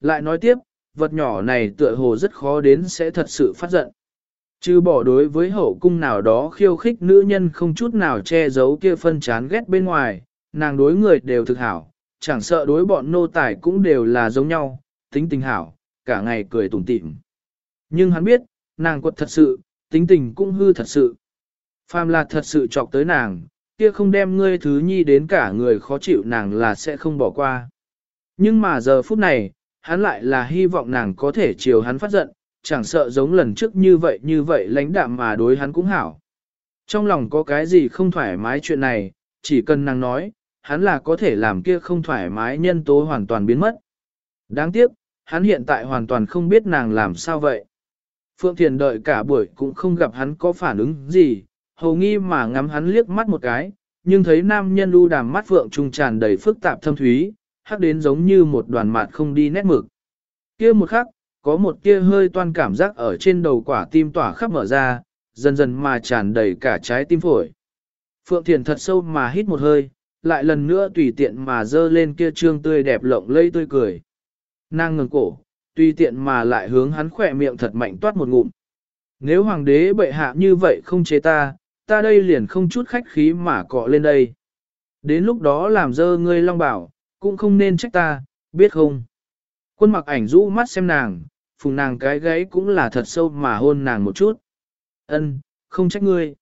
Lại nói tiếp, vật nhỏ này tựa hồ rất khó đến sẽ thật sự phát giận. Chứ bỏ đối với hậu cung nào đó khiêu khích nữ nhân không chút nào che giấu kia phân chán ghét bên ngoài, nàng đối người đều thực hảo, chẳng sợ đối bọn nô tài cũng đều là giống nhau, tính tình hảo, cả ngày cười tủm tỉm. Nhưng hắn biết, nàng quật thật sự, tính tình cũng hư thật sự. Phàm là thật sự chọc tới nàng, kia không đem ngươi thứ nhi đến cả người khó chịu nàng là sẽ không bỏ qua. Nhưng mà giờ phút này, hắn lại là hy vọng nàng có thể chiều hắn phát giận, chẳng sợ giống lần trước như vậy như vậy lãnh đạm mà đối hắn cũng hảo. Trong lòng có cái gì không thoải mái chuyện này, chỉ cần nàng nói, hắn là có thể làm kia không thoải mái nhân tố hoàn toàn biến mất. Đáng tiếc, hắn hiện tại hoàn toàn không biết nàng làm sao vậy. Phượng Thiền đợi cả buổi cũng không gặp hắn có phản ứng gì, hầu nghi mà ngắm hắn liếc mắt một cái, nhưng thấy nam nhân lưu đàm mắt Phượng trung tràn đầy phức tạp thâm thúy, hắc đến giống như một đoàn mạt không đi nét mực. kia một khắc, có một kia hơi toan cảm giác ở trên đầu quả tim tỏa khắp mở ra, dần dần mà tràn đầy cả trái tim phổi. Phượng Thiền thật sâu mà hít một hơi, lại lần nữa tùy tiện mà dơ lên kia trương tươi đẹp lộng lây tươi cười. Nàng ngừng cổ, tùy tiện mà lại hướng hắn khỏe miệng thật mạnh toát một ngụm. Nếu hoàng đế bệ hạ như vậy không chế ta, ta đây liền không chút khách khí mà cọ lên đây. Đến lúc đó làm dơ ngươi long bảo, cũng không nên trách ta, biết không? Quân mặc ảnh rũ mắt xem nàng, phùng nàng cái gáy cũng là thật sâu mà hôn nàng một chút. Ân, không trách ngươi.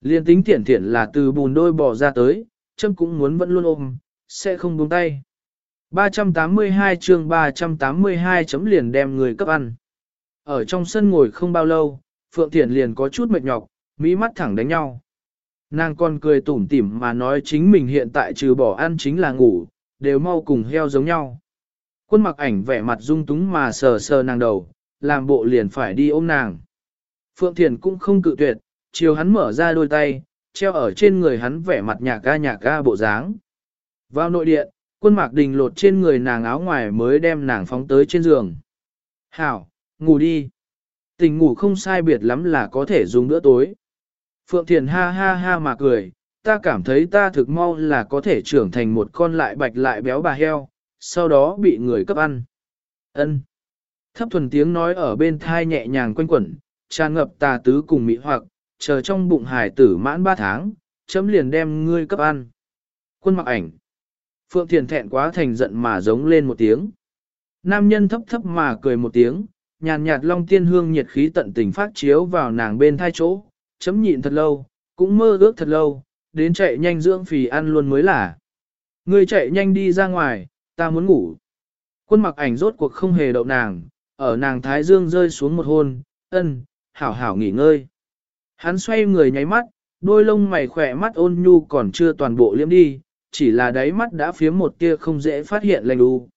Liên tính thiển thiển là từ bùn đôi bỏ ra tới, châm cũng muốn vẫn luôn ôm, sẽ không buông tay. 382 chương 382 chấm liền đem người cấp ăn. Ở trong sân ngồi không bao lâu, Phượng Thiển liền có chút mệt nhọc, mỹ mắt thẳng đánh nhau. Nàng còn cười tủm tỉm mà nói chính mình hiện tại trừ bỏ ăn chính là ngủ, đều mau cùng heo giống nhau. Quân mặc ảnh vẻ mặt dung túng mà sờ sờ nàng đầu, làm bộ liền phải đi ôm nàng. Phượng Thiền cũng không cự tuyệt, chiều hắn mở ra đôi tay, treo ở trên người hắn vẻ mặt nhạc ga nhạc ga bộ dáng. Vào nội điện, quân mạc đình lột trên người nàng áo ngoài mới đem nàng phóng tới trên giường. Hảo, ngủ đi. Tình ngủ không sai biệt lắm là có thể dùng bữa tối. Phượng Thiền ha ha ha mà cười, ta cảm thấy ta thực mau là có thể trưởng thành một con lại bạch lại béo bà heo, sau đó bị người cấp ăn. ân Thấp thuần tiếng nói ở bên thai nhẹ nhàng quanh quẩn, tràn ngập tà tứ cùng mỹ hoặc, chờ trong bụng hải tử mãn ba tháng, chấm liền đem ngươi cấp ăn. Quân mặc ảnh. Phượng Thiền thẹn quá thành giận mà giống lên một tiếng. Nam nhân thấp thấp mà cười một tiếng, nhàn nhạt long tiên hương nhiệt khí tận tình phát chiếu vào nàng bên thai chỗ, chấm nhịn thật lâu, cũng mơ ước thật lâu, đến chạy nhanh dưỡng phì ăn luôn mới là. Ngươi chạy nhanh đi ra ngoài, ta muốn ngủ. Quân mặc ảnh rốt cuộc không hề đậu nàng, ở nàng thái dương rơi xuống một hôn, ân, hảo hảo nghỉ ngơi. Hắn xoay người nháy mắt, đôi lông mày khỏe mắt ôn nhu còn chưa toàn bộ liếm đi, chỉ là đáy mắt đã phía một tia không dễ phát hiện lành u.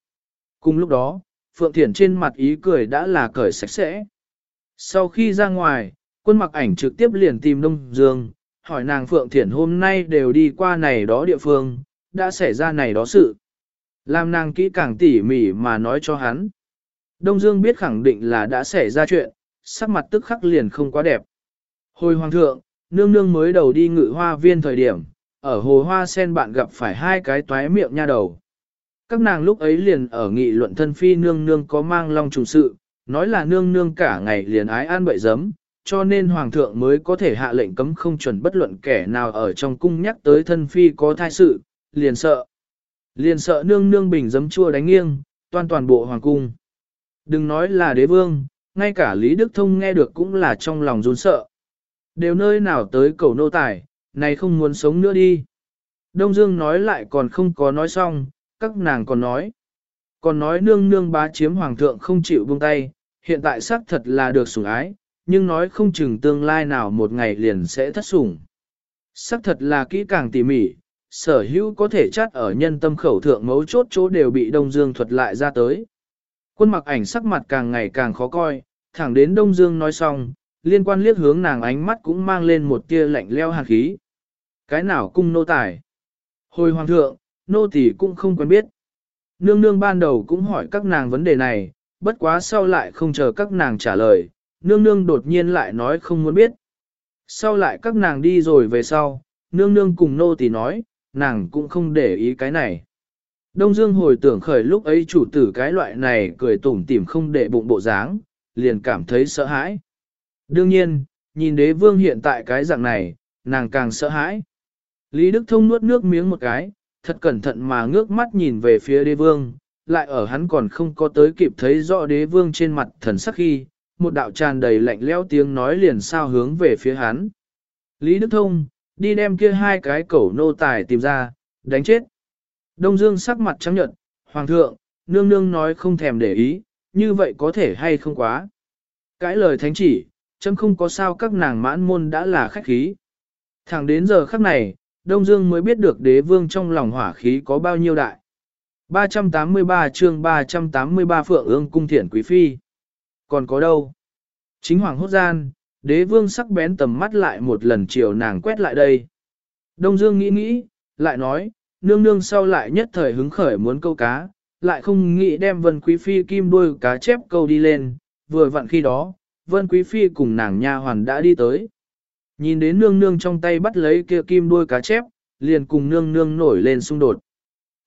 Cùng lúc đó, Phượng Thiển trên mặt ý cười đã là cởi sạch sẽ. Sau khi ra ngoài, quân mặc ảnh trực tiếp liền tìm Đông Dương, hỏi nàng Phượng Thiển hôm nay đều đi qua này đó địa phương, đã xảy ra này đó sự. Làm nàng kỹ càng tỉ mỉ mà nói cho hắn. Đông Dương biết khẳng định là đã xảy ra chuyện, sắc mặt tức khắc liền không quá đẹp. Hồi hoàng thượng, nương nương mới đầu đi ngự hoa viên thời điểm, ở hồ hoa sen bạn gặp phải hai cái toái miệng nha đầu. Các nàng lúc ấy liền ở nghị luận thân phi nương nương có mang long trùng sự, nói là nương nương cả ngày liền ái ăn bậy giấm, cho nên hoàng thượng mới có thể hạ lệnh cấm không chuẩn bất luận kẻ nào ở trong cung nhắc tới thân phi có thai sự, liền sợ. Liền sợ nương nương bình giấm chua đánh nghiêng, toàn toàn bộ hoàng cung. Đừng nói là đế vương, ngay cả Lý Đức Thông nghe được cũng là trong lòng run sợ. Đều nơi nào tới cầu nô tài, này không muốn sống nữa đi. Đông Dương nói lại còn không có nói xong, các nàng còn nói. Còn nói nương nương bá chiếm hoàng thượng không chịu buông tay, hiện tại xác thật là được sủng ái, nhưng nói không chừng tương lai nào một ngày liền sẽ thất sủng. sắc thật là kỹ càng tỉ mỉ, sở hữu có thể chát ở nhân tâm khẩu thượng mấu chốt chỗ đều bị Đông Dương thuật lại ra tới. Quân mặc ảnh sắc mặt càng ngày càng khó coi, thẳng đến Đông Dương nói xong, liên quan liếc hướng nàng ánh mắt cũng mang lên một tia lạnh leo hàn khí. Cái nào cung nô tài? Hồi hoàng thượng, nô tỳ cũng không quen biết. Nương nương ban đầu cũng hỏi các nàng vấn đề này, bất quá sau lại không chờ các nàng trả lời, nương nương đột nhiên lại nói không muốn biết. Sau lại các nàng đi rồi về sau, nương nương cùng nô tỳ nói, nàng cũng không để ý cái này. Đông Dương hồi tưởng khởi lúc ấy chủ tử cái loại này cười tủm tỉm không để bụng bộ dáng, liền cảm thấy sợ hãi. Đương nhiên, nhìn đế vương hiện tại cái dạng này, nàng càng sợ hãi. Lý Đức Thông nuốt nước miếng một cái, thật cẩn thận mà ngước mắt nhìn về phía đế vương, lại ở hắn còn không có tới kịp thấy rõ đế vương trên mặt thần sắc khi, một đạo tràn đầy lạnh lẽo tiếng nói liền sao hướng về phía hắn. Lý Đức Thông, đi đem kia hai cái cẩu nô tài tìm ra, đánh chết. Đông Dương sắc mặt trắng nhợt, Hoàng thượng, nương nương nói không thèm để ý, như vậy có thể hay không quá. Cãi lời thánh chỉ, chấm không có sao các nàng mãn môn đã là khách khí. Thẳng đến giờ khắc này, Đông Dương mới biết được đế vương trong lòng hỏa khí có bao nhiêu đại. 383 chương 383 Phượng ương cung thiển quý phi. Còn có đâu? Chính hoàng hốt gian, đế vương sắc bén tầm mắt lại một lần chiều nàng quét lại đây. Đông Dương nghĩ nghĩ, lại nói, nương nương sau lại nhất thời hứng khởi muốn câu cá, lại không nghĩ đem vân quý phi kim đuôi cá chép câu đi lên, vừa vặn khi đó, vân quý phi cùng nàng nha hoàn đã đi tới. Nhìn đến nương nương trong tay bắt lấy kia kim đuôi cá chép, liền cùng nương nương nổi lên xung đột.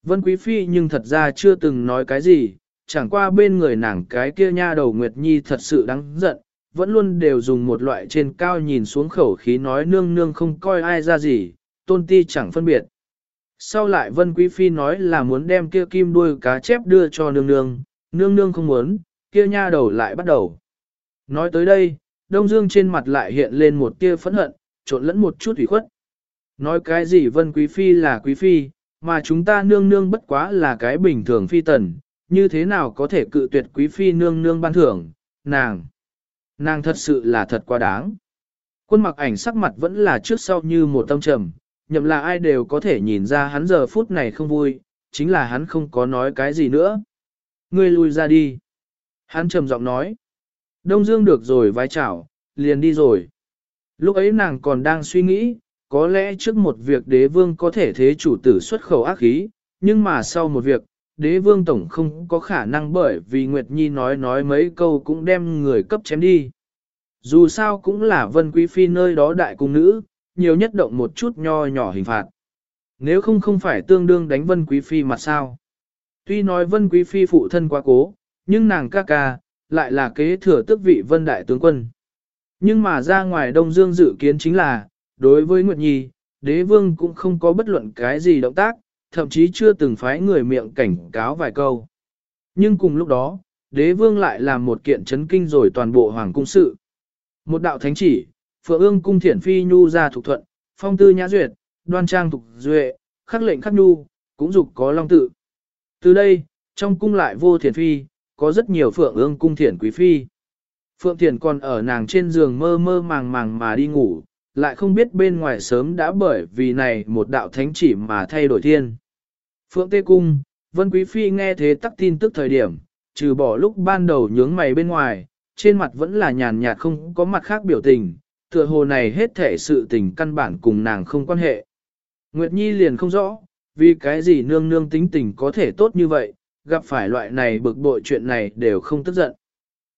Vân quý phi nhưng thật ra chưa từng nói cái gì, chẳng qua bên người nàng cái kia nha đầu Nguyệt Nhi thật sự đáng giận, vẫn luôn đều dùng một loại trên cao nhìn xuống khẩu khí nói nương nương không coi ai ra gì, tôn ti chẳng phân biệt. Sau lại Vân Quý Phi nói là muốn đem kia kim đuôi cá chép đưa cho nương nương, nương nương không muốn, kia nha đầu lại bắt đầu. Nói tới đây, Đông Dương trên mặt lại hiện lên một tia phẫn hận, trộn lẫn một chút ủy khuất. Nói cái gì Vân Quý Phi là Quý Phi, mà chúng ta nương nương bất quá là cái bình thường phi tần, như thế nào có thể cự tuyệt Quý Phi nương nương ban thưởng, nàng. Nàng thật sự là thật quá đáng. Quân mặc ảnh sắc mặt vẫn là trước sau như một tâm trầm, nhậm là ai đều có thể nhìn ra hắn giờ phút này không vui, chính là hắn không có nói cái gì nữa. Ngươi lui ra đi. Hắn trầm giọng nói. Đông Dương được rồi vai chào, liền đi rồi. Lúc ấy nàng còn đang suy nghĩ, có lẽ trước một việc đế vương có thể thế chủ tử xuất khẩu ác khí, nhưng mà sau một việc, đế vương tổng không có khả năng bởi vì Nguyệt Nhi nói nói mấy câu cũng đem người cấp chém đi. Dù sao cũng là vân quý phi nơi đó đại cung nữ, nhiều nhất động một chút nho nhỏ hình phạt. Nếu không không phải tương đương đánh vân quý phi mặt sao. Tuy nói vân quý phi phụ thân quá cố, nhưng nàng ca ca, lại là kế thừa tước vị vân đại tướng quân. Nhưng mà ra ngoài Đông Dương dự kiến chính là, đối với Nguyệt Nhi, đế vương cũng không có bất luận cái gì động tác, thậm chí chưa từng phái người miệng cảnh cáo vài câu. Nhưng cùng lúc đó, đế vương lại làm một kiện chấn kinh rồi toàn bộ hoàng cung sự. Một đạo thánh chỉ, phượng ương cung thiển phi nhu ra thuộc thuận, phong tư nhã duyệt, đoan trang thục duệ, khắc lệnh khắc nhu, cũng dục có long tự. Từ đây, trong cung lại vô thiển phi, có rất nhiều phượng ương cung thiển quý phi. Phượng thiển còn ở nàng trên giường mơ mơ màng màng mà đi ngủ, lại không biết bên ngoài sớm đã bởi vì này một đạo thánh chỉ mà thay đổi thiên. Phượng Tê Cung, Vân Quý Phi nghe thế tắc tin tức thời điểm, trừ bỏ lúc ban đầu nhướng mày bên ngoài, trên mặt vẫn là nhàn nhạt không có mặt khác biểu tình, tựa hồ này hết thể sự tình căn bản cùng nàng không quan hệ. Nguyệt Nhi liền không rõ, vì cái gì nương nương tính tình có thể tốt như vậy, gặp phải loại này bực bội chuyện này đều không tức giận.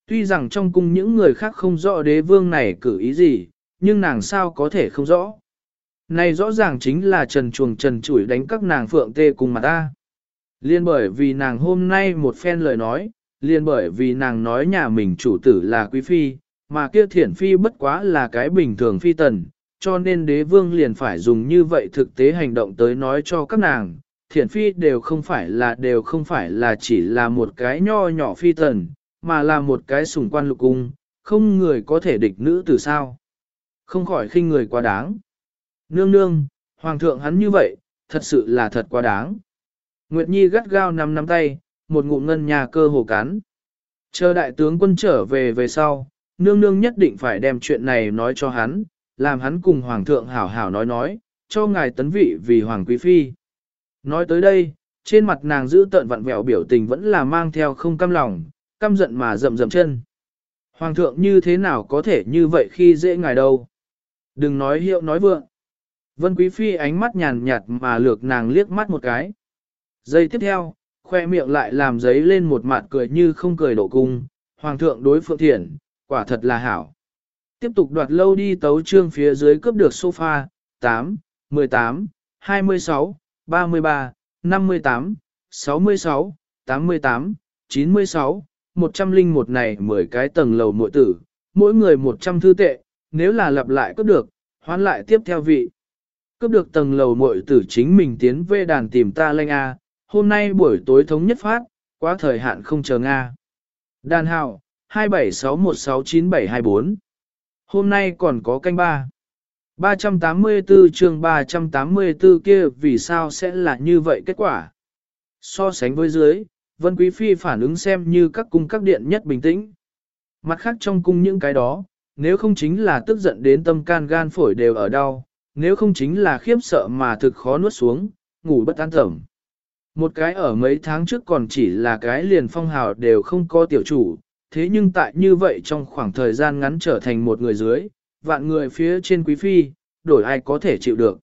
Tuy rằng trong cung những người khác không rõ đế vương này cử ý gì, nhưng nàng sao có thể không rõ. Này rõ ràng chính là trần chuồng trần chủi đánh các nàng phượng tê cùng mặt ta. Liên bởi vì nàng hôm nay một phen lời nói, liên bởi vì nàng nói nhà mình chủ tử là quý phi, mà kia thiển phi bất quá là cái bình thường phi tần, cho nên đế vương liền phải dùng như vậy thực tế hành động tới nói cho các nàng, thiển phi đều không phải là đều không phải là chỉ là một cái nho nhỏ phi tần, mà là một cái sùng quan lục cung, không người có thể địch nữ từ sao. Không khỏi khinh người quá đáng. Nương nương, hoàng thượng hắn như vậy, thật sự là thật quá đáng. Nguyệt Nhi gắt gao nắm nắm tay, một ngụm ngân nhà cơ hồ cắn. Chờ đại tướng quân trở về về sau, nương nương nhất định phải đem chuyện này nói cho hắn, làm hắn cùng hoàng thượng hảo hảo nói nói, cho ngài tấn vị vì hoàng quý phi. Nói tới đây, trên mặt nàng giữ tợn vặn vẹo biểu tình vẫn là mang theo không căm lòng, căm giận mà rậm rậm chân. Hoàng thượng như thế nào có thể như vậy khi dễ ngài đâu. Đừng nói hiệu nói vượng. Vân Quý Phi ánh mắt nhàn nhạt mà lược nàng liếc mắt một cái. Giây tiếp theo, khoe miệng lại làm giấy lên một mặt cười như không cười độ cung. Hoàng thượng đối phượng thiện, quả thật là hảo. Tiếp tục đoạt lâu đi tấu trương phía dưới cướp được sofa, 8, 18, 26, 33, 58, 66, 88, 96, 101 này 10 cái tầng lầu mỗi tử, mỗi người 100 thư tệ, nếu là lặp lại cấp được, hoán lại tiếp theo vị. Cấp được tầng lầu muội tử chính mình tiến về đàn tìm ta lanh A, hôm nay buổi tối thống nhất phát, quá thời hạn không chờ Nga. Đàn hào, 2761697724 Hôm nay còn có canh ba. 384 chương 384 kia vì sao sẽ là như vậy kết quả. So sánh với dưới, Vân Quý Phi phản ứng xem như các cung các điện nhất bình tĩnh. Mặt khác trong cung những cái đó, nếu không chính là tức giận đến tâm can gan phổi đều ở đau, nếu không chính là khiếp sợ mà thực khó nuốt xuống, ngủ bất an tẩm. Một cái ở mấy tháng trước còn chỉ là cái liền phong hào đều không có tiểu chủ, thế nhưng tại như vậy trong khoảng thời gian ngắn trở thành một người dưới, vạn người phía trên quý phi, đổi ai có thể chịu được.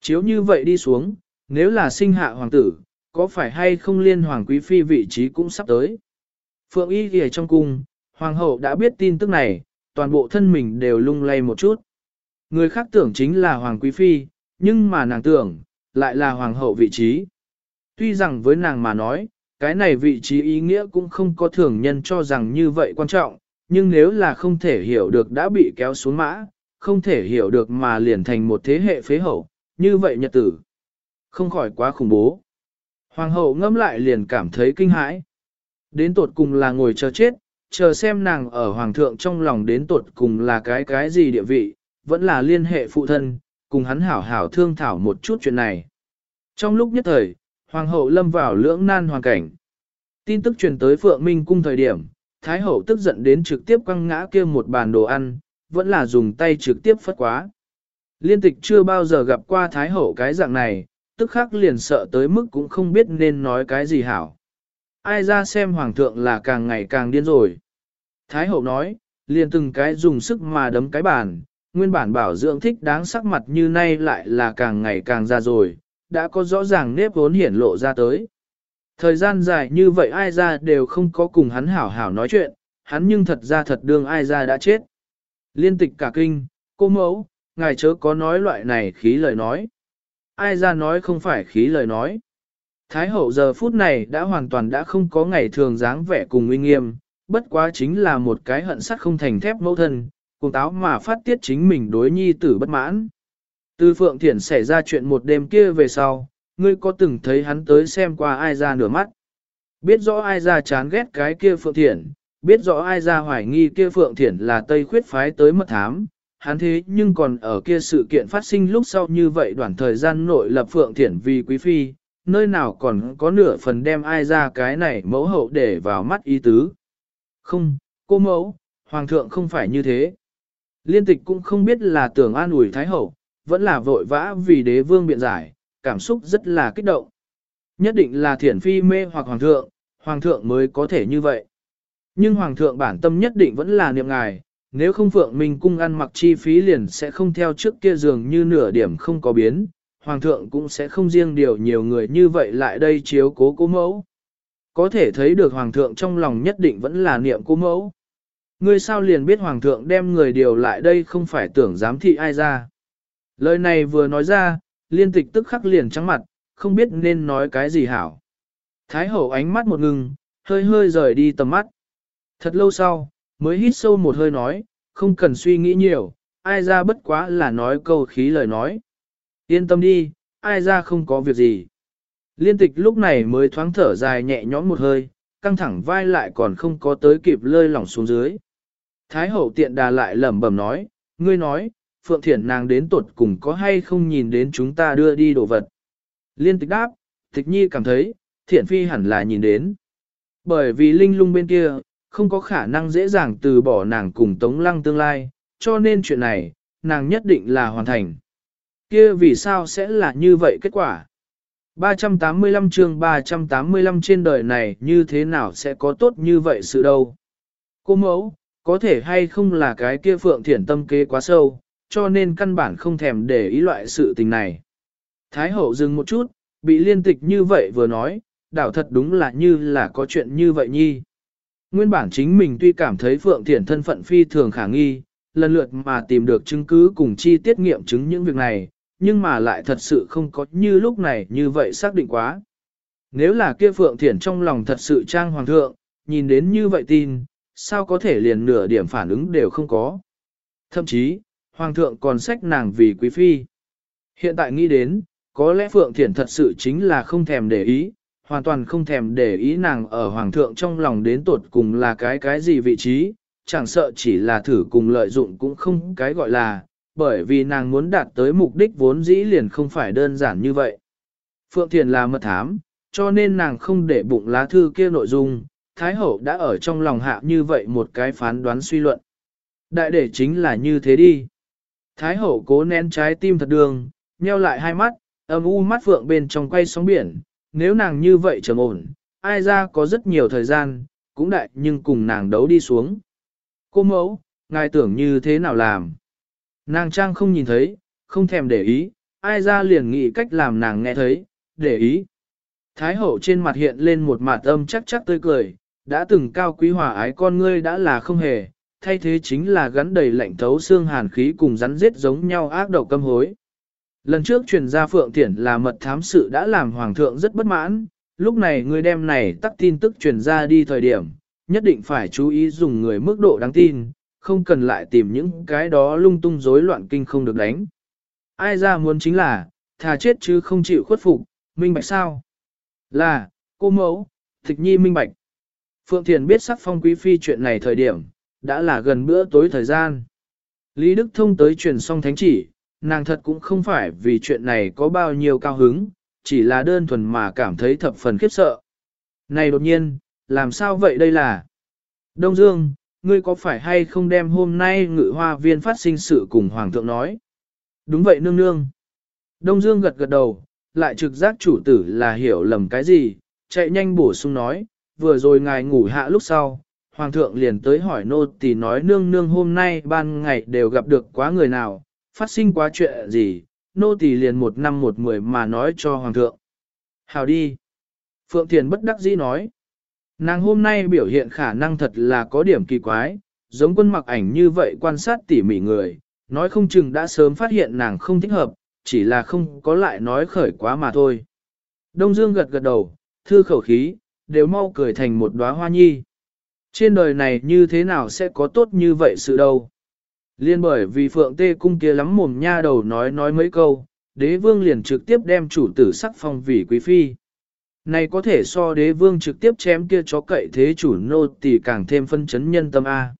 Chiếu như vậy đi xuống, nếu là sinh hạ hoàng tử, có phải hay không liên hoàng quý phi vị trí cũng sắp tới. Phượng y ghề trong cung, hoàng hậu đã biết tin tức này, toàn bộ thân mình đều lung lay một chút. Người khác tưởng chính là hoàng quý phi, nhưng mà nàng tưởng, lại là hoàng hậu vị trí. Tuy rằng với nàng mà nói, cái này vị trí ý nghĩa cũng không có thường nhân cho rằng như vậy quan trọng, nhưng nếu là không thể hiểu được đã bị kéo xuống mã, không thể hiểu được mà liền thành một thế hệ phế hậu, như vậy nhật tử. Không khỏi quá khủng bố. Hoàng hậu ngâm lại liền cảm thấy kinh hãi. Đến tột cùng là ngồi chờ chết, chờ xem nàng ở hoàng thượng trong lòng đến tuột cùng là cái cái gì địa vị, vẫn là liên hệ phụ thân, cùng hắn hảo hảo thương thảo một chút chuyện này. Trong lúc nhất thời, hoàng hậu lâm vào lưỡng nan hoàn cảnh. Tin tức truyền tới Phượng Minh cung thời điểm, Thái hậu tức giận đến trực tiếp quăng ngã kia một bàn đồ ăn, vẫn là dùng tay trực tiếp phất quá. Liên tịch chưa bao giờ gặp qua Thái hậu cái dạng này, tức khắc liền sợ tới mức cũng không biết nên nói cái gì hảo. Ai ra xem hoàng thượng là càng ngày càng điên rồi. Thái hậu nói, liền từng cái dùng sức mà đấm cái bàn, nguyên bản bảo dưỡng thích đáng sắc mặt như nay lại là càng ngày càng ra rồi, đã có rõ ràng nếp vốn hiển lộ ra tới. Thời gian dài như vậy ai ra đều không có cùng hắn hảo hảo nói chuyện, hắn nhưng thật ra thật đương ai ra đã chết. Liên tịch cả kinh, cô mẫu, ngài chớ có nói loại này khí lời nói. Ai ra nói không phải khí lời nói. Thái hậu giờ phút này đã hoàn toàn đã không có ngày thường dáng vẻ cùng uy nghiêm, bất quá chính là một cái hận sắt không thành thép mẫu thân, cùng táo mà phát tiết chính mình đối nhi tử bất mãn. Từ Phượng Thiển xảy ra chuyện một đêm kia về sau, ngươi có từng thấy hắn tới xem qua ai ra nửa mắt. Biết rõ ai ra chán ghét cái kia Phượng Thiển, biết rõ ai ra hoài nghi kia Phượng Thiển là Tây khuyết phái tới mật thám, hắn thế nhưng còn ở kia sự kiện phát sinh lúc sau như vậy đoạn thời gian nội lập Phượng Thiển vì quý phi, nơi nào còn có nửa phần đem ai ra cái này mẫu hậu để vào mắt ý tứ. Không, cô mẫu, hoàng thượng không phải như thế. Liên tịch cũng không biết là tưởng an ủi thái hậu, vẫn là vội vã vì đế vương biện giải, cảm xúc rất là kích động. Nhất định là thiển phi mê hoặc hoàng thượng, hoàng thượng mới có thể như vậy. Nhưng hoàng thượng bản tâm nhất định vẫn là niệm ngài, nếu không phượng mình cung ăn mặc chi phí liền sẽ không theo trước kia dường như nửa điểm không có biến, hoàng thượng cũng sẽ không riêng điều nhiều người như vậy lại đây chiếu cố cố mẫu. Có thể thấy được hoàng thượng trong lòng nhất định vẫn là niệm cố mẫu. Ngươi sao liền biết hoàng thượng đem người điều lại đây không phải tưởng giám thị ai ra. Lời này vừa nói ra, liên tịch tức khắc liền trắng mặt, không biết nên nói cái gì hảo. Thái hậu ánh mắt một ngừng, hơi hơi rời đi tầm mắt. Thật lâu sau, mới hít sâu một hơi nói, không cần suy nghĩ nhiều, ai ra bất quá là nói câu khí lời nói. Yên tâm đi, ai ra không có việc gì. Liên tịch lúc này mới thoáng thở dài nhẹ nhõm một hơi, căng thẳng vai lại còn không có tới kịp lơi lỏng xuống dưới. Thái hậu tiện đà lại lẩm bẩm nói, ngươi nói, Phượng Thiển nàng đến tuột cùng có hay không nhìn đến chúng ta đưa đi đồ vật. Liên tịch đáp, tịch nhi cảm thấy, Thiển Phi hẳn là nhìn đến. Bởi vì linh lung bên kia, không có khả năng dễ dàng từ bỏ nàng cùng Tống Lăng tương lai, cho nên chuyện này, nàng nhất định là hoàn thành. Kia vì sao sẽ là như vậy kết quả? 385 chương 385 trên đời này như thế nào sẽ có tốt như vậy sự đâu? Cô mẫu, có thể hay không là cái kia phượng thiển tâm kế quá sâu, cho nên căn bản không thèm để ý loại sự tình này. Thái hậu dừng một chút, bị liên tịch như vậy vừa nói, đảo thật đúng là như là có chuyện như vậy nhi. Nguyên bản chính mình tuy cảm thấy Phượng Thiển thân phận phi thường khả nghi, lần lượt mà tìm được chứng cứ cùng chi tiết nghiệm chứng những việc này, nhưng mà lại thật sự không có như lúc này như vậy xác định quá. Nếu là kia Phượng Thiển trong lòng thật sự trang hoàng thượng, nhìn đến như vậy tin, sao có thể liền nửa điểm phản ứng đều không có. Thậm chí, Hoàng thượng còn sách nàng vì quý phi. Hiện tại nghĩ đến, có lẽ Phượng Thiển thật sự chính là không thèm để ý, hoàn toàn không thèm để ý nàng ở Hoàng thượng trong lòng đến tột cùng là cái cái gì vị trí, chẳng sợ chỉ là thử cùng lợi dụng cũng không cái gọi là, bởi vì nàng muốn đạt tới mục đích vốn dĩ liền không phải đơn giản như vậy. Phượng Thiền là mật thám, cho nên nàng không để bụng lá thư kia nội dung, Thái Hậu đã ở trong lòng hạ như vậy một cái phán đoán suy luận. Đại để chính là như thế đi. Thái Hậu cố nén trái tim thật đường, nheo lại hai mắt, âm u mắt Phượng bên trong quay sóng biển, nếu nàng như vậy trầm ổn, ai ra có rất nhiều thời gian, cũng đại nhưng cùng nàng đấu đi xuống. Cô mẫu, ngài tưởng như thế nào làm? Nàng trang không nhìn thấy, không thèm để ý, ai ra liền nghĩ cách làm nàng nghe thấy, để ý. Thái hậu trên mặt hiện lên một mặt âm chắc chắc tươi cười, đã từng cao quý hòa ái con ngươi đã là không hề, thay thế chính là gắn đầy lạnh thấu xương hàn khí cùng rắn giết giống nhau ác độc câm hối. Lần trước truyền ra Phượng Thiển là mật thám sự đã làm Hoàng thượng rất bất mãn, lúc này người đem này tắt tin tức truyền ra đi thời điểm, nhất định phải chú ý dùng người mức độ đáng tin, không cần lại tìm những cái đó lung tung rối loạn kinh không được đánh. Ai ra muốn chính là, thà chết chứ không chịu khuất phục, minh bạch sao? Là, cô mẫu, thịch nhi minh bạch. Phượng Thiền biết sắc phong quý phi chuyện này thời điểm, đã là gần bữa tối thời gian. Lý Đức Thông tới truyền xong thánh chỉ, nàng thật cũng không phải vì chuyện này có bao nhiêu cao hứng, chỉ là đơn thuần mà cảm thấy thập phần khiếp sợ. Này đột nhiên, làm sao vậy đây là? Đông Dương, ngươi có phải hay không đem hôm nay ngự hoa viên phát sinh sự cùng Hoàng thượng nói? Đúng vậy nương nương. Đông Dương gật gật đầu, lại trực giác chủ tử là hiểu lầm cái gì, chạy nhanh bổ sung nói, vừa rồi ngài ngủ hạ lúc sau, Hoàng thượng liền tới hỏi nô tỳ nói nương nương hôm nay ban ngày đều gặp được quá người nào, phát sinh quá chuyện gì, nô tỳ liền một năm một mười mà nói cho Hoàng thượng. Hào đi. Phượng Thiền bất đắc dĩ nói. Nàng hôm nay biểu hiện khả năng thật là có điểm kỳ quái, giống quân mặc ảnh như vậy quan sát tỉ mỉ người, nói không chừng đã sớm phát hiện nàng không thích hợp, chỉ là không có lại nói khởi quá mà thôi. Đông Dương gật gật đầu, thư khẩu khí, đều mau cười thành một đóa hoa nhi. Trên đời này như thế nào sẽ có tốt như vậy sự đâu. Liên bởi vì Phượng Tê Cung kia lắm mồm nha đầu nói nói mấy câu, đế vương liền trực tiếp đem chủ tử sắc phong vì quý phi. Này có thể so đế vương trực tiếp chém kia chó cậy thế chủ nô tỳ càng thêm phân chấn nhân tâm A.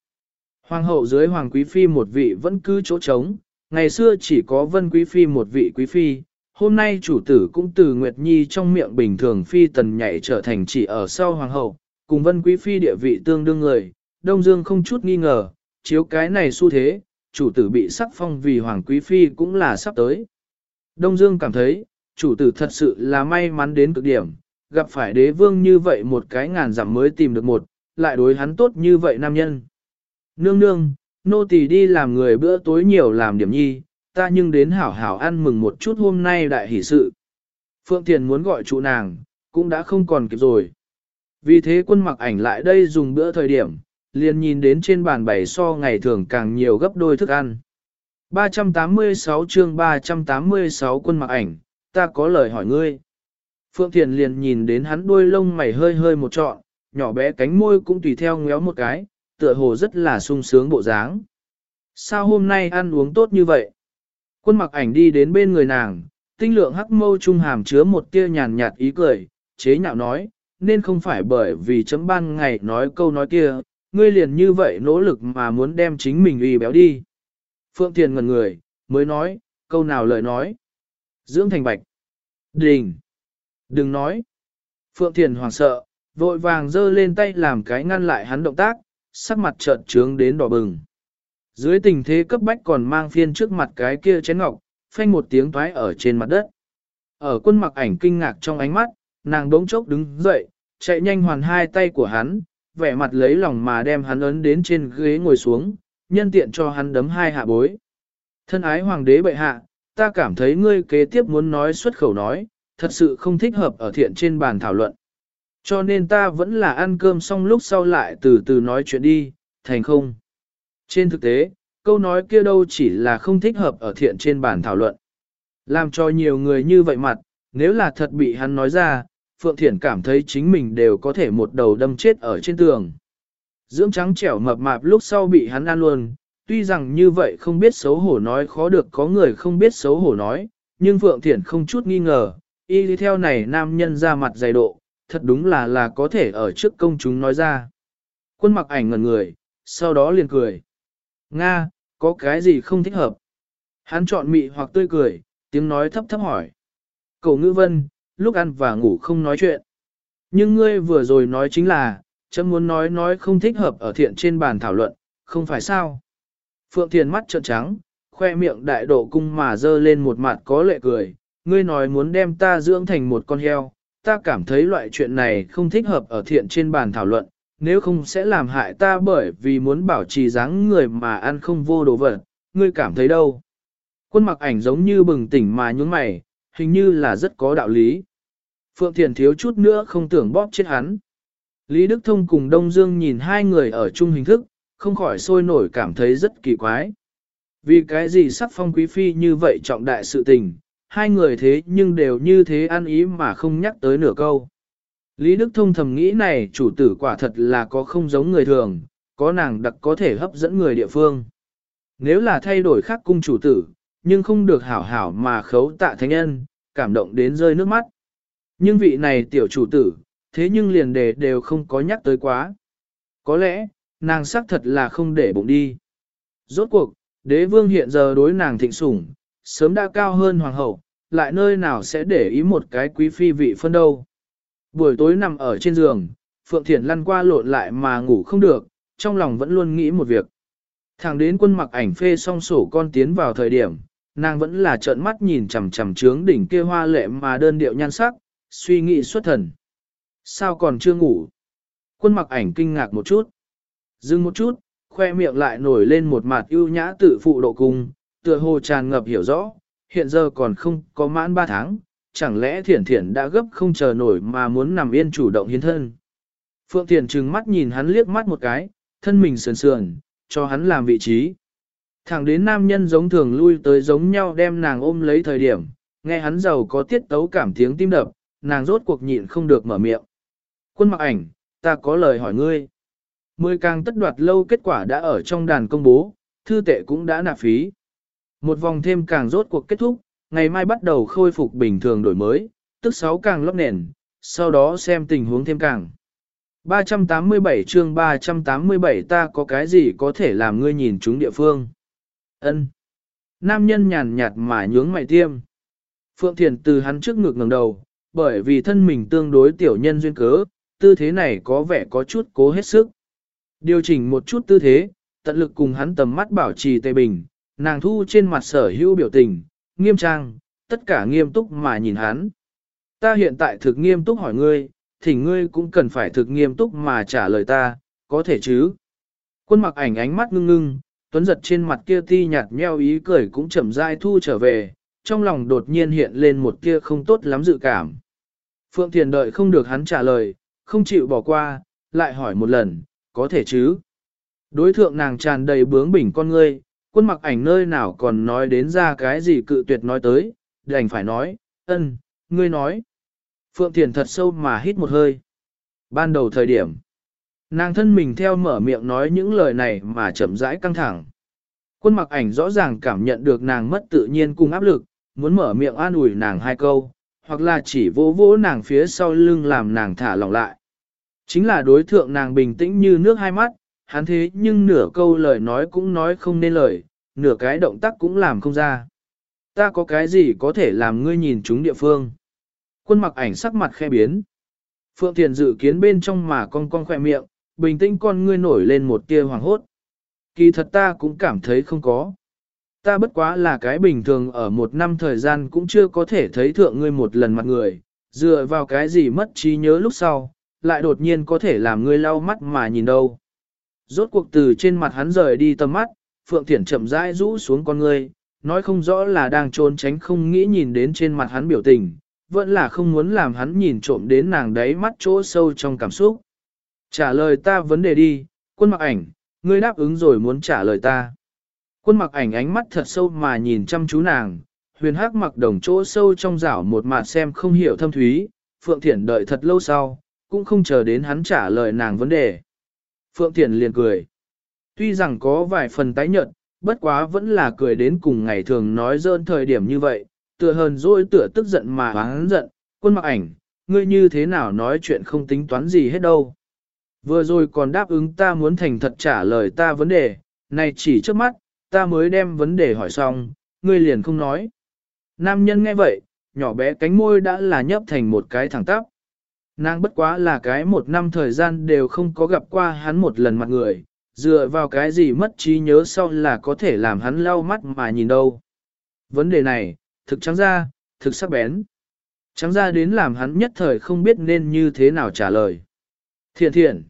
Hoàng hậu dưới hoàng quý phi một vị vẫn cứ chỗ trống, ngày xưa chỉ có vân quý phi một vị quý phi, hôm nay chủ tử cũng từ Nguyệt Nhi trong miệng bình thường phi tần nhảy trở thành chỉ ở sau hoàng hậu, cùng vân quý phi địa vị tương đương người, Đông Dương không chút nghi ngờ, chiếu cái này xu thế, chủ tử bị sắc phong vì hoàng quý phi cũng là sắp tới. Đông Dương cảm thấy, chủ tử thật sự là may mắn đến cực điểm, gặp phải đế vương như vậy một cái ngàn giảm mới tìm được một, lại đối hắn tốt như vậy nam nhân. Nương nương, nô tỳ đi làm người bữa tối nhiều làm điểm nhi, ta nhưng đến hảo hảo ăn mừng một chút hôm nay đại hỷ sự. Phượng Thiền muốn gọi trụ nàng, cũng đã không còn kịp rồi. Vì thế quân mặc ảnh lại đây dùng bữa thời điểm, liền nhìn đến trên bàn bày so ngày thường càng nhiều gấp đôi thức ăn. 386 chương 386 quân mặc ảnh, ta có lời hỏi ngươi. Phượng Thiền liền nhìn đến hắn đuôi lông mày hơi hơi một trọn, nhỏ bé cánh môi cũng tùy theo ngéo một cái, tựa hồ rất là sung sướng bộ dáng. Sao hôm nay ăn uống tốt như vậy? Quân mặc ảnh đi đến bên người nàng, tinh lượng hắc mâu trung hàm chứa một tia nhàn nhạt ý cười, chế nhạo nói, nên không phải bởi vì chấm ban ngày nói câu nói kia, ngươi liền như vậy nỗ lực mà muốn đem chính mình uy béo đi. Phượng Thiền ngần người, mới nói, câu nào lời nói. Dưỡng thành bạch. Đình. Đừng nói. Phượng Thiền hoảng sợ, vội vàng giơ lên tay làm cái ngăn lại hắn động tác, sắc mặt trợn trướng đến đỏ bừng. Dưới tình thế cấp bách còn mang phiên trước mặt cái kia chén ngọc, phanh một tiếng thoái ở trên mặt đất. Ở quân mặc ảnh kinh ngạc trong ánh mắt, nàng đống chốc đứng dậy, chạy nhanh hoàn hai tay của hắn, vẻ mặt lấy lòng mà đem hắn ấn đến trên ghế ngồi xuống, nhân tiện cho hắn đấm hai hạ bối. Thân ái hoàng đế bệ hạ, ta cảm thấy ngươi kế tiếp muốn nói xuất khẩu nói, thật sự không thích hợp ở thiện trên bàn thảo luận. Cho nên ta vẫn là ăn cơm xong lúc sau lại từ từ nói chuyện đi, thành không. Trên thực tế, câu nói kia đâu chỉ là không thích hợp ở thiện trên bàn thảo luận. Làm cho nhiều người như vậy mặt, nếu là thật bị hắn nói ra, Phượng Thiển cảm thấy chính mình đều có thể một đầu đâm chết ở trên tường. Dưỡng trắng trẻo mập mạp lúc sau bị hắn ăn luôn, tuy rằng như vậy không biết xấu hổ nói khó được có người không biết xấu hổ nói, nhưng Phượng Thiển không chút nghi ngờ, y đi theo này nam nhân ra mặt dày độ, thật đúng là là có thể ở trước công chúng nói ra. Quân mặc ảnh ngẩn người, sau đó liền cười. Nga, có cái gì không thích hợp? Hắn chọn mị hoặc tươi cười, tiếng nói thấp thấp hỏi. Cậu ngữ vân, lúc ăn và ngủ không nói chuyện. Nhưng ngươi vừa rồi nói chính là, chấm muốn nói nói không thích hợp ở thiện trên bàn thảo luận, không phải sao? Phượng Thiền mắt trợn trắng, khoe miệng đại độ cung mà dơ lên một mặt có lệ cười. Ngươi nói muốn đem ta dưỡng thành một con heo, ta cảm thấy loại chuyện này không thích hợp ở thiện trên bàn thảo luận, nếu không sẽ làm hại ta bởi vì muốn bảo trì dáng người mà ăn không vô đồ vật, ngươi cảm thấy đâu? Quân mặc ảnh giống như bừng tỉnh mà nhúng mày, hình như là rất có đạo lý. Phượng Thiền thiếu chút nữa không tưởng bóp chết hắn. Lý Đức Thông cùng Đông Dương nhìn hai người ở chung hình thức, không khỏi sôi nổi cảm thấy rất kỳ quái. Vì cái gì sắc phong quý phi như vậy trọng đại sự tình, hai người thế nhưng đều như thế ăn ý mà không nhắc tới nửa câu. Lý Đức Thông thầm nghĩ này chủ tử quả thật là có không giống người thường, có nàng đặc có thể hấp dẫn người địa phương. Nếu là thay đổi khác cung chủ tử, nhưng không được hảo hảo mà khấu tạ thánh nhân, cảm động đến rơi nước mắt. Nhưng vị này tiểu chủ tử, thế nhưng liền đề đều không có nhắc tới quá. Có lẽ, nàng xác thật là không để bụng đi. Rốt cuộc, đế vương hiện giờ đối nàng thịnh sủng, sớm đã cao hơn hoàng hậu, lại nơi nào sẽ để ý một cái quý phi vị phân đâu. Buổi tối nằm ở trên giường, Phượng Thiển lăn qua lộn lại mà ngủ không được, trong lòng vẫn luôn nghĩ một việc. Thẳng đến quân mặc ảnh phê song sổ con tiến vào thời điểm, nàng vẫn là trợn mắt nhìn chằm chằm trướng đỉnh kia hoa lệ mà đơn điệu nhan sắc, suy nghĩ xuất thần. Sao còn chưa ngủ? Quân mặc ảnh kinh ngạc một chút. Dừng một chút, khoe miệng lại nổi lên một mặt ưu nhã tự phụ độ cung, tựa hồ tràn ngập hiểu rõ, hiện giờ còn không có mãn 3 tháng, chẳng lẽ thiển thiển đã gấp không chờ nổi mà muốn nằm yên chủ động hiến thân. Phượng Thiển trừng mắt nhìn hắn liếc mắt một cái, thân mình sườn sườn, cho hắn làm vị trí. Thẳng đến nam nhân giống thường lui tới giống nhau đem nàng ôm lấy thời điểm, nghe hắn giàu có tiết tấu cảm tiếng tim đập, nàng rốt cuộc nhịn không được mở miệng. Quân mặc ảnh, ta có lời hỏi ngươi. Mười càng tất đoạt lâu kết quả đã ở trong đàn công bố, thư tệ cũng đã nạp phí. Một vòng thêm càng rốt cuộc kết thúc, ngày mai bắt đầu khôi phục bình thường đổi mới, tức 6 càng lóc nền, sau đó xem tình huống thêm càng. 387 chương 387 ta có cái gì có thể làm ngươi nhìn chúng địa phương. ân Nam nhân nhàn nhạt mà nhướng mày tiêm. Phượng Thiền từ hắn trước ngực ngẩng đầu, bởi vì thân mình tương đối tiểu nhân duyên cớ, tư thế này có vẻ có chút cố hết sức. Điều chỉnh một chút tư thế, tận lực cùng hắn tầm mắt bảo trì tề bình, nàng thu trên mặt sở hữu biểu tình, nghiêm trang, tất cả nghiêm túc mà nhìn hắn. Ta hiện tại thực nghiêm túc hỏi ngươi, thì ngươi cũng cần phải thực nghiêm túc mà trả lời ta, có thể chứ? Quân mặc ảnh ánh mắt ngưng ngưng, tuấn giật trên mặt kia ti nhạt nheo ý cười cũng chậm rãi thu trở về, trong lòng đột nhiên hiện lên một kia không tốt lắm dự cảm. Phượng Thiền đợi không được hắn trả lời, không chịu bỏ qua, lại hỏi một lần, có thể chứ? Đối thượng nàng tràn đầy bướng bỉnh con ngươi, quân mặc ảnh nơi nào còn nói đến ra cái gì cự tuyệt nói tới, đành phải nói, ân, ngươi nói. Phượng Thiền thật sâu mà hít một hơi. Ban đầu thời điểm, nàng thân mình theo mở miệng nói những lời này mà chậm rãi căng thẳng. Quân mặc ảnh rõ ràng cảm nhận được nàng mất tự nhiên cùng áp lực, muốn mở miệng an ủi nàng hai câu, hoặc là chỉ vỗ vỗ nàng phía sau lưng làm nàng thả lỏng lại. Chính là đối thượng nàng bình tĩnh như nước hai mắt, hắn thế nhưng nửa câu lời nói cũng nói không nên lời, nửa cái động tác cũng làm không ra. Ta có cái gì có thể làm ngươi nhìn chúng địa phương? Quân mặc ảnh sắc mặt khe biến. Phượng Thiền dự kiến bên trong mà con con khỏe miệng, bình tĩnh con ngươi nổi lên một tia hoàng hốt. Kỳ thật ta cũng cảm thấy không có. Ta bất quá là cái bình thường ở một năm thời gian cũng chưa có thể thấy thượng ngươi một lần mặt người, dựa vào cái gì mất trí nhớ lúc sau, lại đột nhiên có thể làm ngươi lau mắt mà nhìn đâu. Rốt cuộc từ trên mặt hắn rời đi tầm mắt, Phượng Thiển chậm rãi rũ xuống con người, nói không rõ là đang trốn tránh không nghĩ nhìn đến trên mặt hắn biểu tình, vẫn là không muốn làm hắn nhìn trộm đến nàng đấy mắt chỗ sâu trong cảm xúc. Trả lời ta vấn đề đi, quân mặc ảnh, ngươi đáp ứng rồi muốn trả lời ta. Quân mặc ảnh ánh mắt thật sâu mà nhìn chăm chú nàng, huyền hắc mặc đồng chỗ sâu trong rảo một mặt xem không hiểu thâm thúy, Phượng Thiển đợi thật lâu sau, cũng không chờ đến hắn trả lời nàng vấn đề. Phượng Thiền liền cười. Tuy rằng có vài phần tái nhợt, bất quá vẫn là cười đến cùng ngày thường nói dơn thời điểm như vậy, tựa hờn dỗi tựa tức giận mà hắn giận, quân mặc ảnh, ngươi như thế nào nói chuyện không tính toán gì hết đâu. Vừa rồi còn đáp ứng ta muốn thành thật trả lời ta vấn đề, này chỉ trước mắt, ta mới đem vấn đề hỏi xong, ngươi liền không nói. Nam nhân nghe vậy, nhỏ bé cánh môi đã là nhấp thành một cái thẳng tắp. Nàng bất quá là cái một năm thời gian đều không có gặp qua hắn một lần mặt người, dựa vào cái gì mất trí nhớ sau là có thể làm hắn lau mắt mà nhìn đâu. Vấn đề này, thực trắng ra, thực sắc bén. Trắng ra đến làm hắn nhất thời không biết nên như thế nào trả lời. Thiện thiện.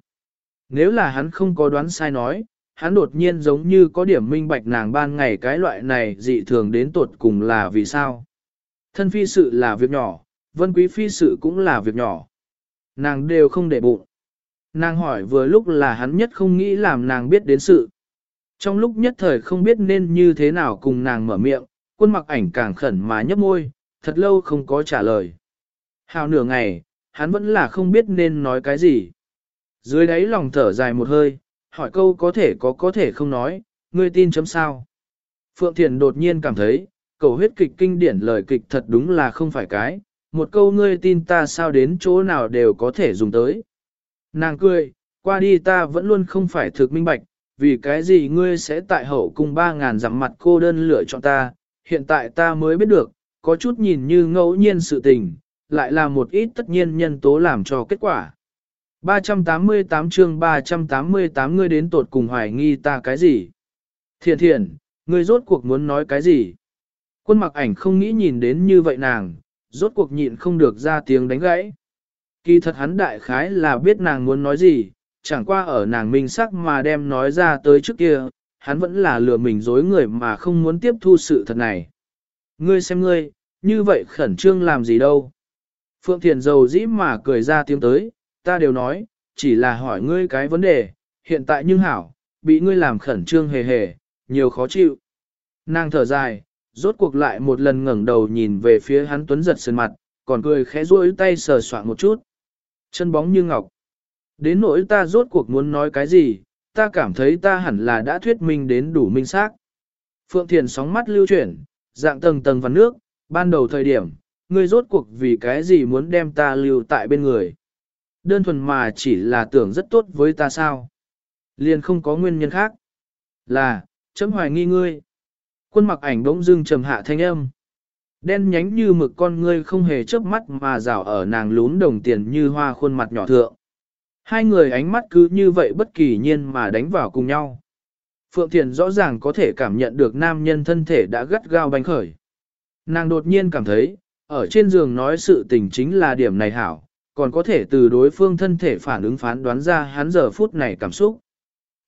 Nếu là hắn không có đoán sai nói, hắn đột nhiên giống như có điểm minh bạch nàng ban ngày cái loại này dị thường đến tột cùng là vì sao. Thân phi sự là việc nhỏ, vân quý phi sự cũng là việc nhỏ. Nàng đều không để bụng. Nàng hỏi vừa lúc là hắn nhất không nghĩ làm nàng biết đến sự. Trong lúc nhất thời không biết nên như thế nào cùng nàng mở miệng, quân mặc ảnh càng khẩn mà nhấp môi, thật lâu không có trả lời. Hào nửa ngày, hắn vẫn là không biết nên nói cái gì. Dưới đáy lòng thở dài một hơi, hỏi câu có thể có có thể không nói, ngươi tin chấm sao. Phượng Thiền đột nhiên cảm thấy, cầu huyết kịch kinh điển lời kịch thật đúng là không phải cái, một câu ngươi tin ta sao đến chỗ nào đều có thể dùng tới. Nàng cười, qua đi ta vẫn luôn không phải thực minh bạch, vì cái gì ngươi sẽ tại hậu cung ba ngàn dặm mặt cô đơn lựa chọn ta, hiện tại ta mới biết được, có chút nhìn như ngẫu nhiên sự tình, lại là một ít tất nhiên nhân tố làm cho kết quả. 388 chương 388 ngươi đến tột cùng hoài nghi ta cái gì? Thiện thiện, ngươi rốt cuộc muốn nói cái gì? Quân mặc ảnh không nghĩ nhìn đến như vậy nàng, rốt cuộc nhịn không được ra tiếng đánh gãy. Kỳ thật hắn đại khái là biết nàng muốn nói gì, chẳng qua ở nàng minh sắc mà đem nói ra tới trước kia, hắn vẫn là lừa mình dối người mà không muốn tiếp thu sự thật này. Ngươi xem ngươi, như vậy khẩn trương làm gì đâu. Phượng Thiền dầu dĩ mà cười ra tiếng tới, ta đều nói, chỉ là hỏi ngươi cái vấn đề, hiện tại nhưng hảo, bị ngươi làm khẩn trương hề hề, nhiều khó chịu. Nàng thở dài, rốt cuộc lại một lần ngẩng đầu nhìn về phía hắn tuấn giật sơn mặt, còn cười khẽ duỗi tay sờ soạn một chút. Chân bóng như ngọc. Đến nỗi ta rốt cuộc muốn nói cái gì, ta cảm thấy ta hẳn là đã thuyết minh đến đủ minh xác. Phượng Thiền sóng mắt lưu chuyển, dạng tầng tầng vào nước, ban đầu thời điểm, ngươi rốt cuộc vì cái gì muốn đem ta lưu tại bên người. Đơn thuần mà chỉ là tưởng rất tốt với ta sao. Liền không có nguyên nhân khác. Là, chấm hoài nghi ngươi. Quân mặc ảnh bỗng dưng trầm hạ thanh âm. Đen nhánh như mực con ngươi không hề chớp mắt mà rảo ở nàng lún đồng tiền như hoa khuôn mặt nhỏ thượng. Hai người ánh mắt cứ như vậy bất kỳ nhiên mà đánh vào cùng nhau. Phượng Thiền rõ ràng có thể cảm nhận được nam nhân thân thể đã gắt gao bánh khởi. Nàng đột nhiên cảm thấy, ở trên giường nói sự tình chính là điểm này hảo, còn có thể từ đối phương thân thể phản ứng phán đoán ra hắn giờ phút này cảm xúc.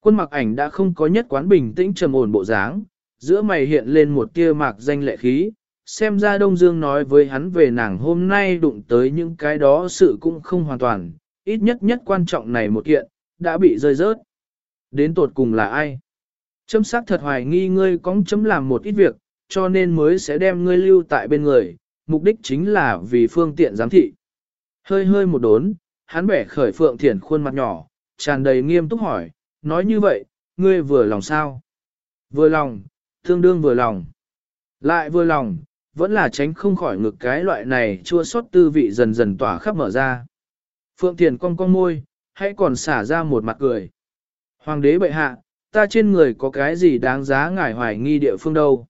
Quân mặc ảnh đã không có nhất quán bình tĩnh trầm ổn bộ dáng, giữa mày hiện lên một tia mạc danh lệ khí, xem ra Đông Dương nói với hắn về nàng hôm nay đụng tới những cái đó sự cũng không hoàn toàn, ít nhất nhất quan trọng này một kiện, đã bị rơi rớt. Đến tột cùng là ai? Chấm sắc thật hoài nghi ngươi có chấm làm một ít việc, cho nên mới sẽ đem ngươi lưu tại bên người, mục đích chính là vì phương tiện giám thị. Hơi hơi một đốn, hắn bẻ khởi Phượng Thiển khuôn mặt nhỏ, tràn đầy nghiêm túc hỏi, nói như vậy, ngươi vừa lòng sao? Vừa lòng, tương đương vừa lòng. Lại vừa lòng, vẫn là tránh không khỏi ngực cái loại này chua xót tư vị dần dần tỏa khắp mở ra. Phượng Thiền cong cong môi, hãy còn xả ra một mặt cười. Hoàng đế bệ hạ, ta trên người có cái gì đáng giá ngải hoài nghi địa phương đâu.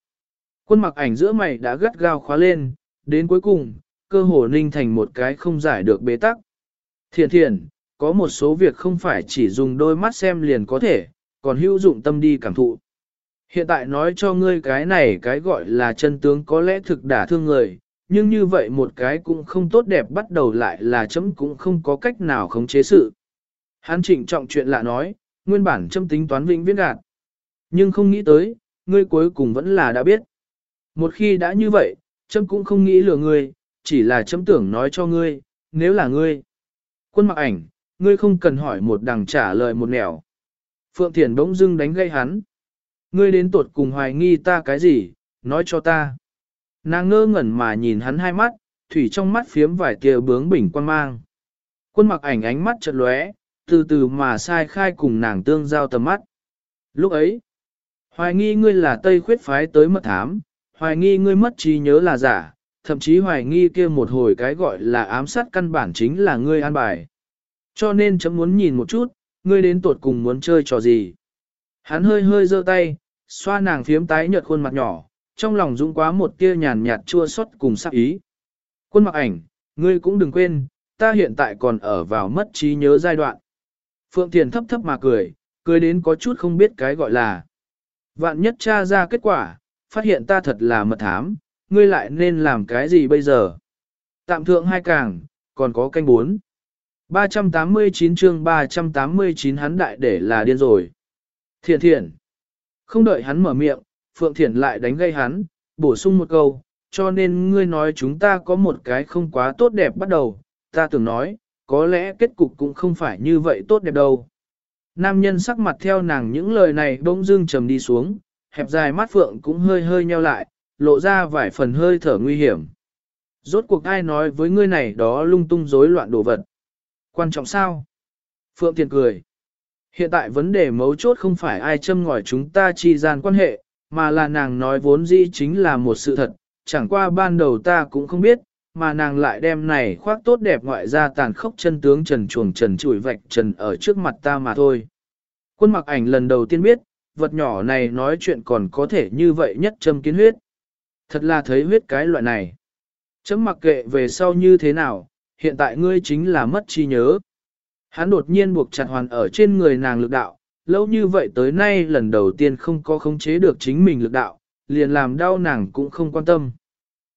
Quân mặc ảnh giữa mày đã gắt gao khóa lên, đến cuối cùng, cơ hồ ninh thành một cái không giải được bế tắc. Thiền thiền, có một số việc không phải chỉ dùng đôi mắt xem liền có thể, còn hữu dụng tâm đi cảm thụ. Hiện tại nói cho ngươi cái này cái gọi là chân tướng có lẽ thực đả thương người, nhưng như vậy một cái cũng không tốt đẹp bắt đầu lại là chấm cũng không có cách nào khống chế sự. Hắn trịnh trọng chuyện lạ nói, nguyên bản chấm tính toán vĩnh viễn gạt. Nhưng không nghĩ tới, ngươi cuối cùng vẫn là đã biết. Một khi đã như vậy, chấm cũng không nghĩ lừa ngươi, chỉ là chấm tưởng nói cho ngươi, nếu là ngươi. Quân mặc ảnh, ngươi không cần hỏi một đằng trả lời một nẻo. Phượng Thiền bỗng dưng đánh gây hắn. Ngươi đến tuột cùng hoài nghi ta cái gì, nói cho ta. Nàng ngơ ngẩn mà nhìn hắn hai mắt, thủy trong mắt phiếm vài tia bướng bỉnh quan mang. Quân mặc ảnh ánh mắt chợt lóe, từ từ mà sai khai cùng nàng tương giao tầm mắt. Lúc ấy, hoài nghi ngươi là Tây khuyết phái tới mật thám, hoài nghi ngươi mất trí nhớ là giả, thậm chí hoài nghi kia một hồi cái gọi là ám sát căn bản chính là ngươi an bài. Cho nên chấm muốn nhìn một chút, ngươi đến tuột cùng muốn chơi trò gì. Hắn hơi hơi giơ tay, xoa nàng phiếm tái nhợt khuôn mặt nhỏ, trong lòng dũng quá một tia nhàn nhạt chua xót cùng sắc ý. Quân mặc ảnh, ngươi cũng đừng quên, ta hiện tại còn ở vào mất trí nhớ giai đoạn. Phượng Thiền thấp thấp mà cười, cười đến có chút không biết cái gọi là. Vạn nhất tra ra kết quả, phát hiện ta thật là mật thám, ngươi lại nên làm cái gì bây giờ? Tạm thượng hai càng, còn có canh bốn. 389 chương 389 hắn đại để là điên rồi. Thiện thiện. Không đợi hắn mở miệng, Phượng Thiển lại đánh gây hắn, bổ sung một câu, cho nên ngươi nói chúng ta có một cái không quá tốt đẹp bắt đầu, ta tưởng nói, có lẽ kết cục cũng không phải như vậy tốt đẹp đâu. Nam nhân sắc mặt theo nàng những lời này bỗng dưng trầm đi xuống, hẹp dài mắt Phượng cũng hơi hơi nheo lại, lộ ra vài phần hơi thở nguy hiểm. Rốt cuộc ai nói với ngươi này đó lung tung rối loạn đồ vật. Quan trọng sao? Phượng Thiền cười. Hiện tại vấn đề mấu chốt không phải ai châm ngòi chúng ta chi gian quan hệ, mà là nàng nói vốn dĩ chính là một sự thật, chẳng qua ban đầu ta cũng không biết, mà nàng lại đem này khoác tốt đẹp ngoại ra tàn khốc chân tướng trần chuồng trần chủi vạch trần ở trước mặt ta mà thôi. Quân mặc ảnh lần đầu tiên biết, vật nhỏ này nói chuyện còn có thể như vậy nhất châm kiến huyết. Thật là thấy huyết cái loại này. Chấm mặc kệ về sau như thế nào, hiện tại ngươi chính là mất trí nhớ. Hắn đột nhiên buộc chặt hoàn ở trên người nàng lực đạo, lâu như vậy tới nay lần đầu tiên không có khống chế được chính mình lực đạo, liền làm đau nàng cũng không quan tâm.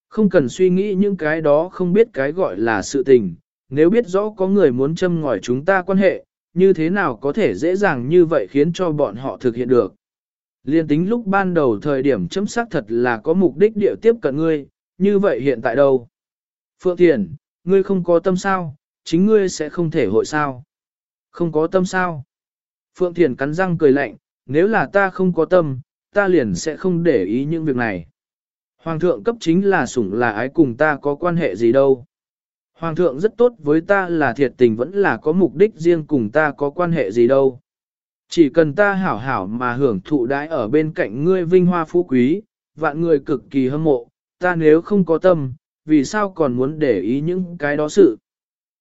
Không cần suy nghĩ những cái đó không biết cái gọi là sự tình, nếu biết rõ có người muốn châm ngòi chúng ta quan hệ, như thế nào có thể dễ dàng như vậy khiến cho bọn họ thực hiện được. Liên tính lúc ban đầu thời điểm chấm xác thật là có mục đích điệu tiếp cận ngươi, như vậy hiện tại đâu? Phượng Thiền, ngươi không có tâm sao, chính ngươi sẽ không thể hội sao. Không có tâm sao. Phượng Thiền cắn răng cười lạnh, nếu là ta không có tâm, ta liền sẽ không để ý những việc này. Hoàng thượng cấp chính là sủng là ái cùng ta có quan hệ gì đâu. Hoàng thượng rất tốt với ta là thiệt tình vẫn là có mục đích riêng cùng ta có quan hệ gì đâu. Chỉ cần ta hảo hảo mà hưởng thụ đãi ở bên cạnh ngươi vinh hoa phú quý, vạn người cực kỳ hâm mộ, ta nếu không có tâm, vì sao còn muốn để ý những cái đó sự.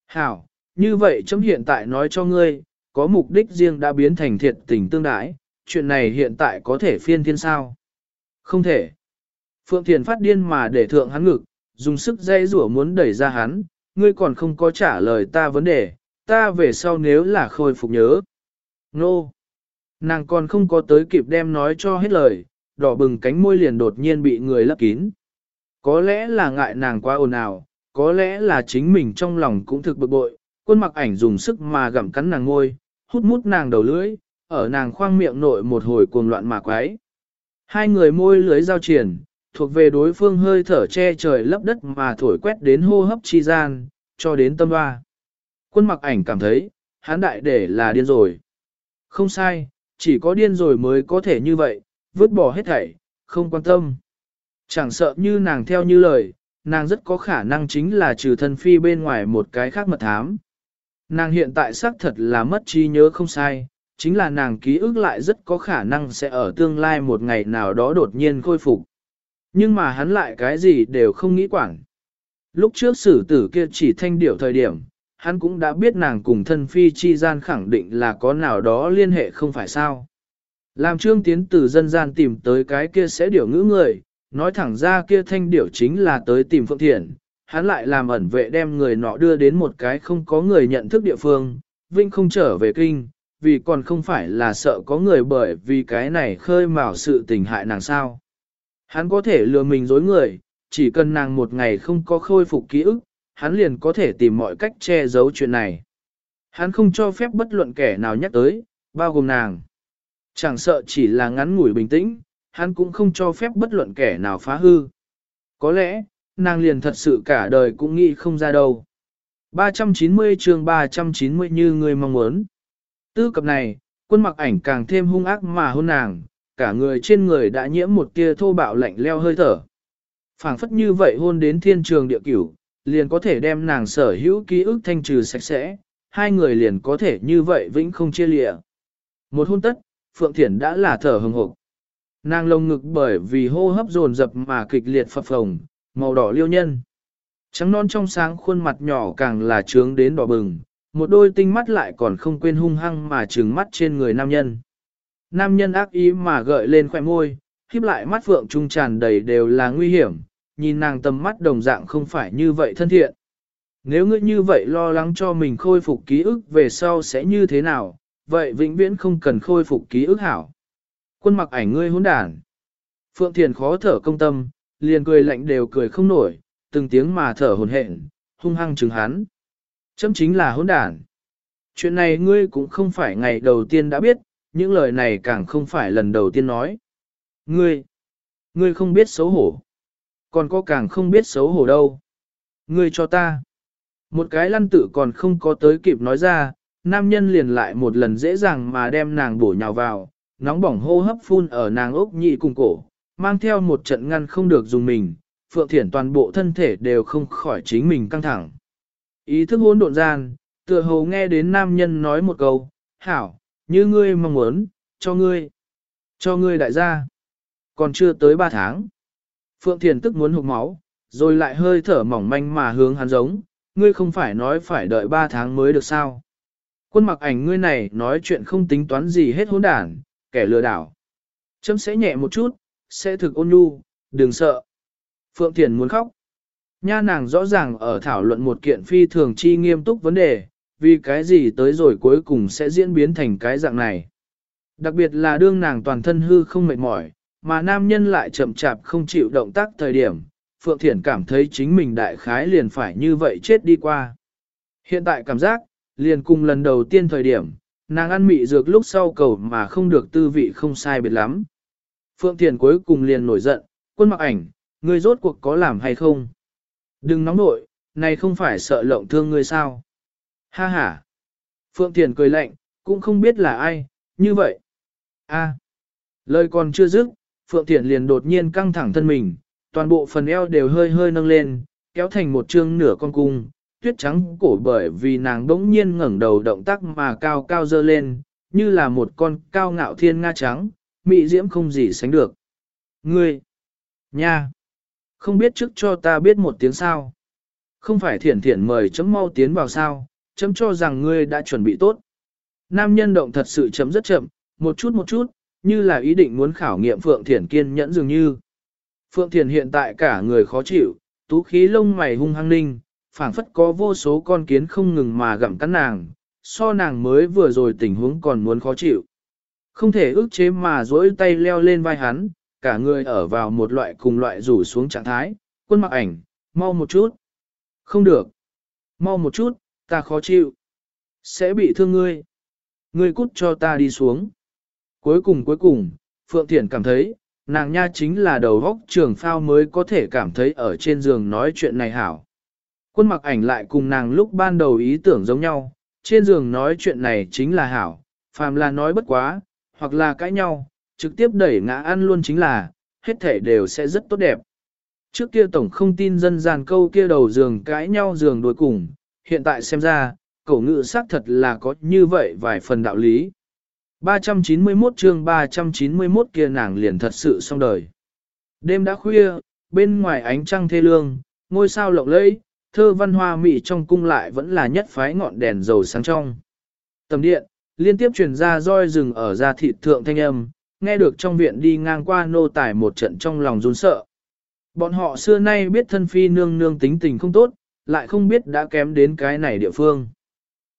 Hảo, như vậy chấm hiện tại nói cho ngươi, có mục đích riêng đã biến thành thiệt tình tương đãi, chuyện này hiện tại có thể phiên thiên sao? Không thể. Phượng Thiền phát điên mà để thượng hắn ngực, dùng sức dây rủa muốn đẩy ra hắn, ngươi còn không có trả lời ta vấn đề, ta về sau nếu là khôi phục nhớ. Nô! Nàng còn không có tới kịp đem nói cho hết lời, đỏ bừng cánh môi liền đột nhiên bị người lấp kín. Có lẽ là ngại nàng quá ồn ào, có lẽ là chính mình trong lòng cũng thực bực bội, quân mặc ảnh dùng sức mà gặm cắn nàng ngôi, hút mút nàng đầu lưỡi, ở nàng khoang miệng nội một hồi cuồng loạn mà quái. Hai người môi lưới giao triển, thuộc về đối phương hơi thở che trời lấp đất mà thổi quét đến hô hấp chi gian, cho đến tâm hoa. Quân mặc ảnh cảm thấy, hán đại để là điên rồi. Không sai, chỉ có điên rồi mới có thể như vậy, vứt bỏ hết thảy, không quan tâm. Chẳng sợ như nàng theo như lời, nàng rất có khả năng chính là trừ thân phi bên ngoài một cái khác mật thám. Nàng hiện tại xác thật là mất trí nhớ không sai, chính là nàng ký ức lại rất có khả năng sẽ ở tương lai một ngày nào đó đột nhiên khôi phục. Nhưng mà hắn lại cái gì đều không nghĩ quản. Lúc trước xử tử kia chỉ thanh điểu thời điểm, hắn cũng đã biết nàng cùng thân phi chi gian khẳng định là có nào đó liên hệ không phải sao. Làm trương tiến từ dân gian tìm tới cái kia sẽ điều ngữ người, nói thẳng ra kia thanh điểu chính là tới tìm Phượng Thiện, hắn lại làm ẩn vệ đem người nọ đưa đến một cái không có người nhận thức địa phương, Vinh không trở về kinh, vì còn không phải là sợ có người bởi vì cái này khơi mào sự tình hại nàng sao. Hắn có thể lừa mình dối người, chỉ cần nàng một ngày không có khôi phục ký ức, hắn liền có thể tìm mọi cách che giấu chuyện này. Hắn không cho phép bất luận kẻ nào nhắc tới, bao gồm nàng. Chẳng sợ chỉ là ngắn ngủi bình tĩnh, hắn cũng không cho phép bất luận kẻ nào phá hư. Có lẽ, nàng liền thật sự cả đời cũng nghĩ không ra đâu. 390 chương 390 như người mong muốn. Tư cập này, quân mặc ảnh càng thêm hung ác mà hôn nàng, cả người trên người đã nhiễm một tia thô bạo lạnh leo hơi thở. phảng phất như vậy hôn đến thiên trường địa cửu, liền có thể đem nàng sở hữu ký ức thanh trừ sạch sẽ, hai người liền có thể như vậy vĩnh không chia lìa. Một hôn tất, Phượng Thiển đã là thở hừng hộp. Nàng lồng ngực bởi vì hô hấp dồn dập mà kịch liệt phập phồng, màu đỏ liêu nhân. Trắng non trong sáng khuôn mặt nhỏ càng là trướng đến đỏ bừng, một đôi tinh mắt lại còn không quên hung hăng mà trừng mắt trên người nam nhân. Nam nhân ác ý mà gợi lên khỏe môi, khiếp lại mắt phượng trung tràn đầy đều là nguy hiểm, nhìn nàng tầm mắt đồng dạng không phải như vậy thân thiện. Nếu ngươi như vậy lo lắng cho mình khôi phục ký ức về sau sẽ như thế nào, vậy vĩnh viễn không cần khôi phục ký ức hảo. Quân mặc ảnh ngươi hỗn đản. Phượng Thiền khó thở công tâm, liền cười lạnh đều cười không nổi, từng tiếng mà thở hồn hện, hung hăng chừng hắn. Chấm chính là hỗn đản. Chuyện này ngươi cũng không phải ngày đầu tiên đã biết, những lời này càng không phải lần đầu tiên nói. Ngươi, ngươi không biết xấu hổ. Còn có càng không biết xấu hổ đâu. Ngươi cho ta. Một cái lăn tự còn không có tới kịp nói ra, nam nhân liền lại một lần dễ dàng mà đem nàng bổ nhào vào, nóng bỏng hô hấp phun ở nàng ốc nhị cùng cổ, mang theo một trận ngăn không được dùng mình, Phượng Thiển toàn bộ thân thể đều không khỏi chính mình căng thẳng. Ý thức hỗn độn gian, tựa hồ nghe đến nam nhân nói một câu, hảo, như ngươi mong muốn, cho ngươi, cho ngươi đại gia. Còn chưa tới ba tháng. Phượng Thiền tức muốn hụt máu, rồi lại hơi thở mỏng manh mà hướng hắn giống, ngươi không phải nói phải đợi ba tháng mới được sao. Quân mặc ảnh ngươi này nói chuyện không tính toán gì hết hỗn đản, kẻ lừa đảo. Chấm sẽ nhẹ một chút, sẽ thực ôn nhu, đừng sợ. Phượng Thiền muốn khóc. Nha nàng rõ ràng ở thảo luận một kiện phi thường chi nghiêm túc vấn đề, vì cái gì tới rồi cuối cùng sẽ diễn biến thành cái dạng này. Đặc biệt là đương nàng toàn thân hư không mệt mỏi, mà nam nhân lại chậm chạp không chịu động tác thời điểm, Phượng Thiển cảm thấy chính mình đại khái liền phải như vậy chết đi qua. Hiện tại cảm giác, liền cùng lần đầu tiên thời điểm, nàng ăn mị dược lúc sau cầu mà không được tư vị không sai biệt lắm. Phượng Thiền cuối cùng liền nổi giận, quân mặc ảnh, ngươi rốt cuộc có làm hay không? Đừng nóng nội, này không phải sợ lộng thương ngươi sao? Ha ha! Phượng Thiền cười lạnh, cũng không biết là ai, như vậy. a lời còn chưa dứt, Phượng Thiền liền đột nhiên căng thẳng thân mình, toàn bộ phần eo đều hơi hơi nâng lên, kéo thành một chương nửa con cung, tuyết trắng cổ bởi vì nàng đống nhiên ngẩng đầu động tác mà cao cao dơ lên, như là một con cao ngạo thiên nga trắng, mị diễm không gì sánh được. Ngươi! Nha! Không biết trước cho ta biết một tiếng sao. Không phải thiển thiển mời chấm mau tiến vào sao, chấm cho rằng ngươi đã chuẩn bị tốt. Nam nhân động thật sự chấm rất chậm, một chút một chút, như là ý định muốn khảo nghiệm Phượng Thiển kiên nhẫn dường như. Phượng Thiển hiện tại cả người khó chịu, tú khí lông mày hung hăng ninh, phảng phất có vô số con kiến không ngừng mà gặm cắn nàng, so nàng mới vừa rồi tình huống còn muốn khó chịu. Không thể ước chế mà dỗi tay leo lên vai hắn, cả người ở vào một loại cùng loại rủ xuống trạng thái, quân mặc ảnh, mau một chút. Không được. Mau một chút, ta khó chịu. Sẽ bị thương ngươi. Ngươi cút cho ta đi xuống. Cuối cùng cuối cùng, Phượng Thiển cảm thấy, nàng nha chính là đầu góc trường phao mới có thể cảm thấy ở trên giường nói chuyện này hảo. Quân mặc ảnh lại cùng nàng lúc ban đầu ý tưởng giống nhau, trên giường nói chuyện này chính là hảo, phàm là nói bất quá, hoặc là cãi nhau, trực tiếp đẩy ngã ăn luôn chính là, hết thể đều sẽ rất tốt đẹp. Trước kia tổng không tin dân gian câu kia đầu giường cãi nhau giường đuổi cùng, hiện tại xem ra, cổ ngữ xác thật là có như vậy vài phần đạo lý. 391 chương 391 kia nàng liền thật sự xong đời. Đêm đã khuya, bên ngoài ánh trăng thê lương, ngôi sao lộng lẫy, thơ văn hoa mị trong cung lại vẫn là nhất phái ngọn đèn dầu sáng trong. Tầm điện, liên tiếp truyền ra roi rừng ở gia thịt thượng thanh âm, nghe được trong viện đi ngang qua nô tải một trận trong lòng run sợ. Bọn họ xưa nay biết thân phi nương nương tính tình không tốt, lại không biết đã kém đến cái này địa phương.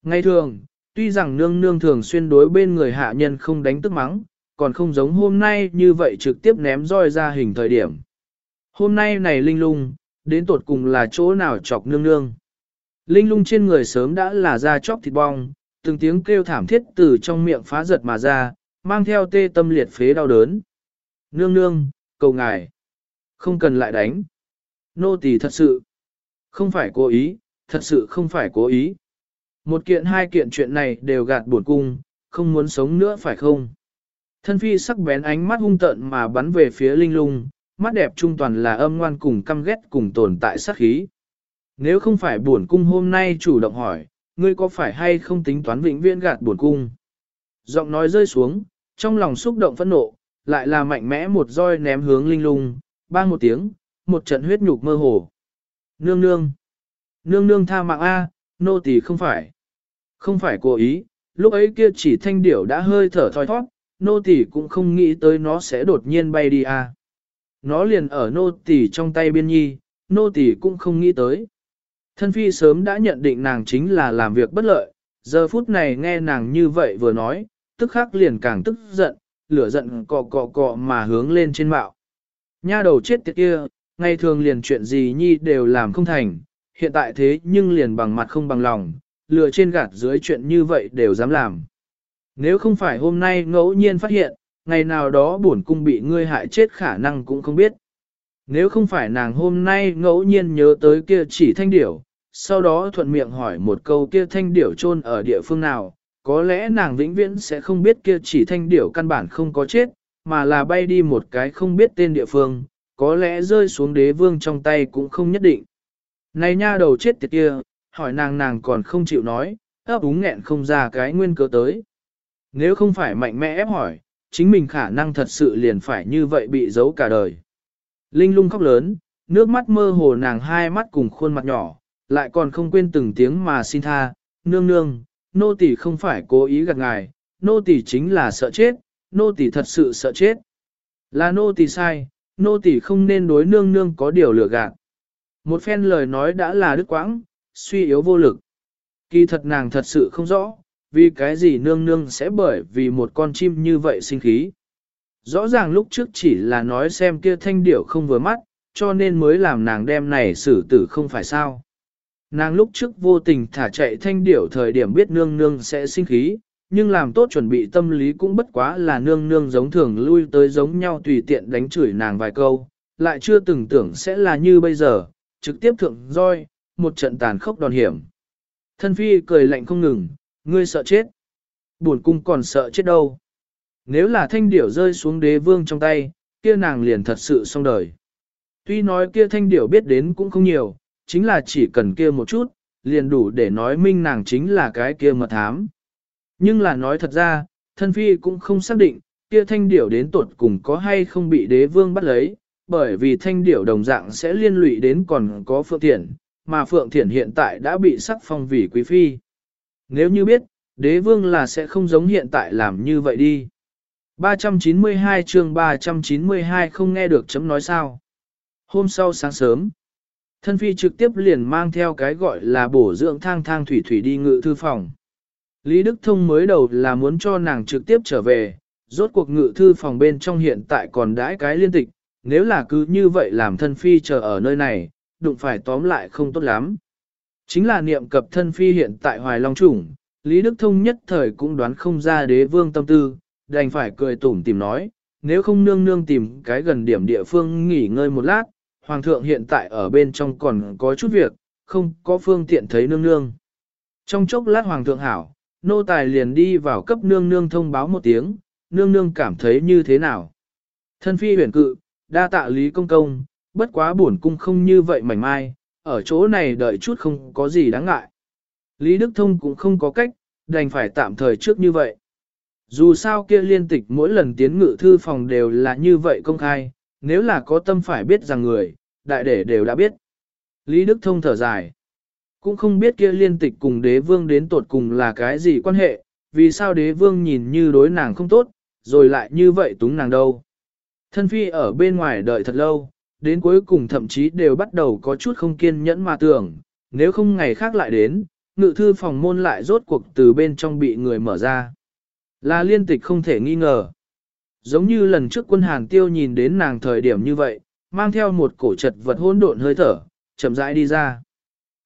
Ngay thường, tuy rằng nương nương thường xuyên đối bên người hạ nhân không đánh tức mắng, còn không giống hôm nay như vậy trực tiếp ném roi ra hình thời điểm. Hôm nay này linh lung, đến tột cùng là chỗ nào chọc nương nương. Linh lung trên người sớm đã là da chóc thịt bong, từng tiếng kêu thảm thiết từ trong miệng phá giật mà ra, mang theo tê tâm liệt phế đau đớn. Nương nương, cầu ngài, không cần lại đánh. Nô tỳ thật sự, không phải cố ý, thật sự không phải cố ý. Một kiện hai kiện chuyện này đều gạt buồn cung, không muốn sống nữa phải không? Thân phi sắc bén ánh mắt hung tợn mà bắn về phía linh lung, mắt đẹp trung toàn là âm ngoan cùng căm ghét cùng tồn tại sát khí. Nếu không phải buồn cung hôm nay chủ động hỏi, ngươi có phải hay không tính toán vĩnh viễn gạt buồn cung? Giọng nói rơi xuống, trong lòng xúc động phẫn nộ, lại là mạnh mẽ một roi ném hướng linh lung, bang một tiếng, một trận huyết nhục mơ hồ. Nương nương! Nương nương tha mạng A, nô tỳ không phải. Không phải cố ý, lúc ấy kia chỉ thanh điểu đã hơi thở thoi thoát, nô tỳ cũng không nghĩ tới nó sẽ đột nhiên bay đi A. Nó liền ở nô tỳ trong tay biên nhi, nô tỳ cũng không nghĩ tới. Thân phi sớm đã nhận định nàng chính là làm việc bất lợi, giờ phút này nghe nàng như vậy vừa nói, tức khắc liền càng tức giận, lửa giận cọ cọ cọ mà hướng lên trên mạo. Nha đầu chết tiệt kia, ngày thường liền chuyện gì nhi đều làm không thành, hiện tại thế nhưng liền bằng mặt không bằng lòng, lừa trên gạt dưới chuyện như vậy đều dám làm. Nếu không phải hôm nay ngẫu nhiên phát hiện, ngày nào đó bổn cung bị ngươi hại chết khả năng cũng không biết. Nếu không phải nàng hôm nay ngẫu nhiên nhớ tới kia chỉ thanh điểu, sau đó thuận miệng hỏi một câu kia thanh điểu chôn ở địa phương nào, có lẽ nàng vĩnh viễn sẽ không biết kia chỉ thanh điểu căn bản không có chết, mà là bay đi một cái không biết tên địa phương, có lẽ rơi xuống đế vương trong tay cũng không nhất định. Này nha đầu chết tiệt kia, hỏi nàng nàng còn không chịu nói, ấp úng nghẹn không ra cái nguyên cớ tới. Nếu không phải mạnh mẽ ép hỏi, chính mình khả năng thật sự liền phải như vậy bị giấu cả đời. Linh lung khóc lớn, nước mắt mơ hồ nàng hai mắt cùng khuôn mặt nhỏ, lại còn không quên từng tiếng mà xin tha, nương nương, nô tỳ không phải cố ý gạt ngài, nô tỳ chính là sợ chết, nô tỳ thật sự sợ chết. Là nô tỳ sai, nô tỳ không nên đối nương nương có điều lừa gạt. Một phen lời nói đã là đứt quãng, suy yếu vô lực. Kỳ thật nàng thật sự không rõ, vì cái gì nương nương sẽ bởi vì một con chim như vậy sinh khí. Rõ ràng lúc trước chỉ là nói xem kia thanh điểu không vừa mắt, cho nên mới làm nàng đem này xử tử không phải sao. Nàng lúc trước vô tình thả chạy thanh điểu thời điểm biết nương nương sẽ sinh khí, nhưng làm tốt chuẩn bị tâm lý cũng bất quá là nương nương giống thường lui tới giống nhau tùy tiện đánh chửi nàng vài câu, lại chưa từng tưởng sẽ là như bây giờ, trực tiếp thượng roi, một trận tàn khốc đòn hiểm. Thân phi cười lạnh không ngừng, ngươi sợ chết. Buồn cung còn sợ chết đâu. Nếu là thanh điểu rơi xuống đế vương trong tay, kia nàng liền thật sự xong đời. Tuy nói kia thanh điểu biết đến cũng không nhiều, chính là chỉ cần kia một chút, liền đủ để nói minh nàng chính là cái kia mật thám. Nhưng là nói thật ra, thân phi cũng không xác định, kia thanh điểu đến tuột cùng có hay không bị đế vương bắt lấy, bởi vì thanh điểu đồng dạng sẽ liên lụy đến còn có phượng thiện, mà phượng thiện hiện tại đã bị sắc phong vì quý phi. Nếu như biết, đế vương là sẽ không giống hiện tại làm như vậy đi. 392 chương 392 không nghe được chấm nói sao. Hôm sau sáng sớm, thân phi trực tiếp liền mang theo cái gọi là bổ dưỡng thang thang thủy thủy đi ngự thư phòng. Lý Đức Thông mới đầu là muốn cho nàng trực tiếp trở về, rốt cuộc ngự thư phòng bên trong hiện tại còn đãi cái liên tịch, nếu là cứ như vậy làm thân phi chờ ở nơi này, đụng phải tóm lại không tốt lắm. Chính là niệm cập thân phi hiện tại hoài long chủng, Lý Đức Thông nhất thời cũng đoán không ra đế vương tâm tư, đành phải cười tủm tìm nói, nếu không nương nương tìm cái gần điểm địa phương nghỉ ngơi một lát, hoàng thượng hiện tại ở bên trong còn có chút việc, không có phương tiện thấy nương nương. Trong chốc lát hoàng thượng hảo, nô tài liền đi vào cấp nương nương thông báo một tiếng, nương nương cảm thấy như thế nào. Thân phi huyền cự, đa tạ lý công công, bất quá buồn cung không như vậy mảnh mai, ở chỗ này đợi chút không có gì đáng ngại. Lý Đức Thông cũng không có cách, đành phải tạm thời trước như vậy. Dù sao kia liên tịch mỗi lần tiến ngự thư phòng đều là như vậy công khai, nếu là có tâm phải biết rằng người, đại để đều đã biết. Lý Đức Thông thở dài. Cũng không biết kia liên tịch cùng đế vương đến tột cùng là cái gì quan hệ, vì sao đế vương nhìn như đối nàng không tốt, rồi lại như vậy túng nàng đâu. Thân phi ở bên ngoài đợi thật lâu, đến cuối cùng thậm chí đều bắt đầu có chút không kiên nhẫn mà tưởng, nếu không ngày khác lại đến, ngự thư phòng môn lại rốt cuộc từ bên trong bị người mở ra. Là liên tịch không thể nghi ngờ. Giống như lần trước quân hàng tiêu nhìn đến nàng thời điểm như vậy, mang theo một cổ trật vật hỗn độn hơi thở, chậm rãi đi ra.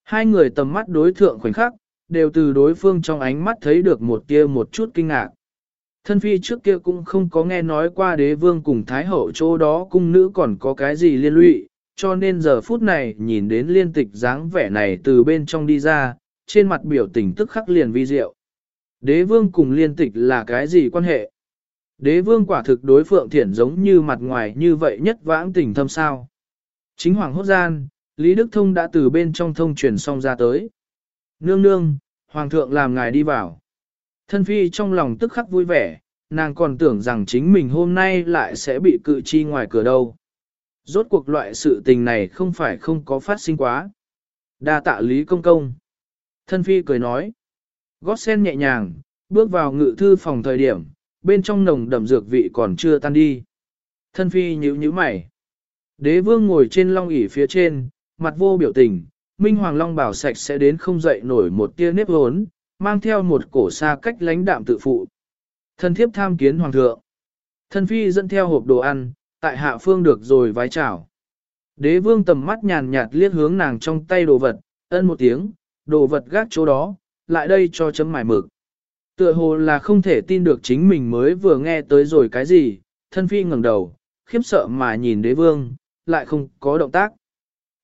Hai người tầm mắt đối thượng khoảnh khắc, đều từ đối phương trong ánh mắt thấy được một tia một chút kinh ngạc. Thân phi trước kia cũng không có nghe nói qua đế vương cùng thái hậu chỗ đó cung nữ còn có cái gì liên lụy, cho nên giờ phút này nhìn đến liên tịch dáng vẻ này từ bên trong đi ra, trên mặt biểu tình tức khắc liền vi diệu. Đế vương cùng liên tịch là cái gì quan hệ? Đế vương quả thực đối phượng thiển giống như mặt ngoài như vậy nhất vãng tình thâm sao. Chính hoàng hốt gian, Lý Đức Thông đã từ bên trong thông truyền xong ra tới. Nương nương, Hoàng thượng làm ngài đi vào. Thân phi trong lòng tức khắc vui vẻ, nàng còn tưởng rằng chính mình hôm nay lại sẽ bị cự chi ngoài cửa đâu. Rốt cuộc loại sự tình này không phải không có phát sinh quá. Đa tạ Lý Công Công. Thân phi cười nói. Gót sen nhẹ nhàng, bước vào ngự thư phòng thời điểm, bên trong nồng đậm dược vị còn chưa tan đi. Thân phi nhíu nhíu mày. Đế vương ngồi trên long ỷ phía trên, mặt vô biểu tình, Minh Hoàng Long bảo sạch sẽ đến không dậy nổi một tia nếp hốn, mang theo một cổ xa cách lãnh đạm tự phụ. Thân thiếp tham kiến Hoàng thượng. Thân phi dẫn theo hộp đồ ăn, tại hạ phương được rồi vái chào. Đế vương tầm mắt nhàn nhạt liếc hướng nàng trong tay đồ vật, ân một tiếng, đồ vật gác chỗ đó, lại đây cho chấm mải mực. Tựa hồ là không thể tin được chính mình mới vừa nghe tới rồi cái gì, thân phi ngẩng đầu, khiếp sợ mà nhìn đế vương, lại không có động tác.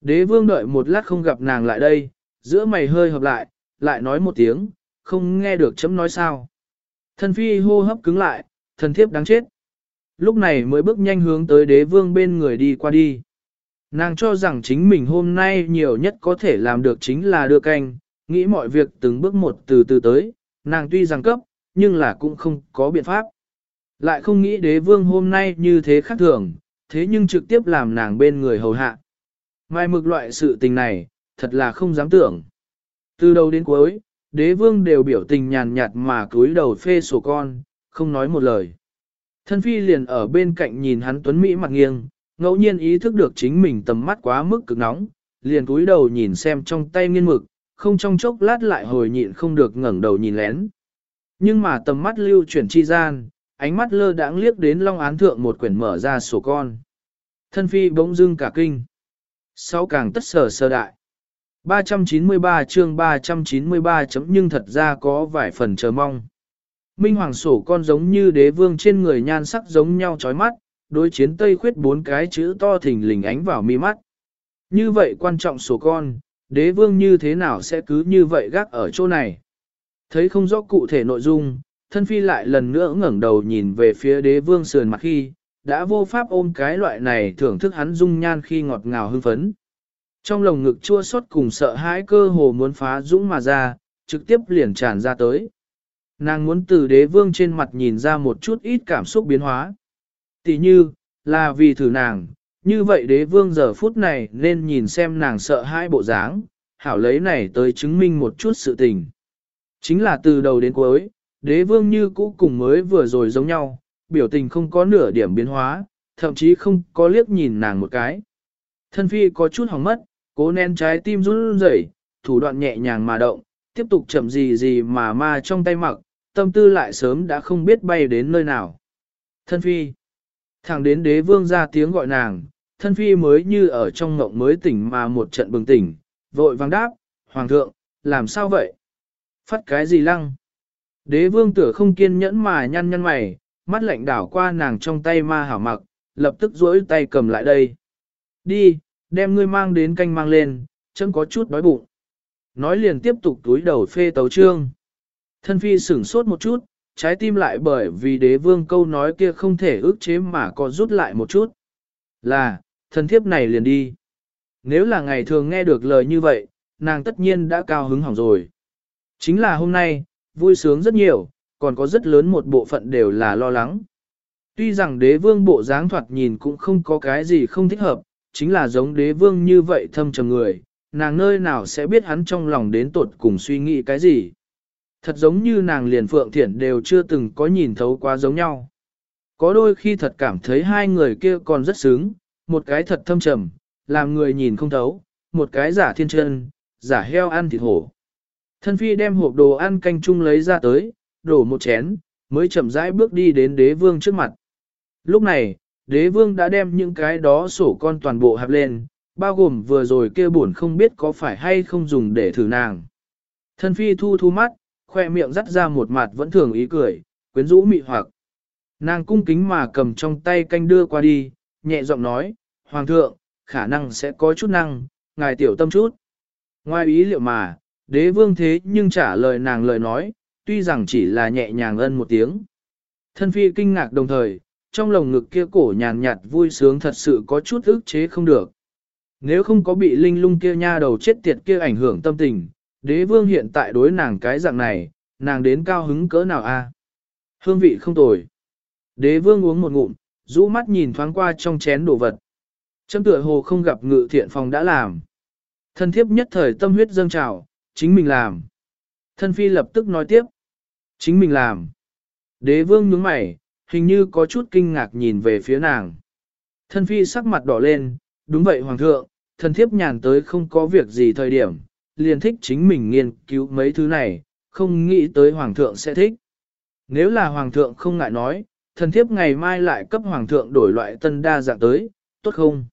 Đế vương đợi một lát không gặp nàng lại đây, giữa mày hơi hợp lại, lại nói một tiếng, không nghe được chấm nói sao. Thân phi hô hấp cứng lại, thần thiếp đáng chết. Lúc này mới bước nhanh hướng tới đế vương bên người đi qua đi. Nàng cho rằng chính mình hôm nay nhiều nhất có thể làm được chính là đưa canh, nghĩ mọi việc từng bước một từ từ tới, nàng tuy rằng cấp, nhưng là cũng không có biện pháp. Lại không nghĩ đế vương hôm nay như thế khác thường, thế nhưng trực tiếp làm nàng bên người hầu hạ. Mai mực loại sự tình này, thật là không dám tưởng. Từ đầu đến cuối, đế vương đều biểu tình nhàn nhạt mà cúi đầu phê sổ con, không nói một lời. Thân phi liền ở bên cạnh nhìn hắn tuấn Mỹ mặt nghiêng, ngẫu nhiên ý thức được chính mình tầm mắt quá mức cực nóng, liền cúi đầu nhìn xem trong tay nghiên mực, không trong chốc lát lại hồi nhịn không được ngẩng đầu nhìn lén. Nhưng mà tầm mắt lưu chuyển chi gian, ánh mắt lơ đãng liếc đến long án thượng một quyển mở ra sổ con. Thân phi bỗng dưng cả kinh. Sau càng tất sở sơ đại. 393 chương 393 chấm nhưng thật ra có vài phần chờ mong. Minh Hoàng sổ con giống như đế vương trên người nhan sắc giống nhau chói mắt, đối chiến tây khuyết bốn cái chữ to thình lình ánh vào mi mắt. Như vậy quan trọng sổ con, đế vương như thế nào sẽ cứ như vậy gác ở chỗ này. Thấy không rõ cụ thể nội dung, thân phi lại lần nữa ngẩng đầu nhìn về phía đế vương sườn mặt khi, đã vô pháp ôm cái loại này thưởng thức hắn dung nhan khi ngọt ngào hưng phấn. Trong lồng ngực chua xót cùng sợ hãi cơ hồ muốn phá dũng mà ra, trực tiếp liền tràn ra tới. Nàng muốn từ đế vương trên mặt nhìn ra một chút ít cảm xúc biến hóa. Tỷ như, là vì thử nàng, như vậy đế vương giờ phút này nên nhìn xem nàng sợ hãi bộ dáng, hảo lấy này tới chứng minh một chút sự tình. Chính là từ đầu đến cuối, đế vương như cũ cùng mới vừa rồi giống nhau, biểu tình không có nửa điểm biến hóa, thậm chí không có liếc nhìn nàng một cái. Thân phi có chút hỏng mất, cố nén trái tim run rẩy, thủ đoạn nhẹ nhàng mà động, tiếp tục chậm gì gì mà ma trong tay mặc, tâm tư lại sớm đã không biết bay đến nơi nào. Thân phi, thẳng đến đế vương ra tiếng gọi nàng, thân phi mới như ở trong ngộng mới tỉnh mà một trận bừng tỉnh, vội vàng đáp, Hoàng thượng, làm sao vậy? Phát cái gì lăng? Đế vương tựa không kiên nhẫn mà nhăn nhăn mày, mắt lạnh đảo qua nàng trong tay ma hảo mặc, lập tức duỗi tay cầm lại đây. Đi, đem ngươi mang đến canh mang lên, chân có chút đói bụng. Nói liền tiếp tục túi đầu phê tấu trương. Thân phi sửng sốt một chút, trái tim lại bởi vì đế vương câu nói kia không thể ước chế mà có rút lại một chút. Là, thân thiếp này liền đi. Nếu là ngày thường nghe được lời như vậy, nàng tất nhiên đã cao hứng hỏng rồi. Chính là hôm nay, vui sướng rất nhiều, còn có rất lớn một bộ phận đều là lo lắng. Tuy rằng đế vương bộ dáng thoạt nhìn cũng không có cái gì không thích hợp, chính là giống đế vương như vậy thâm trầm người, nàng nơi nào sẽ biết hắn trong lòng đến tột cùng suy nghĩ cái gì. Thật giống như nàng liền phượng thiện đều chưa từng có nhìn thấu quá giống nhau. Có đôi khi thật cảm thấy hai người kia còn rất sướng, một cái thật thâm trầm, làm người nhìn không thấu, một cái giả thiên chân, giả heo ăn thịt hổ. Thân phi đem hộp đồ ăn canh chung lấy ra tới, đổ một chén, mới chậm rãi bước đi đến đế vương trước mặt. Lúc này, đế vương đã đem những cái đó sổ con toàn bộ hạp lên, bao gồm vừa rồi kia buồn không biết có phải hay không dùng để thử nàng. Thân phi thu thu mắt, khoe miệng dắt ra một mặt vẫn thường ý cười, quyến rũ mị hoặc. Nàng cung kính mà cầm trong tay canh đưa qua đi, nhẹ giọng nói, Hoàng thượng, khả năng sẽ có chút năng, ngài tiểu tâm chút. Ngoài ý liệu mà, đế vương thế nhưng trả lời nàng lời nói, tuy rằng chỉ là nhẹ nhàng ân một tiếng. Thân phi kinh ngạc đồng thời, trong lồng ngực kia cổ nhàn nhạt vui sướng thật sự có chút ức chế không được. Nếu không có bị linh lung kia nha đầu chết tiệt kia ảnh hưởng tâm tình, đế vương hiện tại đối nàng cái dạng này, nàng đến cao hứng cỡ nào a? Hương vị không tồi. Đế vương uống một ngụm, rũ mắt nhìn thoáng qua trong chén đồ vật. Châm tựa hồ không gặp ngự thiện phòng đã làm. Thân thiếp nhất thời tâm huyết dâng trào, chính mình làm. Thân phi lập tức nói tiếp. Chính mình làm. Đế vương nhướng mày, hình như có chút kinh ngạc nhìn về phía nàng. Thân phi sắc mặt đỏ lên, đúng vậy hoàng thượng, thần thiếp nhàn tới không có việc gì thời điểm, liền thích chính mình nghiên cứu mấy thứ này, không nghĩ tới hoàng thượng sẽ thích. Nếu là hoàng thượng không ngại nói, thần thiếp ngày mai lại cấp hoàng thượng đổi loại tân đa dạng tới, tốt không?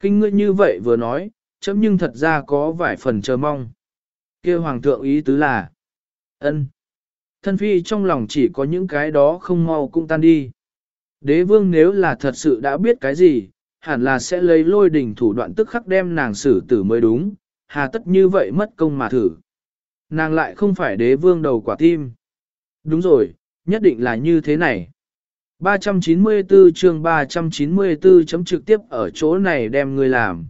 Kinh ngươi như vậy vừa nói, chấm nhưng thật ra có vài phần chờ mong. kia hoàng thượng ý tứ là, ân Thân phi trong lòng chỉ có những cái đó không mau cũng tan đi. Đế vương nếu là thật sự đã biết cái gì, hẳn là sẽ lấy lôi đỉnh thủ đoạn tức khắc đem nàng xử tử mới đúng, hà tất như vậy mất công mà thử. Nàng lại không phải đế vương đầu quả tim. Đúng rồi, nhất định là như thế này. 394 chương 394 chấm trực tiếp ở chỗ này đem người làm.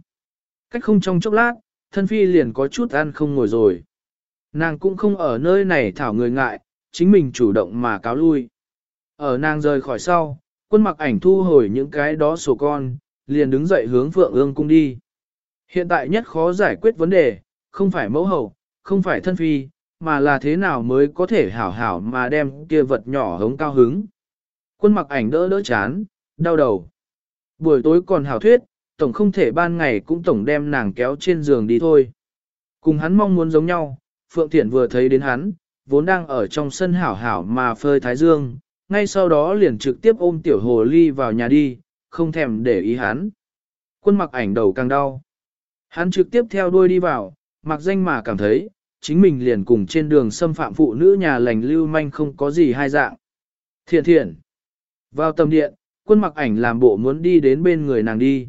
Cách không trong chốc lát, thân phi liền có chút ăn không ngồi rồi. Nàng cũng không ở nơi này thảo người ngại, chính mình chủ động mà cáo lui. Ở nàng rời khỏi sau, quân mặc ảnh thu hồi những cái đó sổ con, liền đứng dậy hướng Phượng ương cung đi. Hiện tại nhất khó giải quyết vấn đề, không phải mẫu hậu, không phải thân phi, mà là thế nào mới có thể hảo hảo mà đem kia vật nhỏ hống cao hứng. Quân mặc ảnh đỡ đỡ chán, đau đầu. Buổi tối còn hảo thuyết, tổng không thể ban ngày cũng tổng đem nàng kéo trên giường đi thôi. Cùng hắn mong muốn giống nhau, Phượng Thiển vừa thấy đến hắn, vốn đang ở trong sân hảo hảo mà phơi thái dương, ngay sau đó liền trực tiếp ôm tiểu hồ ly vào nhà đi, không thèm để ý hắn. Quân mặc ảnh đầu càng đau. Hắn trực tiếp theo đuôi đi vào, mặc danh mà cảm thấy, chính mình liền cùng trên đường xâm phạm phụ nữ nhà lành lưu manh không có gì hai dạng. Thiện thiện. Vào tầm điện, quân mặc ảnh làm bộ muốn đi đến bên người nàng đi.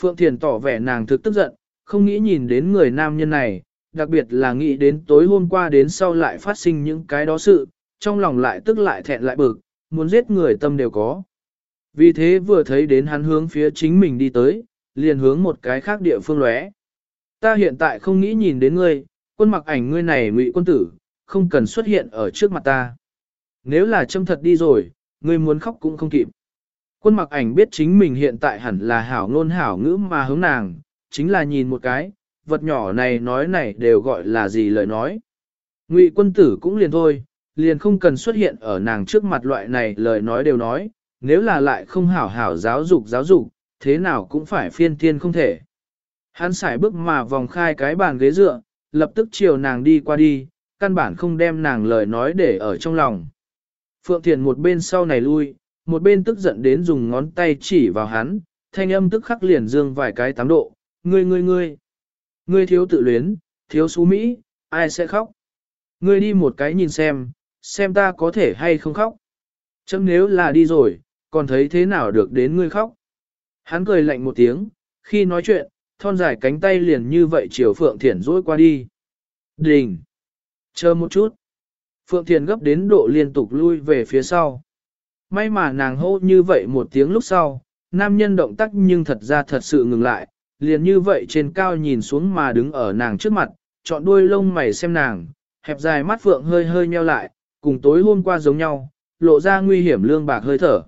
Phượng Thiền tỏ vẻ nàng thực tức giận, không nghĩ nhìn đến người nam nhân này, đặc biệt là nghĩ đến tối hôm qua đến sau lại phát sinh những cái đó sự, trong lòng lại tức lại thẹn lại bực, muốn giết người tâm đều có. Vì thế vừa thấy đến hắn hướng phía chính mình đi tới, liền hướng một cái khác địa phương lóe. Ta hiện tại không nghĩ nhìn đến ngươi, quân mặc ảnh ngươi này ngụy quân tử, không cần xuất hiện ở trước mặt ta. Nếu là châm thật đi rồi, ngươi muốn khóc cũng không kịp. Quân mặc ảnh biết chính mình hiện tại hẳn là hảo ngôn hảo ngữ mà hướng nàng, chính là nhìn một cái, vật nhỏ này nói này đều gọi là gì lời nói. Ngụy quân tử cũng liền thôi, liền không cần xuất hiện ở nàng trước mặt loại này lời nói đều nói, nếu là lại không hảo hảo giáo dục giáo dục, thế nào cũng phải phiên thiên không thể. Hắn xài bước mà vòng khai cái bàn ghế dựa, lập tức chiều nàng đi qua đi, căn bản không đem nàng lời nói để ở trong lòng. Phượng Thiền một bên sau này lui, một bên tức giận đến dùng ngón tay chỉ vào hắn, thanh âm tức khắc liền dương vài cái tám độ, ngươi ngươi ngươi. Ngươi thiếu tự luyến, thiếu xú Mỹ, ai sẽ khóc? Ngươi đi một cái nhìn xem, xem ta có thể hay không khóc. Chấm nếu là đi rồi, còn thấy thế nào được đến ngươi khóc. Hắn cười lạnh một tiếng, khi nói chuyện, thon dài cánh tay liền như vậy chiều Phượng Thiển rối qua đi. Đình! Chờ một chút. Phượng Thiền gấp đến độ liên tục lui về phía sau. May mà nàng hô như vậy một tiếng lúc sau, nam nhân động tác nhưng thật ra thật sự ngừng lại, liền như vậy trên cao nhìn xuống mà đứng ở nàng trước mặt, chọn đuôi lông mày xem nàng, hẹp dài mắt phượng hơi hơi nheo lại, cùng tối hôm qua giống nhau, lộ ra nguy hiểm lương bạc hơi thở.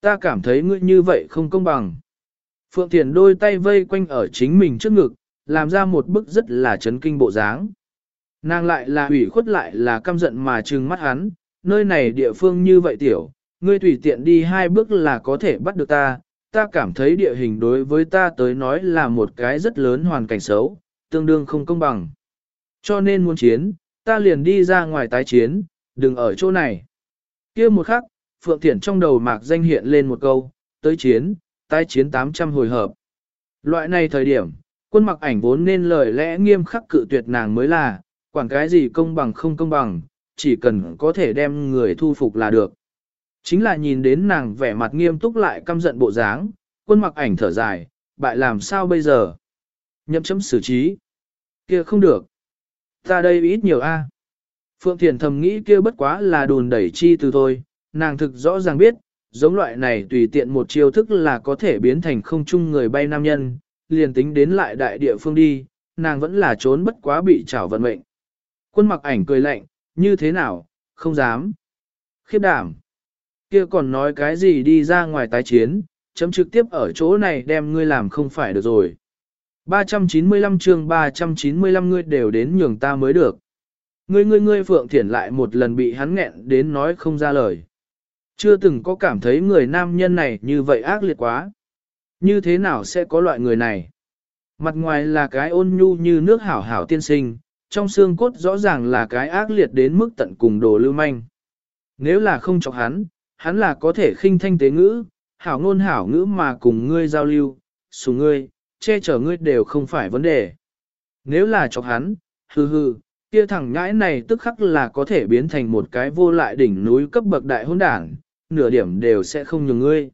Ta cảm thấy ngươi như vậy không công bằng. Phượng Thiền đôi tay vây quanh ở chính mình trước ngực, làm ra một bức rất là chấn kinh bộ dáng. Nàng lại là ủy khuất lại là căm giận mà trừng mắt hắn, nơi này địa phương như vậy tiểu, ngươi tùy tiện đi hai bước là có thể bắt được ta, ta cảm thấy địa hình đối với ta tới nói là một cái rất lớn hoàn cảnh xấu, tương đương không công bằng. Cho nên muốn chiến, ta liền đi ra ngoài tái chiến, đừng ở chỗ này. kia một khắc, Phượng Thiển trong đầu mạc danh hiện lên một câu, tới chiến, tái chiến 800 hồi hợp. Loại này thời điểm, quân mặc ảnh vốn nên lời lẽ nghiêm khắc cự tuyệt nàng mới là, quản cái gì công bằng không công bằng, chỉ cần có thể đem người thu phục là được. Chính là nhìn đến nàng vẻ mặt nghiêm túc lại căm giận bộ dáng, quân mặc ảnh thở dài, bại làm sao bây giờ? Nhậm chấm xử trí. kia không được. Ta đây ít nhiều a. Phượng Thiền thầm nghĩ kia bất quá là đùn đẩy chi từ thôi, nàng thực rõ ràng biết, giống loại này tùy tiện một chiêu thức là có thể biến thành không chung người bay nam nhân, liền tính đến lại đại địa phương đi, nàng vẫn là trốn bất quá bị trảo vận mệnh. Quân mặc ảnh cười lạnh, như thế nào, không dám. Khiếp đảm. Kia còn nói cái gì đi ra ngoài tái chiến, chấm trực tiếp ở chỗ này đem ngươi làm không phải được rồi. 395 chương 395 ngươi đều đến nhường ta mới được. Ngươi ngươi ngươi Phượng Thiển lại một lần bị hắn nghẹn đến nói không ra lời. Chưa từng có cảm thấy người nam nhân này như vậy ác liệt quá. Như thế nào sẽ có loại người này? Mặt ngoài là cái ôn nhu như nước hảo hảo tiên sinh, trong xương cốt rõ ràng là cái ác liệt đến mức tận cùng đồ lưu manh. Nếu là không chọc hắn, hắn là có thể khinh thanh tế ngữ, hảo ngôn hảo ngữ mà cùng ngươi giao lưu, sùng ngươi, che chở ngươi đều không phải vấn đề. Nếu là chọc hắn, hừ hừ, kia thằng ngãi này tức khắc là có thể biến thành một cái vô lại đỉnh núi cấp bậc đại hôn đảng, nửa điểm đều sẽ không nhường ngươi.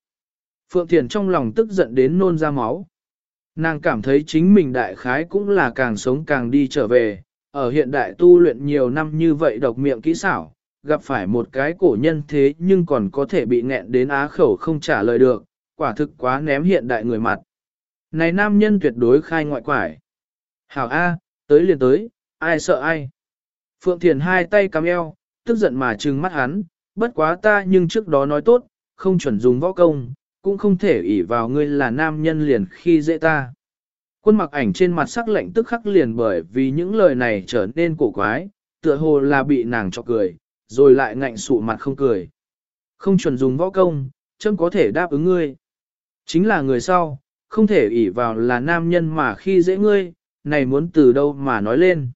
Phượng Thiền trong lòng tức giận đến nôn ra máu. Nàng cảm thấy chính mình đại khái cũng là càng sống càng đi trở về, ở hiện đại tu luyện nhiều năm như vậy độc miệng kỹ xảo, gặp phải một cái cổ nhân thế nhưng còn có thể bị nghẹn đến á khẩu không trả lời được, quả thực quá ném hiện đại người mặt. Này nam nhân tuyệt đối khai ngoại quải. Hảo A, tới liền tới, ai sợ ai. Phượng Thiền hai tay cắm eo, tức giận mà trừng mắt hắn, bất quá ta nhưng trước đó nói tốt, không chuẩn dùng võ công, cũng không thể ỷ vào ngươi là nam nhân liền khi dễ ta. Quân mặc ảnh trên mặt sắc lạnh tức khắc liền bởi vì những lời này trở nên cổ quái, tựa hồ là bị nàng chọc cười, rồi lại ngạnh sụ mặt không cười. Không chuẩn dùng võ công, chấm có thể đáp ứng ngươi. Chính là người sau, không thể ỷ vào là nam nhân mà khi dễ ngươi, này muốn từ đâu mà nói lên.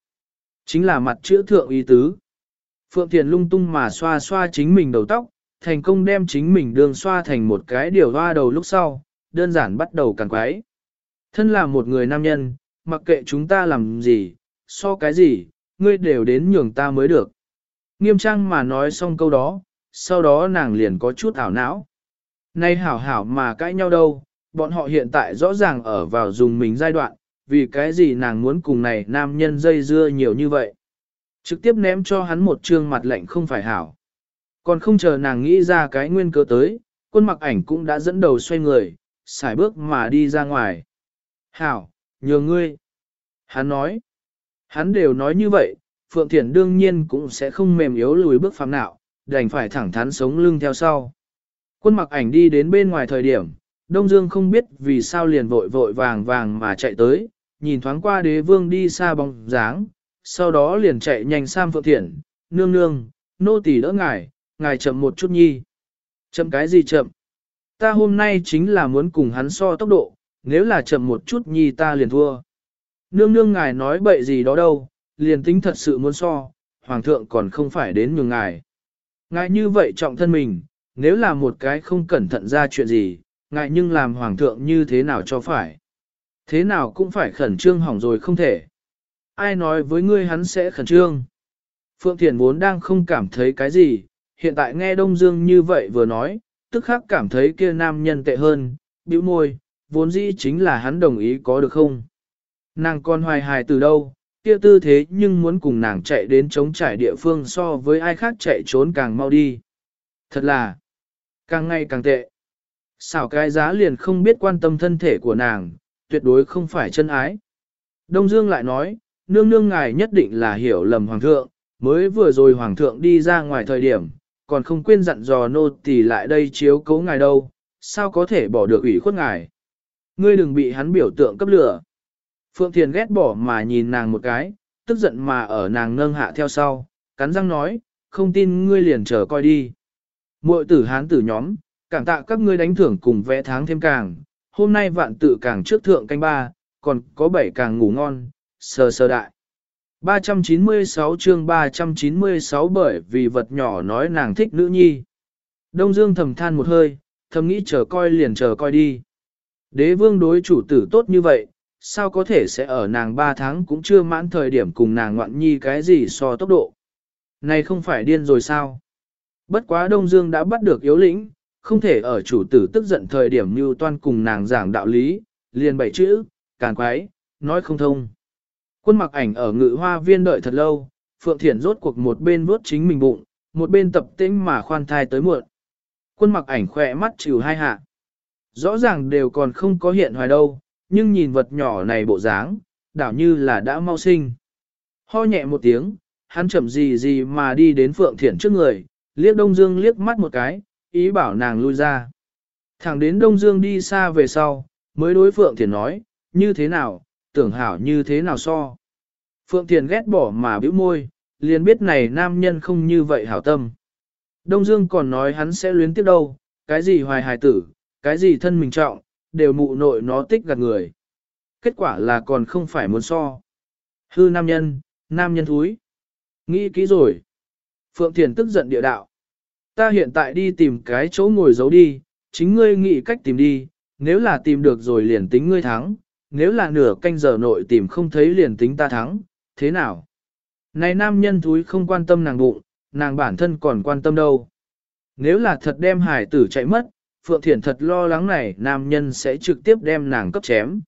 Chính là mặt chữa thượng ý tứ. Phượng Thiền lung tung mà xoa xoa chính mình đầu tóc, thành công đem chính mình đường xoa thành một cái điều hoa đầu lúc sau, đơn giản bắt đầu càng quái. Thân là một người nam nhân, mặc kệ chúng ta làm gì, so cái gì, ngươi đều đến nhường ta mới được. Nghiêm trang mà nói xong câu đó, sau đó nàng liền có chút ảo não. Nay hảo hảo mà cãi nhau đâu, bọn họ hiện tại rõ ràng ở vào dùng mình giai đoạn, vì cái gì nàng muốn cùng này nam nhân dây dưa nhiều như vậy. Trực tiếp ném cho hắn một trương mặt lạnh không phải hảo. Còn không chờ nàng nghĩ ra cái nguyên cớ tới, quân mặc ảnh cũng đã dẫn đầu xoay người, xài bước mà đi ra ngoài. Hảo, nhờ ngươi. Hắn nói. Hắn đều nói như vậy, Phượng Thiển đương nhiên cũng sẽ không mềm yếu lùi bước phạm nạo, đành phải thẳng thắn sống lưng theo sau. Quân mặc ảnh đi đến bên ngoài thời điểm, Đông Dương không biết vì sao liền vội vội vàng vàng mà chạy tới, nhìn thoáng qua đế vương đi xa bóng dáng, sau đó liền chạy nhanh sang Phượng Thiển, nương nương, nô tỳ đỡ ngài, ngài chậm một chút nhi. Chậm cái gì chậm? Ta hôm nay chính là muốn cùng hắn so tốc độ, nếu là chậm một chút nhi ta liền thua. Nương nương ngài nói bậy gì đó đâu, liền tính thật sự muốn so, hoàng thượng còn không phải đến nhường ngài. Ngài như vậy trọng thân mình, nếu là một cái không cẩn thận ra chuyện gì, ngài nhưng làm hoàng thượng như thế nào cho phải. Thế nào cũng phải khẩn trương hỏng rồi không thể. Ai nói với ngươi hắn sẽ khẩn trương. Phượng Thiền vốn đang không cảm thấy cái gì, hiện tại nghe Đông Dương như vậy vừa nói, tức khắc cảm thấy kia nam nhân tệ hơn, bĩu môi, vốn dĩ chính là hắn đồng ý có được không. Nàng con hoài hài từ đâu, kia tư thế nhưng muốn cùng nàng chạy đến chống trải địa phương so với ai khác chạy trốn càng mau đi. Thật là, càng ngày càng tệ. Xảo cái giá liền không biết quan tâm thân thể của nàng, tuyệt đối không phải chân ái. Đông Dương lại nói, nương nương ngài nhất định là hiểu lầm hoàng thượng, mới vừa rồi hoàng thượng đi ra ngoài thời điểm, còn không quên dặn dò nô tỳ lại đây chiếu cố ngài đâu, sao có thể bỏ được ủy khuất ngài. Ngươi đừng bị hắn biểu tượng cấp lửa. Phượng Thiền ghét bỏ mà nhìn nàng một cái, tức giận mà ở nàng nâng hạ theo sau, cắn răng nói, không tin ngươi liền chờ coi đi. Mội tử hán tử nhóm, cảm tạ các ngươi đánh thưởng cùng vẽ tháng thêm càng, hôm nay vạn tự càng trước thượng canh ba, còn có bảy càng ngủ ngon, sờ sờ đại. 396 chương 396 bởi vì vật nhỏ nói nàng thích nữ nhi. Đông Dương thầm than một hơi, thầm nghĩ chờ coi liền chờ coi đi. Đế vương đối chủ tử tốt như vậy, sao có thể sẽ ở nàng 3 tháng cũng chưa mãn thời điểm cùng nàng ngoạn nhi cái gì so tốc độ. Này không phải điên rồi sao? Bất quá Đông Dương đã bắt được yếu lĩnh, không thể ở chủ tử tức giận thời điểm như toan cùng nàng giảng đạo lý, liền bảy chữ, càn quái, nói không thông. Quân mặc ảnh ở ngự hoa viên đợi thật lâu, Phượng Thiển rốt cuộc một bên vuốt chính mình bụng, một bên tập tĩnh mà khoan thai tới muộn. Quân mặc ảnh khỏe mắt chịu hai hạ. Rõ ràng đều còn không có hiện hoài đâu, nhưng nhìn vật nhỏ này bộ dáng, đảo như là đã mau sinh. Ho nhẹ một tiếng, hắn chậm gì gì mà đi đến Phượng Thiển trước người, liếc Đông Dương liếc mắt một cái, ý bảo nàng lui ra. Thẳng đến Đông Dương đi xa về sau, mới đối Phượng Thiển nói, như thế nào, tưởng hảo như thế nào so. Phượng Thiển ghét bỏ mà bĩu môi, liền biết này nam nhân không như vậy hảo tâm. Đông Dương còn nói hắn sẽ luyến tiếp đâu, cái gì hoài hài tử, cái gì thân mình trọng, đều mụ nội nó tích gạt người. Kết quả là còn không phải muốn so. Hư nam nhân, nam nhân thúi. Nghĩ kỹ rồi. Phượng Thiền tức giận địa đạo. Ta hiện tại đi tìm cái chỗ ngồi giấu đi, chính ngươi nghĩ cách tìm đi, nếu là tìm được rồi liền tính ngươi thắng, nếu là nửa canh giờ nội tìm không thấy liền tính ta thắng, thế nào? Này nam nhân thúi không quan tâm nàng bụng, nàng bản thân còn quan tâm đâu. Nếu là thật đem hải tử chạy mất, Phượng Thiển thật lo lắng này nam nhân sẽ trực tiếp đem nàng cấp chém.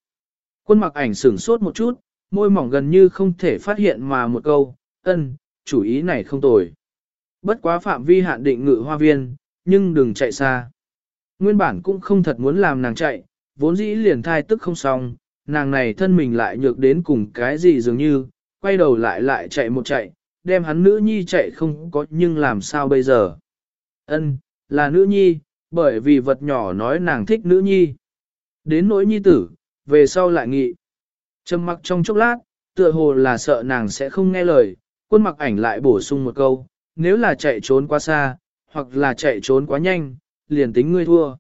Quân mặc ảnh sửng sốt một chút, môi mỏng gần như không thể phát hiện mà một câu, ân, chủ ý này không tồi. Bất quá phạm vi hạn định ngự hoa viên, nhưng đừng chạy xa. Nguyên bản cũng không thật muốn làm nàng chạy, vốn dĩ liền thai tức không xong, nàng này thân mình lại nhược đến cùng cái gì dường như, quay đầu lại lại chạy một chạy, đem hắn nữ nhi chạy không có nhưng làm sao bây giờ. Ân, là nữ nhi, bởi vì vật nhỏ nói nàng thích nữ nhi. Đến nỗi nhi tử, về sau lại nghị. Trầm mặc trong chốc lát, tựa hồ là sợ nàng sẽ không nghe lời, quân mặc ảnh lại bổ sung một câu, nếu là chạy trốn quá xa, hoặc là chạy trốn quá nhanh, liền tính ngươi thua.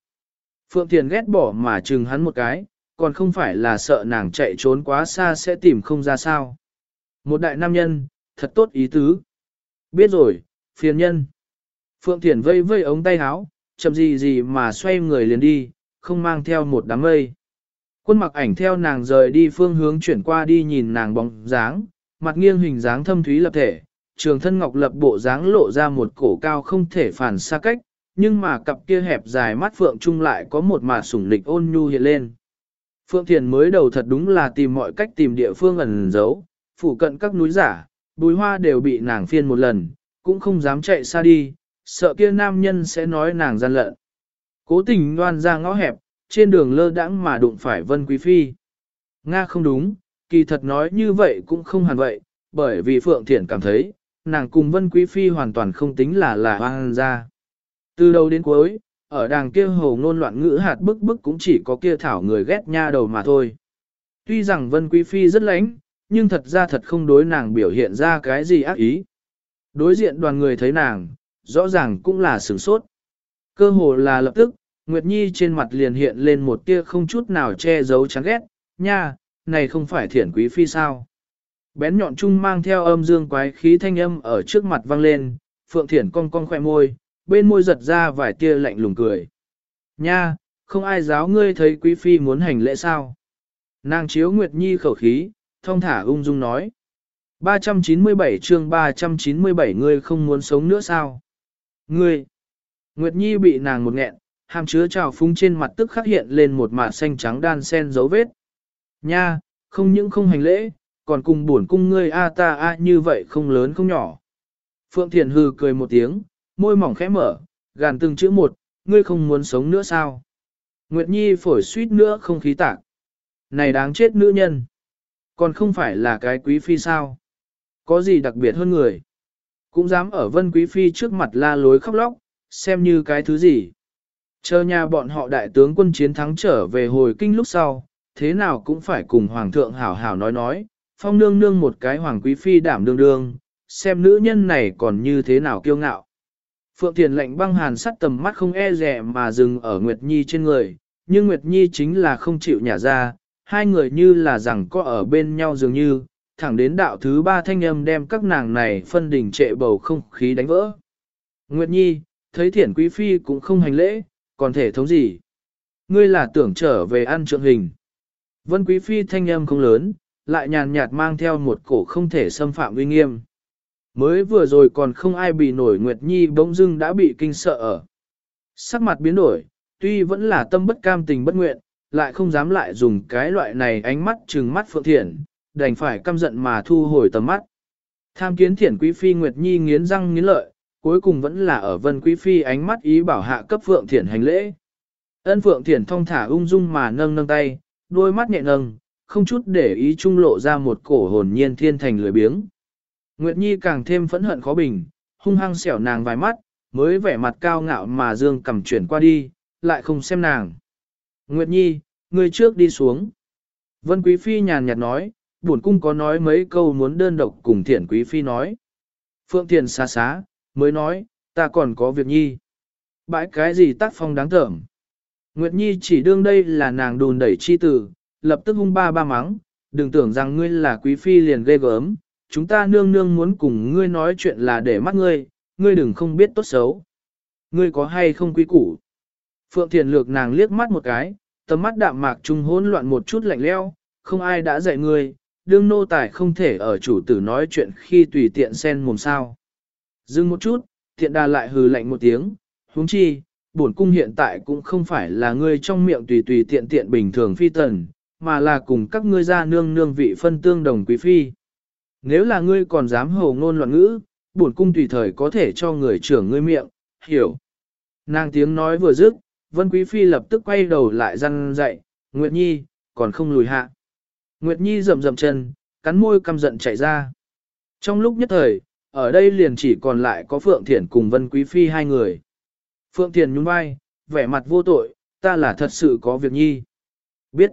Phượng Thiền ghét bỏ mà chừng hắn một cái, còn không phải là sợ nàng chạy trốn quá xa sẽ tìm không ra sao. Một đại nam nhân, thật tốt ý tứ. Biết rồi, phiền nhân. Phượng Thiền vây vây ống tay áo, chậm gì gì mà xoay người liền đi, không mang theo một đám mây. Quân mặc ảnh theo nàng rời đi phương hướng chuyển qua đi nhìn nàng bóng dáng, mặt nghiêng hình dáng thâm thúy lập thể, trường thân ngọc lập bộ dáng lộ ra một cổ cao không thể phản xa cách, nhưng mà cặp kia hẹp dài mắt Phượng Trung lại có một mà sủng lịch ôn nhu hiện lên. Phượng Thiền mới đầu thật đúng là tìm mọi cách tìm địa phương ẩn giấu, phủ cận các núi giả, bùi hoa đều bị nàng phiên một lần, cũng không dám chạy xa đi, sợ kia nam nhân sẽ nói nàng gian lận. Cố tình đoan ra ngõ hẹp, trên đường lơ đãng mà đụng phải Vân Quý Phi. Nga không đúng, kỳ thật nói như vậy cũng không hẳn vậy, bởi vì Phượng Thiển cảm thấy, nàng cùng Vân Quý Phi hoàn toàn không tính là là hoang ra. Từ đầu đến cuối, ở đàng kia hồ ngôn loạn ngữ hạt bức bức cũng chỉ có kia thảo người ghét nha đầu mà thôi. Tuy rằng Vân Quý Phi rất lãnh, nhưng thật ra thật không đối nàng biểu hiện ra cái gì ác ý. Đối diện đoàn người thấy nàng, rõ ràng cũng là sửng sốt. Cơ hồ là lập tức, Nguyệt Nhi trên mặt liền hiện lên một tia không chút nào che giấu chán ghét, nha, này không phải thiển quý phi sao. Bén nhọn chung mang theo âm dương quái khí thanh âm ở trước mặt vang lên, Phượng Thiển cong cong khỏe môi, bên môi giật ra vài tia lạnh lùng cười. Nha, không ai giáo ngươi thấy quý phi muốn hành lễ sao. Nàng chiếu Nguyệt Nhi khẩu khí, thông thả ung dung nói. 397 chương 397 ngươi không muốn sống nữa sao? Ngươi! Nguyệt Nhi bị nàng một nghẹn, hàm chứa trào phúng trên mặt tức khắc hiện lên một mạt xanh trắng đan sen dấu vết. Nha, không những không hành lễ, còn cùng buồn cung ngươi a ta a như vậy không lớn không nhỏ. Phượng Thiền hư cười một tiếng, môi mỏng khẽ mở, gàn từng chữ một, ngươi không muốn sống nữa sao? Nguyệt Nhi phổi suýt nữa không khí tạc. Này đáng chết nữ nhân. Còn không phải là cái quý phi sao? Có gì đặc biệt hơn người? Cũng dám ở vân quý phi trước mặt la lối khóc lóc, xem như cái thứ gì? Chờ nhà bọn họ đại tướng quân chiến thắng trở về hồi kinh lúc sau, thế nào cũng phải cùng hoàng thượng hảo hảo nói nói, phong nương nương một cái hoàng quý phi đảm đương đương, xem nữ nhân này còn như thế nào kiêu ngạo. Phượng Thiền lệnh băng hàn sắt tầm mắt không e rẻ mà dừng ở Nguyệt Nhi trên người, nhưng Nguyệt Nhi chính là không chịu nhả ra, hai người như là rằng có ở bên nhau dường như, thẳng đến đạo thứ ba thanh âm đem các nàng này phân đỉnh trệ bầu không khí đánh vỡ. Nguyệt Nhi, thấy thiển quý phi cũng không hành lễ, còn thể thống gì? Ngươi là tưởng trở về ăn trượng hình. Vân quý phi thanh âm không lớn, lại nhàn nhạt mang theo một cổ không thể xâm phạm uy nghiêm. Mới vừa rồi còn không ai bị nổi Nguyệt Nhi bỗng dưng đã bị kinh sợ ở. Sắc mặt biến đổi, tuy vẫn là tâm bất cam tình bất nguyện, lại không dám lại dùng cái loại này ánh mắt trừng mắt Phượng Thiển, đành phải căm giận mà thu hồi tầm mắt. Tham kiến Thiển Quý Phi Nguyệt Nhi nghiến răng nghiến lợi, cuối cùng vẫn là ở Vân Quý Phi ánh mắt ý bảo hạ cấp Phượng Thiển hành lễ. Ân Phượng Thiển thong thả ung dung mà nâng nâng tay, đôi mắt nhẹ nâng, không chút để ý trung lộ ra một cổ hồn nhiên thiên thành lười biếng. Nguyệt Nhi càng thêm phẫn hận khó bình, hung hăng xẻo nàng vài mắt, mới vẻ mặt cao ngạo mà dương cầm chuyển qua đi, lại không xem nàng. Nguyệt Nhi, người trước đi xuống. Vân Quý Phi nhàn nhạt nói, buồn cung có nói mấy câu muốn đơn độc cùng thiện Quý Phi nói. Phượng Thiền xa xá, mới nói, ta còn có việc nhi. Bãi cái gì tác phong đáng thởm. Nguyệt Nhi chỉ đương đây là nàng đùn đẩy chi tử, lập tức hung ba ba mắng, đừng tưởng rằng ngươi là quý phi liền ghê gớm, chúng ta nương nương muốn cùng ngươi nói chuyện là để mắt ngươi, ngươi đừng không biết tốt xấu. Ngươi có hay không quý củ? Phượng Thiền lược nàng liếc mắt một cái, tầm mắt đạm mạc trung hỗn loạn một chút lạnh leo, không ai đã dạy ngươi, đương nô tài không thể ở chủ tử nói chuyện khi tùy tiện xen mồm sao. Dừng một chút, thiện đà lại hừ lạnh một tiếng, huống chi, bổn cung hiện tại cũng không phải là ngươi trong miệng tùy tùy tiện tiện bình thường phi tần, mà là cùng các ngươi ra nương nương vị phân tương đồng quý phi. Nếu là ngươi còn dám hồ ngôn loạn ngữ, bổn cung tùy thời có thể cho người trưởng ngươi miệng, hiểu. Nàng tiếng nói vừa dứt, Vân Quý Phi lập tức quay đầu lại răn dậy, Nguyệt Nhi, còn không lùi hạ. Nguyệt Nhi rầm rầm chân, cắn môi căm giận chạy ra. Trong lúc nhất thời, ở đây liền chỉ còn lại có Phượng Thiển cùng Vân Quý Phi hai người. Phượng Thiển nhún vai, vẻ mặt vô tội, ta là thật sự có việc nhi. Biết.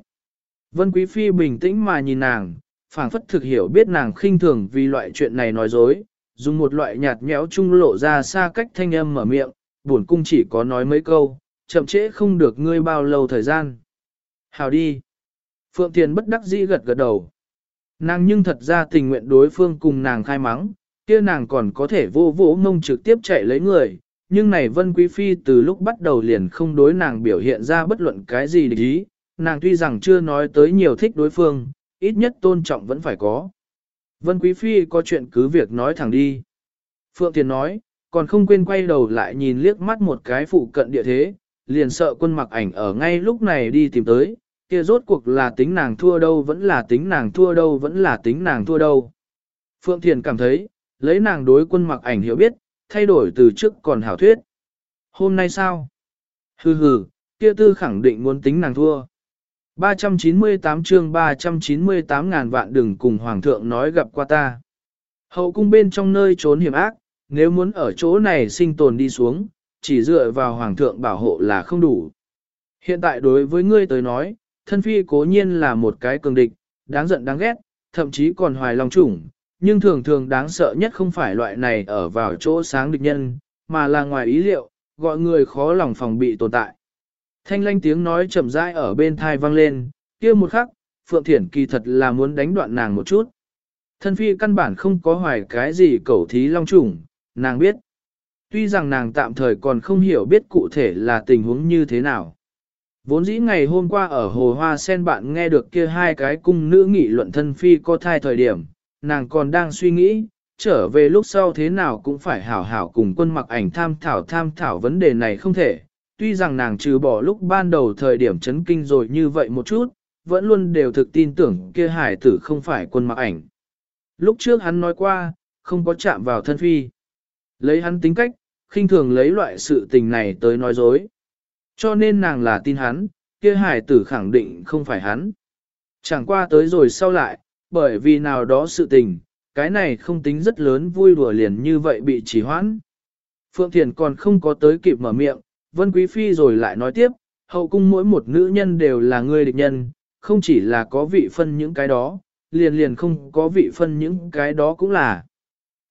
Vân Quý Phi bình tĩnh mà nhìn nàng, phảng phất thực hiểu biết nàng khinh thường vì loại chuyện này nói dối, dùng một loại nhạt nhẽo trung lộ ra xa cách thanh âm mở miệng, buồn cung chỉ có nói mấy câu, chậm trễ không được ngươi bao lâu thời gian. Hào đi. Phượng Thiền bất đắc dĩ gật gật đầu. Nàng nhưng thật ra tình nguyện đối phương cùng nàng khai mắng, kia nàng còn có thể vô vỗ ngông trực tiếp chạy lấy người, nhưng này Vân Quý Phi từ lúc bắt đầu liền không đối nàng biểu hiện ra bất luận cái gì để ý, nàng tuy rằng chưa nói tới nhiều thích đối phương, ít nhất tôn trọng vẫn phải có. Vân Quý Phi có chuyện cứ việc nói thẳng đi. Phượng Thiền nói, còn không quên quay đầu lại nhìn liếc mắt một cái phụ cận địa thế, liền sợ quân mặc ảnh ở ngay lúc này đi tìm tới, kia rốt cuộc là tính nàng thua đâu vẫn là tính nàng thua đâu vẫn là tính nàng thua đâu. Phượng Thiền cảm thấy, lấy nàng đối quân mặc ảnh hiểu biết, thay đổi từ trước còn hảo thuyết. Hôm nay sao? Hừ hừ, kia tư khẳng định muốn tính nàng thua. 398 chương 398 ngàn vạn đừng cùng Hoàng thượng nói gặp qua ta. Hậu cung bên trong nơi trốn hiểm ác, nếu muốn ở chỗ này sinh tồn đi xuống, chỉ dựa vào Hoàng thượng bảo hộ là không đủ. Hiện tại đối với ngươi tới nói, thân phi cố nhiên là một cái cường địch, đáng giận đáng ghét, thậm chí còn hoài lòng chủng, nhưng thường thường đáng sợ nhất không phải loại này ở vào chỗ sáng địch nhân, mà là ngoài ý liệu, gọi người khó lòng phòng bị tồn tại. Thanh lanh tiếng nói chậm rãi ở bên thai vang lên, kia một khắc, Phượng Thiển kỳ thật là muốn đánh đoạn nàng một chút. Thân phi căn bản không có hoài cái gì cầu thí long chủng, nàng biết. Tuy rằng nàng tạm thời còn không hiểu biết cụ thể là tình huống như thế nào. Vốn dĩ ngày hôm qua ở hồ hoa sen bạn nghe được kia hai cái cung nữ nghị luận thân phi có thai thời điểm, nàng còn đang suy nghĩ, trở về lúc sau thế nào cũng phải hảo hảo cùng quân mặc ảnh tham thảo tham thảo vấn đề này không thể. Tuy rằng nàng trừ bỏ lúc ban đầu thời điểm chấn kinh rồi như vậy một chút, vẫn luôn đều thực tin tưởng kia hải tử không phải quân mặc ảnh. Lúc trước hắn nói qua, không có chạm vào thân phi. Lấy hắn tính cách, khinh thường lấy loại sự tình này tới nói dối. Cho nên nàng là tin hắn, kia hải tử khẳng định không phải hắn. Chẳng qua tới rồi sau lại, bởi vì nào đó sự tình, cái này không tính rất lớn vui đùa liền như vậy bị trì hoãn. Phượng Thiền còn không có tới kịp mở miệng, Vân Quý Phi rồi lại nói tiếp, hậu cung mỗi một nữ nhân đều là người địch nhân, không chỉ là có vị phân những cái đó, liền liền không có vị phân những cái đó cũng là.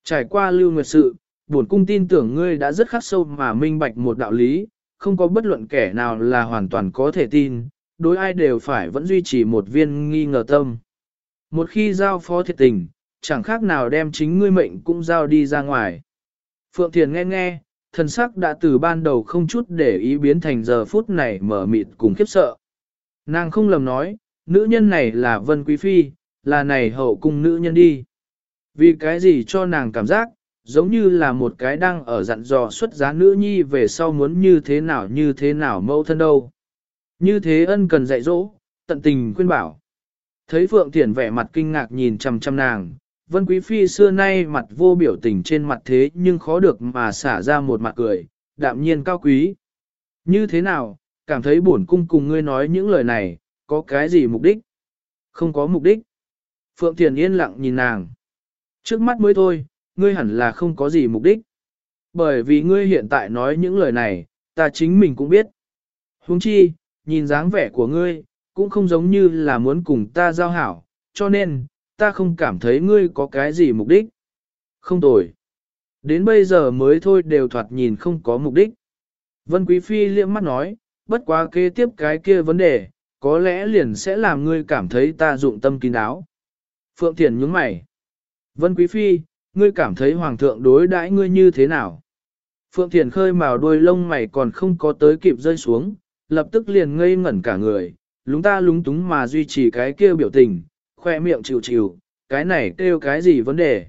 Trải qua lưu nguyệt sự, bổn cung tin tưởng ngươi đã rất khắc sâu mà minh bạch một đạo lý, không có bất luận kẻ nào là hoàn toàn có thể tin, đối ai đều phải vẫn duy trì một viên nghi ngờ tâm. Một khi giao phó thiệt tình, chẳng khác nào đem chính ngươi mệnh cũng giao đi ra ngoài. Phượng Thiền nghe nghe, thần sắc đã từ ban đầu không chút để ý biến thành giờ phút này mở mịt cùng khiếp sợ. Nàng không lầm nói, nữ nhân này là Vân Quý Phi, là này hậu cung nữ nhân đi. Vì cái gì cho nàng cảm giác, giống như là một cái đang ở dặn dò xuất giá nữ nhi về sau muốn như thế nào như thế nào mâu thân đâu. Như thế ân cần dạy dỗ, tận tình khuyên bảo. Thấy Phượng Thiển vẻ mặt kinh ngạc nhìn chằm chằm nàng, Vân Quý Phi xưa nay mặt vô biểu tình trên mặt thế nhưng khó được mà xả ra một mặt cười, đạm nhiên cao quý. Như thế nào, cảm thấy buồn cung cùng ngươi nói những lời này, có cái gì mục đích? Không có mục đích. Phượng Thiền yên lặng nhìn nàng. Trước mắt mới thôi, ngươi hẳn là không có gì mục đích. Bởi vì ngươi hiện tại nói những lời này, ta chính mình cũng biết. Huống chi, nhìn dáng vẻ của ngươi, cũng không giống như là muốn cùng ta giao hảo, cho nên, ta không cảm thấy ngươi có cái gì mục đích. Không tồi. Đến bây giờ mới thôi đều thoạt nhìn không có mục đích. Vân Quý Phi liễm mắt nói, bất quá kế tiếp cái kia vấn đề, có lẽ liền sẽ làm ngươi cảm thấy ta dụng tâm kín đáo. Phượng Thiền nhướng mày. Vân Quý Phi, ngươi cảm thấy Hoàng thượng đối đãi ngươi như thế nào? Phượng Thiền khơi màu đuôi lông mày còn không có tới kịp rơi xuống, lập tức liền ngây ngẩn cả người, lúng ta lúng túng mà duy trì cái kia biểu tình, khoe miệng chịu chịu, cái này kêu cái gì vấn đề.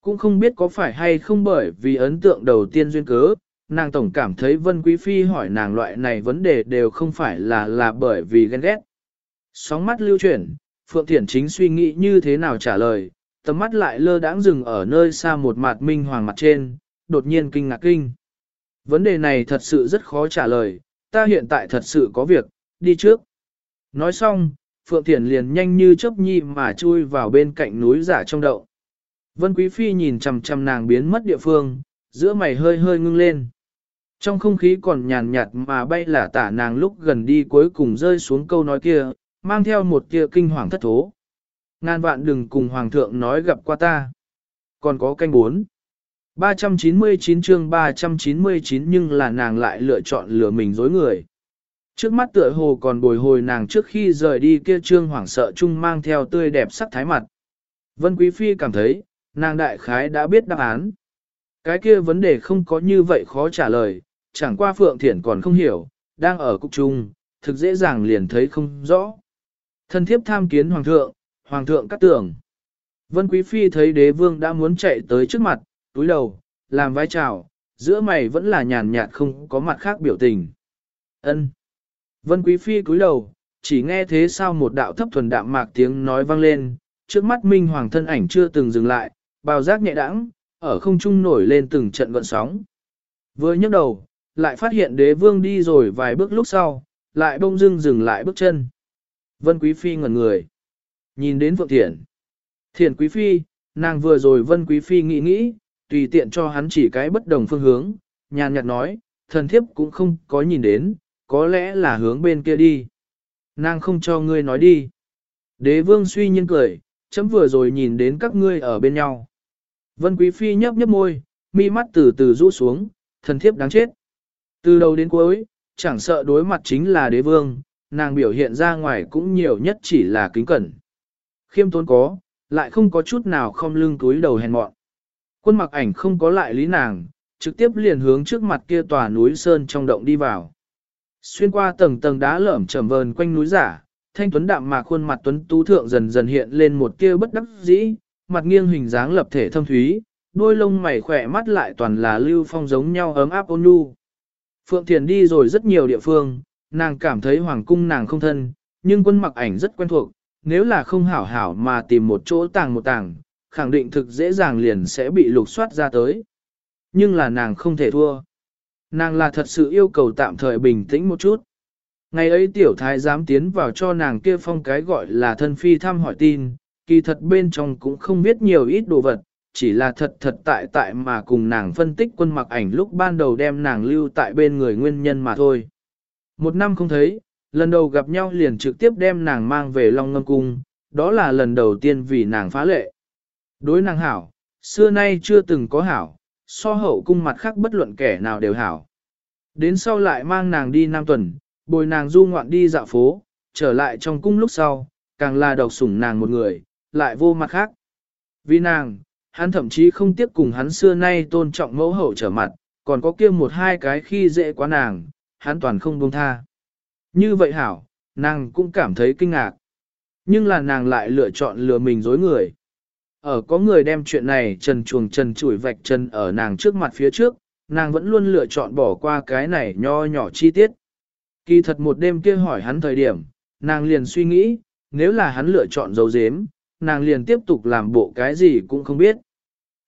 Cũng không biết có phải hay không bởi vì ấn tượng đầu tiên duyên cớ, nàng tổng cảm thấy Vân Quý Phi hỏi nàng loại này vấn đề đều không phải là là bởi vì ghen ghét. Sóng mắt lưu chuyển, Phượng Thiển chính suy nghĩ như thế nào trả lời, tầm mắt lại lơ đãng dừng ở nơi xa một mặt minh hoàng mặt trên, đột nhiên kinh ngạc kinh. Vấn đề này thật sự rất khó trả lời, ta hiện tại thật sự có việc, đi trước. Nói xong, Phượng Thiển liền nhanh như chớp nhi mà chui vào bên cạnh núi giả trong đậu. Vân Quý Phi nhìn chầm chầm nàng biến mất địa phương, giữa mày hơi hơi ngưng lên. Trong không khí còn nhàn nhạt mà bay là tả nàng lúc gần đi cuối cùng rơi xuống câu nói kia, mang theo một kia kinh hoàng thất thố. Ngàn vạn đừng cùng Hoàng thượng nói gặp qua ta. Còn có canh bốn. 399 chương 399 nhưng là nàng lại lựa chọn lừa mình dối người. Trước mắt tựa hồ còn bồi hồi nàng trước khi rời đi kia trương hoảng sợ chung mang theo tươi đẹp sắc thái mặt. Vân Quý Phi cảm thấy, nàng đại khái đã biết đáp án. Cái kia vấn đề không có như vậy khó trả lời, chẳng qua Phượng Thiển còn không hiểu, đang ở cục trung, thực dễ dàng liền thấy không rõ. Thân thiếp tham kiến Hoàng thượng, Hoàng thượng cắt tưởng. Vân Quý Phi thấy đế vương đã muốn chạy tới trước mặt, túi đầu, làm vai trào, giữa mày vẫn là nhàn nhạt không có mặt khác biểu tình. ân Vân Quý Phi cúi đầu, chỉ nghe thế sao một đạo thấp thuần đạm mạc tiếng nói vang lên, trước mắt Minh Hoàng thân ảnh chưa từng dừng lại, bào giác nhẹ đãng, ở không trung nổi lên từng trận gọn sóng. Vừa nhấc đầu, lại phát hiện đế vương đi rồi vài bước lúc sau, lại bông dưng dừng lại bước chân. Vân Quý Phi ngẩn người. Nhìn đến Phượng Thiển. Thiển Quý Phi, nàng vừa rồi Vân Quý Phi nghĩ nghĩ, tùy tiện cho hắn chỉ cái bất đồng phương hướng, nhàn nhạt nói, thần thiếp cũng không có nhìn đến, có lẽ là hướng bên kia đi. Nàng không cho ngươi nói đi. Đế vương suy nhiên cười, chấm vừa rồi nhìn đến các ngươi ở bên nhau. Vân Quý Phi nhấp nhấp môi, mi mắt từ từ rũ xuống, thần thiếp đáng chết. Từ đầu đến cuối, chẳng sợ đối mặt chính là đế vương, nàng biểu hiện ra ngoài cũng nhiều nhất chỉ là kính cẩn. Khiêm tốn có, lại không có chút nào không lưng túi đầu hèn mọn. Quân mặc ảnh không có lại lý nàng, trực tiếp liền hướng trước mặt kia tòa núi sơn trong động đi vào. Xuyên qua tầng tầng đá lởm chởm vờn quanh núi giả, thanh tuấn đạm mà khuôn mặt tuấn tú thượng dần dần hiện lên một tia bất đắc dĩ, mặt nghiêng hình dáng lập thể thâm thúy, đôi lông mày khỏe mắt lại toàn là lưu phong giống nhau ấm áp ôn nhu. Phượng Thiền đi rồi rất nhiều địa phương, nàng cảm thấy hoàng cung nàng không thân, nhưng quân mặc ảnh rất quen thuộc, nếu là không hảo hảo mà tìm một chỗ tàng một tàng, khẳng định thực dễ dàng liền sẽ bị lục soát ra tới. Nhưng là nàng không thể thua. Nàng là thật sự yêu cầu tạm thời bình tĩnh một chút. Ngày ấy tiểu thái dám tiến vào cho nàng kia phong cái gọi là thân phi thăm hỏi tin, kỳ thật bên trong cũng không biết nhiều ít đồ vật, chỉ là thật thật tại tại mà cùng nàng phân tích quân mặc ảnh lúc ban đầu đem nàng lưu tại bên người nguyên nhân mà thôi. Một năm không thấy, lần đầu gặp nhau liền trực tiếp đem nàng mang về Long Ngâm Cung, đó là lần đầu tiên vì nàng phá lệ. Đối nàng hảo, xưa nay chưa từng có hảo, so hậu cung mặt khác bất luận kẻ nào đều hảo. Đến sau lại mang nàng đi Nam Tuần, bồi nàng du ngoạn đi dạo phố, trở lại trong cung lúc sau, càng là độc sủng nàng một người, lại vô mặt khác. Vì nàng, hắn thậm chí không tiếp cùng hắn xưa nay tôn trọng mẫu hậu trở mặt, còn có kia một hai cái khi dễ quá nàng, hắn toàn không buông tha. Như vậy hảo, nàng cũng cảm thấy kinh ngạc. Nhưng là nàng lại lựa chọn lừa mình dối người. Ở có người đem chuyện này trần chuồng trần chủi vạch chân ở nàng trước mặt phía trước, nàng vẫn luôn lựa chọn bỏ qua cái này nho nhỏ chi tiết. Kỳ thật một đêm kia hỏi hắn thời điểm, nàng liền suy nghĩ, nếu là hắn lựa chọn dấu dếm, nàng liền tiếp tục làm bộ cái gì cũng không biết.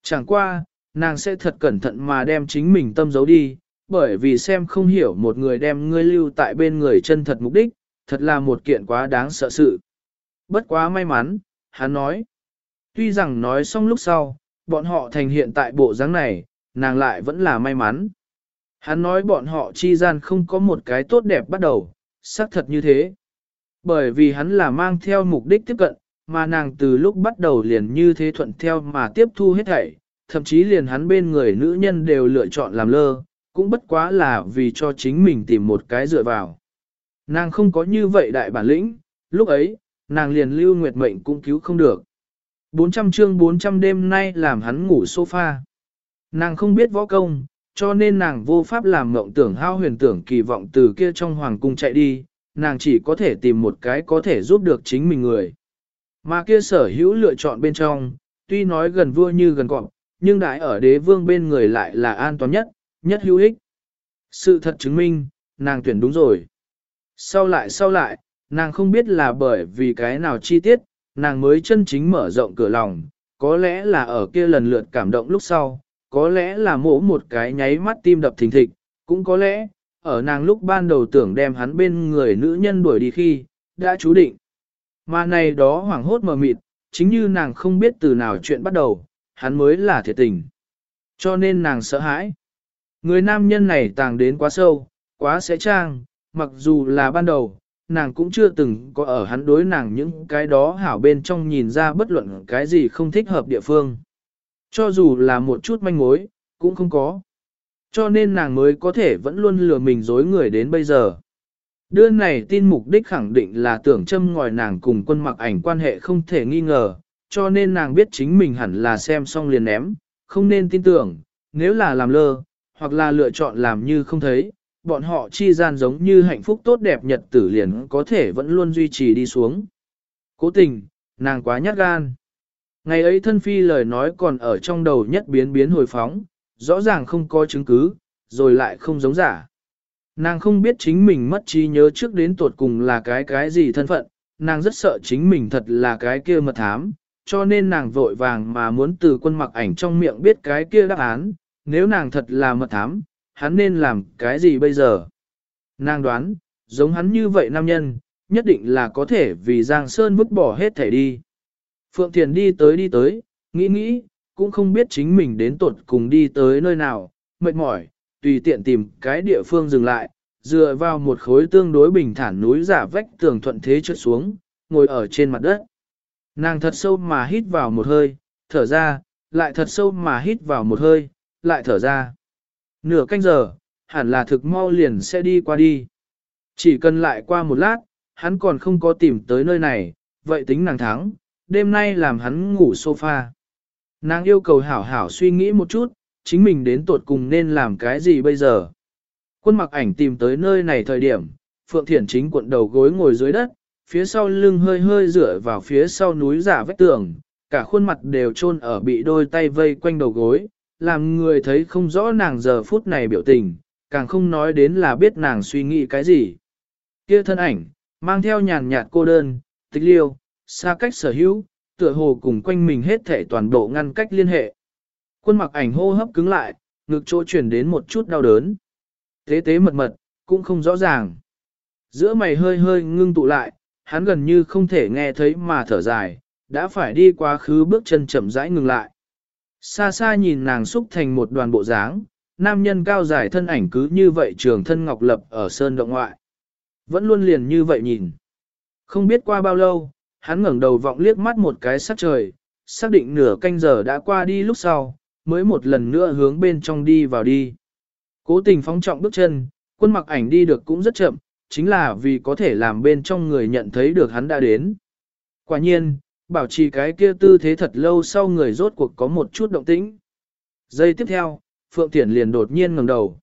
Chẳng qua, nàng sẽ thật cẩn thận mà đem chính mình tâm giấu đi, bởi vì xem không hiểu một người đem ngươi lưu tại bên người chân thật mục đích, thật là một kiện quá đáng sợ sự. Bất quá may mắn, hắn nói. Tuy rằng nói xong lúc sau, bọn họ thành hiện tại bộ dáng này, nàng lại vẫn là may mắn. Hắn nói bọn họ chi gian không có một cái tốt đẹp bắt đầu, xác thật như thế. Bởi vì hắn là mang theo mục đích tiếp cận, mà nàng từ lúc bắt đầu liền như thế thuận theo mà tiếp thu hết thảy, thậm chí liền hắn bên người nữ nhân đều lựa chọn làm lơ, cũng bất quá là vì cho chính mình tìm một cái dựa vào. Nàng không có như vậy đại bản lĩnh, lúc ấy, nàng liền lưu nguyệt mệnh cũng cứu không được. 400 chương 400 đêm nay làm hắn ngủ sofa. Nàng không biết võ công, cho nên nàng vô pháp làm mộng tưởng hao huyền tưởng kỳ vọng từ kia trong hoàng cung chạy đi, nàng chỉ có thể tìm một cái có thể giúp được chính mình người. Mà kia sở hữu lựa chọn bên trong, tuy nói gần vua như gần cọp, nhưng đại ở đế vương bên người lại là an toàn nhất, nhất hữu ích. Sự thật chứng minh, nàng tuyển đúng rồi. Sau lại sau lại, nàng không biết là bởi vì cái nào chi tiết, nàng mới chân chính mở rộng cửa lòng, có lẽ là ở kia lần lượt cảm động lúc sau, có lẽ là mổ một cái nháy mắt tim đập thình thịch, cũng có lẽ, ở nàng lúc ban đầu tưởng đem hắn bên người nữ nhân đuổi đi khi, đã chú định. Mà này đó hoảng hốt mờ mịt, chính như nàng không biết từ nào chuyện bắt đầu, hắn mới là thiệt tình. Cho nên nàng sợ hãi. Người nam nhân này tàng đến quá sâu, quá sẽ trang, mặc dù là ban đầu, nàng cũng chưa từng có ở hắn đối nàng những cái đó hảo bên trong nhìn ra bất luận cái gì không thích hợp địa phương. Cho dù là một chút manh mối, cũng không có. Cho nên nàng mới có thể vẫn luôn lừa mình dối người đến bây giờ. Đưa này tin mục đích khẳng định là tưởng châm ngòi nàng cùng quân mặc ảnh quan hệ không thể nghi ngờ, cho nên nàng biết chính mình hẳn là xem xong liền ném, không nên tin tưởng, nếu là làm lơ, hoặc là lựa chọn làm như không thấy, bọn họ chi gian giống như hạnh phúc tốt đẹp nhật tử liền có thể vẫn luôn duy trì đi xuống. Cố tình, nàng quá nhát gan. Ngày ấy thân phi lời nói còn ở trong đầu nhất biến biến hồi phóng, rõ ràng không có chứng cứ, rồi lại không giống giả. Nàng không biết chính mình mất trí nhớ trước đến tuột cùng là cái cái gì thân phận, nàng rất sợ chính mình thật là cái kia mật thám, cho nên nàng vội vàng mà muốn từ quân mặc ảnh trong miệng biết cái kia đáp án, nếu nàng thật là mật thám, hắn nên làm cái gì bây giờ? Nàng đoán, giống hắn như vậy nam nhân, nhất định là có thể vì Giang Sơn vứt bỏ hết thể đi. Phượng Thiền đi tới đi tới, nghĩ nghĩ, cũng không biết chính mình đến tuột cùng đi tới nơi nào, mệt mỏi, tùy tiện tìm cái địa phương dừng lại, dựa vào một khối tương đối bình thản núi giả vách tường thuận thế trượt xuống, ngồi ở trên mặt đất. Nàng thật sâu mà hít vào một hơi, thở ra, lại thật sâu mà hít vào một hơi, lại thở ra. Nửa canh giờ, hẳn là thực mau liền sẽ đi qua đi. Chỉ cần lại qua một lát, hắn còn không có tìm tới nơi này, vậy tính nàng thắng, đêm nay làm hắn ngủ sofa. Nàng yêu cầu hảo hảo suy nghĩ một chút, chính mình đến tột cùng nên làm cái gì bây giờ. Quân mặc ảnh tìm tới nơi này thời điểm, Phượng Thiển chính cuộn đầu gối ngồi dưới đất, phía sau lưng hơi hơi dựa vào phía sau núi giả vách tường, cả khuôn mặt đều chôn ở bị đôi tay vây quanh đầu gối, làm người thấy không rõ nàng giờ phút này biểu tình, càng không nói đến là biết nàng suy nghĩ cái gì. Kia thân ảnh, mang theo nhàn nhạt cô đơn, tịch liêu, xa cách sở hữu, tựa hồ cùng quanh mình hết thể toàn bộ ngăn cách liên hệ. Quân mặc ảnh hô hấp cứng lại, ngực chỗ chuyển đến một chút đau đớn. thế tế mật mật, cũng không rõ ràng. Giữa mày hơi hơi ngưng tụ lại, hắn gần như không thể nghe thấy mà thở dài, đã phải đi quá khứ bước chân chậm rãi ngừng lại. Xa xa nhìn nàng xúc thành một đoàn bộ dáng, nam nhân cao dài thân ảnh cứ như vậy trường thân ngọc lập ở sơn động ngoại. Vẫn luôn liền như vậy nhìn. Không biết qua bao lâu, hắn ngẩng đầu vọng liếc mắt một cái sắc trời, xác định nửa canh giờ đã qua đi lúc sau, mới một lần nữa hướng bên trong đi vào đi. Cố tình phóng trọng bước chân, quân mặc ảnh đi được cũng rất chậm, chính là vì có thể làm bên trong người nhận thấy được hắn đã đến. Quả nhiên, bảo trì cái kia tư thế thật lâu sau người rốt cuộc có một chút động tĩnh. Giây tiếp theo, Phượng Tiễn liền đột nhiên ngẩng đầu.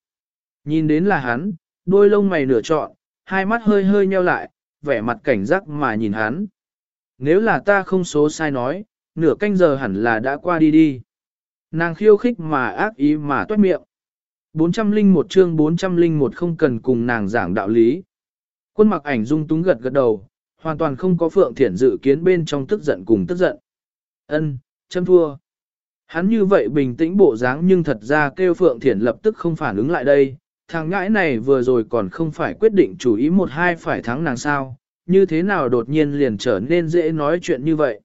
Nhìn đến là hắn, đôi lông mày nửa trọn, hai mắt hơi hơi nheo lại, vẻ mặt cảnh giác mà nhìn hắn. Nếu là ta không số sai nói, nửa canh giờ hẳn là đã qua đi đi. Nàng khiêu khích mà ác ý mà toát miệng. 401 chương 401 không cần cùng nàng giảng đạo lý. Quân mặc ảnh dung túng gật gật đầu, hoàn toàn không có Phượng Thiển dự kiến bên trong tức giận cùng tức giận. Ân, châm thua. Hắn như vậy bình tĩnh bộ dáng nhưng thật ra kêu Phượng Thiển lập tức không phản ứng lại đây, thằng ngãi này vừa rồi còn không phải quyết định chủ ý một hai phải thắng nàng sao, như thế nào đột nhiên liền trở nên dễ nói chuyện như vậy.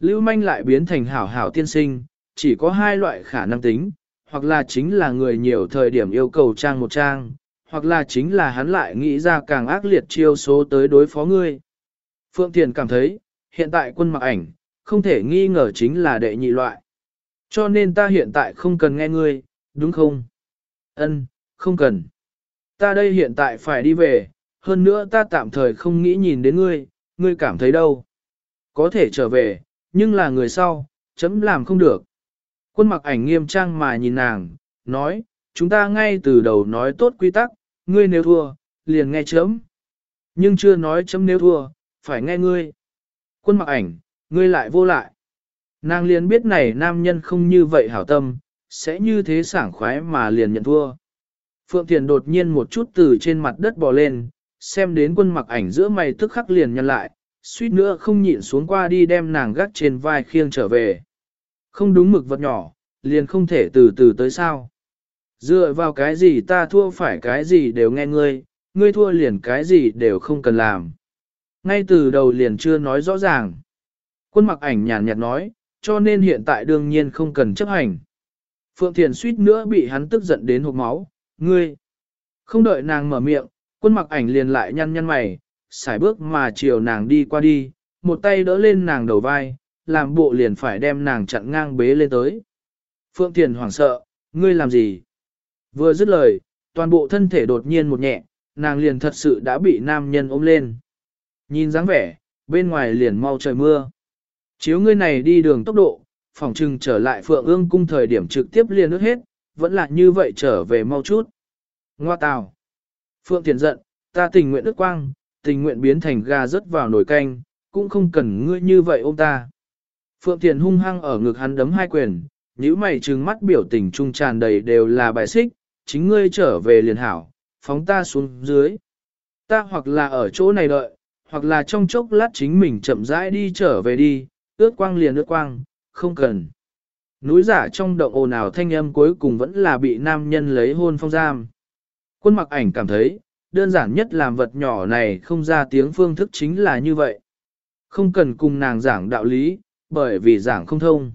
Lưu manh lại biến thành hảo hảo tiên sinh, chỉ có hai loại khả năng tính, hoặc là chính là người nhiều thời điểm yêu cầu trang một trang, hoặc là chính là hắn lại nghĩ ra càng ác liệt chiêu số tới đối phó ngươi. Phượng Thiền cảm thấy, hiện tại quân mặc ảnh, không thể nghi ngờ chính là đệ nhị loại. Cho nên ta hiện tại không cần nghe ngươi, đúng không? Ân, không cần. Ta đây hiện tại phải đi về, hơn nữa ta tạm thời không nghĩ nhìn đến ngươi, ngươi cảm thấy đâu. Có thể trở về, nhưng là người sau, chấm làm không được. Quân mặc ảnh nghiêm trang mà nhìn nàng, nói, chúng ta ngay từ đầu nói tốt quy tắc, ngươi nếu thua, liền nghe chấm. Nhưng chưa nói chấm nếu thua, phải nghe ngươi. Quân mặc ảnh, ngươi lại vô lại. Nàng liền biết này nam nhân không như vậy hảo tâm, sẽ như thế sảng khoái mà liền nhận thua. Phượng Thiền đột nhiên một chút từ trên mặt đất bò lên, xem đến quân mặc ảnh giữa mày tức khắc liền nhăn lại, suýt nữa không nhịn xuống qua đi đem nàng gắt trên vai khiêng trở về. Không đúng mực vật nhỏ, liền không thể từ từ tới sao. Dựa vào cái gì ta thua phải cái gì đều nghe ngươi, ngươi thua liền cái gì đều không cần làm. Ngay từ đầu liền chưa nói rõ ràng. Quân mặc ảnh nhàn nhạt nói, cho nên hiện tại đương nhiên không cần chấp hành. Phượng Thiền suýt nữa bị hắn tức giận đến hộp máu, ngươi. Không đợi nàng mở miệng, quân mặc ảnh liền lại nhăn nhăn mày, xài bước mà chiều nàng đi qua đi, một tay đỡ lên nàng đầu vai, làm bộ liền phải đem nàng chặn ngang bế lên tới. Phượng Thiền hoảng sợ, ngươi làm gì? Vừa dứt lời, toàn bộ thân thể đột nhiên một nhẹ, nàng liền thật sự đã bị nam nhân ôm lên. Nhìn dáng vẻ, bên ngoài liền mau trời mưa. Chiếu ngươi này đi đường tốc độ, phòng trừng trở lại Phượng ương cung thời điểm trực tiếp liền nước hết, vẫn là như vậy trở về mau chút. Ngoa tào. Phượng Thiền giận, ta tình nguyện ước quang, tình nguyện biến thành gà rớt vào nồi canh, cũng không cần ngươi như vậy ôm ta. Phượng Thiền hung hăng ở ngực hắn đấm hai quyền, nhíu mày trừng mắt biểu tình trung tràn đầy đều là bài xích, chính ngươi trở về liền hảo, phóng ta xuống dưới. Ta hoặc là ở chỗ này đợi, hoặc là trong chốc lát chính mình chậm rãi đi trở về đi, ướt quang liền ướt quang, không cần. Núi giả trong động ồn ào thanh âm cuối cùng vẫn là bị nam nhân lấy hôn phong giam. Quân mặc ảnh cảm thấy, đơn giản nhất làm vật nhỏ này không ra tiếng phương thức chính là như vậy. Không cần cùng nàng giảng đạo lý, bởi vì giảng không thông.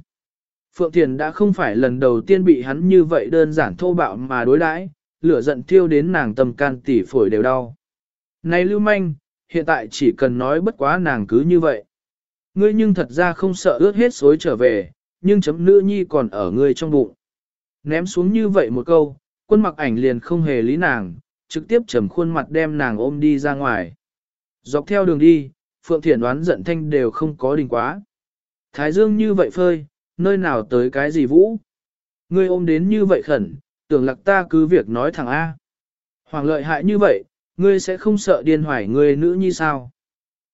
Phượng Thiền đã không phải lần đầu tiên bị hắn như vậy đơn giản thô bạo mà đối đãi, lửa giận thiêu đến nàng tâm can tỉ phổi đều đau. Này lưu manh, hiện tại chỉ cần nói bất quá nàng cứ như vậy. Ngươi nhưng thật ra không sợ ướt hết xối trở về, nhưng chấm nữ nhi còn ở ngươi trong bụng. Ném xuống như vậy một câu, quân mặc ảnh liền không hề lý nàng, trực tiếp trầm khuôn mặt đem nàng ôm đi ra ngoài. Dọc theo đường đi, Phượng Thiển đoán giận thanh đều không có đình quá. Thái dương như vậy phơi, nơi nào tới cái gì vũ? Ngươi ôm đến như vậy khẩn, tưởng lạc ta cứ việc nói thẳng A. Hoàng lợi hại như vậy, ngươi sẽ không sợ điên hoài ngươi nữ như sao?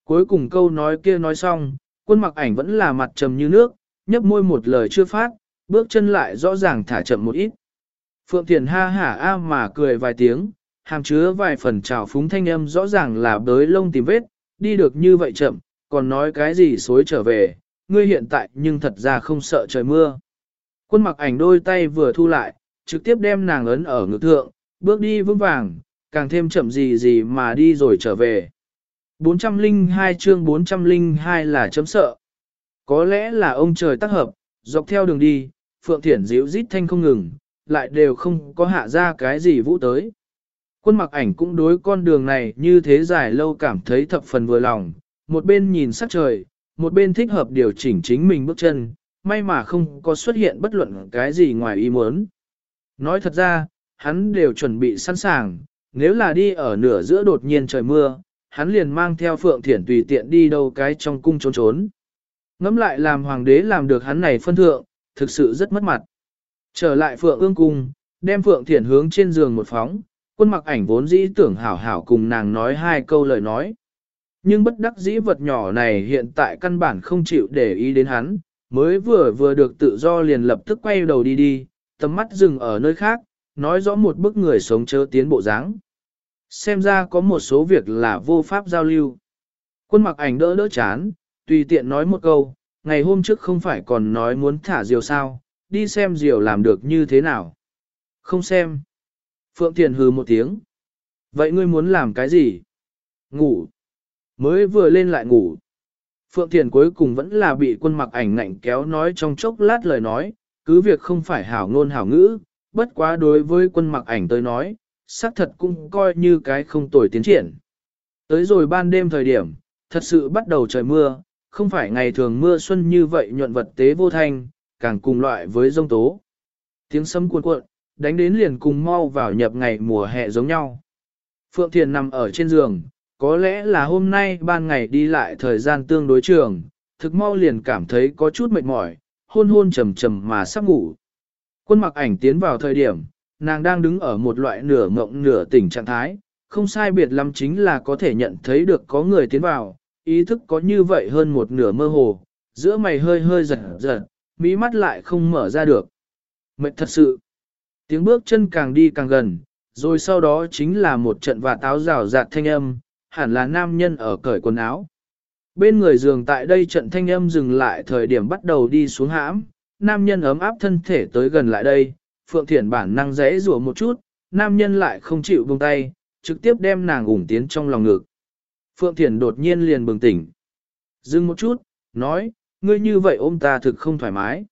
Cuối cùng câu nói kia nói xong, quân mặc ảnh vẫn là mặt trầm như nước, nhấp môi một lời chưa phát, bước chân lại rõ ràng thả chậm một ít. Phượng Thiền ha hả a mà cười vài tiếng, hàm chứa vài phần trào phúng thanh âm rõ ràng là bới lông tìm vết, đi được như vậy chậm, còn nói cái gì xối trở về, ngươi hiện tại nhưng thật ra không sợ trời mưa. Quân mặc ảnh đôi tay vừa thu lại, trực tiếp đem nàng ấn ở ngực thượng, bước đi vững vàng, càng thêm chậm gì gì mà đi rồi trở về. 402 chương 402 là chấm sợ. Có lẽ là ông trời tác hợp, dọc theo đường đi, Phượng Thiển dịu rít thanh không ngừng, lại đều không có hạ ra cái gì vũ tới. Quân mặc ảnh cũng đối con đường này như thế dài lâu cảm thấy thập phần vừa lòng, một bên nhìn sắc trời, một bên thích hợp điều chỉnh chính mình bước chân, may mà không có xuất hiện bất luận cái gì ngoài ý muốn. Nói thật ra, hắn đều chuẩn bị sẵn sàng, nếu là đi ở nửa giữa đột nhiên trời mưa, hắn liền mang theo Phượng Thiển tùy tiện đi đâu cái trong cung trốn trốn. Ngắm lại làm hoàng đế làm được hắn này phân thượng, thực sự rất mất mặt. Trở lại Phượng ương cung, đem Phượng Thiển hướng trên giường một phóng, quân mặc ảnh vốn dĩ tưởng hảo hảo cùng nàng nói hai câu lời nói. Nhưng bất đắc dĩ vật nhỏ này hiện tại căn bản không chịu để ý đến hắn, mới vừa vừa được tự do liền lập tức quay đầu đi đi, tầm mắt dừng ở nơi khác, nói rõ một bức người sống chớ tiến bộ dáng. Xem ra có một số việc là vô pháp giao lưu. Quân mặc ảnh đỡ đỡ chán, tùy tiện nói một câu, ngày hôm trước không phải còn nói muốn thả diều sao, đi xem diều làm được như thế nào. Không xem. Phượng Thiền hừ một tiếng. Vậy ngươi muốn làm cái gì? Ngủ. Mới vừa lên lại ngủ. Phượng Thiền cuối cùng vẫn là bị quân mặc ảnh ngạnh kéo nói trong chốc lát lời nói, cứ việc không phải hảo ngôn hảo ngữ, bất quá đối với quân mặc ảnh tới nói, xác thật cũng coi như cái không tồi tiến triển. Tới rồi ban đêm thời điểm, thật sự bắt đầu trời mưa, không phải ngày thường mưa xuân như vậy nhuận vật tế vô thanh, càng cùng loại với rông tố. Tiếng sấm cuộn cuộn, đánh đến liền cùng mau vào nhập ngày mùa hè giống nhau. Phượng Thiền nằm ở trên giường, có lẽ là hôm nay ban ngày đi lại thời gian tương đối trường, thực mau liền cảm thấy có chút mệt mỏi, hôn hôn trầm trầm mà sắp ngủ. Quân mặc ảnh tiến vào thời điểm, nàng đang đứng ở một loại nửa mộng nửa tỉnh trạng thái, không sai biệt lắm chính là có thể nhận thấy được có người tiến vào, ý thức có như vậy hơn một nửa mơ hồ, giữa mày hơi hơi giật giật, mí mắt lại không mở ra được. Mệt thật sự. Tiếng bước chân càng đi càng gần, rồi sau đó chính là một trận và táo rào rạt thanh âm, hẳn là nam nhân ở cởi quần áo. Bên người giường tại đây trận thanh âm dừng lại thời điểm bắt đầu đi xuống hãm, nam nhân ấm áp thân thể tới gần lại đây, Phượng Thiển bản năng rẽ rùa một chút, nam nhân lại không chịu buông tay, trực tiếp đem nàng ủng tiến trong lòng ngực. Phượng Thiển đột nhiên liền bừng tỉnh. Dừng một chút, nói, ngươi như vậy ôm ta thực không thoải mái.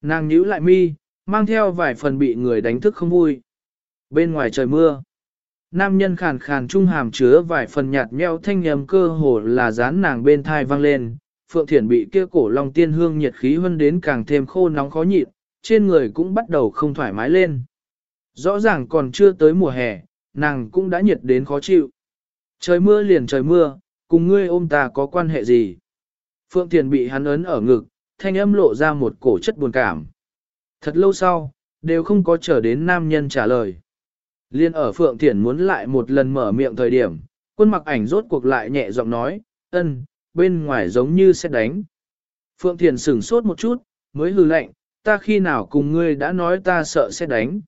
Nàng nhíu lại mi, mang theo vài phần bị người đánh thức không vui. Bên ngoài trời mưa, nam nhân khàn khàn trung hàm chứa vài phần nhạt nheo thanh nhầm cơ hồ là dán nàng bên thai vang lên. Phượng Thiển bị kia cổ long tiên hương nhiệt khí hơn đến càng thêm khô nóng khó nhịn, trên người cũng bắt đầu không thoải mái lên. Rõ ràng còn chưa tới mùa hè, nàng cũng đã nhiệt đến khó chịu. Trời mưa liền trời mưa, cùng ngươi ôm ta có quan hệ gì? Phượng Thiền bị hắn ấn ở ngực, thanh âm lộ ra một cổ chất buồn cảm. Thật lâu sau, đều không có chờ đến nam nhân trả lời. Liên ở Phượng Thiển muốn lại một lần mở miệng thời điểm, quân mặc ảnh rốt cuộc lại nhẹ giọng nói, ân, bên ngoài giống như sẽ đánh. Phượng Thiển sửng sốt một chút, mới hư lạnh ta khi nào cùng ngươi đã nói ta sợ xét đánh.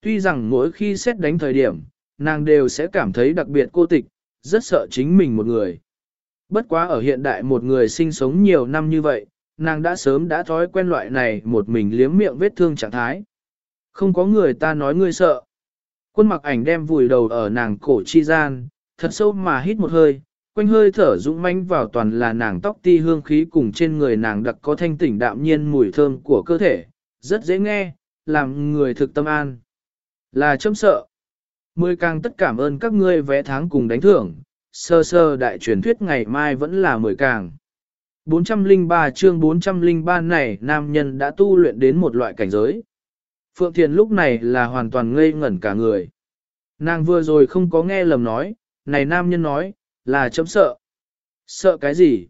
Tuy rằng mỗi khi xét đánh thời điểm, nàng đều sẽ cảm thấy đặc biệt cô tịch, rất sợ chính mình một người. Bất quá ở hiện đại một người sinh sống nhiều năm như vậy, nàng đã sớm đã thói quen loại này một mình liếm miệng vết thương trạng thái. Không có người ta nói ngươi sợ. Quân mặc ảnh đem vùi đầu ở nàng cổ chi gian, thật sâu mà hít một hơi, quanh hơi thở dũng mãnh vào toàn là nàng tóc ti hương khí cùng trên người nàng đặc có thanh tỉnh đạm nhiên mùi thơm của cơ thể, rất dễ nghe, làm người thực tâm an. Là châm sợ. Mười càng tất cảm ơn các ngươi vé tháng cùng đánh thưởng, sơ sơ đại truyền thuyết ngày mai vẫn là mười càng. 403 chương 403 này nam nhân đã tu luyện đến một loại cảnh giới. Phượng Thiền lúc này là hoàn toàn ngây ngẩn cả người. Nàng vừa rồi không có nghe lầm nói, này nam nhân nói, là chấm sợ. Sợ cái gì?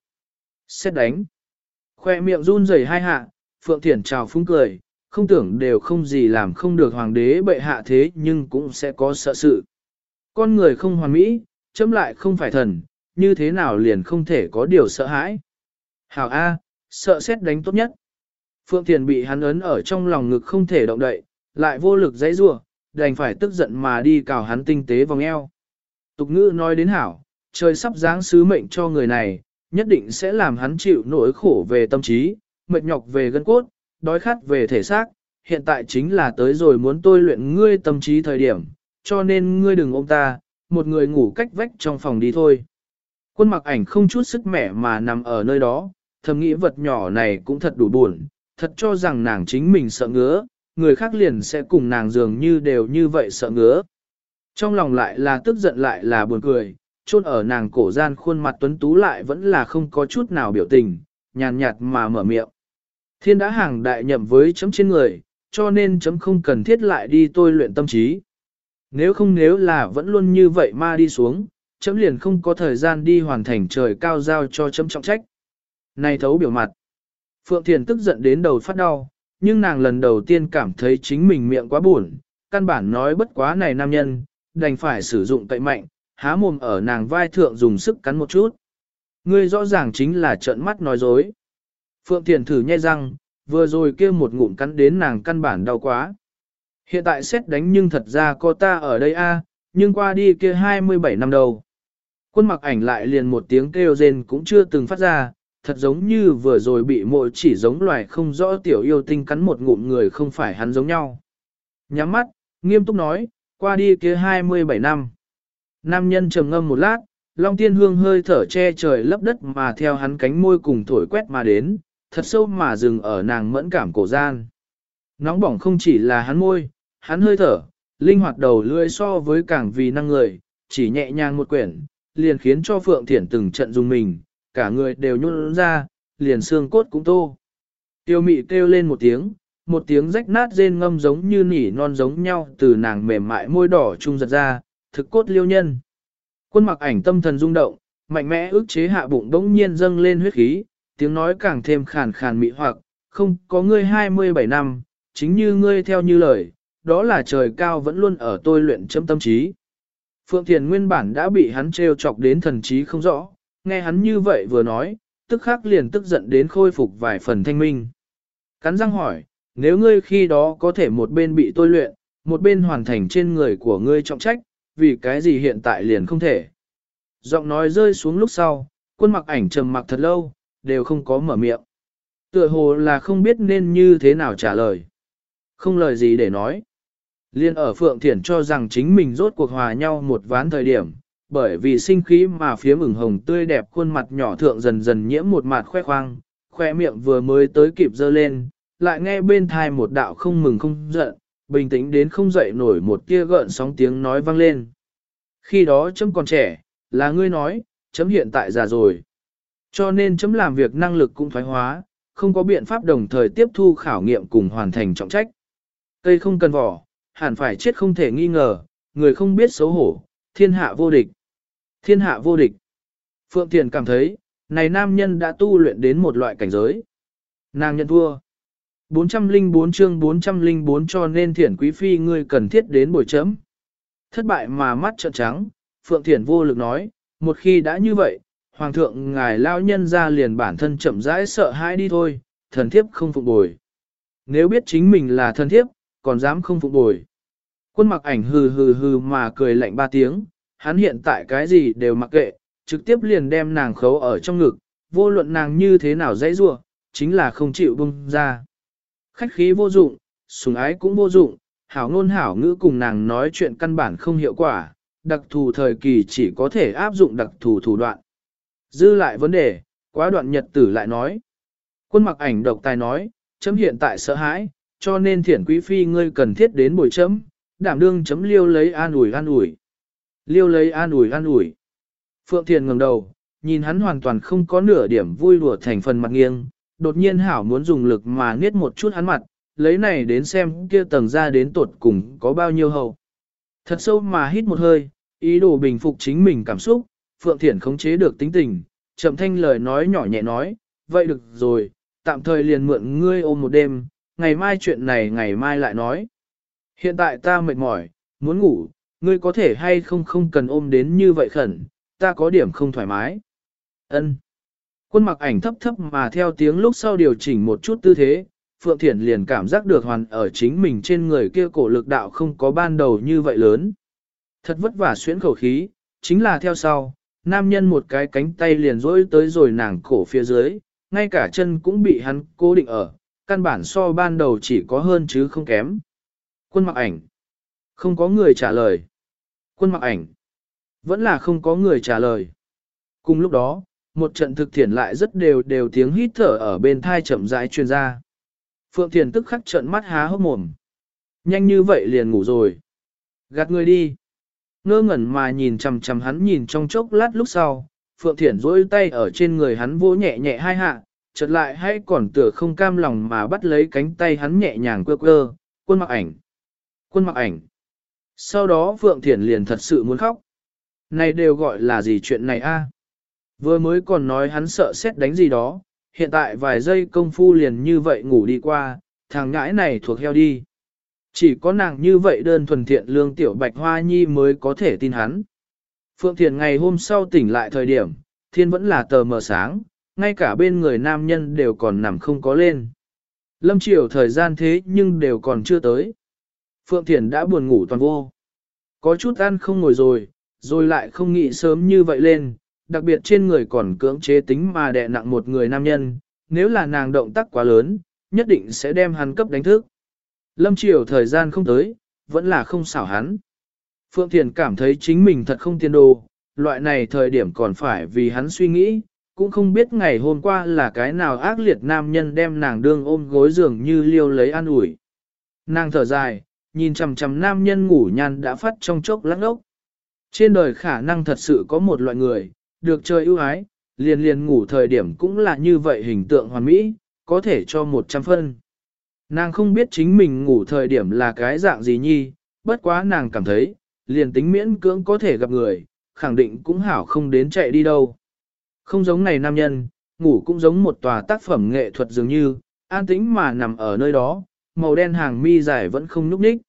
Xét đánh. Khoe miệng run rẩy hai hạ, Phượng Thiển chào phúng cười, không tưởng đều không gì làm không được hoàng đế bệ hạ thế nhưng cũng sẽ có sợ sự. Con người không hoàn mỹ, chấm lại không phải thần, như thế nào liền không thể có điều sợ hãi. Hảo A, sợ xét đánh tốt nhất. Phượng Thiền bị hắn ấn ở trong lòng ngực không thể động đậy, lại vô lực dãy rua, đành phải tức giận mà đi cào hắn tinh tế vòng eo. Tục ngữ nói đến hảo, trời sắp giáng sứ mệnh cho người này, nhất định sẽ làm hắn chịu nỗi khổ về tâm trí, mệt nhọc về gân cốt, đói khát về thể xác, hiện tại chính là tới rồi muốn tôi luyện ngươi tâm trí thời điểm, cho nên ngươi đừng ôm ta, một người ngủ cách vách trong phòng đi thôi. Quân mặc ảnh không chút sức mẻ mà nằm ở nơi đó, thầm nghĩ vật nhỏ này cũng thật đủ buồn, thật cho rằng nàng chính mình sợ ngứa, người khác liền sẽ cùng nàng dường như đều như vậy sợ ngứa. Trong lòng lại là tức giận lại là buồn cười, chôn ở nàng cổ gian khuôn mặt tuấn tú lại vẫn là không có chút nào biểu tình, nhàn nhạt mà mở miệng. Thiên đã hàng đại nhậm với chấm trên người, cho nên chấm không cần thiết lại đi tôi luyện tâm trí. Nếu không nếu là vẫn luôn như vậy ma đi xuống, chấm liền không có thời gian đi hoàn thành trời cao giao cho chấm trọng trách. Này thấu biểu mặt. Phượng Thiền tức giận đến đầu phát đau, nhưng nàng lần đầu tiên cảm thấy chính mình miệng quá buồn, căn bản nói bất quá này nam nhân, đành phải sử dụng cậy mạnh, há mồm ở nàng vai thượng dùng sức cắn một chút. Ngươi rõ ràng chính là trợn mắt nói dối. Phượng Thiền thử nhai răng, vừa rồi kia một ngụm cắn đến nàng căn bản đau quá. Hiện tại xét đánh nhưng thật ra có ta ở đây a nhưng qua đi kia 27 năm đầu. Quân mặc ảnh lại liền một tiếng kêu rên cũng chưa từng phát ra, thật giống như vừa rồi bị mội chỉ giống loài không rõ tiểu yêu tinh cắn một ngụm người không phải hắn giống nhau. Nhắm mắt, nghiêm túc nói, Qua đi kia 27 năm. Nam nhân trầm ngâm một lát, Long Tiên Hương hơi thở che trời lấp đất mà theo hắn cánh môi cùng thổi quét mà đến, thật sâu mà dừng ở nàng mẫn cảm cổ gian. Nóng bỏng không chỉ là hắn môi, hắn hơi thở, linh hoạt đầu lưỡi so với càng vì năng người, chỉ nhẹ nhàng một quyển, liền khiến cho Phượng Thiển từng trận dùng mình, cả người đều nhún ra, liền xương cốt cũng tô. Tiêu mị kêu lên một tiếng, một tiếng rách nát rên ngâm giống như nỉ non giống nhau từ nàng mềm mại môi đỏ trung giật ra, thực cốt liêu nhân. Quân mặc ảnh tâm thần rung động, mạnh mẽ ức chế hạ bụng đống nhiên dâng lên huyết khí, tiếng nói càng thêm khàn khàn mị hoặc, không có ngươi 27 năm, chính như ngươi theo như lời, đó là trời cao vẫn luôn ở tôi luyện chấm tâm trí. Phượng Thiền nguyên bản đã bị hắn trêu chọc đến thần trí không rõ, nghe hắn như vậy vừa nói, tức khắc liền tức giận đến khôi phục vài phần thanh minh. Cắn răng hỏi, nếu ngươi khi đó có thể một bên bị tôi luyện, một bên hoàn thành trên người của ngươi trọng trách, vì cái gì hiện tại liền không thể. Giọng nói rơi xuống lúc sau, quân mặc ảnh trầm mặc thật lâu, đều không có mở miệng. Tựa hồ là không biết nên như thế nào trả lời. Không lời gì để nói. Liên ở Phượng Thiển cho rằng chính mình rốt cuộc hòa nhau một ván thời điểm, bởi vì sinh khí mà phía mừng hồng tươi đẹp khuôn mặt nhỏ thượng dần dần nhiễm một mặt khoe khoang, khoe miệng vừa mới tới kịp dơ lên, lại nghe bên thai một đạo không mừng không giận, bình tĩnh đến không dậy nổi một tia gợn sóng tiếng nói vang lên. Khi đó chấm còn trẻ, là ngươi nói, chấm hiện tại già rồi. Cho nên chấm làm việc năng lực cũng thoái hóa, không có biện pháp đồng thời tiếp thu khảo nghiệm cùng hoàn thành trọng trách. Cây không cần vỏ, hẳn phải chết không thể nghi ngờ, người không biết xấu hổ, thiên hạ vô địch. Thiên hạ vô địch. Phượng Thiền cảm thấy, này nam nhân đã tu luyện đến một loại cảnh giới. Nàng nhận thua. 404 chương 404 cho nên thiển quý phi ngươi cần thiết đến buổi chấm. Thất bại mà mắt trợn trắng, Phượng Thiển vô lực nói, một khi đã như vậy, Hoàng thượng ngài lao nhân ra liền bản thân chậm rãi sợ hãi đi thôi, thần thiếp không phục bồi. Nếu biết chính mình là thần thiếp, còn dám không phục bồi. Quân mặc ảnh hừ hừ hừ mà cười lạnh ba tiếng, hắn hiện tại cái gì đều mặc kệ, trực tiếp liền đem nàng khấu ở trong ngực, vô luận nàng như thế nào dãy rua, chính là không chịu bung ra. Khách khí vô dụng, sùng ái cũng vô dụng, hảo ngôn hảo ngữ cùng nàng nói chuyện căn bản không hiệu quả, đặc thù thời kỳ chỉ có thể áp dụng đặc thù thủ đoạn. Dư lại vấn đề, quá đoạn nhật tử lại nói. Quân mặc ảnh độc tài nói, chấm hiện tại sợ hãi, cho nên thiển quý phi ngươi cần thiết đến bồi chấm, đảm đương chấm liêu lấy an ủi an ủi. Liêu lấy an ủi an ủi. Phượng Thiền ngẩng đầu, nhìn hắn hoàn toàn không có nửa điểm vui lùa thành phần mặt nghiêng, đột nhiên hảo muốn dùng lực mà nghiết một chút hắn mặt, lấy này đến xem kia tầng ra đến tột cùng có bao nhiêu hậu. Thật sâu mà hít một hơi, ý đồ bình phục chính mình cảm xúc, Phượng Thiển khống chế được tính tình, chậm thanh lời nói nhỏ nhẹ nói, vậy được rồi, tạm thời liền mượn ngươi ôm một đêm, ngày mai chuyện này ngày mai lại nói. Hiện tại ta mệt mỏi, muốn ngủ, ngươi có thể hay không không cần ôm đến như vậy khẩn, ta có điểm không thoải mái. Ân. Quân mặc ảnh thấp thấp mà theo tiếng lúc sau điều chỉnh một chút tư thế, Phượng Thiển liền cảm giác được hoàn ở chính mình trên người kia cổ lực đạo không có ban đầu như vậy lớn. Thật vất vả xuyến khẩu khí, chính là theo sau, nam nhân một cái cánh tay liền rỗi tới rồi nàng cổ phía dưới, ngay cả chân cũng bị hắn cố định ở, căn bản so ban đầu chỉ có hơn chứ không kém. Quân mặc ảnh. Không có người trả lời. Quân mặc ảnh. Vẫn là không có người trả lời. Cùng lúc đó, một trận thực thiển lại rất đều đều tiếng hít thở ở bên thai chậm rãi truyền ra. Phượng Thiền tức khắc trận mắt há hốc mồm. Nhanh như vậy liền ngủ rồi. Gạt người đi. Ngơ ngẩn mà nhìn chầm chầm hắn nhìn trong chốc lát lúc sau, Phượng Thiển rỗi tay ở trên người hắn vỗ nhẹ nhẹ hai hạ, chợt lại hay còn tựa không cam lòng mà bắt lấy cánh tay hắn nhẹ nhàng quơ quơ, quân mặc ảnh. Quân mặc ảnh. Sau đó Phượng Thiển liền thật sự muốn khóc. Này đều gọi là gì chuyện này a? Vừa mới còn nói hắn sợ xét đánh gì đó, hiện tại vài giây công phu liền như vậy ngủ đi qua, thằng ngãi này thuộc heo đi. Chỉ có nàng như vậy đơn thuần thiện lương tiểu bạch hoa nhi mới có thể tin hắn. Phượng Thiền ngày hôm sau tỉnh lại thời điểm, thiên vẫn là tờ mờ sáng, ngay cả bên người nam nhân đều còn nằm không có lên. Lâm chiều thời gian thế nhưng đều còn chưa tới. Phượng Thiền đã buồn ngủ toàn vô. Có chút ăn không ngồi rồi, rồi lại không nghĩ sớm như vậy lên, đặc biệt trên người còn cưỡng chế tính mà đè nặng một người nam nhân, nếu là nàng động tác quá lớn, nhất định sẽ đem hắn cấp đánh thức. Lâm Triều thời gian không tới, vẫn là không xảo hắn. Phượng Thiền cảm thấy chính mình thật không tiên đồ, loại này thời điểm còn phải vì hắn suy nghĩ, cũng không biết ngày hôm qua là cái nào ác liệt nam nhân đem nàng đương ôm gối giường như liêu lấy an ủi. Nàng thở dài, nhìn chằm chằm nam nhân ngủ nhàn đã phát trong chốc lắc ốc. Trên đời khả năng thật sự có một loại người, được trời ưu ái, liền liền ngủ thời điểm cũng là như vậy hình tượng hoàn mỹ, có thể cho một trăm phân. Nàng không biết chính mình ngủ thời điểm là cái dạng gì nhi, bất quá nàng cảm thấy, liền tính miễn cưỡng có thể gặp người, khẳng định cũng hảo không đến chạy đi đâu. Không giống này nam nhân, ngủ cũng giống một tòa tác phẩm nghệ thuật dường như, an tĩnh mà nằm ở nơi đó, màu đen hàng mi dài vẫn không núp ních.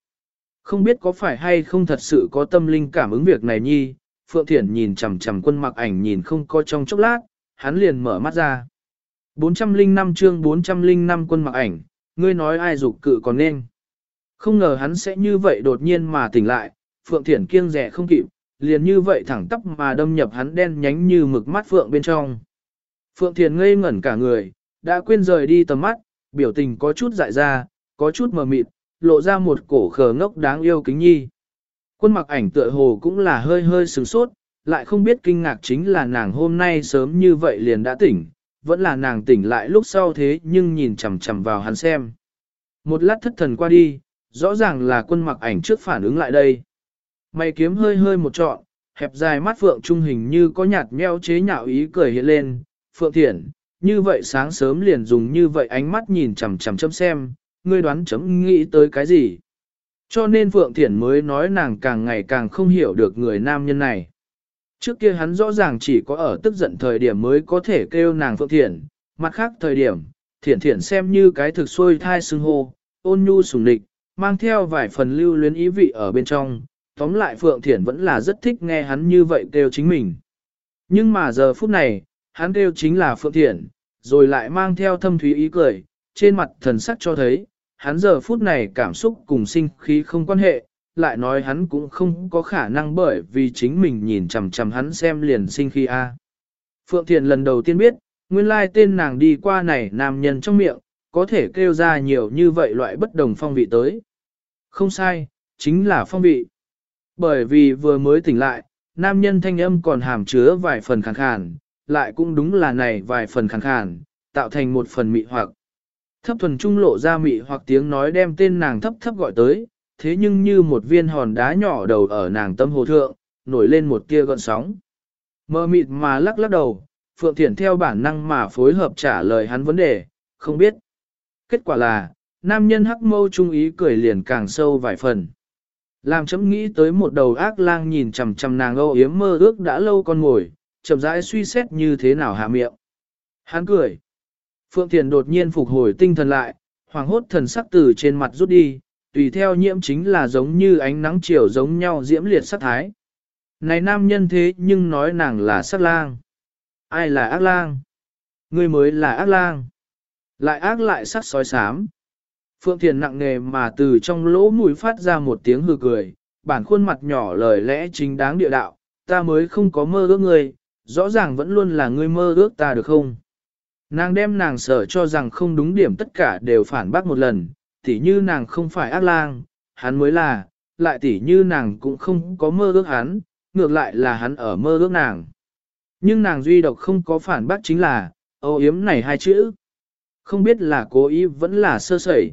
Không biết có phải hay không thật sự có tâm linh cảm ứng việc này nhi, Phượng Thiển nhìn chằm chằm quân mặc ảnh nhìn không có trong chốc lát, hắn liền mở mắt ra. 405 chương 405 quân mặc ảnh, ngươi nói ai dục cự còn nên. Không ngờ hắn sẽ như vậy đột nhiên mà tỉnh lại, Phượng Thiển kiêng rẻ không kịp, liền như vậy thẳng tắp mà đâm nhập hắn đen nhánh như mực mắt Phượng bên trong. Phượng Thiển ngây ngẩn cả người, đã quên rời đi tầm mắt, biểu tình có chút dại ra, có chút mờ mịt, lộ ra một cổ khờ ngốc đáng yêu kính nhi. Quân mặc ảnh tựa hồ cũng là hơi hơi sửng sốt, lại không biết kinh ngạc chính là nàng hôm nay sớm như vậy liền đã tỉnh, vẫn là nàng tỉnh lại lúc sau thế nhưng nhìn chằm chằm vào hắn xem. Một lát thất thần qua đi, rõ ràng là quân mặc ảnh trước phản ứng lại đây. Mày kiếm hơi hơi một trọn, hẹp dài mắt phượng trung hình như có nhạt nheo chế nhạo ý cười hiện lên, phượng thiện, như vậy sáng sớm liền dùng như vậy ánh mắt nhìn chằm chằm chấm xem, ngươi đoán chấm nghĩ tới cái gì. Cho nên Phượng Thiển mới nói nàng càng ngày càng không hiểu được người nam nhân này. Trước kia hắn rõ ràng chỉ có ở tức giận thời điểm mới có thể kêu nàng Phượng Thiển, mặt khác thời điểm, Thiển Thiển xem như cái thực xuôi thai xưng hô, ôn nhu sùng địch, mang theo vài phần lưu luyến ý vị ở bên trong, tóm lại Phượng Thiển vẫn là rất thích nghe hắn như vậy kêu chính mình. Nhưng mà giờ phút này, hắn kêu chính là Phượng Thiển, rồi lại mang theo thâm thúy ý cười, trên mặt thần sắc cho thấy, hắn giờ phút này cảm xúc cùng sinh khí không quan hệ, lại nói hắn cũng không có khả năng bởi vì chính mình nhìn chằm chằm hắn xem liền sinh khí a. Phượng Thiền lần đầu tiên biết, nguyên lai tên nàng đi qua này nam nhân trong miệng, có thể kêu ra nhiều như vậy loại bất đồng phong vị tới. Không sai, chính là phong vị. Bởi vì vừa mới tỉnh lại, nam nhân thanh âm còn hàm chứa vài phần khàn khàn, lại cũng đúng là này vài phần khàn khàn, tạo thành một phần mị hoặc. Thấp thuần trung lộ ra mị hoặc tiếng nói đem tên nàng thấp thấp gọi tới, thế nhưng như một viên hòn đá nhỏ đầu ở nàng tâm hồ thượng, nổi lên một tia gọn sóng. Mơ mịt mà lắc lắc đầu, Phượng Thiển theo bản năng mà phối hợp trả lời hắn vấn đề, không biết. Kết quả là, nam nhân hắc mâu trung ý cười liền càng sâu vài phần. Làm chấm nghĩ tới một đầu ác lang nhìn chầm chầm nàng âu yếm mơ ước đã lâu con ngồi, chậm rãi suy xét như thế nào hạ miệng. Hắn cười. Phượng Thiền đột nhiên phục hồi tinh thần lại, hoàng hốt thần sắc từ trên mặt rút đi, tùy theo nhiễm chính là giống như ánh nắng chiều giống nhau diễm liệt sắc thái. Này nam nhân thế nhưng nói nàng là sắc lang. Ai là ác lang? Người mới là ác lang. Lại ác lại sắc sói sám. Phượng Thiền nặng nề mà từ trong lỗ mũi phát ra một tiếng hừ cười, bản khuôn mặt nhỏ lời lẽ chính đáng địa đạo, ta mới không có mơ ước ngươi, rõ ràng vẫn luôn là ngươi mơ ước ta được không? Nàng đem nàng sợ cho rằng không đúng điểm tất cả đều phản bác một lần, tỉ như nàng không phải ác lang, hắn mới là, lại tỉ như nàng cũng không có mơ ước hắn, ngược lại là hắn ở mơ ước nàng. Nhưng nàng duy độc không có phản bác chính là, âu yếm này hai chữ. Không biết là cố ý vẫn là sơ sẩy.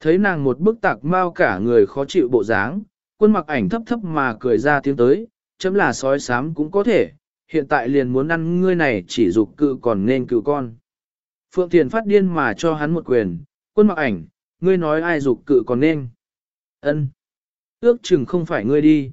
Thấy nàng một bức tạc mau cả người khó chịu bộ dáng, quân mặc ảnh thấp thấp mà cười ra tiếng tới, chấm là sói sám cũng có thể, hiện tại liền muốn ăn ngươi này chỉ dục cự còn nên cự con. Phượng Thiền phát điên mà cho hắn một quyền, quân mặc ảnh, ngươi nói ai dục cự còn nên. ân Ước chừng không phải ngươi đi.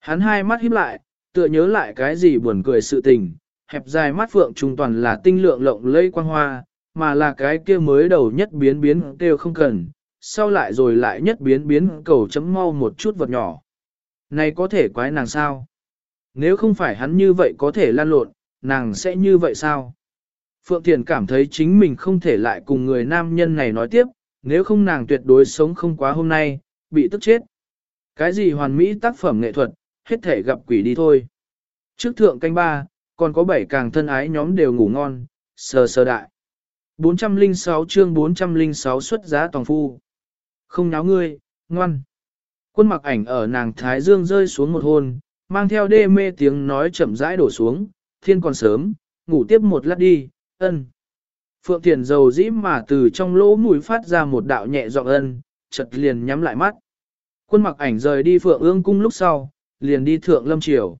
Hắn hai mắt híp lại, tựa nhớ lại cái gì buồn cười sự tình, hẹp dài mắt Phượng trung toàn là tinh lượng lộng lây quang hoa, mà là cái kia mới đầu nhất biến biến kêu không cần, sau lại rồi lại nhất biến biến cầu chấm mau một chút vật nhỏ. Này có thể quái nàng sao? Nếu không phải hắn như vậy có thể lan lộn, nàng sẽ như vậy sao? Phượng Thiền cảm thấy chính mình không thể lại cùng người nam nhân này nói tiếp, nếu không nàng tuyệt đối sống không quá hôm nay, bị tức chết. Cái gì hoàn mỹ tác phẩm nghệ thuật, hết thể gặp quỷ đi thôi. Trước thượng canh ba, còn có bảy càng thân ái nhóm đều ngủ ngon, sờ sờ đại. 406 chương 406 xuất giá toàn phu. Không náo ngươi, ngoan. Quân mặc ảnh ở nàng Thái Dương rơi xuống một hôn, mang theo đê mê tiếng nói chậm rãi đổ xuống, thiên còn sớm, ngủ tiếp một lát đi, ân. Phượng Thiền dầu dĩ mà từ trong lỗ mũi phát ra một đạo nhẹ giọng ân, chật liền nhắm lại mắt. Quân mặc ảnh rời đi Phượng ương cung lúc sau, liền đi Thượng Lâm Triều.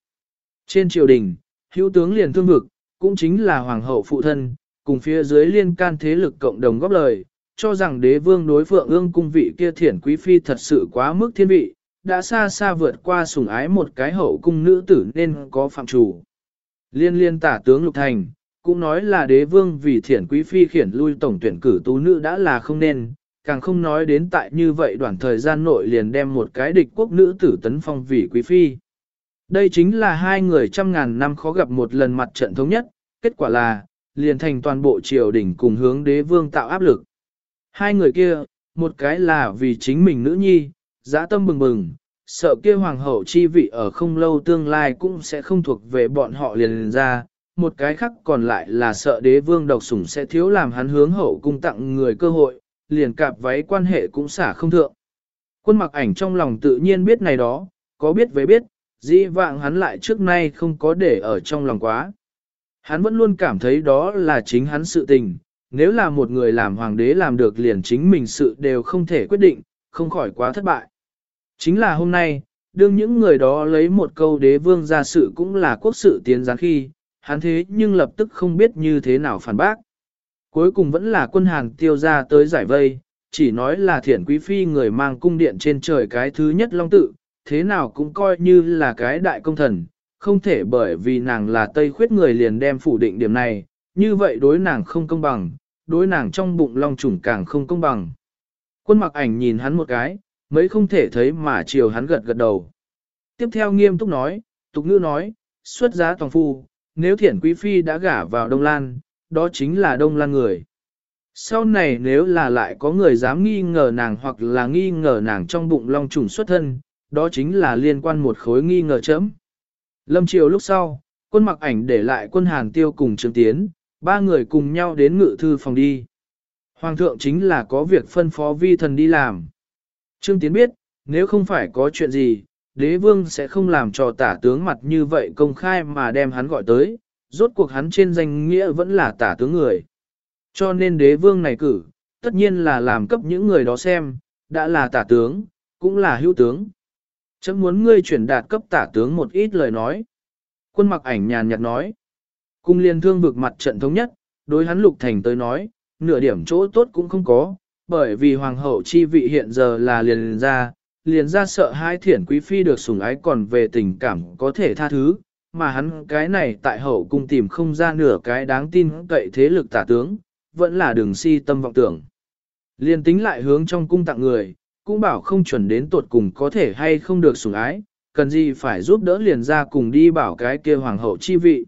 Trên triều đình, hữu tướng liền thương vực, cũng chính là hoàng hậu phụ thân, cùng phía dưới liên can thế lực cộng đồng góp lời, cho rằng đế vương đối Phượng ương cung vị kia thiển quý phi thật sự quá mức thiên vị, đã xa xa vượt qua sủng ái một cái hậu cung nữ tử nên có phạm chủ. Liên liên tả tướng Lục Thành, cũng nói là đế vương vì thiển quý phi khiển lui tổng tuyển cử tú nữ đã là không nên, càng không nói đến tại như vậy đoạn thời gian nội liền đem một cái địch quốc nữ tử tấn phong vì quý phi. Đây chính là hai người trăm ngàn năm khó gặp một lần mặt trận thống nhất, kết quả là, liền thành toàn bộ triều đình cùng hướng đế vương tạo áp lực. Hai người kia, một cái là vì chính mình nữ nhi, Giã tâm bừng bừng, sợ kia hoàng hậu chi vị ở không lâu tương lai cũng sẽ không thuộc về bọn họ liền, liền ra, một cái khác còn lại là sợ đế vương độc sủng sẽ thiếu làm hắn hướng hậu cung tặng người cơ hội, liền cạp váy quan hệ cũng xả không thượng. Quân mặc ảnh trong lòng tự nhiên biết này đó, có biết với biết, dĩ vạng hắn lại trước nay không có để ở trong lòng quá. Hắn vẫn luôn cảm thấy đó là chính hắn sự tình, nếu là một người làm hoàng đế làm được liền chính mình sự đều không thể quyết định, không khỏi quá thất bại. Chính là hôm nay, đương những người đó lấy một câu đế vương ra sự cũng là quốc sự tiến gián khi, hắn thế nhưng lập tức không biết như thế nào phản bác. Cuối cùng vẫn là quân hàng tiêu ra tới giải vây, chỉ nói là thiển quý phi người mang cung điện trên trời cái thứ nhất long tự, thế nào cũng coi như là cái đại công thần, không thể bởi vì nàng là tây khuyết người liền đem phủ định điểm này, như vậy đối nàng không công bằng, đối nàng trong bụng long trùng càng không công bằng. Quân mặc ảnh nhìn hắn một cái, mấy không thể thấy mà chiều hắn gật gật đầu. Tiếp theo nghiêm túc nói, tục ngữ nói, xuất giá toàn phu, nếu thiển quý phi đã gả vào Đông Lan, đó chính là Đông Lan người. Sau này nếu là lại có người dám nghi ngờ nàng hoặc là nghi ngờ nàng trong bụng long trùng xuất thân, đó chính là liên quan một khối nghi ngờ chấm. Lâm Triều lúc sau, quân mặc ảnh để lại quân Hàn Tiêu cùng Trương Tiến, ba người cùng nhau đến ngự thư phòng đi. Hoàng thượng chính là có việc phân phó vi thần đi làm. Trương Tiến biết, nếu không phải có chuyện gì, đế vương sẽ không làm cho tả tướng mặt như vậy công khai mà đem hắn gọi tới, rốt cuộc hắn trên danh nghĩa vẫn là tả tướng người. Cho nên đế vương này cử, tất nhiên là làm cấp những người đó xem, đã là tả tướng, cũng là hữu tướng. Chấm muốn ngươi chuyển đạt cấp tả tướng một ít lời nói. Quân mặc ảnh nhàn nhạt nói. Cung liên thương vực mặt trận thống nhất, đối hắn lục thành tới nói, nửa điểm chỗ tốt cũng không có, bởi vì hoàng hậu chi vị hiện giờ là liền ra, liền ra sợ hai thiển quý phi được sủng ái còn về tình cảm có thể tha thứ, mà hắn cái này tại hậu cung tìm không ra nửa cái đáng tin cậy thế lực tả tướng, vẫn là đường si tâm vọng tưởng. Liền tính lại hướng trong cung tặng người, cũng bảo không chuẩn đến tuột cùng có thể hay không được sủng ái, cần gì phải giúp đỡ liền ra cùng đi bảo cái kia hoàng hậu chi vị.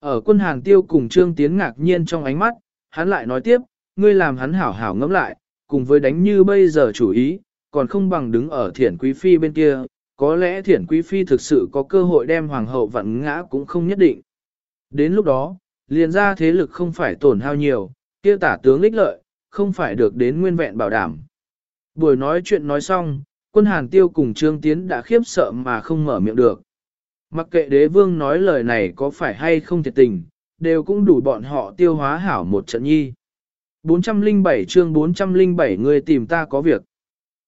Ở quân hàng tiêu cùng trương tiến ngạc nhiên trong ánh mắt, hắn lại nói tiếp, ngươi làm hắn hảo hảo ngẫm lại, cùng với đánh như bây giờ chủ ý, còn không bằng đứng ở thiển quý phi bên kia, có lẽ thiển quý phi thực sự có cơ hội đem hoàng hậu vặn ngã cũng không nhất định. Đến lúc đó, liền ra thế lực không phải tổn hao nhiều, kia tả tướng lích lợi, không phải được đến nguyên vẹn bảo đảm. Buổi nói chuyện nói xong, quân hàn tiêu cùng trương tiến đã khiếp sợ mà không mở miệng được. Mặc kệ đế vương nói lời này có phải hay không thiệt tình, đều cũng đủ bọn họ tiêu hóa hảo một trận nhi. 407 chương 407 người tìm ta có việc.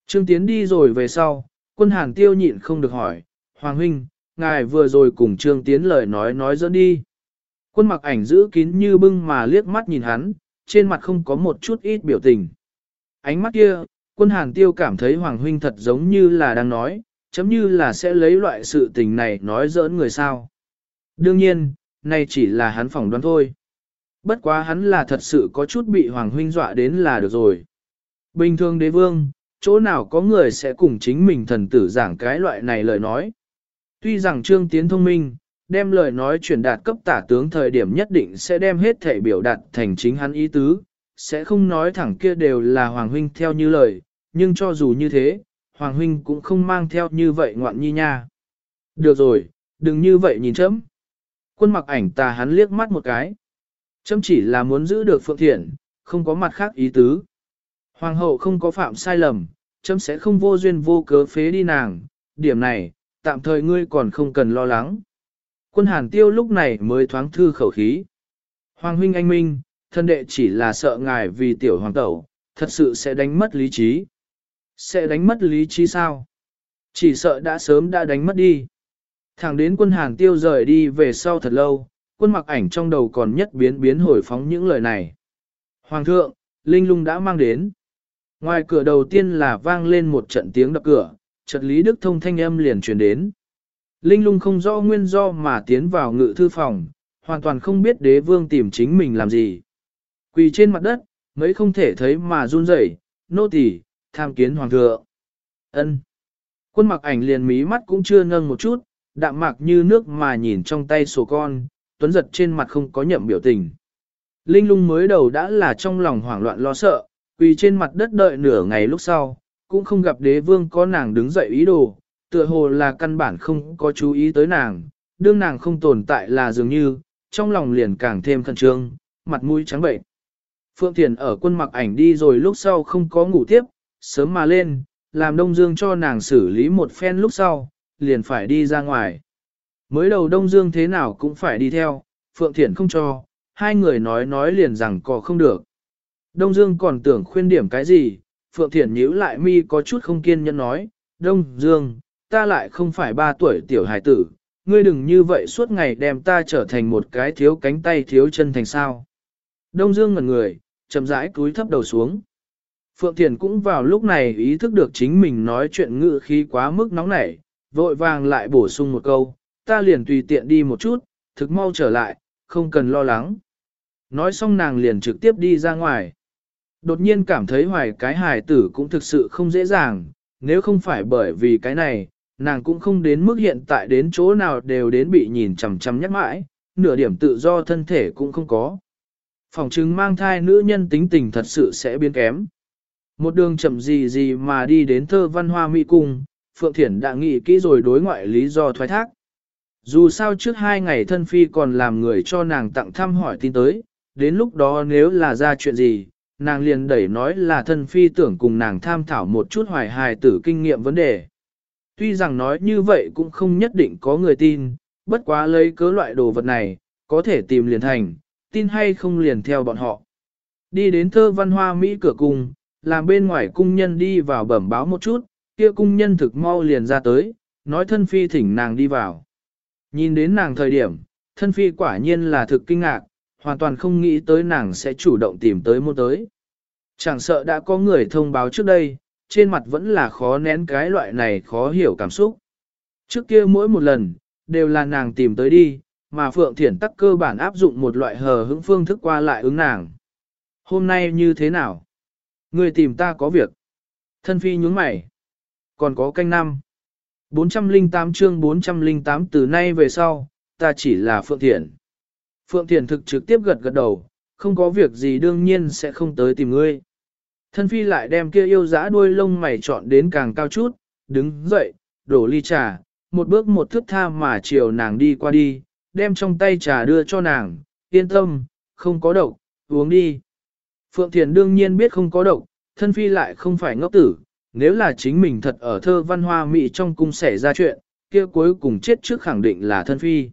Trương Tiến đi rồi về sau, quân hàng tiêu nhịn không được hỏi, Hoàng huynh, ngài vừa rồi cùng Trương Tiến lời nói nói dẫn đi. Quân mặc ảnh giữ kín như bưng mà liếc mắt nhìn hắn, trên mặt không có một chút ít biểu tình. Ánh mắt kia, quân hàng tiêu cảm thấy Hoàng huynh thật giống như là đang nói, chấm như là sẽ lấy loại sự tình này nói giỡn người sao. Đương nhiên, này chỉ là hắn phỏng đoán thôi. Bất quá hắn là thật sự có chút bị Hoàng huynh dọa đến là được rồi. Bình thường đế vương, chỗ nào có người sẽ cùng chính mình thần tử giảng cái loại này lời nói. Tuy rằng Trương Tiến thông minh, đem lời nói truyền đạt cấp tả tướng thời điểm nhất định sẽ đem hết thể biểu đạt thành chính hắn ý tứ, sẽ không nói thẳng kia đều là Hoàng Huynh theo như lời, nhưng cho dù như thế, Hoàng Huynh cũng không mang theo như vậy ngoạn nhi nha. Được rồi, đừng như vậy nhìn chấm. Quân mặc ảnh tà hắn liếc mắt một cái châm chỉ là muốn giữ được Phượng Thiện, không có mặt khác ý tứ. Hoàng hậu không có phạm sai lầm, châm sẽ không vô duyên vô cớ phế đi nàng, điểm này, tạm thời ngươi còn không cần lo lắng. Quân hàn tiêu lúc này mới thoáng thư khẩu khí. Hoàng huynh anh minh, thân đệ chỉ là sợ ngài vì tiểu hoàng tẩu, thật sự sẽ đánh mất lý trí. Sẽ đánh mất lý trí sao? Chỉ sợ đã sớm đã đánh mất đi. Thẳng đến quân hàn tiêu rời đi về sau thật lâu, quân mặc ảnh trong đầu còn nhất biến biến hồi phóng những lời này. Hoàng thượng, Linh lung đã mang đến. Ngoài cửa đầu tiên là vang lên một trận tiếng đập cửa, chợt Lý Đức Thông thanh âm liền truyền đến. Linh lung không rõ nguyên do mà tiến vào ngự thư phòng, hoàn toàn không biết đế vương tìm chính mình làm gì. Quỳ trên mặt đất, mấy không thể thấy mà run rẩy, nô tỳ, tham kiến hoàng thượng. Ân. Quân mặc ảnh liền mí mắt cũng chưa nâng một chút, đạm mạc như nước mà nhìn trong tay sổ con, tuấn giật trên mặt không có nhậm biểu tình. Linh lung mới đầu đã là trong lòng hoảng loạn lo sợ, quỳ trên mặt đất đợi nửa ngày lúc sau, cũng không gặp đế vương có nàng đứng dậy ý đồ, tựa hồ là căn bản không có chú ý tới nàng, đương nàng không tồn tại là dường như, trong lòng liền càng thêm khẩn trương, mặt mũi trắng bệnh. Phượng Thiền ở quân mặc ảnh đi rồi lúc sau không có ngủ tiếp, sớm mà lên, làm Đông Dương cho nàng xử lý một phen lúc sau, liền phải đi ra ngoài. Mới đầu Đông Dương thế nào cũng phải đi theo, Phượng Thiển không cho, hai người nói nói liền rằng có không được. Đông Dương còn tưởng khuyên điểm cái gì, Phượng Thiển nhíu lại mi có chút không kiên nhẫn nói, Đông Dương, ta lại không phải ba tuổi tiểu hài tử, ngươi đừng như vậy suốt ngày đem ta trở thành một cái thiếu cánh tay thiếu chân thành sao. Đông Dương ngẩn người, chậm rãi cúi thấp đầu xuống. Phượng Thiền cũng vào lúc này ý thức được chính mình nói chuyện ngự khí quá mức nóng nảy, vội vàng lại bổ sung một câu, ta liền tùy tiện đi một chút, thực mau trở lại, không cần lo lắng. Nói xong nàng liền trực tiếp đi ra ngoài. Đột nhiên cảm thấy hoài cái hài tử cũng thực sự không dễ dàng, nếu không phải bởi vì cái này, nàng cũng không đến mức hiện tại đến chỗ nào đều đến bị nhìn chằm chằm nhắc mãi, nửa điểm tự do thân thể cũng không có. Phòng chứng mang thai nữ nhân tính tình thật sự sẽ biến kém. Một đường chậm gì gì mà đi đến thơ văn hoa mỹ cung, Phượng Thiển đã nghĩ kỹ rồi đối ngoại lý do thoái thác. Dù sao trước hai ngày thân phi còn làm người cho nàng tặng thăm hỏi tin tới, đến lúc đó nếu là ra chuyện gì, nàng liền đẩy nói là thân phi tưởng cùng nàng tham thảo một chút hoài hài tử kinh nghiệm vấn đề. Tuy rằng nói như vậy cũng không nhất định có người tin, bất quá lấy cớ loại đồ vật này, có thể tìm liền thành, tin hay không liền theo bọn họ. Đi đến thơ văn hoa Mỹ cửa cung, làm bên ngoài cung nhân đi vào bẩm báo một chút, kia cung nhân thực mau liền ra tới, nói thân phi thỉnh nàng đi vào. Nhìn đến nàng thời điểm, thân phi quả nhiên là thực kinh ngạc, hoàn toàn không nghĩ tới nàng sẽ chủ động tìm tới môn tới. Chẳng sợ đã có người thông báo trước đây, trên mặt vẫn là khó nén cái loại này khó hiểu cảm xúc. Trước kia mỗi một lần, đều là nàng tìm tới đi, mà Phượng Thiển tắc cơ bản áp dụng một loại hờ hững phương thức qua lại ứng nàng. Hôm nay như thế nào? Người tìm ta có việc. Thân phi nhúng mày. Còn có canh năm. 408 chương 408 từ nay về sau, ta chỉ là Phượng Thiển. Phượng Thiển thực trực tiếp gật gật đầu, không có việc gì đương nhiên sẽ không tới tìm ngươi. Thân phi lại đem kia yêu dã đuôi lông mày chọn đến càng cao chút, đứng dậy, đổ ly trà, một bước một thước tha mà chiều nàng đi qua đi, đem trong tay trà đưa cho nàng, yên tâm, không có độc, uống đi. Phượng Thiền đương nhiên biết không có độc, thân phi lại không phải ngốc tử, nếu là chính mình thật ở thơ văn hoa mỹ trong cung xảy ra chuyện, kia cuối cùng chết trước khẳng định là thân phi.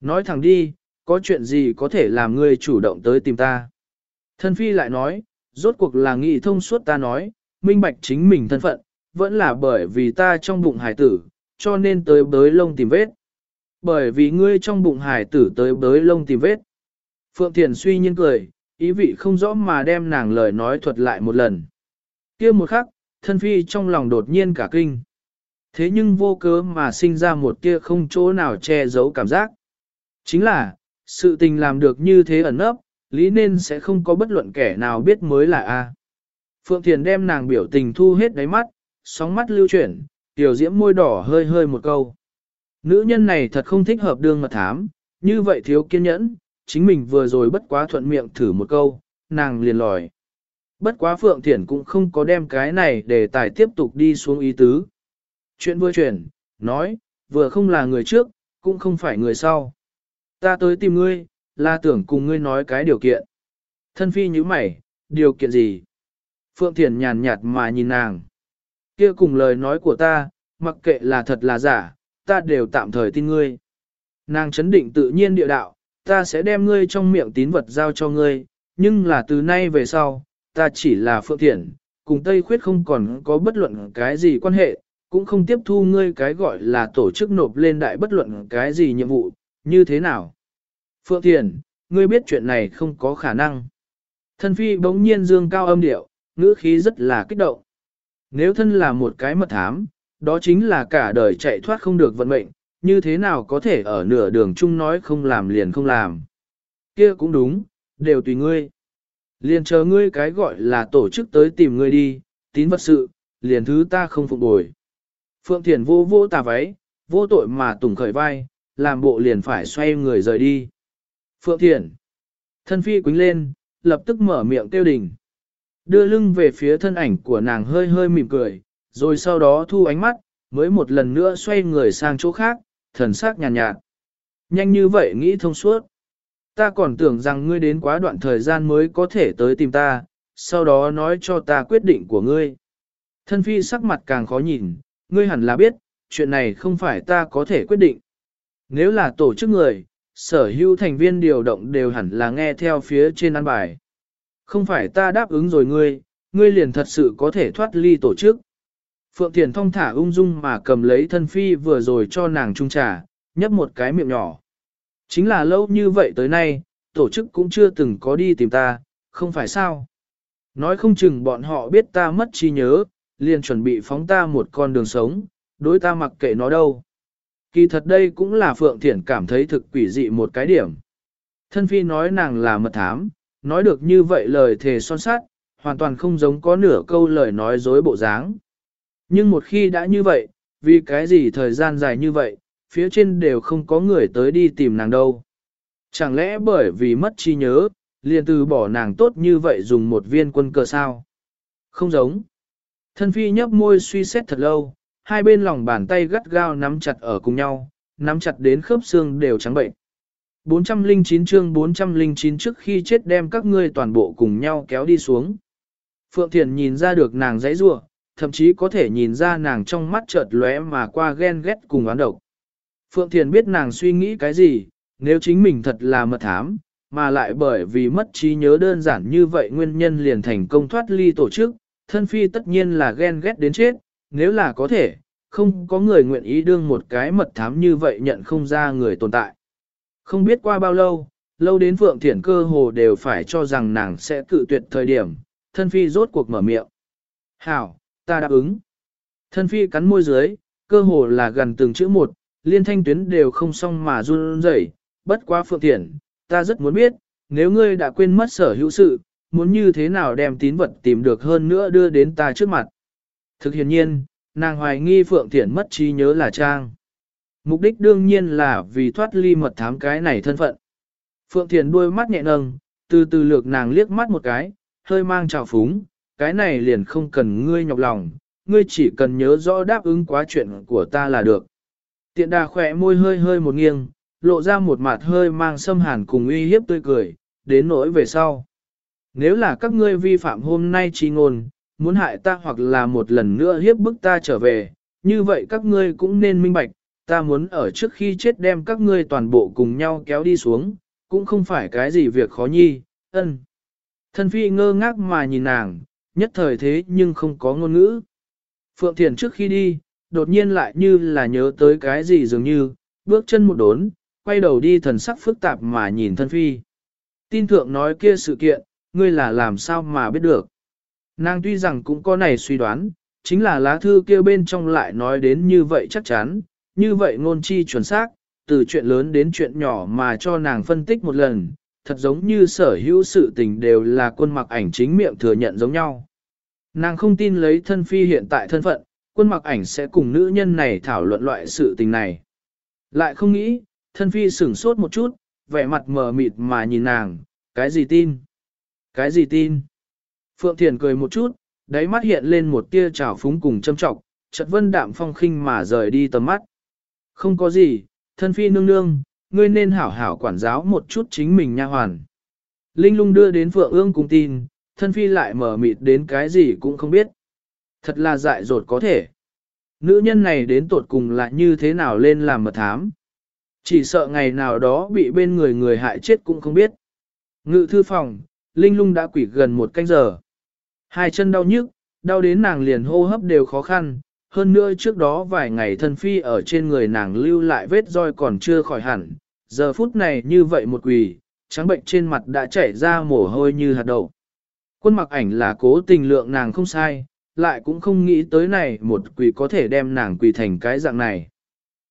Nói thẳng đi, có chuyện gì có thể làm ngươi chủ động tới tìm ta. Thân phi lại nói, rốt cuộc là nghị thông suốt ta nói, minh bạch chính mình thân phận, vẫn là bởi vì ta trong bụng hải tử, cho nên tới bới lông tìm vết. Bởi vì ngươi trong bụng hải tử tới bới lông tìm vết. Phượng Thiền suy nhiên cười, ý vị không rõ mà đem nàng lời nói thuật lại một lần. kia một khắc, thân phi trong lòng đột nhiên cả kinh. Thế nhưng vô cớ mà sinh ra một kia không chỗ nào che giấu cảm giác. Chính là, sự tình làm được như thế ẩn nấp, lý nên sẽ không có bất luận kẻ nào biết mới là A. Phượng Thiền đem nàng biểu tình thu hết đáy mắt, sóng mắt lưu chuyển, tiểu diễm môi đỏ hơi hơi một câu. Nữ nhân này thật không thích hợp đương mật thám, như vậy thiếu kiên nhẫn, chính mình vừa rồi bất quá thuận miệng thử một câu, nàng liền lòi. Bất quá Phượng Thiển cũng không có đem cái này để tài tiếp tục đi xuống ý tứ. Chuyện vừa chuyển, nói, vừa không là người trước, cũng không phải người sau. Ta tới tìm ngươi, là tưởng cùng ngươi nói cái điều kiện. Thân phi như mày, điều kiện gì? Phượng Thiển nhàn nhạt mà nhìn nàng. Kia cùng lời nói của ta, mặc kệ là thật là giả, ta đều tạm thời tin ngươi. Nàng chấn định tự nhiên địa đạo, ta sẽ đem ngươi trong miệng tín vật giao cho ngươi, nhưng là từ nay về sau, ta chỉ là phượng thiện, cùng Tây Khuyết không còn có bất luận cái gì quan hệ, cũng không tiếp thu ngươi cái gọi là tổ chức nộp lên đại bất luận cái gì nhiệm vụ, như thế nào. Phượng Thiền, ngươi biết chuyện này không có khả năng. Thân phi bỗng nhiên dương cao âm điệu, ngữ khí rất là kích động. Nếu thân là một cái mật thám, đó chính là cả đời chạy thoát không được vận mệnh, như thế nào có thể ở nửa đường chung nói không làm liền không làm. Kia cũng đúng, đều tùy ngươi. Liền chờ ngươi cái gọi là tổ chức tới tìm ngươi đi, tín vật sự, liền thứ ta không phục bồi. Phượng Thiền vô vô tà váy, vô tội mà tùng khởi vai, làm bộ liền phải xoay người rời đi. Phượng Thiền. Thân phi quính lên, lập tức mở miệng tiêu đình. Đưa lưng về phía thân ảnh của nàng hơi hơi mỉm cười, rồi sau đó thu ánh mắt, mới một lần nữa xoay người sang chỗ khác, thần sắc nhàn nhạt, nhạt. Nhanh như vậy nghĩ thông suốt. Ta còn tưởng rằng ngươi đến quá đoạn thời gian mới có thể tới tìm ta, sau đó nói cho ta quyết định của ngươi. Thân phi sắc mặt càng khó nhìn, ngươi hẳn là biết, chuyện này không phải ta có thể quyết định. Nếu là tổ chức người, sở hữu thành viên điều động đều hẳn là nghe theo phía trên an bài. Không phải ta đáp ứng rồi ngươi, ngươi liền thật sự có thể thoát ly tổ chức. Phượng Thiền thong thả ung dung mà cầm lấy thân phi vừa rồi cho nàng trung trà, nhấp một cái miệng nhỏ. Chính là lâu như vậy tới nay, tổ chức cũng chưa từng có đi tìm ta, không phải sao. Nói không chừng bọn họ biết ta mất trí nhớ, liền chuẩn bị phóng ta một con đường sống, đối ta mặc kệ nó đâu. Kỳ thật đây cũng là Phượng Thiển cảm thấy thực quỷ dị một cái điểm. Thân phi nói nàng là mật thám, nói được như vậy lời thề son sát, hoàn toàn không giống có nửa câu lời nói dối bộ dáng. Nhưng một khi đã như vậy, vì cái gì thời gian dài như vậy, phía trên đều không có người tới đi tìm nàng đâu. Chẳng lẽ bởi vì mất trí nhớ, liền từ bỏ nàng tốt như vậy dùng một viên quân cờ sao? Không giống. Thân phi nhấp môi suy xét thật lâu, hai bên lòng bàn tay gắt gao nắm chặt ở cùng nhau, nắm chặt đến khớp xương đều trắng bệnh. 409 chương 409 trước khi chết đem các ngươi toàn bộ cùng nhau kéo đi xuống. Phượng Thiền nhìn ra được nàng giấy rua, thậm chí có thể nhìn ra nàng trong mắt chợt lóe mà qua ghen ghét cùng oán độc. Phượng Thiền biết nàng suy nghĩ cái gì, nếu chính mình thật là mật thám, mà lại bởi vì mất trí nhớ đơn giản như vậy nguyên nhân liền thành công thoát ly tổ chức, thân phi tất nhiên là ghen ghét đến chết, nếu là có thể, không có người nguyện ý đương một cái mật thám như vậy nhận không ra người tồn tại. Không biết qua bao lâu, lâu đến Phượng Thiển cơ hồ đều phải cho rằng nàng sẽ cự tuyệt thời điểm, thân phi rốt cuộc mở miệng. Hảo, ta đáp ứng. Thân phi cắn môi dưới, cơ hồ là gần từng chữ một, liên thanh tuyến đều không xong mà run rẩy. bất quá Phượng Thiển, ta rất muốn biết, nếu ngươi đã quên mất sở hữu sự, muốn như thế nào đem tín vật tìm được hơn nữa đưa đến ta trước mặt. Thực hiện nhiên, nàng hoài nghi Phượng Thiển mất trí nhớ là Trang. Mục đích đương nhiên là vì thoát ly mật thám cái này thân phận. Phượng Thiển đôi mắt nhẹ nâng, từ từ lược nàng liếc mắt một cái, hơi mang trào phúng, cái này liền không cần ngươi nhọc lòng, ngươi chỉ cần nhớ rõ đáp ứng quá chuyện của ta là được. Tiện đà khỏe môi hơi hơi một nghiêng, lộ ra một mặt hơi mang xâm hàn cùng uy hiếp tươi cười, đến nỗi về sau. Nếu là các ngươi vi phạm hôm nay chi ngôn, muốn hại ta hoặc là một lần nữa hiếp bức ta trở về, như vậy các ngươi cũng nên minh bạch, ta muốn ở trước khi chết đem các ngươi toàn bộ cùng nhau kéo đi xuống, cũng không phải cái gì việc khó nhi, ân. Thân phi ngơ ngác mà nhìn nàng, nhất thời thế nhưng không có ngôn ngữ. Phượng Thiền trước khi đi, đột nhiên lại như là nhớ tới cái gì dường như, bước chân một đốn, quay đầu đi thần sắc phức tạp mà nhìn thân phi. Tin thượng nói kia sự kiện, ngươi là làm sao mà biết được. Nàng tuy rằng cũng có này suy đoán, chính là lá thư kia bên trong lại nói đến như vậy chắc chắn, như vậy ngôn chi chuẩn xác, từ chuyện lớn đến chuyện nhỏ mà cho nàng phân tích một lần, thật giống như sở hữu sự tình đều là quân mặc ảnh chính miệng thừa nhận giống nhau. Nàng không tin lấy thân phi hiện tại thân phận, quân mặc ảnh sẽ cùng nữ nhân này thảo luận loại sự tình này. Lại không nghĩ, thân phi sửng sốt một chút, vẻ mặt mờ mịt mà nhìn nàng, cái gì tin? Cái gì tin? Phượng Thiền cười một chút, đáy mắt hiện lên một tia trào phúng cùng châm trọng, chợt vân đạm phong khinh mà rời đi tầm mắt. Không có gì, thân phi nương nương, ngươi nên hảo hảo quản giáo một chút chính mình nha hoàn. Linh lung đưa đến Phượng ương cùng tin, thân phi lại mở mịt đến cái gì cũng không biết. Thật là dại dột có thể. Nữ nhân này đến tột cùng là như thế nào lên làm mật thám. Chỉ sợ ngày nào đó bị bên người người hại chết cũng không biết. Ngự thư phòng, Linh lung đã quỷ gần một canh giờ. Hai chân đau nhức, đau đến nàng liền hô hấp đều khó khăn. Hơn nữa trước đó vài ngày thân phi ở trên người nàng lưu lại vết roi còn chưa khỏi hẳn. Giờ phút này như vậy một quỷ, trắng bệnh trên mặt đã chảy ra mồ hôi như hạt đậu. Quân mặc ảnh là cố tình lượng nàng không sai, lại cũng không nghĩ tới này một quỷ có thể đem nàng quỷ thành cái dạng này.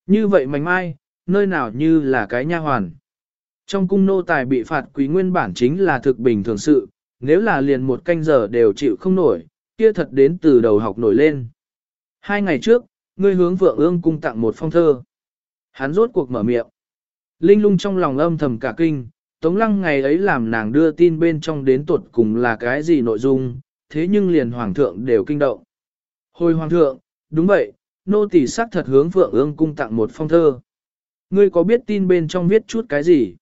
Như vậy mảnh mai, nơi nào như là cái nha hoàn. Trong cung nô tài bị phạt quỷ nguyên bản chính là thực bình thường sự, nếu là liền một canh giờ đều chịu không nổi, kia thật đến từ đầu học nổi lên. Hai ngày trước, ngươi hướng vượng ương cung tặng một phong thơ. Hắn rốt cuộc mở miệng. Linh lung trong lòng âm thầm cả kinh, Tống lăng ngày ấy làm nàng đưa tin bên trong đến tuột cùng là cái gì nội dung, thế nhưng liền hoàng thượng đều kinh động. Hồi hoàng thượng, đúng vậy, nô tỳ sắc thật hướng vượng ương cung tặng một phong thơ. Ngươi có biết tin bên trong viết chút cái gì?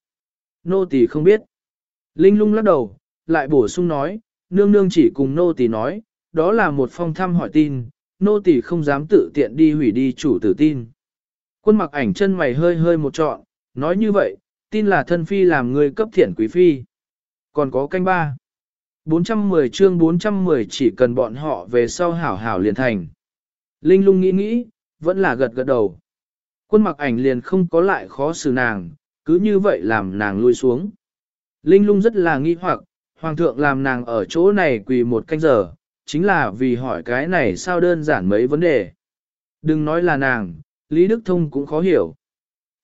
Nô tỳ không biết. Linh lung lắc đầu, lại bổ sung nói, nương nương chỉ cùng nô tỳ nói, đó là một phong thăm hỏi tin, nô tỳ không dám tự tiện đi hủy đi chủ tử tin. Quân mặc ảnh chân mày hơi hơi một trọn, nói như vậy, tin là thân phi làm người cấp thiện quý phi. Còn có canh ba. 410 chương 410 chỉ cần bọn họ về sau hảo hảo liền thành. Linh lung nghĩ nghĩ, vẫn là gật gật đầu. Quân mặc ảnh liền không có lại khó xử nàng, cứ như vậy làm nàng lui xuống. Linh lung rất là nghi hoặc, hoàng thượng làm nàng ở chỗ này quỳ một canh giờ, chính là vì hỏi cái này sao đơn giản mấy vấn đề. Đừng nói là nàng, Lý Đức Thông cũng khó hiểu.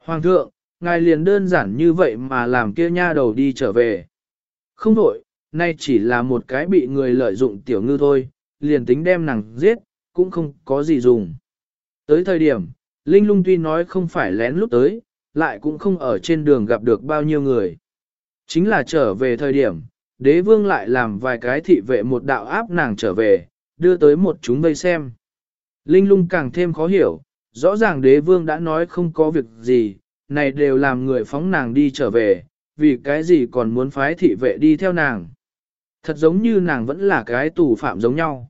Hoàng thượng, ngài liền đơn giản như vậy mà làm kia nha đầu đi trở về. Không đổi, nay chỉ là một cái bị người lợi dụng tiểu ngư thôi, liền tính đem nàng giết, cũng không có gì dùng. Tới thời điểm, Linh lung tuy nói không phải lén lúc tới, lại cũng không ở trên đường gặp được bao nhiêu người. Chính là trở về thời điểm, đế vương lại làm vài cái thị vệ một đạo áp nàng trở về, đưa tới một chúng vây xem. Linh lung càng thêm khó hiểu, rõ ràng đế vương đã nói không có việc gì, này đều làm người phóng nàng đi trở về, vì cái gì còn muốn phái thị vệ đi theo nàng. Thật giống như nàng vẫn là cái tù phạm giống nhau.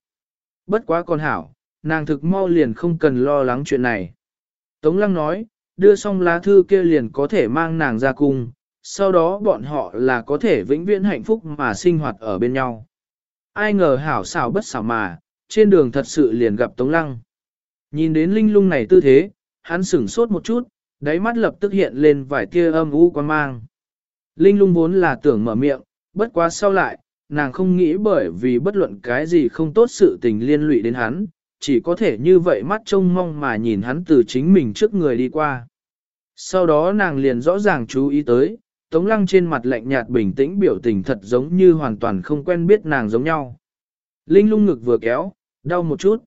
Bất quá con hảo, nàng thực mau liền không cần lo lắng chuyện này. Tống lăng nói, đưa xong lá thư kia liền có thể mang nàng ra cung, sau đó bọn họ là có thể vĩnh viễn hạnh phúc mà sinh hoạt ở bên nhau. Ai ngờ hảo xảo bất xảo mà, trên đường thật sự liền gặp Tống Lăng. Nhìn đến linh lung này tư thế, hắn sửng sốt một chút, đáy mắt lập tức hiện lên vài tia âm u quan mang. Linh lung vốn là tưởng mở miệng, bất quá sau lại, nàng không nghĩ bởi vì bất luận cái gì không tốt sự tình liên lụy đến hắn, chỉ có thể như vậy mắt trông mong mà nhìn hắn từ chính mình trước người đi qua. Sau đó nàng liền rõ ràng chú ý tới, Tống Lăng trên mặt lạnh nhạt bình tĩnh biểu tình thật giống như hoàn toàn không quen biết nàng giống nhau. Linh lung ngực vừa kéo, đau một chút.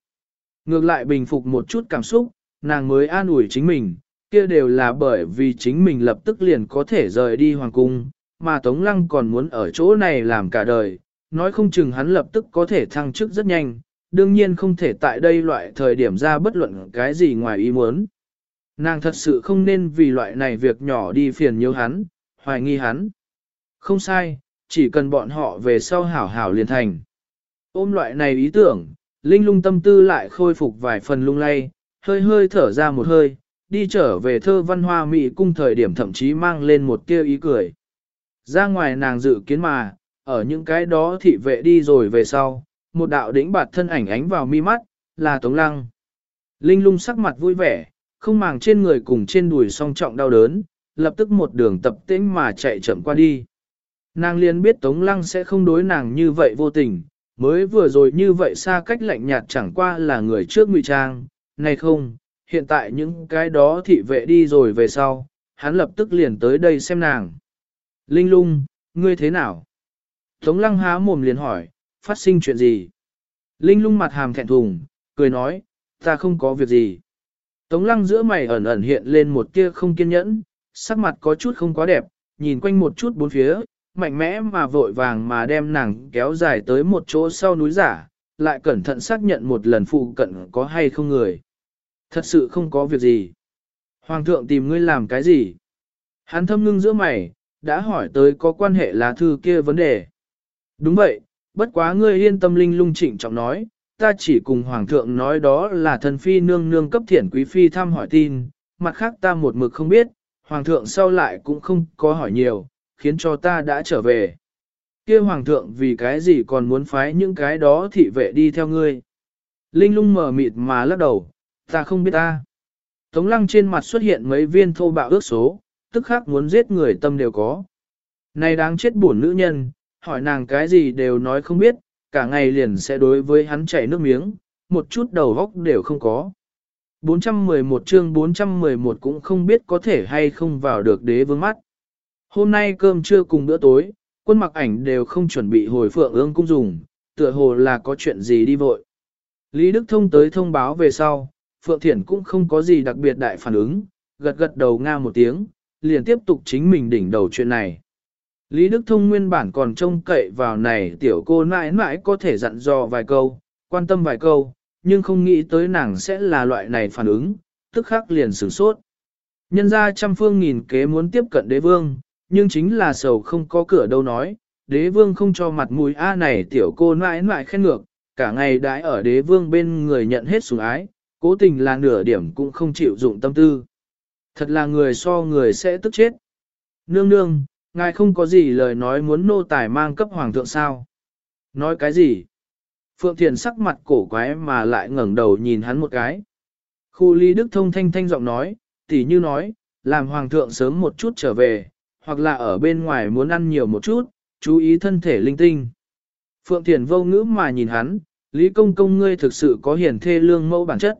Ngược lại bình phục một chút cảm xúc, nàng mới an ủi chính mình, kia đều là bởi vì chính mình lập tức liền có thể rời đi hoàng cung, mà Tống Lăng còn muốn ở chỗ này làm cả đời, nói không chừng hắn lập tức có thể thăng chức rất nhanh, đương nhiên không thể tại đây loại thời điểm ra bất luận cái gì ngoài ý muốn. Nàng thật sự không nên vì loại này việc nhỏ đi phiền nhiều hắn, hoài nghi hắn. Không sai, chỉ cần bọn họ về sau hảo hảo liền thành. Ôm loại này ý tưởng, linh lung tâm tư lại khôi phục vài phần lung lay, hơi hơi thở ra một hơi, đi trở về thơ văn hoa mỹ cung thời điểm thậm chí mang lên một tia ý cười. Ra ngoài nàng dự kiến mà, ở những cái đó thị vệ đi rồi về sau, một đạo đĩnh bạt thân ảnh ánh vào mi mắt, là Tống Lăng. Linh lung sắc mặt vui vẻ, không màng trên người cùng trên đùi song trọng đau đớn, lập tức một đường tập tĩnh mà chạy chậm qua đi. Nàng liền biết Tống Lăng sẽ không đối nàng như vậy vô tình, mới vừa rồi như vậy xa cách lạnh nhạt chẳng qua là người trước ngụy trang, này không, hiện tại những cái đó thị vệ đi rồi về sau, hắn lập tức liền tới đây xem nàng. Linh lung, ngươi thế nào? Tống Lăng há mồm liền hỏi, phát sinh chuyện gì? Linh lung mặt hàm thẹn thùng, cười nói, ta không có việc gì. Tống lăng giữa mày ẩn ẩn hiện lên một tia không kiên nhẫn, sắc mặt có chút không quá đẹp, nhìn quanh một chút bốn phía, mạnh mẽ mà vội vàng mà đem nàng kéo dài tới một chỗ sau núi giả, lại cẩn thận xác nhận một lần phụ cận có hay không người. Thật sự không có việc gì. Hoàng thượng tìm ngươi làm cái gì? Hắn thâm ngưng giữa mày, đã hỏi tới có quan hệ lá thư kia vấn đề. Đúng vậy, bất quá ngươi yên tâm linh lung trịnh trọng nói, ta chỉ cùng hoàng thượng nói đó là thần phi nương nương cấp thiển quý phi thăm hỏi tin, mặt khác ta một mực không biết, hoàng thượng sau lại cũng không có hỏi nhiều, khiến cho ta đã trở về. kia hoàng thượng vì cái gì còn muốn phái những cái đó thị vệ đi theo ngươi. Linh lung mở mịt mà lắc đầu, ta không biết ta. Tống lăng trên mặt xuất hiện mấy viên thô bạo ước số, tức khắc muốn giết người tâm đều có. Này đáng chết buồn nữ nhân, hỏi nàng cái gì đều nói không biết, cả ngày liền sẽ đối với hắn chảy nước miếng, một chút đầu góc đều không có. 411 chương 411 cũng không biết có thể hay không vào được đế vương mắt. Hôm nay cơm trưa cùng bữa tối, quân mặc ảnh đều không chuẩn bị hồi phượng ương cung dùng, tựa hồ là có chuyện gì đi vội. Lý Đức Thông tới thông báo về sau, Phượng Thiển cũng không có gì đặc biệt đại phản ứng, gật gật đầu nga một tiếng, liền tiếp tục chính mình đỉnh đầu chuyện này. Lý Đức Thông nguyên bản còn trông cậy vào này tiểu cô mãi mãi có thể dặn dò vài câu, quan tâm vài câu, nhưng không nghĩ tới nàng sẽ là loại này phản ứng, tức khắc liền sửng sốt. Nhân ra trăm phương nghìn kế muốn tiếp cận đế vương, nhưng chính là sầu không có cửa đâu nói, đế vương không cho mặt mũi A này tiểu cô mãi mãi khen ngược, cả ngày đãi ở đế vương bên người nhận hết sủng ái, cố tình là nửa điểm cũng không chịu dụng tâm tư. Thật là người so người sẽ tức chết. Nương nương, ngài không có gì lời nói muốn nô tài mang cấp hoàng thượng sao. Nói cái gì? Phượng Thiền sắc mặt cổ quái mà lại ngẩng đầu nhìn hắn một cái. Khu ly đức thông thanh thanh giọng nói, tỉ như nói, làm hoàng thượng sớm một chút trở về, hoặc là ở bên ngoài muốn ăn nhiều một chút, chú ý thân thể linh tinh. Phượng Thiền vô ngữ mà nhìn hắn, Lý Công Công ngươi thực sự có hiển thê lương mẫu bản chất.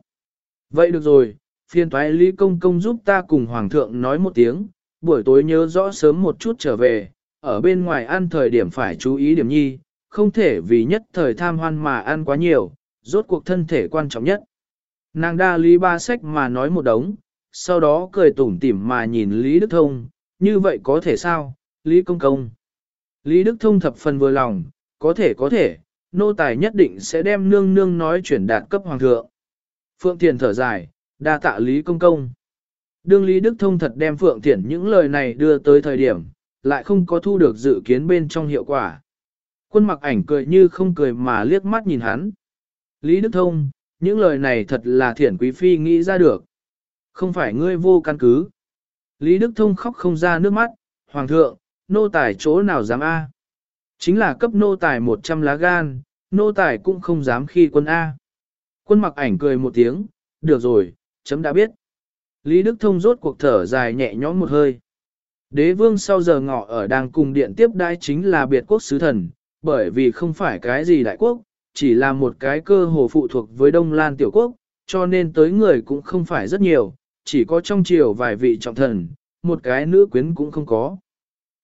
Vậy được rồi, phiên toái Lý Công Công giúp ta cùng Hoàng thượng nói một tiếng, buổi tối nhớ rõ sớm một chút trở về, ở bên ngoài ăn thời điểm phải chú ý điểm nhi, không thể vì nhất thời tham hoan mà ăn quá nhiều, rốt cuộc thân thể quan trọng nhất. Nàng đa Lý ba sách mà nói một đống, sau đó cười tủm tỉm mà nhìn Lý Đức Thông, như vậy có thể sao, Lý Công Công. Lý Đức Thông thập phần vừa lòng, có thể có thể, nô tài nhất định sẽ đem nương nương nói chuyển đạt cấp hoàng thượng. Phượng Thiền thở dài, đa tạ Lý Công Công. Đương Lý Đức Thông thật đem Phượng Thiển những lời này đưa tới thời điểm, lại không có thu được dự kiến bên trong hiệu quả. Quân mặc ảnh cười như không cười mà liếc mắt nhìn hắn. Lý Đức Thông, những lời này thật là thiển quý phi nghĩ ra được. Không phải ngươi vô căn cứ. Lý Đức Thông khóc không ra nước mắt, Hoàng thượng, nô tài chỗ nào dám A. Chính là cấp nô tài 100 lá gan, nô tài cũng không dám khi quân A. Quân mặc ảnh cười một tiếng, được rồi, chấm đã biết. Lý Đức Thông rốt cuộc thở dài nhẹ nhõm một hơi. Đế vương sau giờ ngọ ở đang cùng điện tiếp đai chính là biệt quốc sứ thần, bởi vì không phải cái gì đại quốc, chỉ là một cái cơ hồ phụ thuộc với Đông Lan tiểu quốc, cho nên tới người cũng không phải rất nhiều, chỉ có trong triều vài vị trọng thần, một cái nữ quyến cũng không có.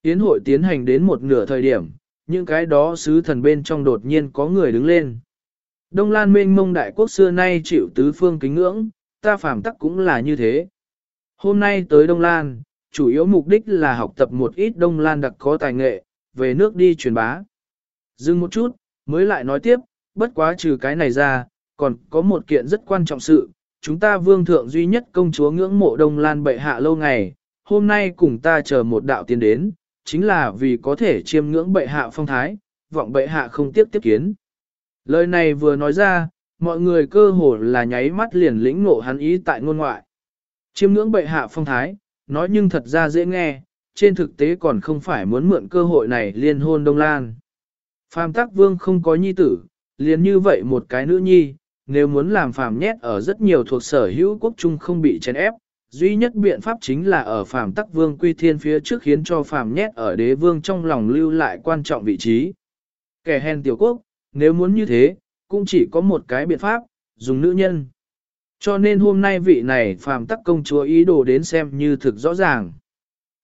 yến hội tiến hành đến một nửa thời điểm, những cái đó sứ thần bên trong đột nhiên có người đứng lên. Đông Lan mênh mông đại quốc xưa nay chịu tứ phương kính ngưỡng, ta phàm tắc cũng là như thế. Hôm nay tới Đông Lan, chủ yếu mục đích là học tập một ít Đông Lan đặc có tài nghệ, về nước đi truyền bá. Dừng một chút, mới lại nói tiếp, bất quá trừ cái này ra, còn có một kiện rất quan trọng sự, chúng ta vương thượng duy nhất công chúa ngưỡng mộ Đông Lan bệ hạ lâu ngày, hôm nay cùng ta chờ một đạo tiến đến, chính là vì có thể chiêm ngưỡng bệ hạ phong thái, vọng bệ hạ không tiếp tiếp kiến. Lời này vừa nói ra, mọi người cơ hồ là nháy mắt liền lĩnh ngộ hắn ý tại ngôn ngoại. Chiêm ngưỡng bệ hạ phong thái, nói nhưng thật ra dễ nghe, trên thực tế còn không phải muốn mượn cơ hội này liên hôn Đông Lan. Phàm Tắc vương không có nhi tử, liền như vậy một cái nữ nhi, nếu muốn làm phàm nhét ở rất nhiều thuộc sở hữu quốc trung không bị chèn ép, duy nhất biện pháp chính là ở phàm tắc vương quy thiên phía trước khiến cho phàm nhét ở đế vương trong lòng lưu lại quan trọng vị trí. Kẻ hèn tiểu quốc, nếu muốn như thế, cũng chỉ có một cái biện pháp, dùng nữ nhân. Cho nên hôm nay vị này phàm tắc công chúa ý đồ đến xem như thực rõ ràng.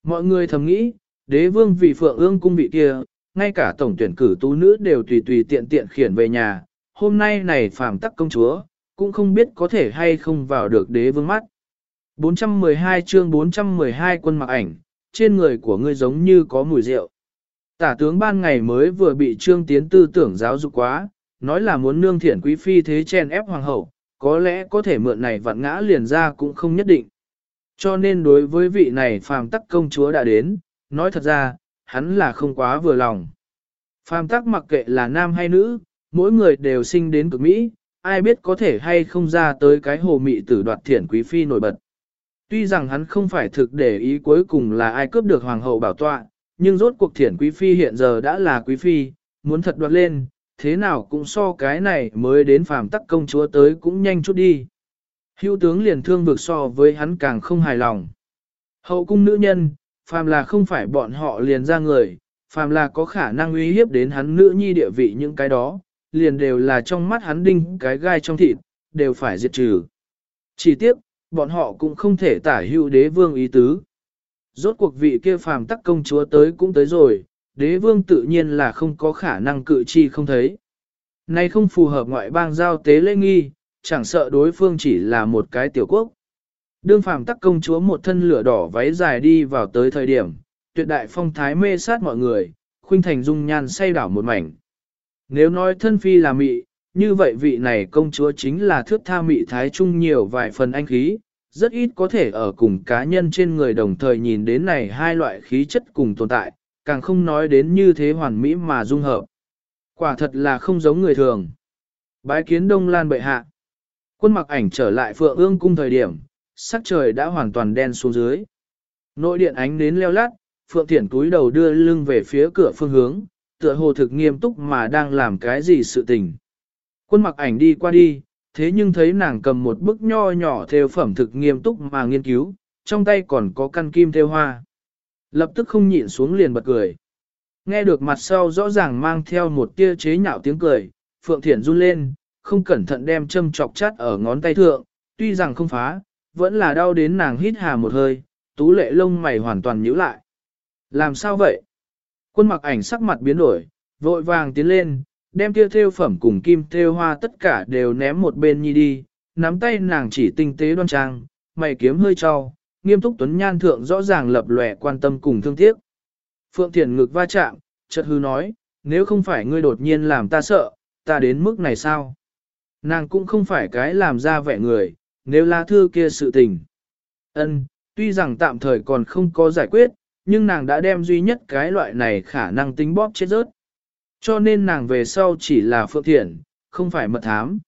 Mọi người thầm nghĩ, đế vương vị phượng ương cung vị kia, ngay cả tổng tuyển cử tú nữ đều tùy tùy tiện tiện khiển về nhà, hôm nay này phàm tắc công chúa, cũng không biết có thể hay không vào được đế vương mắt. 412 chương 412 quân mặc ảnh, trên người của ngươi giống như có mùi rượu. Tả tướng ban ngày mới vừa bị trương tiến tư tưởng giáo dục quá, nói là muốn nương thiện quý phi thế chen ép hoàng hậu, có lẽ có thể mượn này vặn ngã liền ra cũng không nhất định. Cho nên đối với vị này phàm tắc công chúa đã đến, nói thật ra, hắn là không quá vừa lòng. Phàm tắc mặc kệ là nam hay nữ, mỗi người đều sinh đến cực Mỹ, ai biết có thể hay không ra tới cái hồ mị tử đoạt thiển quý phi nổi bật. Tuy rằng hắn không phải thực để ý cuối cùng là ai cướp được hoàng hậu bảo tọa, nhưng rốt cuộc thiển quý phi hiện giờ đã là quý phi, muốn thật đoạt lên, thế nào cũng so cái này mới đến phàm tắc công chúa tới cũng nhanh chút đi. Hữu tướng liền thương vực so với hắn càng không hài lòng. Hậu cung nữ nhân, phàm là không phải bọn họ liền ra người, phàm là có khả năng uy hiếp đến hắn nữ nhi địa vị những cái đó, liền đều là trong mắt hắn đinh cái gai trong thịt, đều phải diệt trừ. Chỉ tiếc, bọn họ cũng không thể tả hữu đế vương ý tứ. Rốt cuộc vị kia phàm tắc công chúa tới cũng tới rồi, đế vương tự nhiên là không có khả năng cự chi không thấy. Nay không phù hợp ngoại bang giao tế lễ nghi, chẳng sợ đối phương chỉ là một cái tiểu quốc. Đương phàm tắc công chúa một thân lửa đỏ váy dài đi vào tới thời điểm, tuyệt đại phong thái mê sát mọi người, khuynh thành dung nhan say đảo một mảnh. Nếu nói thân phi là mị, như vậy vị này công chúa chính là thước tha mị thái trung nhiều vài phần anh khí, rất ít có thể ở cùng cá nhân trên người đồng thời nhìn đến này hai loại khí chất cùng tồn tại, càng không nói đến như thế hoàn mỹ mà dung hợp. Quả thật là không giống người thường. Bái kiến Đông Lan bệ hạ. Quân mặc ảnh trở lại phượng ương cung thời điểm, sắc trời đã hoàn toàn đen xuống dưới. Nội điện ánh đến leo lát, Phượng Thiển túi đầu đưa lưng về phía cửa phương hướng, tựa hồ thực nghiêm túc mà đang làm cái gì sự tình. Quân mặc ảnh đi qua đi, thế nhưng thấy nàng cầm một bức nho nhỏ theo phẩm thực nghiêm túc mà nghiên cứu, trong tay còn có căn kim theo hoa. Lập tức không nhịn xuống liền bật cười. Nghe được mặt sau rõ ràng mang theo một tia chế nhạo tiếng cười, Phượng Thiển run lên, không cẩn thận đem châm chọc chát ở ngón tay thượng, tuy rằng không phá, vẫn là đau đến nàng hít hà một hơi, tú lệ lông mày hoàn toàn nhíu lại. Làm sao vậy? Quân mặc ảnh sắc mặt biến đổi, vội vàng tiến lên, đem kia theo phẩm cùng kim theo hoa tất cả đều ném một bên nhi đi, nắm tay nàng chỉ tinh tế đoan trang, mày kiếm hơi trao, nghiêm túc tuấn nhan thượng rõ ràng lập lòe quan tâm cùng thương tiếc. Phượng Thiền ngực va chạm, chợt hư nói, nếu không phải ngươi đột nhiên làm ta sợ, ta đến mức này sao? Nàng cũng không phải cái làm ra vẻ người, nếu là thư kia sự tình. ân tuy rằng tạm thời còn không có giải quyết, nhưng nàng đã đem duy nhất cái loại này khả năng tính bóp chết rớt. Cho nên nàng về sau chỉ là phượng Thiển, không phải mật thám.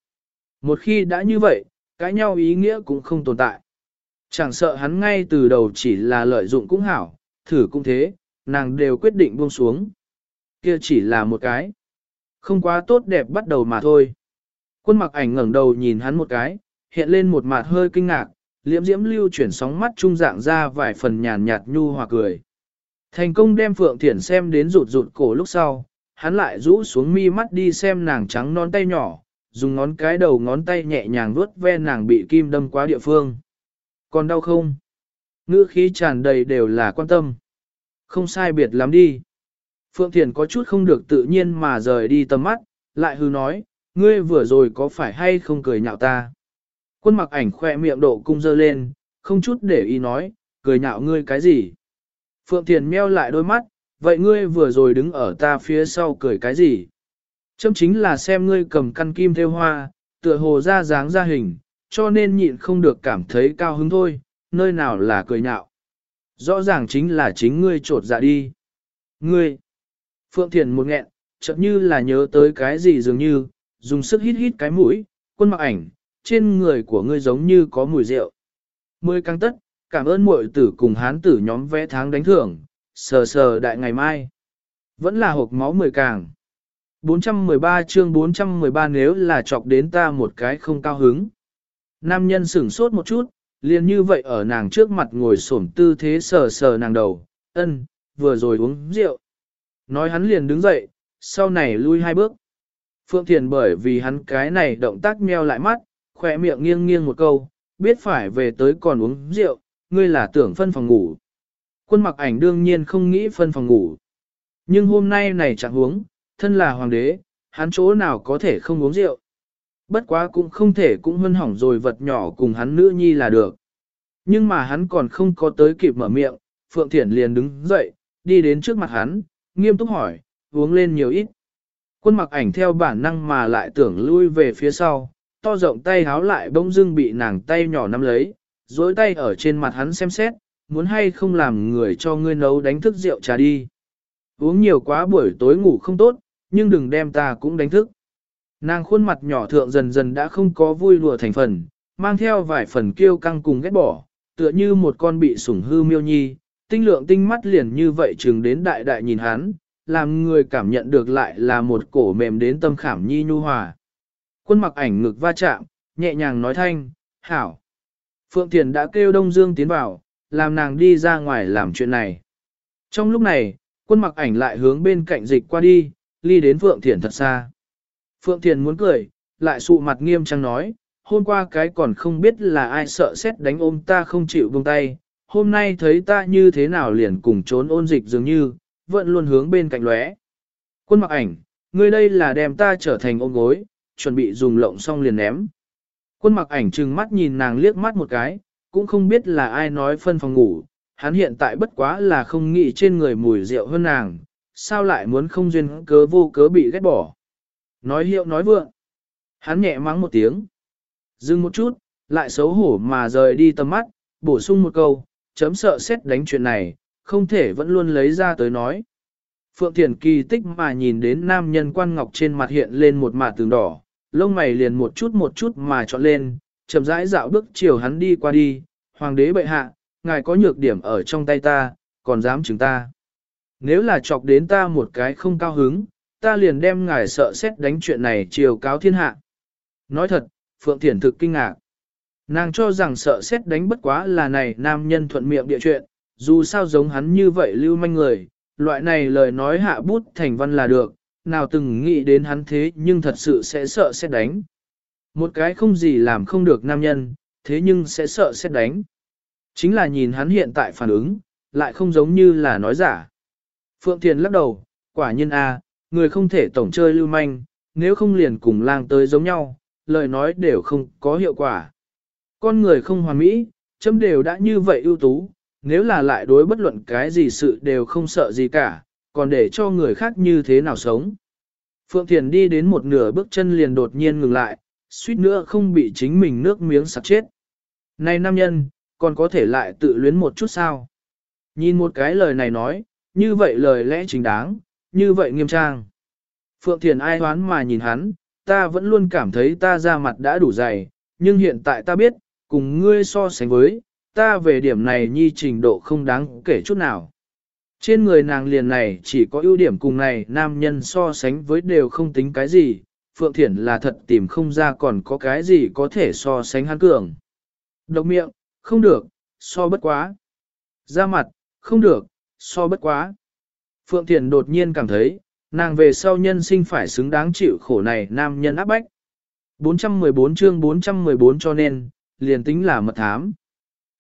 Một khi đã như vậy, cái nhau ý nghĩa cũng không tồn tại. Chẳng sợ hắn ngay từ đầu chỉ là lợi dụng cũng hảo, thử cũng thế, nàng đều quyết định buông xuống. Kia chỉ là một cái. Không quá tốt đẹp bắt đầu mà thôi. Quân mặc ảnh ngẩng đầu nhìn hắn một cái, hiện lên một mặt hơi kinh ngạc, liễm diễm lưu chuyển sóng mắt trung dạng ra vài phần nhàn nhạt nhu hòa cười. Thành công đem Phượng Thiển xem đến rụt rụt cổ lúc sau, hắn lại rũ xuống mi mắt đi xem nàng trắng non tay nhỏ, dùng ngón cái đầu ngón tay nhẹ nhàng vuốt ve nàng bị kim đâm quá địa phương. Còn đau không? Ngữ khí tràn đầy đều là quan tâm. Không sai biệt lắm đi. Phượng Thiền có chút không được tự nhiên mà rời đi tầm mắt, lại hư nói, ngươi vừa rồi có phải hay không cười nhạo ta? Quân mặc ảnh khoe miệng độ cung dơ lên, không chút để ý nói, cười nhạo ngươi cái gì? Phượng Thiền meo lại đôi mắt, vậy ngươi vừa rồi đứng ở ta phía sau cười cái gì? Châm chính là xem ngươi cầm căn kim theo hoa, tựa hồ ra dáng ra hình, cho nên nhịn không được cảm thấy cao hứng thôi, nơi nào là cười nhạo. Rõ ràng chính là chính ngươi trột dạ đi. Ngươi! Phượng Thiền một nghẹn, chợt như là nhớ tới cái gì dường như, dùng sức hít hít cái mũi, quân mặc ảnh, trên người của ngươi giống như có mùi rượu. Mười căng tất, cảm ơn muội tử cùng hán tử nhóm vẽ tháng đánh thưởng, sờ sờ đại ngày mai. Vẫn là hộp máu mười càng. 413 chương 413 nếu là chọc đến ta một cái không cao hứng. Nam nhân sửng sốt một chút, liền như vậy ở nàng trước mặt ngồi xổm tư thế sờ sờ nàng đầu, ân, vừa rồi uống rượu. Nói hắn liền đứng dậy, sau này lui hai bước. Phượng Thiền bởi vì hắn cái này động tác meo lại mắt, khỏe miệng nghiêng nghiêng một câu, biết phải về tới còn uống rượu, ngươi là tưởng phân phòng ngủ. Quân mặc ảnh đương nhiên không nghĩ phân phòng ngủ. Nhưng hôm nay này chẳng uống, thân là hoàng đế, hắn chỗ nào có thể không uống rượu. Bất quá cũng không thể cũng hân hỏng rồi vật nhỏ cùng hắn nữ nhi là được. Nhưng mà hắn còn không có tới kịp mở miệng, Phượng Thiển liền đứng dậy, đi đến trước mặt hắn, nghiêm túc hỏi, uống lên nhiều ít. Quân mặc ảnh theo bản năng mà lại tưởng lui về phía sau, to rộng tay háo lại bỗng dưng bị nàng tay nhỏ nắm lấy, dối tay ở trên mặt hắn xem xét, muốn hay không làm người cho ngươi nấu đánh thức rượu trà đi. Uống nhiều quá buổi tối ngủ không tốt, nhưng đừng đem ta cũng đánh thức. Nàng khuôn mặt nhỏ thượng dần dần đã không có vui lùa thành phần, mang theo vài phần kiêu căng cùng ghét bỏ, tựa như một con bị sủng hư miêu nhi, tinh lượng tinh mắt liền như vậy chừng đến đại đại nhìn hắn, làm người cảm nhận được lại là một cổ mềm đến tâm khảm nhi nhu hòa. Quân mặc ảnh ngực va chạm, nhẹ nhàng nói thanh, hảo. Phượng Thiền đã kêu Đông Dương tiến vào, làm nàng đi ra ngoài làm chuyện này. Trong lúc này, quân mặc ảnh lại hướng bên cạnh dịch qua đi, ly đến Phượng Thiền thật xa. Phượng Thiền muốn cười, lại sụ mặt nghiêm trang nói, hôm qua cái còn không biết là ai sợ xét đánh ôm ta không chịu buông tay, hôm nay thấy ta như thế nào liền cùng trốn ôn dịch dường như, vẫn luôn hướng bên cạnh lóe. Quân mặc ảnh, ngươi đây là đem ta trở thành ôm gối, chuẩn bị dùng lộng xong liền ném. Quân mặc ảnh trừng mắt nhìn nàng liếc mắt một cái, cũng không biết là ai nói phân phòng ngủ, hắn hiện tại bất quá là không nghĩ trên người mùi rượu hơn nàng, sao lại muốn không duyên cớ vô cớ bị ghét bỏ. Nói hiệu nói vượng. Hắn nhẹ mắng một tiếng. Dừng một chút, lại xấu hổ mà rời đi tầm mắt, bổ sung một câu, chấm sợ xét đánh chuyện này, không thể vẫn luôn lấy ra tới nói. Phượng Thiền kỳ tích mà nhìn đến nam nhân quan ngọc trên mặt hiện lên một mạt tường đỏ, lông mày liền một chút một chút mà trọn lên, chậm rãi dạo bước chiều hắn đi qua đi, hoàng đế bệ hạ, ngài có nhược điểm ở trong tay ta, còn dám chứng ta. Nếu là chọc đến ta một cái không cao hứng, ta liền đem ngài sợ xét đánh chuyện này chiều cáo thiên hạ. Nói thật, Phượng Thiển thực kinh ngạc. Nàng cho rằng sợ xét đánh bất quá là này nam nhân thuận miệng địa chuyện, dù sao giống hắn như vậy lưu manh người, loại này lời nói hạ bút thành văn là được, nào từng nghĩ đến hắn thế nhưng thật sự sẽ sợ xét đánh. Một cái không gì làm không được nam nhân, thế nhưng sẽ sợ xét đánh. Chính là nhìn hắn hiện tại phản ứng, lại không giống như là nói giả. Phượng Thiền lắc đầu, quả nhiên a người không thể tổng chơi lưu manh, nếu không liền cùng lang tới giống nhau, lời nói đều không có hiệu quả. Con người không hoàn mỹ, chấm đều đã như vậy ưu tú, nếu là lại đối bất luận cái gì sự đều không sợ gì cả, còn để cho người khác như thế nào sống. Phượng Thiền đi đến một nửa bước chân liền đột nhiên ngừng lại, suýt nữa không bị chính mình nước miếng sặc chết. Này nam nhân, còn có thể lại tự luyến một chút sao? Nhìn một cái lời này nói, như vậy lời lẽ chính đáng, như vậy nghiêm trang. Phượng Thiền ai hoán mà nhìn hắn, ta vẫn luôn cảm thấy ta ra mặt đã đủ dày, nhưng hiện tại ta biết, cùng ngươi so sánh với, ta về điểm này nhi trình độ không đáng kể chút nào. Trên người nàng liền này chỉ có ưu điểm cùng này nam nhân so sánh với đều không tính cái gì, Phượng Thiển là thật tìm không ra còn có cái gì có thể so sánh hắn cường. Độc miệng, không được, so bất quá. Da mặt, không được, so bất quá. Phượng Thiền đột nhiên cảm thấy, nàng về sau nhân sinh phải xứng đáng chịu khổ này nam nhân áp bách. 414 chương 414 cho nên, liền tính là mật thám.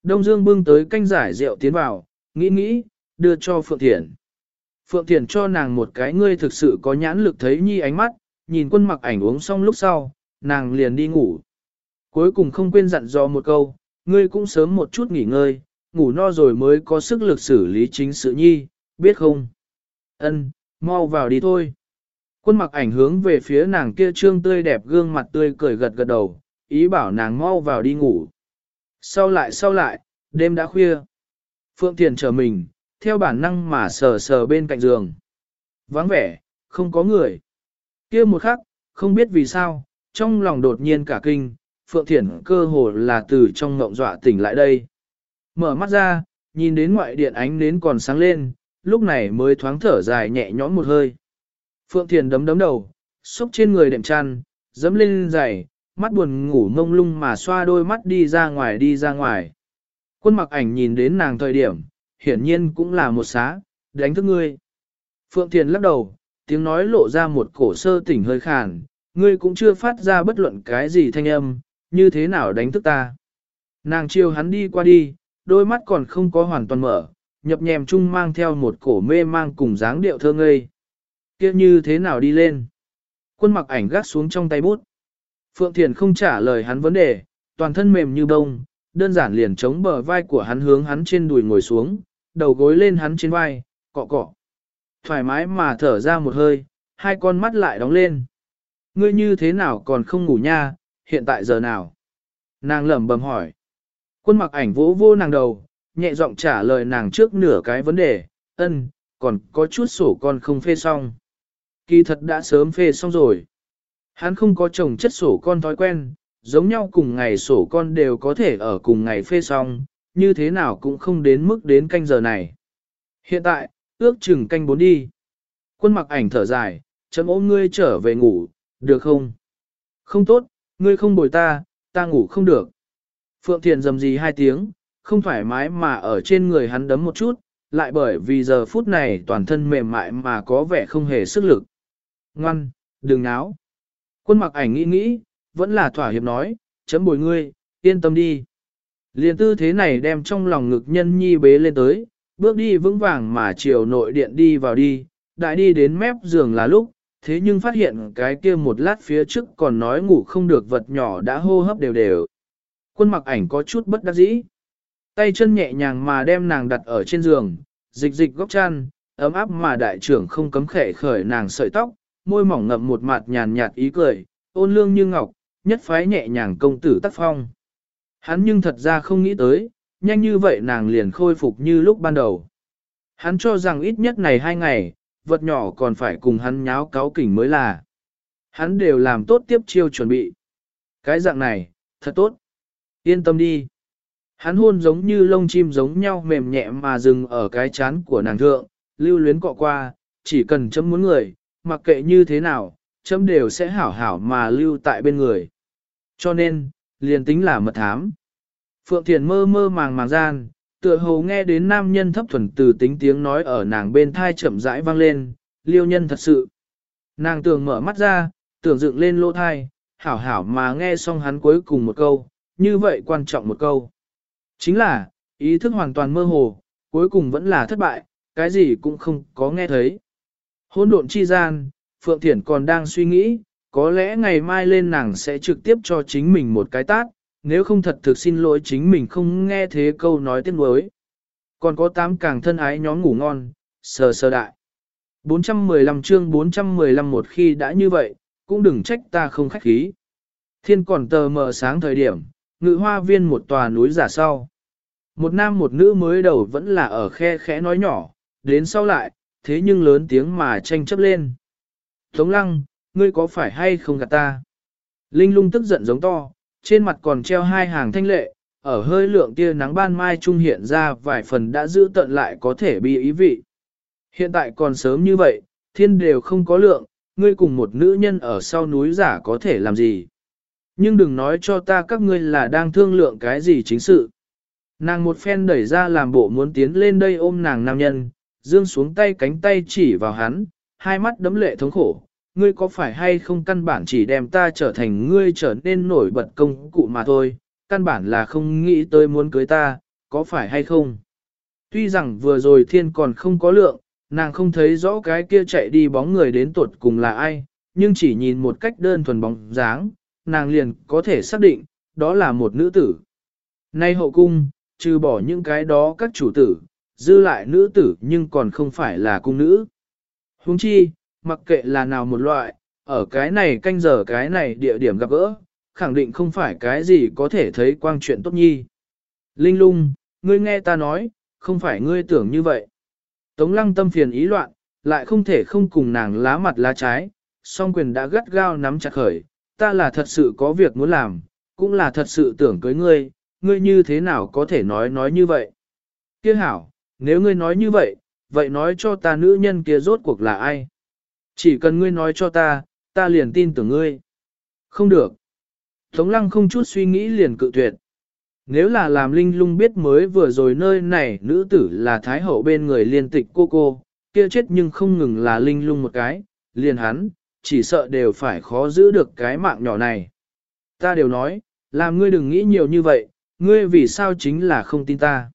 Đông Dương bưng tới canh giải rượu tiến vào, nghĩ nghĩ, đưa cho Phượng Thiển. Phượng Thiển cho nàng một cái ngươi thực sự có nhãn lực thấy nhi ánh mắt, nhìn quân mặc ảnh uống xong lúc sau, nàng liền đi ngủ. Cuối cùng không quên dặn dò một câu, ngươi cũng sớm một chút nghỉ ngơi, ngủ no rồi mới có sức lực xử lý chính sự nhi, biết không? Ân, mau vào đi thôi. Quân mặc ảnh hướng về phía nàng kia trương tươi đẹp gương mặt tươi cười gật gật đầu, ý bảo nàng mau vào đi ngủ. Sau lại sau lại, đêm đã khuya. Phượng Thiền chờ mình, theo bản năng mà sờ sờ bên cạnh giường. Vắng vẻ, không có người. kia một khắc, không biết vì sao, trong lòng đột nhiên cả kinh, Phượng Thiển cơ hồ là từ trong ngộng dọa tỉnh lại đây. Mở mắt ra, nhìn đến ngoại điện ánh nến còn sáng lên, lúc này mới thoáng thở dài nhẹ nhõm một hơi. Phượng Thiền đấm đấm đầu, xúc trên người đệm chăn, dấm lên giày, mắt buồn ngủ ngông lung mà xoa đôi mắt đi ra ngoài đi ra ngoài. Quân mặc ảnh nhìn đến nàng thời điểm, hiển nhiên cũng là một xá, đánh thức ngươi. Phượng Thiền lắc đầu, tiếng nói lộ ra một cổ sơ tỉnh hơi khàn, ngươi cũng chưa phát ra bất luận cái gì thanh âm, như thế nào đánh thức ta. Nàng chiều hắn đi qua đi, đôi mắt còn không có hoàn toàn mở, nhập nhèm chung mang theo một cổ mê mang cùng dáng điệu thơ ngây. kia như thế nào đi lên? Quân mặc ảnh gác xuống trong tay bút. Phượng Thiền không trả lời hắn vấn đề, toàn thân mềm như bông, đơn giản liền chống bờ vai của hắn hướng hắn trên đùi ngồi xuống, đầu gối lên hắn trên vai, cọ cọ. Thoải mái mà thở ra một hơi, hai con mắt lại đóng lên. Ngươi như thế nào còn không ngủ nha, hiện tại giờ nào? Nàng lẩm bẩm hỏi. Quân mặc ảnh vỗ vô nàng đầu, nhẹ giọng trả lời nàng trước nửa cái vấn đề, ân, còn có chút sổ con không phê xong. Kỳ thật đã sớm phê xong rồi. Hắn không có chồng chất sổ con thói quen, giống nhau cùng ngày sổ con đều có thể ở cùng ngày phê xong, như thế nào cũng không đến mức đến canh giờ này. Hiện tại, ước chừng canh bốn đi. Quân mặc ảnh thở dài, chấm ôm ngươi trở về ngủ, được không? Không tốt, ngươi không bồi ta, ta ngủ không được. Phượng Thiền dầm gì hai tiếng, không thoải mái mà ở trên người hắn đấm một chút, lại bởi vì giờ phút này toàn thân mềm mại mà có vẻ không hề sức lực. Ngoan, đừng náo. Quân mặc ảnh nghĩ nghĩ, vẫn là thỏa hiệp nói, chấm bồi ngươi, yên tâm đi. Liên tư thế này đem trong lòng ngực nhân nhi bế lên tới, bước đi vững vàng mà chiều nội điện đi vào đi, đại đi đến mép giường là lúc, thế nhưng phát hiện cái kia một lát phía trước còn nói ngủ không được vật nhỏ đã hô hấp đều đều. Quân mặc ảnh có chút bất đắc dĩ. Tay chân nhẹ nhàng mà đem nàng đặt ở trên giường, dịch dịch góc chăn, ấm áp mà đại trưởng không cấm khẽ khởi nàng sợi tóc, môi mỏng ngậm một mặt nhàn nhạt ý cười, ôn lương như ngọc, nhất phái nhẹ nhàng công tử tác phong. Hắn nhưng thật ra không nghĩ tới, nhanh như vậy nàng liền khôi phục như lúc ban đầu. Hắn cho rằng ít nhất này hai ngày, vật nhỏ còn phải cùng hắn nháo cáo kỉnh mới là. Hắn đều làm tốt tiếp chiêu chuẩn bị. Cái dạng này, thật tốt. Yên tâm đi. Hắn hôn giống như lông chim giống nhau mềm nhẹ mà dừng ở cái chán của nàng thượng, lưu luyến cọ qua, chỉ cần chấm muốn người, mặc kệ như thế nào, chấm đều sẽ hảo hảo mà lưu tại bên người. Cho nên, liền tính là mật thám. Phượng Thiền mơ mơ màng màng gian, tựa hồ nghe đến nam nhân thấp thuần từ tính tiếng nói ở nàng bên thai chậm rãi vang lên, liêu nhân thật sự. Nàng tưởng mở mắt ra, tưởng dựng lên lỗ thai, hảo hảo mà nghe xong hắn cuối cùng một câu, như vậy quan trọng một câu. Chính là, ý thức hoàn toàn mơ hồ, cuối cùng vẫn là thất bại, cái gì cũng không có nghe thấy. Hôn độn chi gian, Phượng Thiển còn đang suy nghĩ, có lẽ ngày mai lên nàng sẽ trực tiếp cho chính mình một cái tát, nếu không thật thực xin lỗi chính mình không nghe thế câu nói tiếp nối Còn có tám càng thân ái nhóm ngủ ngon, sờ sờ đại. 415 chương 415 một khi đã như vậy, cũng đừng trách ta không khách khí. Thiên còn tờ mờ sáng thời điểm, ngự hoa viên một tòa núi giả sau. Một nam một nữ mới đầu vẫn là ở khe khẽ nói nhỏ, đến sau lại, thế nhưng lớn tiếng mà tranh chấp lên. Tống lăng, ngươi có phải hay không gạt ta? Linh lung tức giận giống to, trên mặt còn treo hai hàng thanh lệ, ở hơi lượng tia nắng ban mai trung hiện ra vài phần đã giữ tận lại có thể bị ý vị. Hiện tại còn sớm như vậy, thiên đều không có lượng, ngươi cùng một nữ nhân ở sau núi giả có thể làm gì. Nhưng đừng nói cho ta các ngươi là đang thương lượng cái gì chính sự. Nàng một phen đẩy ra làm bộ muốn tiến lên đây ôm nàng nam nhân, dương xuống tay cánh tay chỉ vào hắn, hai mắt đấm lệ thống khổ. Ngươi có phải hay không căn bản chỉ đem ta trở thành ngươi trở nên nổi bật công cụ mà thôi, căn bản là không nghĩ tới muốn cưới ta, có phải hay không? Tuy rằng vừa rồi thiên còn không có lượng, nàng không thấy rõ cái kia chạy đi bóng người đến tuột cùng là ai, nhưng chỉ nhìn một cách đơn thuần bóng dáng, nàng liền có thể xác định, đó là một nữ tử. Nay hậu cung, trừ bỏ những cái đó các chủ tử, dư lại nữ tử nhưng còn không phải là cung nữ. Huống chi, mặc kệ là nào một loại, ở cái này canh giờ cái này địa điểm gặp gỡ, khẳng định không phải cái gì có thể thấy quang chuyện tốt nhi. Linh lung, ngươi nghe ta nói, không phải ngươi tưởng như vậy. Tống lăng tâm phiền ý loạn, lại không thể không cùng nàng lá mặt lá trái, song quyền đã gắt gao nắm chặt khởi, ta là thật sự có việc muốn làm, cũng là thật sự tưởng cưới ngươi, ngươi như thế nào có thể nói nói như vậy. Kia hảo, nếu ngươi nói như vậy, vậy nói cho ta nữ nhân kia rốt cuộc là ai? Chỉ cần ngươi nói cho ta, ta liền tin tưởng ngươi. Không được. Tống lăng không chút suy nghĩ liền cự tuyệt. Nếu là làm linh lung biết mới vừa rồi nơi này nữ tử là thái hậu bên người liên tịch cô cô, kia chết nhưng không ngừng là linh lung một cái, liền hắn, chỉ sợ đều phải khó giữ được cái mạng nhỏ này. Ta đều nói, làm ngươi đừng nghĩ nhiều như vậy, ngươi vì sao chính là không tin ta.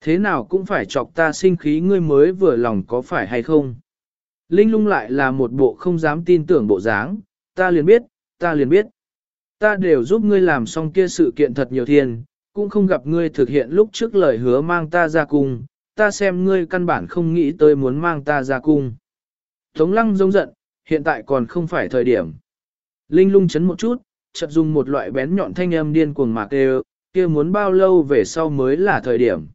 Thế nào cũng phải chọc ta sinh khí ngươi mới vừa lòng có phải hay không. Linh lung lại là một bộ không dám tin tưởng bộ dáng, ta liền biết, ta liền biết. Ta đều giúp ngươi làm xong kia sự kiện thật nhiều thiên, cũng không gặp ngươi thực hiện lúc trước lời hứa mang ta ra cung, ta xem ngươi căn bản không nghĩ tới muốn mang ta ra cung. Tống lăng rông giận, hiện tại còn không phải thời điểm. Linh lung chấn một chút, chợt dùng một loại bén nhọn thanh âm điên cuồng mạc đều, kia muốn bao lâu về sau mới là thời điểm.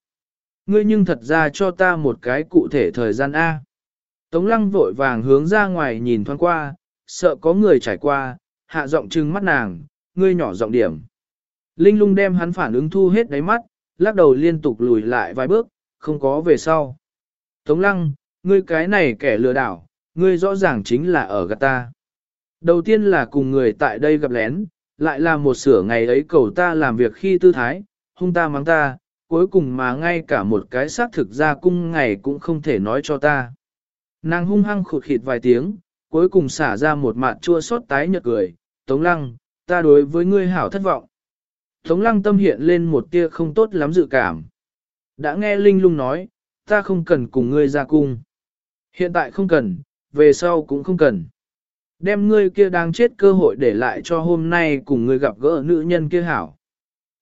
Ngươi nhưng thật ra cho ta một cái cụ thể thời gian A. Tống lăng vội vàng hướng ra ngoài nhìn thoáng qua, sợ có người trải qua, hạ giọng trừng mắt nàng, ngươi nhỏ giọng điểm. Linh lung đem hắn phản ứng thu hết đáy mắt, lắc đầu liên tục lùi lại vài bước, không có về sau. Tống lăng, ngươi cái này kẻ lừa đảo, ngươi rõ ràng chính là ở gạt ta. Đầu tiên là cùng người tại đây gặp lén, lại là một sửa ngày ấy cầu ta làm việc khi tư thái, hung ta mắng ta, cuối cùng mà ngay cả một cái xác thực ra cung ngày cũng không thể nói cho ta. Nàng hung hăng khụt khịt vài tiếng, cuối cùng xả ra một mặt chua xót tái nhợt cười, Tống Lăng, ta đối với ngươi hảo thất vọng. Tống Lăng tâm hiện lên một tia không tốt lắm dự cảm. Đã nghe Linh lung nói, ta không cần cùng ngươi ra cung. Hiện tại không cần, về sau cũng không cần. Đem ngươi kia đang chết cơ hội để lại cho hôm nay cùng ngươi gặp gỡ nữ nhân kia hảo.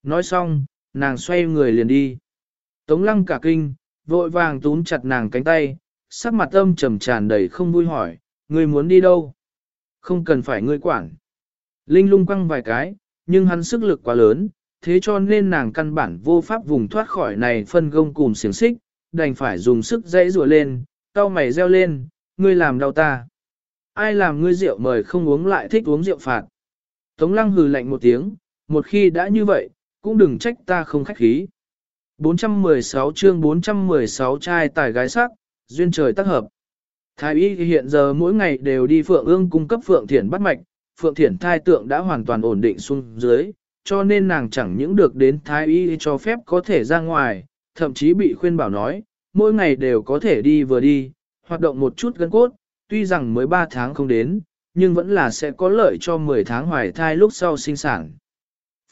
Nói xong, nàng xoay người liền đi. Tống lăng cả kinh, vội vàng túm chặt nàng cánh tay, sắc mặt âm trầm tràn đầy không vui hỏi, ngươi muốn đi đâu? Không cần phải ngươi quản. Linh lung quăng vài cái, nhưng hắn sức lực quá lớn, thế cho nên nàng căn bản vô pháp vùng thoát khỏi này phân gông cùng xiềng xích, đành phải dùng sức dãy rùa lên, cau mày reo lên, ngươi làm đau ta. Ai làm ngươi rượu mời không uống lại thích uống rượu phạt. Tống lăng hừ lạnh một tiếng, một khi đã như vậy, cũng đừng trách ta không khách khí. 416 chương 416 trai tài gái sắc, duyên trời tác hợp. Thái y hiện giờ mỗi ngày đều đi Phượng ương cung cấp Phượng Thiển bắt mạch, Phượng Thiển thai tượng đã hoàn toàn ổn định xuống dưới, cho nên nàng chẳng những được đến Thái y cho phép có thể ra ngoài, thậm chí bị khuyên bảo nói, mỗi ngày đều có thể đi vừa đi, hoạt động một chút gân cốt, tuy rằng mới 3 tháng không đến, nhưng vẫn là sẽ có lợi cho 10 tháng hoài thai lúc sau sinh sản.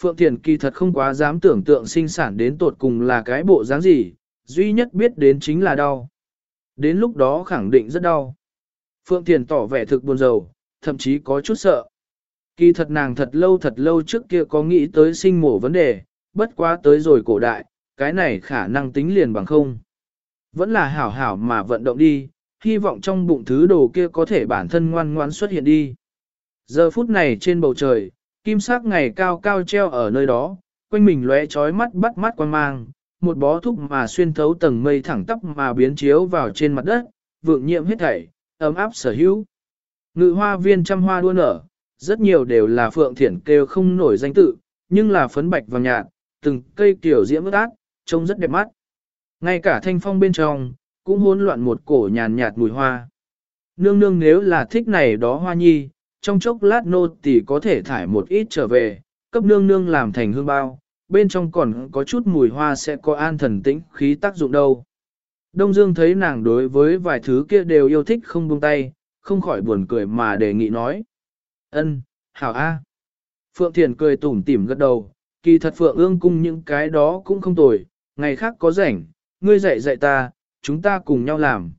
Phượng Thiền kỳ thật không quá dám tưởng tượng sinh sản đến tột cùng là cái bộ dáng gì, duy nhất biết đến chính là đau. Đến lúc đó khẳng định rất đau. Phượng Thiền tỏ vẻ thực buồn rầu, thậm chí có chút sợ. Kỳ thật nàng thật lâu thật lâu trước kia có nghĩ tới sinh mổ vấn đề, bất quá tới rồi cổ đại, cái này khả năng tính liền bằng không. Vẫn là hảo hảo mà vận động đi, hy vọng trong bụng thứ đồ kia có thể bản thân ngoan ngoãn xuất hiện đi. Giờ phút này trên bầu trời, kim sắc ngày cao cao treo ở nơi đó, quanh mình lóe chói mắt bắt mắt quan mang, một bó thúc mà xuyên thấu tầng mây thẳng tắp mà biến chiếu vào trên mặt đất, vượng nhiệm hết thảy, ấm áp sở hữu. Ngự hoa viên trăm hoa đua nở, rất nhiều đều là phượng thiển kêu không nổi danh tự, nhưng là phấn bạch vàng nhạt, từng cây kiểu diễm ướt át, trông rất đẹp mắt. Ngay cả thanh phong bên trong, cũng hỗn loạn một cổ nhàn nhạt mùi hoa. Nương nương nếu là thích này đó hoa nhi, trong chốc lát nô tỳ có thể thải một ít trở về, cấp nương nương làm thành hương bao, bên trong còn có chút mùi hoa sẽ có an thần tĩnh khí tác dụng đâu. Đông Dương thấy nàng đối với vài thứ kia đều yêu thích không buông tay, không khỏi buồn cười mà đề nghị nói. ân, hảo a. Phượng Thiền cười tủm tỉm gật đầu, kỳ thật Phượng ương cung những cái đó cũng không tồi, ngày khác có rảnh, ngươi dạy dạy ta, chúng ta cùng nhau làm.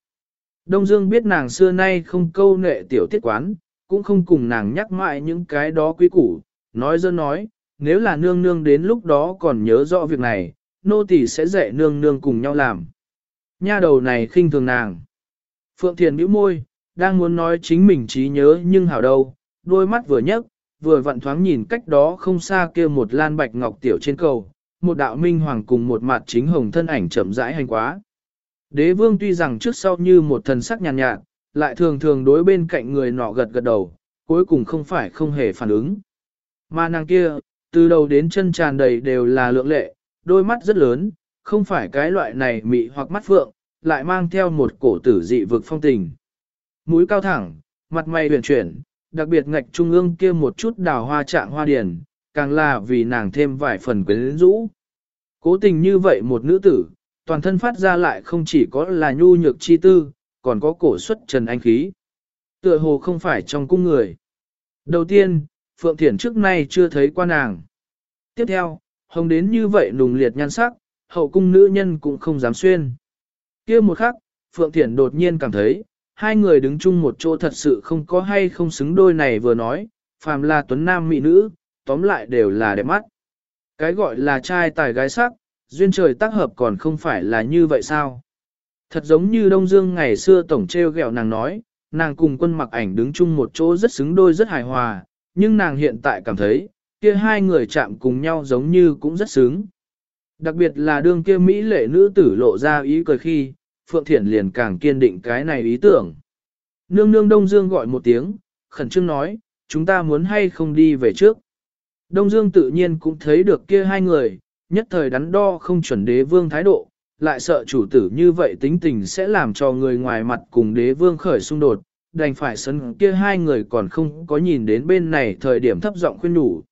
Đông Dương biết nàng xưa nay không câu nệ tiểu tiết quán, cũng không cùng nàng nhắc mãi những cái đó quý củ, nói dơ nói, nếu là nương nương đến lúc đó còn nhớ rõ việc này, nô tỳ sẽ dạy nương nương cùng nhau làm. Nha đầu này khinh thường nàng. Phượng Thiền bĩu môi, đang muốn nói chính mình trí nhớ nhưng hảo đâu, đôi mắt vừa nhấc, vừa vặn thoáng nhìn cách đó không xa kia một lan bạch ngọc tiểu trên cầu, một đạo minh hoàng cùng một mặt chính hồng thân ảnh chậm rãi hành quá. Đế vương tuy rằng trước sau như một thần sắc nhàn nhạt, nhạt, lại thường thường đối bên cạnh người nọ gật gật đầu, cuối cùng không phải không hề phản ứng. Mà nàng kia, từ đầu đến chân tràn đầy đều là lượng lệ, đôi mắt rất lớn, không phải cái loại này mị hoặc mắt phượng, lại mang theo một cổ tử dị vực phong tình. Mũi cao thẳng, mặt mày huyền chuyển, đặc biệt ngạch trung ương kia một chút đào hoa trạng hoa điển, càng là vì nàng thêm vài phần quyến rũ. Cố tình như vậy một nữ tử, toàn thân phát ra lại không chỉ có là nhu nhược chi tư, còn có cổ xuất trần anh khí. Tựa hồ không phải trong cung người. Đầu tiên, Phượng Thiển trước nay chưa thấy qua nàng. Tiếp theo, hồng đến như vậy nùng liệt nhan sắc, hậu cung nữ nhân cũng không dám xuyên. kia một khắc, Phượng Thiển đột nhiên cảm thấy, hai người đứng chung một chỗ thật sự không có hay không xứng đôi này vừa nói, phàm là tuấn nam mỹ nữ, tóm lại đều là đẹp mắt. Cái gọi là trai tài gái sắc, duyên trời tác hợp còn không phải là như vậy sao? Thật giống như Đông Dương ngày xưa tổng treo gẹo nàng nói, nàng cùng quân mặc ảnh đứng chung một chỗ rất xứng đôi rất hài hòa, nhưng nàng hiện tại cảm thấy, kia hai người chạm cùng nhau giống như cũng rất xứng. Đặc biệt là đương kia Mỹ lệ nữ tử lộ ra ý cười khi, Phượng Thiển liền càng kiên định cái này ý tưởng. Nương nương Đông Dương gọi một tiếng, khẩn trương nói, chúng ta muốn hay không đi về trước. Đông Dương tự nhiên cũng thấy được kia hai người, nhất thời đắn đo không chuẩn đế vương thái độ, lại sợ chủ tử như vậy tính tình sẽ làm cho người ngoài mặt cùng đế vương khởi xung đột, đành phải sân kia hai người còn không có nhìn đến bên này thời điểm thấp giọng khuyên nhủ.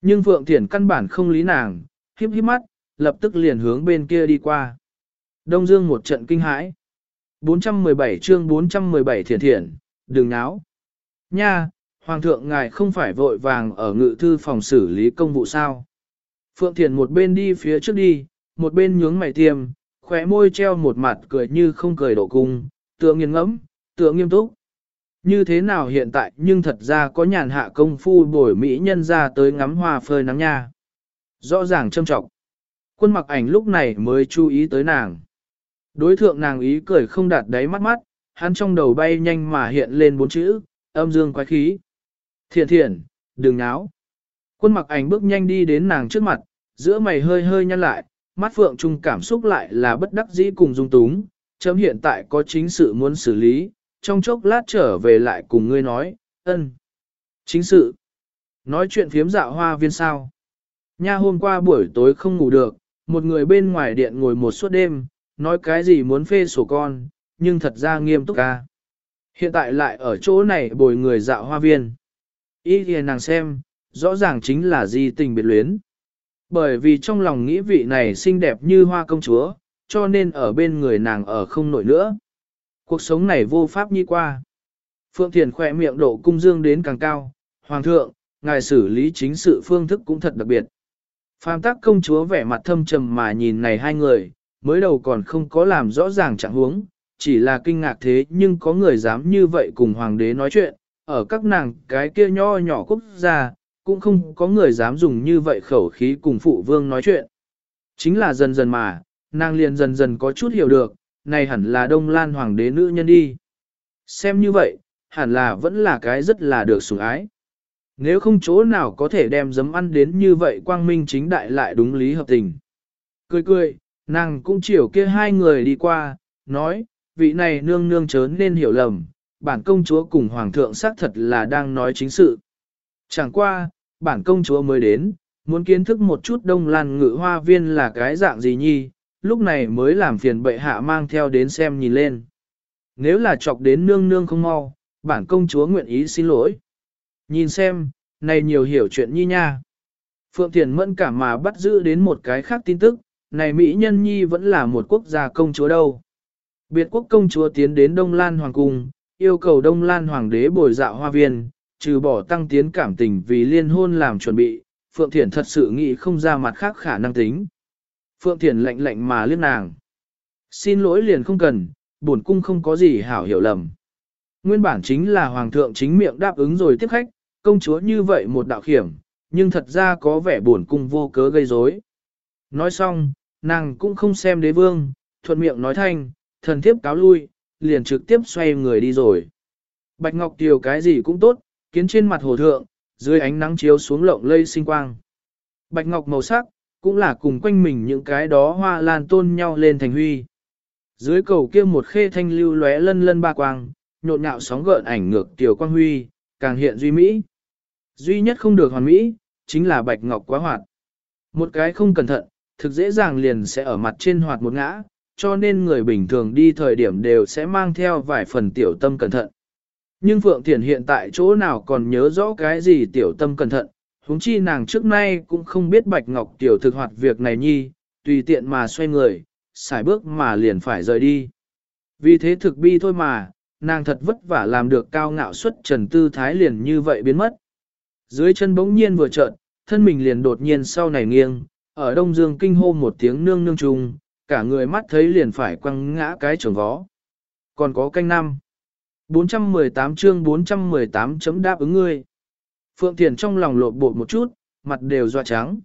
Nhưng Phượng Thiển căn bản không lý nàng, hiếp hiếp mắt, lập tức liền hướng bên kia đi qua. Đông Dương một trận kinh hãi. 417 chương 417 thiền thiền, đừng náo. Nha, Hoàng thượng ngài không phải vội vàng ở ngự thư phòng xử lý công vụ sao. Phượng Thiền một bên đi phía trước đi, một bên nhướng mày tiêm, khóe môi treo một mặt cười như không cười độ cung, tựa nghiêng ngẫm, tựa nghiêm túc. Như thế nào hiện tại nhưng thật ra có nhàn hạ công phu bổi mỹ nhân ra tới ngắm hoa phơi nắng nha. Rõ ràng châm trọng. Quân mặc ảnh lúc này mới chú ý tới nàng. Đối thượng nàng ý cười không đạt đáy mắt mắt, hắn trong đầu bay nhanh mà hiện lên bốn chữ, âm dương quái khí. Thiện thiện, đừng náo. Quân mặc ảnh bước nhanh đi đến nàng trước mặt, giữa mày hơi hơi nhăn lại, mắt phượng trung cảm xúc lại là bất đắc dĩ cùng dung túng, chấm hiện tại có chính sự muốn xử lý, trong chốc lát trở về lại cùng ngươi nói, ân. Chính sự. Nói chuyện phiếm dạo hoa viên sao. Nha hôm qua buổi tối không ngủ được, một người bên ngoài điện ngồi một suốt đêm, nói cái gì muốn phê sổ con, nhưng thật ra nghiêm túc ca. Hiện tại lại ở chỗ này bồi người dạo hoa viên. Ý thì nàng xem, rõ ràng chính là di tình biệt luyến. Bởi vì trong lòng nghĩ vị này xinh đẹp như hoa công chúa, cho nên ở bên người nàng ở không nổi nữa. Cuộc sống này vô pháp như qua. Phượng Thiền khỏe miệng độ cung dương đến càng cao. Hoàng thượng, ngài xử lý chính sự phương thức cũng thật đặc biệt. Phạm tác công chúa vẻ mặt thâm trầm mà nhìn này hai người, mới đầu còn không có làm rõ ràng trạng huống, chỉ là kinh ngạc thế nhưng có người dám như vậy cùng hoàng đế nói chuyện, ở các nàng cái kia nho nhỏ quốc gia, cũng không có người dám dùng như vậy khẩu khí cùng phụ vương nói chuyện. Chính là dần dần mà, nàng liền dần dần có chút hiểu được, này hẳn là đông lan hoàng đế nữ nhân đi. Xem như vậy, hẳn là vẫn là cái rất là được sủng ái. Nếu không chỗ nào có thể đem giấm ăn đến như vậy quang minh chính đại lại đúng lý hợp tình. Cười cười, nàng cũng chiều kia hai người đi qua, nói, vị này nương nương chớ nên hiểu lầm, bản công chúa cùng hoàng thượng xác thật là đang nói chính sự. Chẳng qua, bản công chúa mới đến, muốn kiến thức một chút đông lan ngự hoa viên là cái dạng gì nhi, lúc này mới làm phiền bệ hạ mang theo đến xem nhìn lên. Nếu là chọc đến nương nương không mau, bản công chúa nguyện ý xin lỗi. Nhìn xem, này nhiều hiểu chuyện nhi nha. Phượng Thiền mẫn cả mà bắt giữ đến một cái khác tin tức, này Mỹ Nhân Nhi vẫn là một quốc gia công chúa đâu. Biệt quốc công chúa tiến đến Đông Lan Hoàng Cung, yêu cầu Đông Lan Hoàng đế bồi dạo hoa viên, trừ bỏ tăng tiến cảm tình vì liên hôn làm chuẩn bị, Phượng Thiển thật sự nghĩ không ra mặt khác khả năng tính. Phượng Thiển lạnh lạnh mà liếc nàng. Xin lỗi liền không cần, bổn cung không có gì hảo hiểu lầm. Nguyên bản chính là Hoàng thượng chính miệng đáp ứng rồi tiếp khách, công chúa như vậy một đạo khiểm, nhưng thật ra có vẻ bổn cung vô cớ gây rối. Nói xong, nàng cũng không xem đế vương, thuận miệng nói thanh, thần thiếp cáo lui, liền trực tiếp xoay người đi rồi. Bạch Ngọc Tiều cái gì cũng tốt, kiến trên mặt hồ thượng, dưới ánh nắng chiếu xuống lộng lây sinh quang. Bạch Ngọc màu sắc, cũng là cùng quanh mình những cái đó hoa lan tôn nhau lên thành huy. Dưới cầu kia một khê thanh lưu lóe lân lân ba quang, nhộn nhạo sóng gợn ảnh ngược tiểu quang huy, càng hiện duy mỹ. Duy nhất không được hoàn mỹ, chính là Bạch Ngọc quá hoạt. Một cái không cẩn thận, thực dễ dàng liền sẽ ở mặt trên hoạt một ngã, cho nên người bình thường đi thời điểm đều sẽ mang theo vài phần tiểu tâm cẩn thận. Nhưng Phượng Thiển hiện tại chỗ nào còn nhớ rõ cái gì tiểu tâm cẩn thận, huống chi nàng trước nay cũng không biết Bạch Ngọc tiểu thực hoạt việc này nhi, tùy tiện mà xoay người, xài bước mà liền phải rời đi. Vì thế thực bi thôi mà, nàng thật vất vả làm được cao ngạo xuất trần tư thái liền như vậy biến mất. Dưới chân bỗng nhiên vừa trợn, thân mình liền đột nhiên sau này nghiêng, ở Đông Dương kinh hô một tiếng nương nương trùng, cả người mắt thấy liền phải quăng ngã cái trường vó. Còn có canh năm. 418 chương 418 chấm đáp ứng ngươi. Phượng Thiền trong lòng lộn bột một chút, mặt đều doa trắng.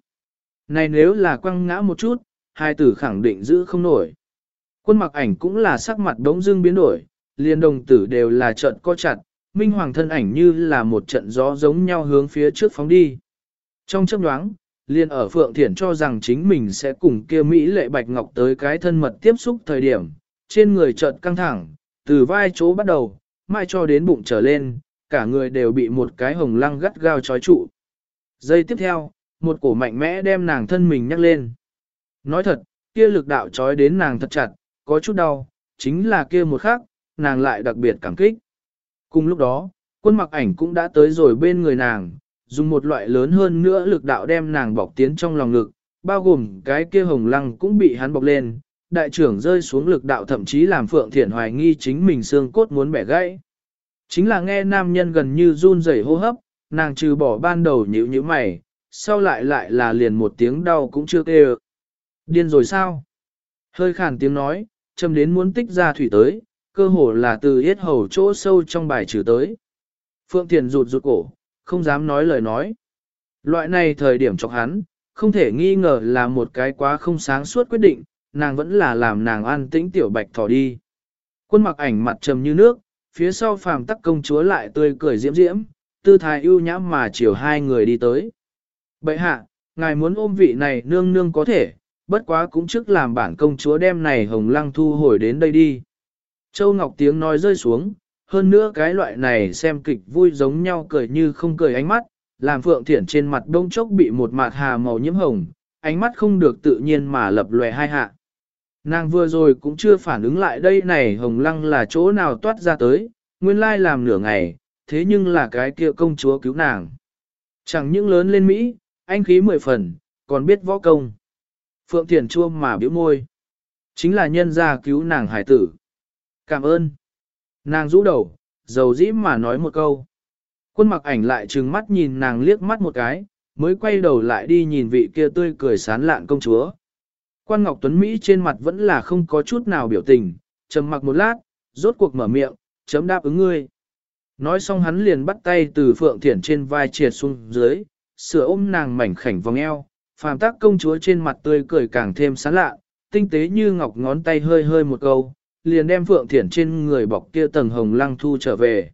Này nếu là quăng ngã một chút, hai tử khẳng định giữ không nổi. Quân mặc ảnh cũng là sắc mặt đống dưng biến đổi, liền đồng tử đều là trận co chặt, minh hoàng thân ảnh như là một trận gió giống nhau hướng phía trước phóng đi. Trong chấp nhoáng, liền ở Phượng Thiển cho rằng chính mình sẽ cùng kia Mỹ lệ bạch ngọc tới cái thân mật tiếp xúc thời điểm, trên người trận căng thẳng, từ vai chỗ bắt đầu, mai cho đến bụng trở lên, cả người đều bị một cái hồng lăng gắt gao trói trụ. Giây tiếp theo, một cổ mạnh mẽ đem nàng thân mình nhắc lên. Nói thật, kia lực đạo trói đến nàng thật chặt, có chút đau, chính là kia một khắc, nàng lại đặc biệt cảm kích. Cùng lúc đó, quân mặc ảnh cũng đã tới rồi bên người nàng, dùng một loại lớn hơn nữa lực đạo đem nàng bọc tiến trong lòng ngực, bao gồm cái kia hồng lăng cũng bị hắn bọc lên, đại trưởng rơi xuống lực đạo thậm chí làm Phượng Thiển hoài nghi chính mình xương cốt muốn bẻ gãy. Chính là nghe nam nhân gần như run rẩy hô hấp, nàng trừ bỏ ban đầu nhữ như mày, sau lại lại là liền một tiếng đau cũng chưa kêu. Điên rồi sao? Hơi khàn tiếng nói, châm đến muốn tích ra thủy tới, cơ hồ là từ yết hầu chỗ sâu trong bài trừ tới. Phượng Thiền rụt rụt cổ, không dám nói lời nói. Loại này thời điểm chọc hắn, không thể nghi ngờ là một cái quá không sáng suốt quyết định, nàng vẫn là làm nàng an tĩnh tiểu bạch thỏ đi. Quân mặc ảnh mặt trầm như nước, phía sau phàm tắc công chúa lại tươi cười diễm diễm, tư thái ưu nhã mà chiều hai người đi tới. Bậy hạ, ngài muốn ôm vị này nương nương có thể, bất quá cũng trước làm bản công chúa đem này hồng lăng thu hồi đến đây đi. Châu Ngọc tiếng nói rơi xuống, hơn nữa cái loại này xem kịch vui giống nhau cười như không cười ánh mắt, làm Phượng Thiển trên mặt đông chốc bị một mạt hà màu nhiễm hồng, ánh mắt không được tự nhiên mà lập lòe hai hạ. Nàng vừa rồi cũng chưa phản ứng lại đây này hồng lăng là chỗ nào toát ra tới, nguyên lai làm nửa ngày, thế nhưng là cái kia công chúa cứu nàng. Chẳng những lớn lên Mỹ, anh khí mười phần, còn biết võ công. Phượng Thiền chua mà biểu môi. Chính là nhân gia cứu nàng hải tử. Cảm ơn. Nàng rũ đầu, dầu dĩ mà nói một câu. Quân mặc ảnh lại trừng mắt nhìn nàng liếc mắt một cái, mới quay đầu lại đi nhìn vị kia tươi cười sán lạn công chúa. Quan Ngọc Tuấn Mỹ trên mặt vẫn là không có chút nào biểu tình, trầm mặc một lát, rốt cuộc mở miệng, chấm đáp ứng ngươi. Nói xong hắn liền bắt tay từ Phượng Thiển trên vai triệt xuống dưới, sửa ôm nàng mảnh khảnh vòng eo, phàm tác công chúa trên mặt tươi cười càng thêm sán lạ, tinh tế như ngọc ngón tay hơi hơi một câu, liền đem Phượng Thiển trên người bọc kia tầng hồng lăng thu trở về.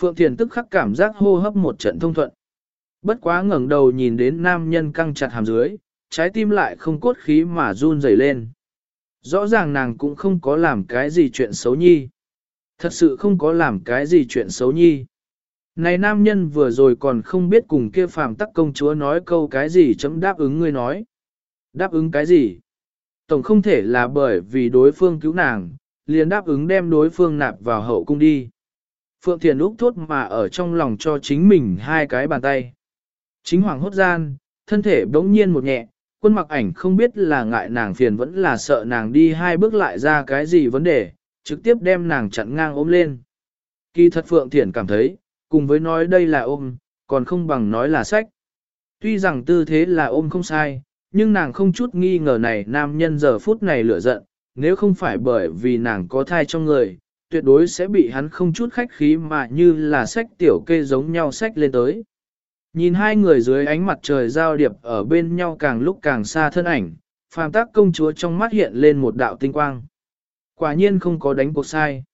Phượng Thiển tức khắc cảm giác hô hấp một trận thông thuận. Bất quá ngẩng đầu nhìn đến nam nhân căng chặt hàm dưới, trái tim lại không cốt khí mà run rẩy lên. Rõ ràng nàng cũng không có làm cái gì chuyện xấu nhi. Thật sự không có làm cái gì chuyện xấu nhi. Này nam nhân vừa rồi còn không biết cùng kia phàm tắc công chúa nói câu cái gì chấm đáp ứng ngươi nói. Đáp ứng cái gì? Tổng không thể là bởi vì đối phương cứu nàng, liền đáp ứng đem đối phương nạp vào hậu cung đi. Phượng Thiền úc thốt mà ở trong lòng cho chính mình hai cái bàn tay. Chính hoàng hốt gian, thân thể bỗng nhiên một nhẹ, quân mặc ảnh không biết là ngại nàng phiền vẫn là sợ nàng đi hai bước lại ra cái gì vấn đề, trực tiếp đem nàng chặn ngang ôm lên. Kỳ thật Phượng Thiển cảm thấy, cùng với nói đây là ôm, còn không bằng nói là sách. Tuy rằng tư thế là ôm không sai, nhưng nàng không chút nghi ngờ này nam nhân giờ phút này lửa giận, nếu không phải bởi vì nàng có thai trong người, tuyệt đối sẽ bị hắn không chút khách khí mà như là sách tiểu kê giống nhau sách lên tới. Nhìn hai người dưới ánh mặt trời giao điệp ở bên nhau càng lúc càng xa thân ảnh, phàm tác công chúa trong mắt hiện lên một đạo tinh quang. Quả nhiên không có đánh cuộc sai.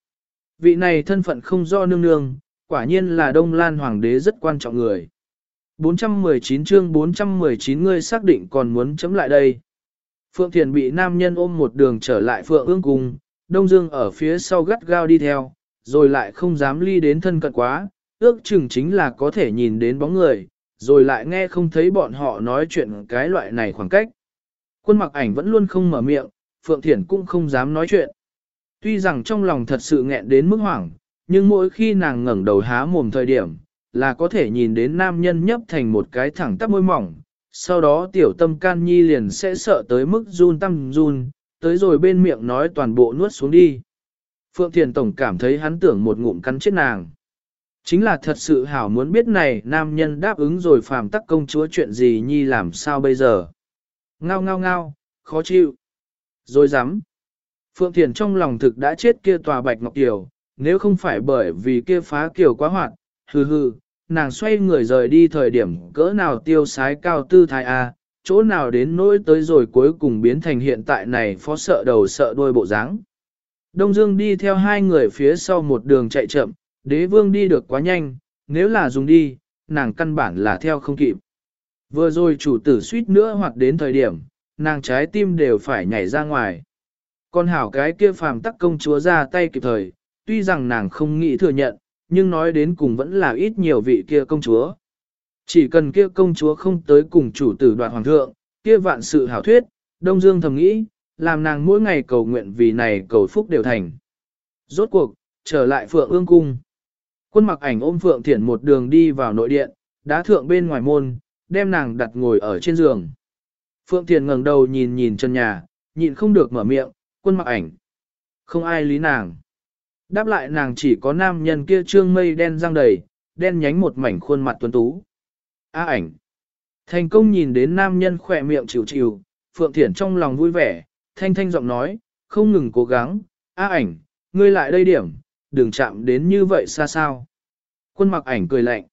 Vị này thân phận không do nương nương, quả nhiên là Đông Lan Hoàng đế rất quan trọng người. 419 chương 419 ngươi xác định còn muốn chấm lại đây. Phượng Thiền bị nam nhân ôm một đường trở lại Phượng ương cùng Đông Dương ở phía sau gắt gao đi theo, rồi lại không dám ly đến thân cận quá, ước chừng chính là có thể nhìn đến bóng người, rồi lại nghe không thấy bọn họ nói chuyện cái loại này khoảng cách. Quân mặc ảnh vẫn luôn không mở miệng, Phượng Thiển cũng không dám nói chuyện. Tuy rằng trong lòng thật sự nghẹn đến mức hoảng, nhưng mỗi khi nàng ngẩng đầu há mồm thời điểm, là có thể nhìn đến nam nhân nhấp thành một cái thẳng tắp môi mỏng, sau đó tiểu tâm can nhi liền sẽ sợ tới mức run tâm run, tới rồi bên miệng nói toàn bộ nuốt xuống đi. Phượng Thiền Tổng cảm thấy hắn tưởng một ngụm cắn chết nàng. Chính là thật sự hảo muốn biết này nam nhân đáp ứng rồi phàm tắc công chúa chuyện gì nhi làm sao bây giờ. Ngao ngao ngao, khó chịu. Rồi dám. Phượng Thiền trong lòng thực đã chết kia tòa bạch ngọc tiểu nếu không phải bởi vì kia phá kiểu quá hoạt, hừ hừ, nàng xoay người rời đi thời điểm cỡ nào tiêu sái cao tư thái A, chỗ nào đến nỗi tới rồi cuối cùng biến thành hiện tại này phó sợ đầu sợ đuôi bộ dáng. Đông Dương đi theo hai người phía sau một đường chạy chậm, đế vương đi được quá nhanh, nếu là dùng đi, nàng căn bản là theo không kịp. Vừa rồi chủ tử suýt nữa hoặc đến thời điểm, nàng trái tim đều phải nhảy ra ngoài. Con hảo cái kia phàm tắc công chúa ra tay kịp thời, tuy rằng nàng không nghĩ thừa nhận, nhưng nói đến cùng vẫn là ít nhiều vị kia công chúa. Chỉ cần kia công chúa không tới cùng chủ tử đoạn hoàng thượng, kia vạn sự hảo thuyết, Đông Dương thầm nghĩ, làm nàng mỗi ngày cầu nguyện vì này cầu phúc đều thành. Rốt cuộc, trở lại Phượng ương cung. Quân mặc ảnh ôm Phượng Thiển một đường đi vào nội điện, đá thượng bên ngoài môn, đem nàng đặt ngồi ở trên giường. Phượng Thiển ngẩng đầu nhìn nhìn chân nhà, nhịn không được mở miệng, quân mặc ảnh. Không ai lý nàng. Đáp lại nàng chỉ có nam nhân kia trương mây đen răng đầy, đen nhánh một mảnh khuôn mặt tuấn tú. A ảnh. Thành công nhìn đến nam nhân khỏe miệng chịu chịu, Phượng Thiển trong lòng vui vẻ, thanh thanh giọng nói, không ngừng cố gắng, A ảnh, ngươi lại đây điểm, đừng chạm đến như vậy xa sao. Quân mặc ảnh cười lạnh.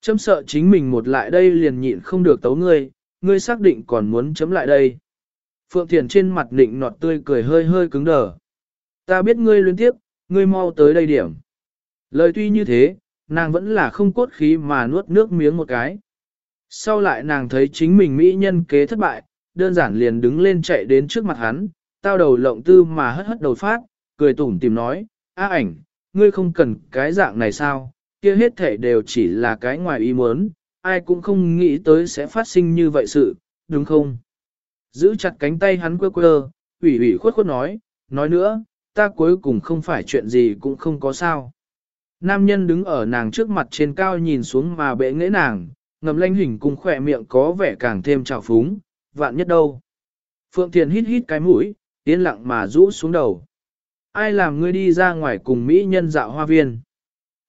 Chấm sợ chính mình một lại đây liền nhịn không được tấu ngươi, ngươi xác định còn muốn chấm lại đây. Phượng Thiền trên mặt định nọt tươi cười hơi hơi cứng đờ. Ta biết ngươi luyến tiếp, ngươi mau tới đây điểm. Lời tuy như thế, nàng vẫn là không cốt khí mà nuốt nước miếng một cái. Sau lại nàng thấy chính mình mỹ nhân kế thất bại, đơn giản liền đứng lên chạy đến trước mặt hắn, tao đầu lộng tư mà hất hất đầu phát, cười tủm tìm nói, A ảnh, ngươi không cần cái dạng này sao, kia hết thể đều chỉ là cái ngoài ý muốn, ai cũng không nghĩ tới sẽ phát sinh như vậy sự, đúng không? Giữ chặt cánh tay hắn quơ quơ, ủy ủy khuất khuất nói, nói nữa, ta cuối cùng không phải chuyện gì cũng không có sao. Nam nhân đứng ở nàng trước mặt trên cao nhìn xuống mà bệ nghễ nàng, ngầm lanh hình cùng khỏe miệng có vẻ càng thêm trào phúng, vạn nhất đâu. Phượng Thiền hít hít cái mũi, yên lặng mà rũ xuống đầu. Ai làm ngươi đi ra ngoài cùng Mỹ nhân dạo hoa viên?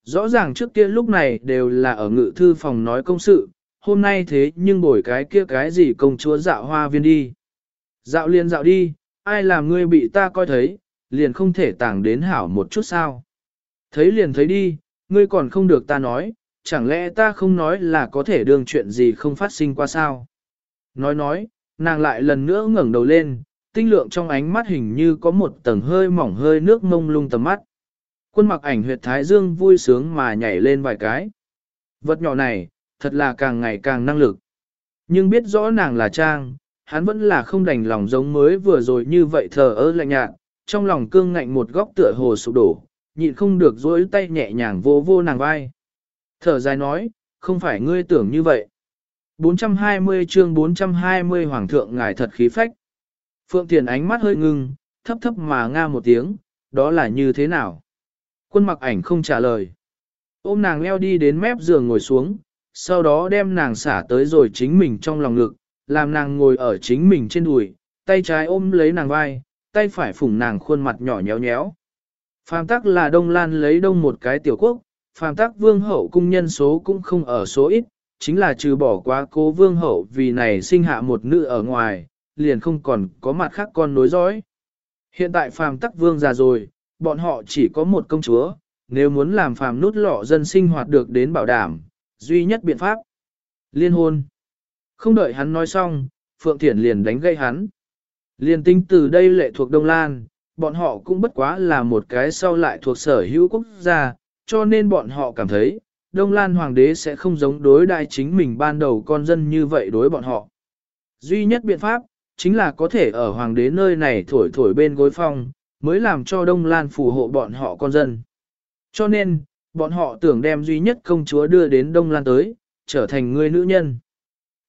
Rõ ràng trước kia lúc này đều là ở ngự thư phòng nói công sự, hôm nay thế nhưng bổi cái kia cái gì công chúa dạo hoa viên đi. Dạo liền dạo đi, ai làm ngươi bị ta coi thấy, liền không thể tàng đến hảo một chút sao. Thấy liền thấy đi, ngươi còn không được ta nói, chẳng lẽ ta không nói là có thể đương chuyện gì không phát sinh qua sao. Nói nói, nàng lại lần nữa ngẩng đầu lên, tinh lượng trong ánh mắt hình như có một tầng hơi mỏng hơi nước mông lung tầm mắt. Quân mặc ảnh huyệt thái dương vui sướng mà nhảy lên vài cái. Vật nhỏ này, thật là càng ngày càng năng lực. Nhưng biết rõ nàng là Trang, hắn vẫn là không đành lòng giống mới vừa rồi như vậy thờ ơ lạnh nhạt, trong lòng cương ngạnh một góc tựa hồ sụp đổ, nhịn không được dối tay nhẹ nhàng vô vô nàng vai. Thở dài nói, không phải ngươi tưởng như vậy. 420 chương 420 Hoàng thượng ngài thật khí phách. Phượng Thiền ánh mắt hơi ngưng, thấp thấp mà nga một tiếng, đó là như thế nào? Quân mặc ảnh không trả lời. Ôm nàng leo đi đến mép giường ngồi xuống, sau đó đem nàng xả tới rồi chính mình trong lòng ngực, làm nàng ngồi ở chính mình trên đùi, tay trái ôm lấy nàng vai, tay phải phủng nàng khuôn mặt nhỏ nhéo nhéo. Phàm tắc là đông lan lấy đông một cái tiểu quốc, phàm tắc vương hậu cung nhân số cũng không ở số ít, chính là trừ bỏ quá cố vương hậu vì này sinh hạ một nữ ở ngoài, liền không còn có mặt khác con nối dõi. Hiện tại phàm tắc vương già rồi, bọn họ chỉ có một công chúa, nếu muốn làm phàm nút lọ dân sinh hoạt được đến bảo đảm, duy nhất biện pháp. Liên hôn. Không đợi hắn nói xong, Phượng Thiển liền đánh gây hắn. Liên tinh từ đây lệ thuộc Đông Lan, bọn họ cũng bất quá là một cái sau lại thuộc sở hữu quốc gia, cho nên bọn họ cảm thấy, Đông Lan Hoàng đế sẽ không giống đối đại chính mình ban đầu con dân như vậy đối bọn họ. Duy nhất biện pháp, chính là có thể ở Hoàng đế nơi này thổi thổi bên gối phong, mới làm cho Đông Lan phù hộ bọn họ con dân. Cho nên, bọn họ tưởng đem duy nhất công chúa đưa đến Đông Lan tới, trở thành người nữ nhân.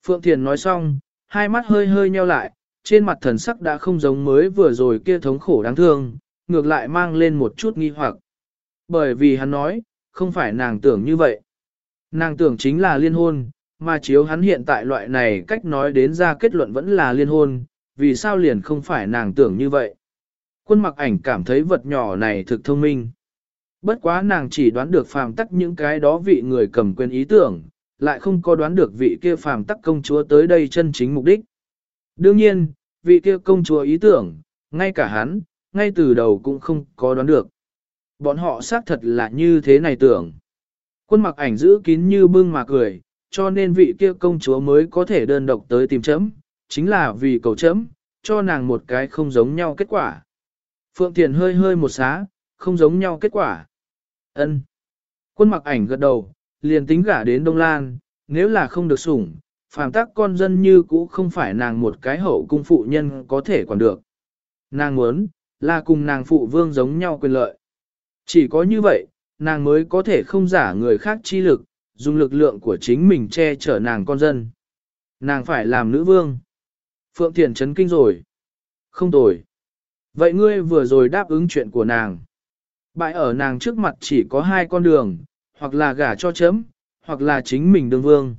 Phượng Thiền nói xong, hai mắt hơi hơi nheo lại, trên mặt thần sắc đã không giống mới vừa rồi kia thống khổ đáng thương, ngược lại mang lên một chút nghi hoặc. Bởi vì hắn nói, không phải nàng tưởng như vậy. Nàng tưởng chính là liên hôn, mà chiếu hắn hiện tại loại này cách nói đến ra kết luận vẫn là liên hôn, vì sao liền không phải nàng tưởng như vậy. Quân mặc ảnh cảm thấy vật nhỏ này thực thông minh. Bất quá nàng chỉ đoán được phàm tắc những cái đó vị người cầm quyền ý tưởng, lại không có đoán được vị kia phàm tắc công chúa tới đây chân chính mục đích. Đương nhiên, vị kia công chúa ý tưởng, ngay cả hắn, ngay từ đầu cũng không có đoán được. Bọn họ xác thật là như thế này tưởng. Quân mặc ảnh giữ kín như bưng mà cười, cho nên vị kia công chúa mới có thể đơn độc tới tìm chấm, chính là vì cầu chấm, cho nàng một cái không giống nhau kết quả. Phượng Thiền hơi hơi một xá, không giống nhau kết quả. ân Quân mặc ảnh gật đầu, liền tính gả đến Đông Lan, nếu là không được sủng, phàm tác con dân như cũ không phải nàng một cái hậu cung phụ nhân có thể quản được. Nàng muốn, là cùng nàng phụ vương giống nhau quyền lợi. Chỉ có như vậy, nàng mới có thể không giả người khác chi lực, dùng lực lượng của chính mình che chở nàng con dân. Nàng phải làm nữ vương. Phượng Thiền chấn kinh rồi. Không tồi. Vậy ngươi vừa rồi đáp ứng chuyện của nàng. Bại ở nàng trước mặt chỉ có hai con đường, hoặc là gả cho chấm, hoặc là chính mình đương vương.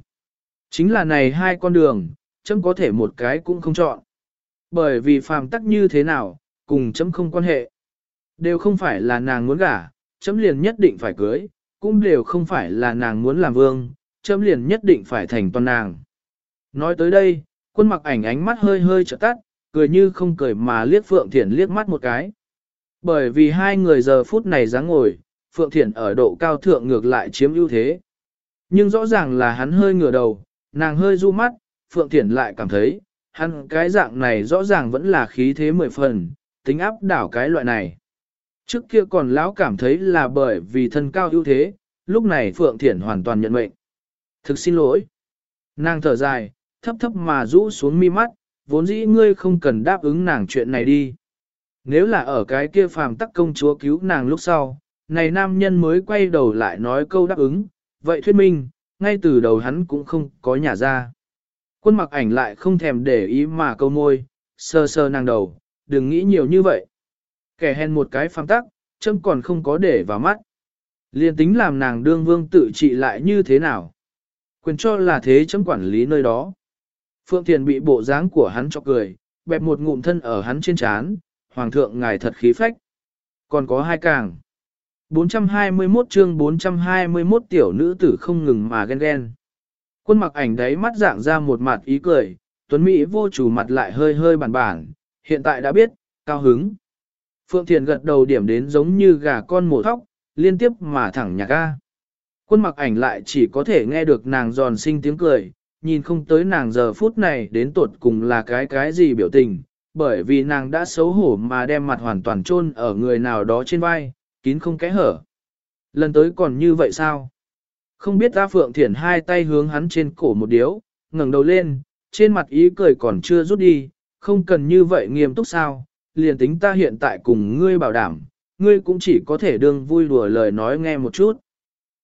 Chính là này hai con đường, chấm có thể một cái cũng không chọn. Bởi vì phàm tắc như thế nào, cùng chấm không quan hệ. Đều không phải là nàng muốn gả, chấm liền nhất định phải cưới, cũng đều không phải là nàng muốn làm vương, chấm liền nhất định phải thành toàn nàng. Nói tới đây, quân mặc ảnh ánh mắt hơi hơi trợ tắt, cười như không cười mà liếc Phượng Thiển liếc mắt một cái. Bởi vì hai người giờ phút này dáng ngồi, Phượng Thiển ở độ cao thượng ngược lại chiếm ưu thế. Nhưng rõ ràng là hắn hơi ngửa đầu, nàng hơi du mắt, Phượng Thiển lại cảm thấy, hắn cái dạng này rõ ràng vẫn là khí thế mười phần, tính áp đảo cái loại này. Trước kia còn lão cảm thấy là bởi vì thân cao ưu thế, lúc này Phượng Thiển hoàn toàn nhận mệnh. Thực xin lỗi. Nàng thở dài, thấp thấp mà rũ xuống mi mắt, vốn dĩ ngươi không cần đáp ứng nàng chuyện này đi. Nếu là ở cái kia phàm tắc công chúa cứu nàng lúc sau, này nam nhân mới quay đầu lại nói câu đáp ứng, vậy thuyết minh, ngay từ đầu hắn cũng không có nhà ra. Quân mặc ảnh lại không thèm để ý mà câu môi, sơ sơ nàng đầu, đừng nghĩ nhiều như vậy. Kẻ hèn một cái phàm tắc, châm còn không có để vào mắt. Liên tính làm nàng đương vương tự trị lại như thế nào. Quyền cho là thế chấm quản lý nơi đó. Phượng Thiền bị bộ dáng của hắn cho cười, bẹp một ngụm thân ở hắn trên chán, hoàng thượng ngài thật khí phách. Còn có hai càng. 421 chương 421 tiểu nữ tử không ngừng mà ghen ghen. Quân mặc ảnh đấy mắt dạng ra một mặt ý cười, tuấn Mỹ vô chủ mặt lại hơi hơi bản bản, hiện tại đã biết, cao hứng. Phượng Thiền gật đầu điểm đến giống như gà con mổ thóc, liên tiếp mà thẳng nhạc ga. Quân mặc ảnh lại chỉ có thể nghe được nàng giòn sinh tiếng cười, nhìn không tới nàng giờ phút này đến tột cùng là cái cái gì biểu tình, bởi vì nàng đã xấu hổ mà đem mặt hoàn toàn chôn ở người nào đó trên vai, kín không kẽ hở. Lần tới còn như vậy sao? Không biết ta Phượng Thiển hai tay hướng hắn trên cổ một điếu, ngẩng đầu lên, trên mặt ý cười còn chưa rút đi, không cần như vậy nghiêm túc sao, liền tính ta hiện tại cùng ngươi bảo đảm, ngươi cũng chỉ có thể đương vui đùa lời nói nghe một chút.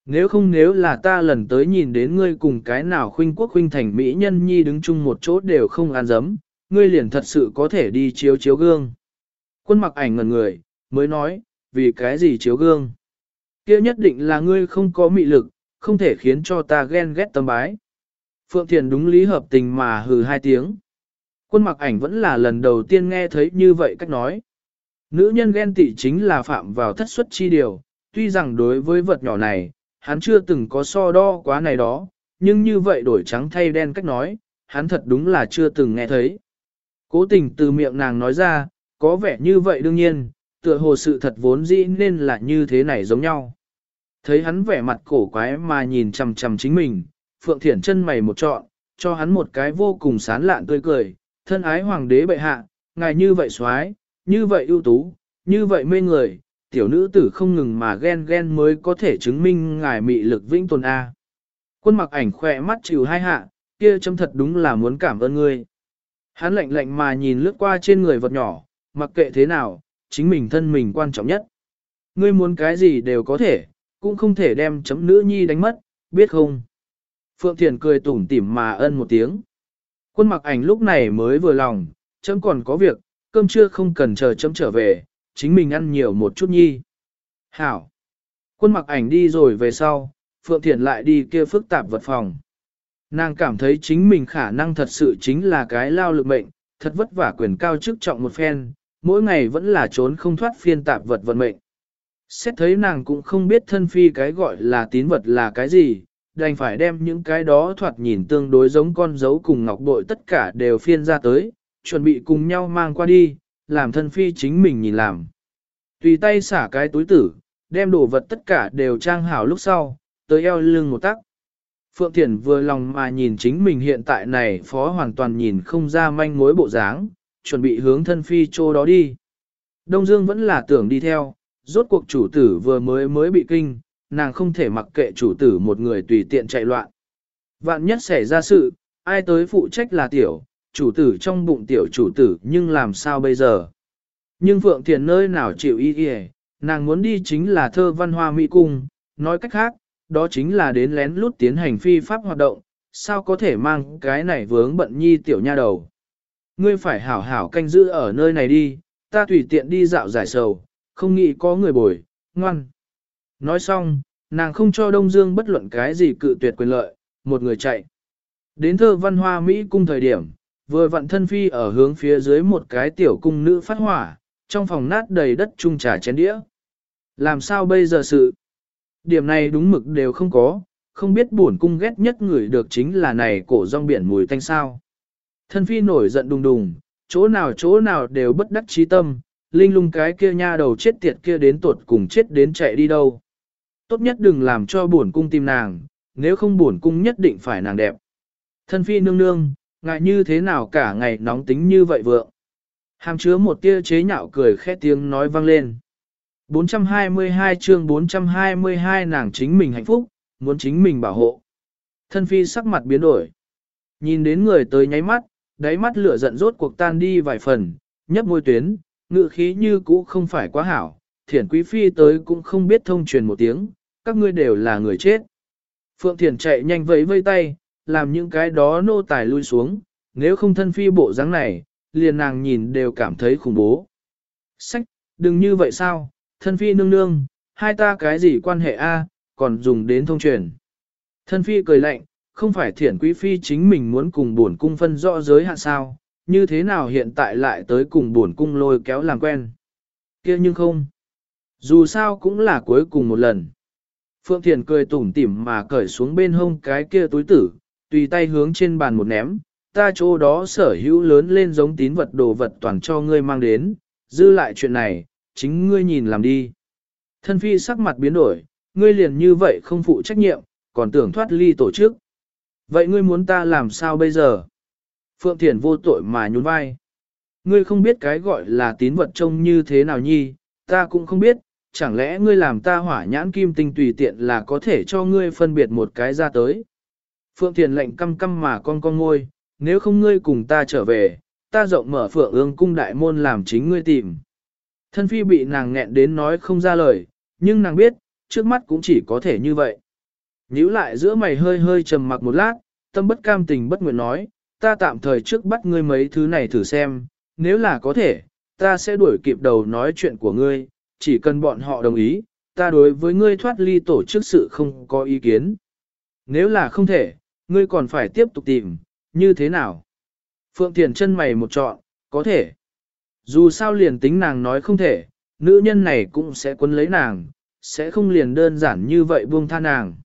Nếu không nếu là ta lần tới nhìn đến ngươi cùng cái nào khuynh quốc khuynh thành mỹ nhân nhi đứng chung một chỗ đều không an dấm, ngươi liền thật sự có thể đi chiếu chiếu gương. Quân mặc ảnh ngần người, mới nói, vì cái gì chiếu gương? kia nhất định là ngươi không có mị lực, không thể khiến cho ta ghen ghét tâm bái. Phượng Thiền đúng lý hợp tình mà hừ hai tiếng. Quân mặc ảnh vẫn là lần đầu tiên nghe thấy như vậy cách nói. Nữ nhân ghen tị chính là phạm vào thất suất chi điều, tuy rằng đối với vật nhỏ này, hắn chưa từng có so đo quá này đó, nhưng như vậy đổi trắng thay đen cách nói, hắn thật đúng là chưa từng nghe thấy. Cố tình từ miệng nàng nói ra, có vẻ như vậy đương nhiên, tựa hồ sự thật vốn dĩ nên là như thế này giống nhau. Thấy hắn vẻ mặt cổ quái mà nhìn chằm chằm chính mình, Phượng Thiển chân mày một trọn, cho hắn một cái vô cùng sán lạn tươi cười, thân ái hoàng đế bệ hạ, ngài như vậy xoái, như vậy ưu tú, như vậy mê người, tiểu nữ tử không ngừng mà ghen ghen mới có thể chứng minh ngài mị lực vĩnh tồn A. Quân mặc ảnh khỏe mắt chịu hai hạ, kia châm thật đúng là muốn cảm ơn ngươi. Hắn lạnh lạnh mà nhìn lướt qua trên người vật nhỏ, mặc kệ thế nào, chính mình thân mình quan trọng nhất. Ngươi muốn cái gì đều có thể, cũng không thể đem chấm nữ nhi đánh mất, biết không? Phượng Thiền cười tủm tỉm mà ân một tiếng. Quân mặc ảnh lúc này mới vừa lòng, chấm còn có việc, cơm trưa không cần chờ chấm trở về, chính mình ăn nhiều một chút nhi. Hảo. Quân mặc ảnh đi rồi về sau, Phượng Thiền lại đi kia phức tạp vật phòng. Nàng cảm thấy chính mình khả năng thật sự chính là cái lao lực mệnh, thật vất vả quyền cao chức trọng một phen, mỗi ngày vẫn là trốn không thoát phiên tạp vật vận mệnh. Xét thấy nàng cũng không biết thân phi cái gọi là tín vật là cái gì, đành phải đem những cái đó thoạt nhìn tương đối giống con dấu cùng ngọc bội tất cả đều phiên ra tới, chuẩn bị cùng nhau mang qua đi, làm thân phi chính mình nhìn làm. Tùy tay xả cái túi tử, đem đồ vật tất cả đều trang hảo lúc sau, tới eo lưng một tắc. Phượng Thiển vừa lòng mà nhìn chính mình hiện tại này phó hoàn toàn nhìn không ra manh mối bộ dáng, chuẩn bị hướng thân phi chỗ đó đi. Đông Dương vẫn là tưởng đi theo, rốt cuộc chủ tử vừa mới mới bị kinh, nàng không thể mặc kệ chủ tử một người tùy tiện chạy loạn. Vạn nhất xảy ra sự, ai tới phụ trách là tiểu, chủ tử trong bụng tiểu chủ tử nhưng làm sao bây giờ? Nhưng Phượng Thiền nơi nào chịu ý kìa, nàng muốn đi chính là thơ văn hoa mỹ cung, nói cách khác, đó chính là đến lén lút tiến hành phi pháp hoạt động, sao có thể mang cái này vướng bận nhi tiểu nha đầu. Ngươi phải hảo hảo canh giữ ở nơi này đi, ta tùy tiện đi dạo giải sầu, không nghĩ có người bồi, ngoan. Nói xong, nàng không cho Đông Dương bất luận cái gì cự tuyệt quyền lợi, một người chạy. Đến thơ văn hoa Mỹ cung thời điểm, vừa vặn thân phi ở hướng phía dưới một cái tiểu cung nữ phát hỏa, trong phòng nát đầy đất trung trà chén đĩa. Làm sao bây giờ sự? Điểm này đúng mực đều không có, không biết buồn cung ghét nhất người được chính là này cổ rong biển mùi tanh sao. Thân phi nổi giận đùng đùng, chỗ nào chỗ nào đều bất đắc trí tâm, linh lung cái kia nha đầu chết tiệt kia đến tuột cùng chết đến chạy đi đâu. Tốt nhất đừng làm cho buồn cung tìm nàng, nếu không buồn cung nhất định phải nàng đẹp. Thân phi nương nương, ngại như thế nào cả ngày nóng tính như vậy vượng. Hàm chứa một tia chế nhạo cười khẽ tiếng nói vang lên. 422 chương 422 nàng chính mình hạnh phúc, muốn chính mình bảo hộ. Thân phi sắc mặt biến đổi. Nhìn đến người tới nháy mắt, đáy mắt lửa giận rốt cuộc tan đi vài phần, nhấp môi tuyến, ngự khí như cũ không phải quá hảo, thiển quý phi tới cũng không biết thông truyền một tiếng, các ngươi đều là người chết. Phượng thiền chạy nhanh vẫy vây tay, làm những cái đó nô tài lui xuống, nếu không thân phi bộ dáng này, liền nàng nhìn đều cảm thấy khủng bố. Sách, đừng như vậy sao, thân phi nương nương, hai ta cái gì quan hệ a, còn dùng đến thông truyền. Thân phi cười lạnh, không phải thiển quý phi chính mình muốn cùng buồn cung phân rõ giới hạn sao, như thế nào hiện tại lại tới cùng buồn cung lôi kéo làm quen. kia nhưng không. Dù sao cũng là cuối cùng một lần. Phượng Thiền cười tủm tỉm mà cởi xuống bên hông cái kia túi tử, tùy tay hướng trên bàn một ném, ta chỗ đó sở hữu lớn lên giống tín vật đồ vật toàn cho ngươi mang đến, dư lại chuyện này, chính ngươi nhìn làm đi. Thân phi sắc mặt biến đổi, ngươi liền như vậy không phụ trách nhiệm, còn tưởng thoát ly tổ chức. Vậy ngươi muốn ta làm sao bây giờ? Phượng Thiển vô tội mà nhún vai. Ngươi không biết cái gọi là tín vật trông như thế nào nhi, ta cũng không biết, chẳng lẽ ngươi làm ta hỏa nhãn kim tinh tùy tiện là có thể cho ngươi phân biệt một cái ra tới. Phượng Thiền lệnh căm căm mà con con ngôi, nếu không ngươi cùng ta trở về, ta rộng mở Phượng ương cung đại môn làm chính ngươi tìm. Thân phi bị nàng nghẹn đến nói không ra lời, nhưng nàng biết, trước mắt cũng chỉ có thể như vậy. Nhíu lại giữa mày hơi hơi trầm mặc một lát, tâm bất cam tình bất nguyện nói, ta tạm thời trước bắt ngươi mấy thứ này thử xem, nếu là có thể, ta sẽ đuổi kịp đầu nói chuyện của ngươi, chỉ cần bọn họ đồng ý, ta đối với ngươi thoát ly tổ chức sự không có ý kiến. Nếu là không thể, ngươi còn phải tiếp tục tìm, như thế nào? Phượng Thiền chân mày một trọn, có thể. Dù sao liền tính nàng nói không thể, nữ nhân này cũng sẽ quấn lấy nàng, sẽ không liền đơn giản như vậy buông tha nàng.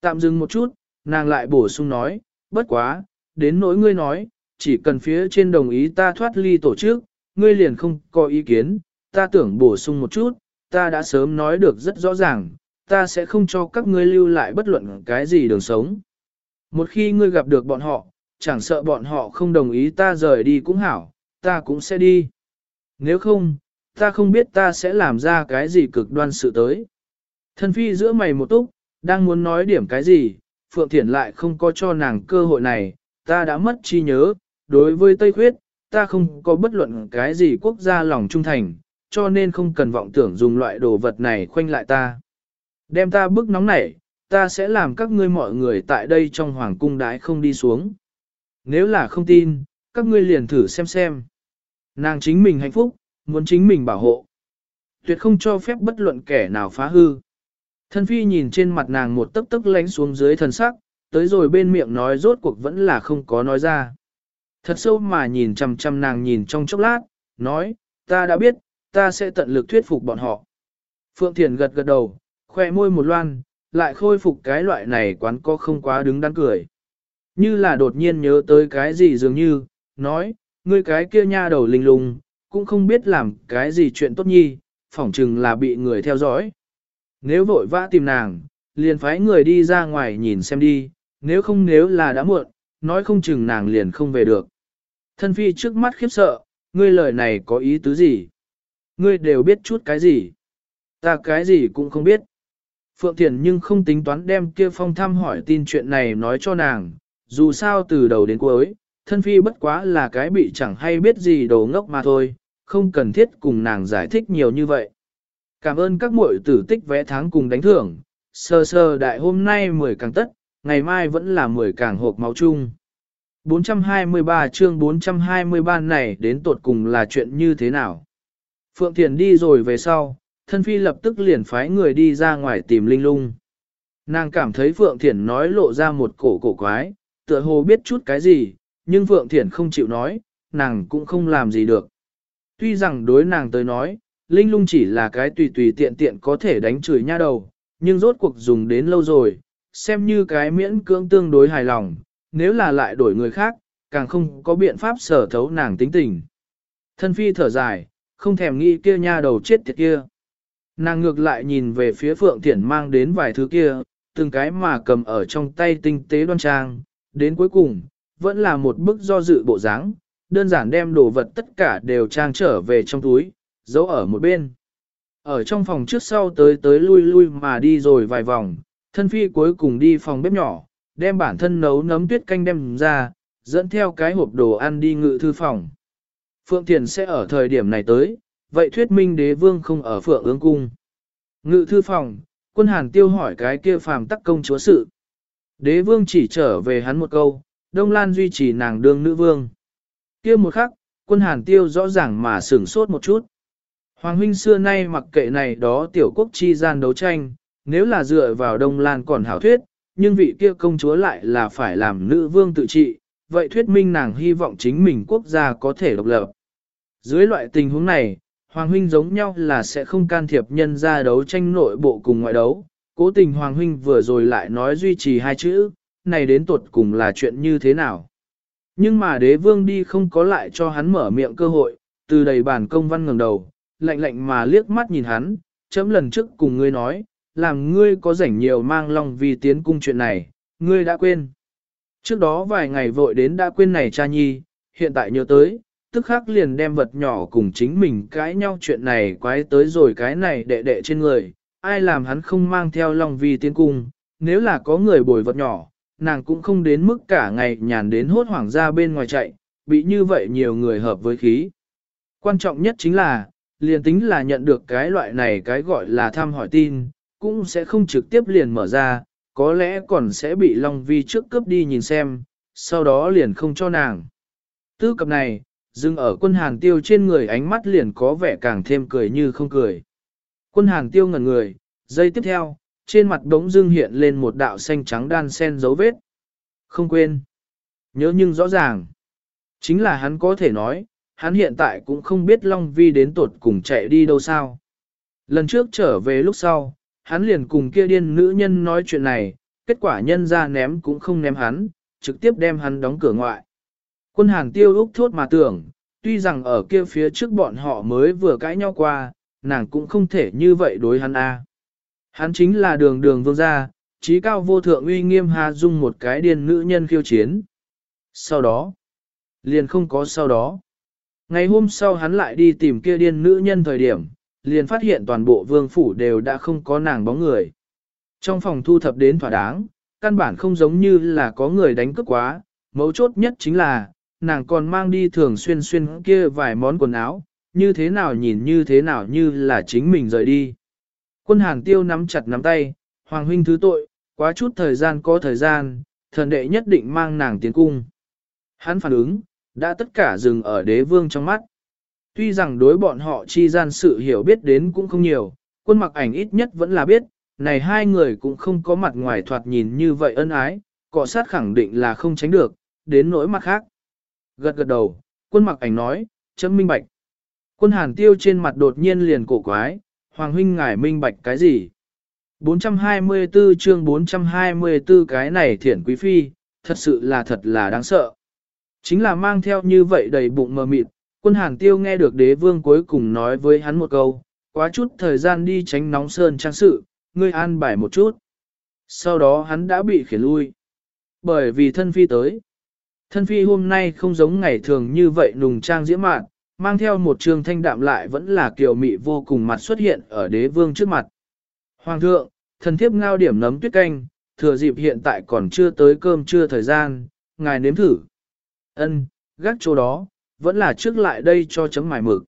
Tạm dừng một chút, nàng lại bổ sung nói, bất quá, đến nỗi ngươi nói, chỉ cần phía trên đồng ý ta thoát ly tổ chức, ngươi liền không có ý kiến, ta tưởng bổ sung một chút, ta đã sớm nói được rất rõ ràng, ta sẽ không cho các ngươi lưu lại bất luận cái gì đường sống. Một khi ngươi gặp được bọn họ, chẳng sợ bọn họ không đồng ý ta rời đi cũng hảo, ta cũng sẽ đi. Nếu không, ta không biết ta sẽ làm ra cái gì cực đoan sự tới. Thân phi giữa mày một túc, đang muốn nói điểm cái gì, Phượng Thiển lại không có cho nàng cơ hội này, ta đã mất chi nhớ, đối với Tây Khuyết, ta không có bất luận cái gì quốc gia lòng trung thành, cho nên không cần vọng tưởng dùng loại đồ vật này khoanh lại ta. Đem ta bức nóng nảy, ta sẽ làm các ngươi mọi người tại đây trong hoàng cung đái không đi xuống. Nếu là không tin, các ngươi liền thử xem xem. Nàng chính mình hạnh phúc, muốn chính mình bảo hộ. Tuyệt không cho phép bất luận kẻ nào phá hư. Thân phi nhìn trên mặt nàng một tấc tấc lánh xuống dưới thần sắc, tới rồi bên miệng nói rốt cuộc vẫn là không có nói ra. Thật sâu mà nhìn chằm chằm nàng nhìn trong chốc lát, nói, ta đã biết, ta sẽ tận lực thuyết phục bọn họ. Phượng Thiền gật gật đầu, khoe môi một loan, lại khôi phục cái loại này quán có không quá đứng đắn cười. Như là đột nhiên nhớ tới cái gì dường như, nói, ngươi cái kia nha đầu linh lung, cũng không biết làm cái gì chuyện tốt nhi, phỏng chừng là bị người theo dõi. Nếu vội vã tìm nàng, liền phái người đi ra ngoài nhìn xem đi, nếu không nếu là đã muộn, nói không chừng nàng liền không về được. Thân phi trước mắt khiếp sợ, ngươi lời này có ý tứ gì? Ngươi đều biết chút cái gì? Ta cái gì cũng không biết. Phượng Thiền nhưng không tính toán đem kia phong thăm hỏi tin chuyện này nói cho nàng, dù sao từ đầu đến cuối, thân phi bất quá là cái bị chẳng hay biết gì đồ ngốc mà thôi, không cần thiết cùng nàng giải thích nhiều như vậy. Cảm ơn các muội tử tích vẽ tháng cùng đánh thưởng, sơ sơ đại hôm nay 10 càng tất, ngày mai vẫn là 10 càng hộp máu chung. 423 chương 423 này đến tột cùng là chuyện như thế nào? Phượng Thiền đi rồi về sau, thân phi lập tức liền phái người đi ra ngoài tìm linh lung. Nàng cảm thấy Phượng Thiển nói lộ ra một cổ cổ quái, tựa hồ biết chút cái gì, nhưng Phượng Thiển không chịu nói, nàng cũng không làm gì được. Tuy rằng đối nàng tới nói, linh lung chỉ là cái tùy tùy tiện tiện có thể đánh chửi nha đầu, nhưng rốt cuộc dùng đến lâu rồi, xem như cái miễn cưỡng tương đối hài lòng, nếu là lại đổi người khác, càng không có biện pháp sở thấu nàng tính tình. Thân phi thở dài, không thèm nghĩ kia nha đầu chết tiệt kia. Nàng ngược lại nhìn về phía Phượng Thiển mang đến vài thứ kia, từng cái mà cầm ở trong tay tinh tế đoan trang, đến cuối cùng, vẫn là một bức do dự bộ dáng, đơn giản đem đồ vật tất cả đều trang trở về trong túi, giấu ở một bên. Ở trong phòng trước sau tới tới lui lui mà đi rồi vài vòng, thân phi cuối cùng đi phòng bếp nhỏ, đem bản thân nấu nấm tuyết canh đem ra, dẫn theo cái hộp đồ ăn đi ngự thư phòng. Phượng Thiền sẽ ở thời điểm này tới, vậy thuyết minh đế vương không ở Phượng ương cung. Ngự thư phòng, quân hàn tiêu hỏi cái kia phàm tắc công chúa sự. Đế vương chỉ trở về hắn một câu, Đông Lan duy trì nàng đương nữ vương. kia một khắc, quân hàn tiêu rõ ràng mà sửng sốt một chút. Hoàng huynh xưa nay mặc kệ này đó tiểu quốc chi gian đấu tranh, nếu là dựa vào Đông Lan còn hảo thuyết, nhưng vị kia công chúa lại là phải làm nữ vương tự trị, vậy thuyết minh nàng hy vọng chính mình quốc gia có thể độc lập. Dưới loại tình huống này, Hoàng huynh giống nhau là sẽ không can thiệp nhân ra đấu tranh nội bộ cùng ngoại đấu. Cố tình Hoàng huynh vừa rồi lại nói duy trì hai chữ, này đến tuột cùng là chuyện như thế nào. Nhưng mà đế vương đi không có lại cho hắn mở miệng cơ hội, từ đầy bản công văn ngẩng đầu, lạnh lạnh mà liếc mắt nhìn hắn, chấm lần trước cùng ngươi nói, làm ngươi có rảnh nhiều mang lòng vì tiến cung chuyện này, ngươi đã quên. Trước đó vài ngày vội đến đã quên này cha nhi, hiện tại nhớ tới, tức khắc liền đem vật nhỏ cùng chính mình cãi nhau chuyện này quái tới rồi cái này đệ đệ trên người, ai làm hắn không mang theo lòng vi tiến cung, nếu là có người bồi vật nhỏ, nàng cũng không đến mức cả ngày nhàn đến hốt hoảng ra bên ngoài chạy, bị như vậy nhiều người hợp với khí. Quan trọng nhất chính là, liền tính là nhận được cái loại này cái gọi là thăm hỏi tin, cũng sẽ không trực tiếp liền mở ra, có lẽ còn sẽ bị Long Vi trước cướp đi nhìn xem, sau đó liền không cho nàng. Tư cập này, dừng ở quân hàng tiêu trên người ánh mắt liền có vẻ càng thêm cười như không cười. Quân hàng tiêu ngẩn người, giây tiếp theo, trên mặt đống dưng hiện lên một đạo xanh trắng đan sen dấu vết. Không quên. Nhớ nhưng rõ ràng. Chính là hắn có thể nói, hắn hiện tại cũng không biết Long Vi đến tột cùng chạy đi đâu sao. Lần trước trở về lúc sau, hắn liền cùng kia điên nữ nhân nói chuyện này, kết quả nhân ra ném cũng không ném hắn, trực tiếp đem hắn đóng cửa ngoại. Quân hàng tiêu úc thốt mà tưởng, tuy rằng ở kia phía trước bọn họ mới vừa cãi nhau qua, nàng cũng không thể như vậy đối hắn a. Hắn chính là đường đường vương gia, trí cao vô thượng uy nghiêm hà dung một cái điên nữ nhân khiêu chiến. Sau đó, liền không có sau đó. Ngày hôm sau hắn lại đi tìm kia điên nữ nhân thời điểm, liền phát hiện toàn bộ vương phủ đều đã không có nàng bóng người. Trong phòng thu thập đến thỏa đáng, căn bản không giống như là có người đánh cướp quá, mấu chốt nhất chính là, nàng còn mang đi thường xuyên xuyên kia vài món quần áo, như thế nào nhìn như thế nào như là chính mình rời đi. Quân hàng tiêu nắm chặt nắm tay, Hoàng huynh thứ tội, quá chút thời gian có thời gian, thần đệ nhất định mang nàng tiến cung. Hắn phản ứng, đã tất cả dừng ở đế vương trong mắt. Tuy rằng đối bọn họ chi gian sự hiểu biết đến cũng không nhiều, quân mặc ảnh ít nhất vẫn là biết, này hai người cũng không có mặt ngoài thoạt nhìn như vậy ân ái, cọ sát khẳng định là không tránh được, đến nỗi mặt khác. Gật gật đầu, quân mặc ảnh nói, chấm minh bạch. Quân hàn tiêu trên mặt đột nhiên liền cổ quái, hoàng huynh ngải minh bạch cái gì? 424 chương 424 cái này thiển quý phi, thật sự là thật là đáng sợ. Chính là mang theo như vậy đầy bụng mờ mịt, quân hàn tiêu nghe được đế vương cuối cùng nói với hắn một câu, quá chút thời gian đi tránh nóng sơn trang sự, ngươi an bài một chút. Sau đó hắn đã bị khiển lui. Bởi vì thân phi tới. Thân phi hôm nay không giống ngày thường như vậy nùng trang diễm mạn, mang theo một trường thanh đạm lại vẫn là kiều mị vô cùng mặt xuất hiện ở đế vương trước mặt. Hoàng thượng, thần thiếp ngao điểm nấm tuyết canh, thừa dịp hiện tại còn chưa tới cơm trưa thời gian, ngài nếm thử. Ân, gác chỗ đó, vẫn là trước lại đây cho chấm mải mực.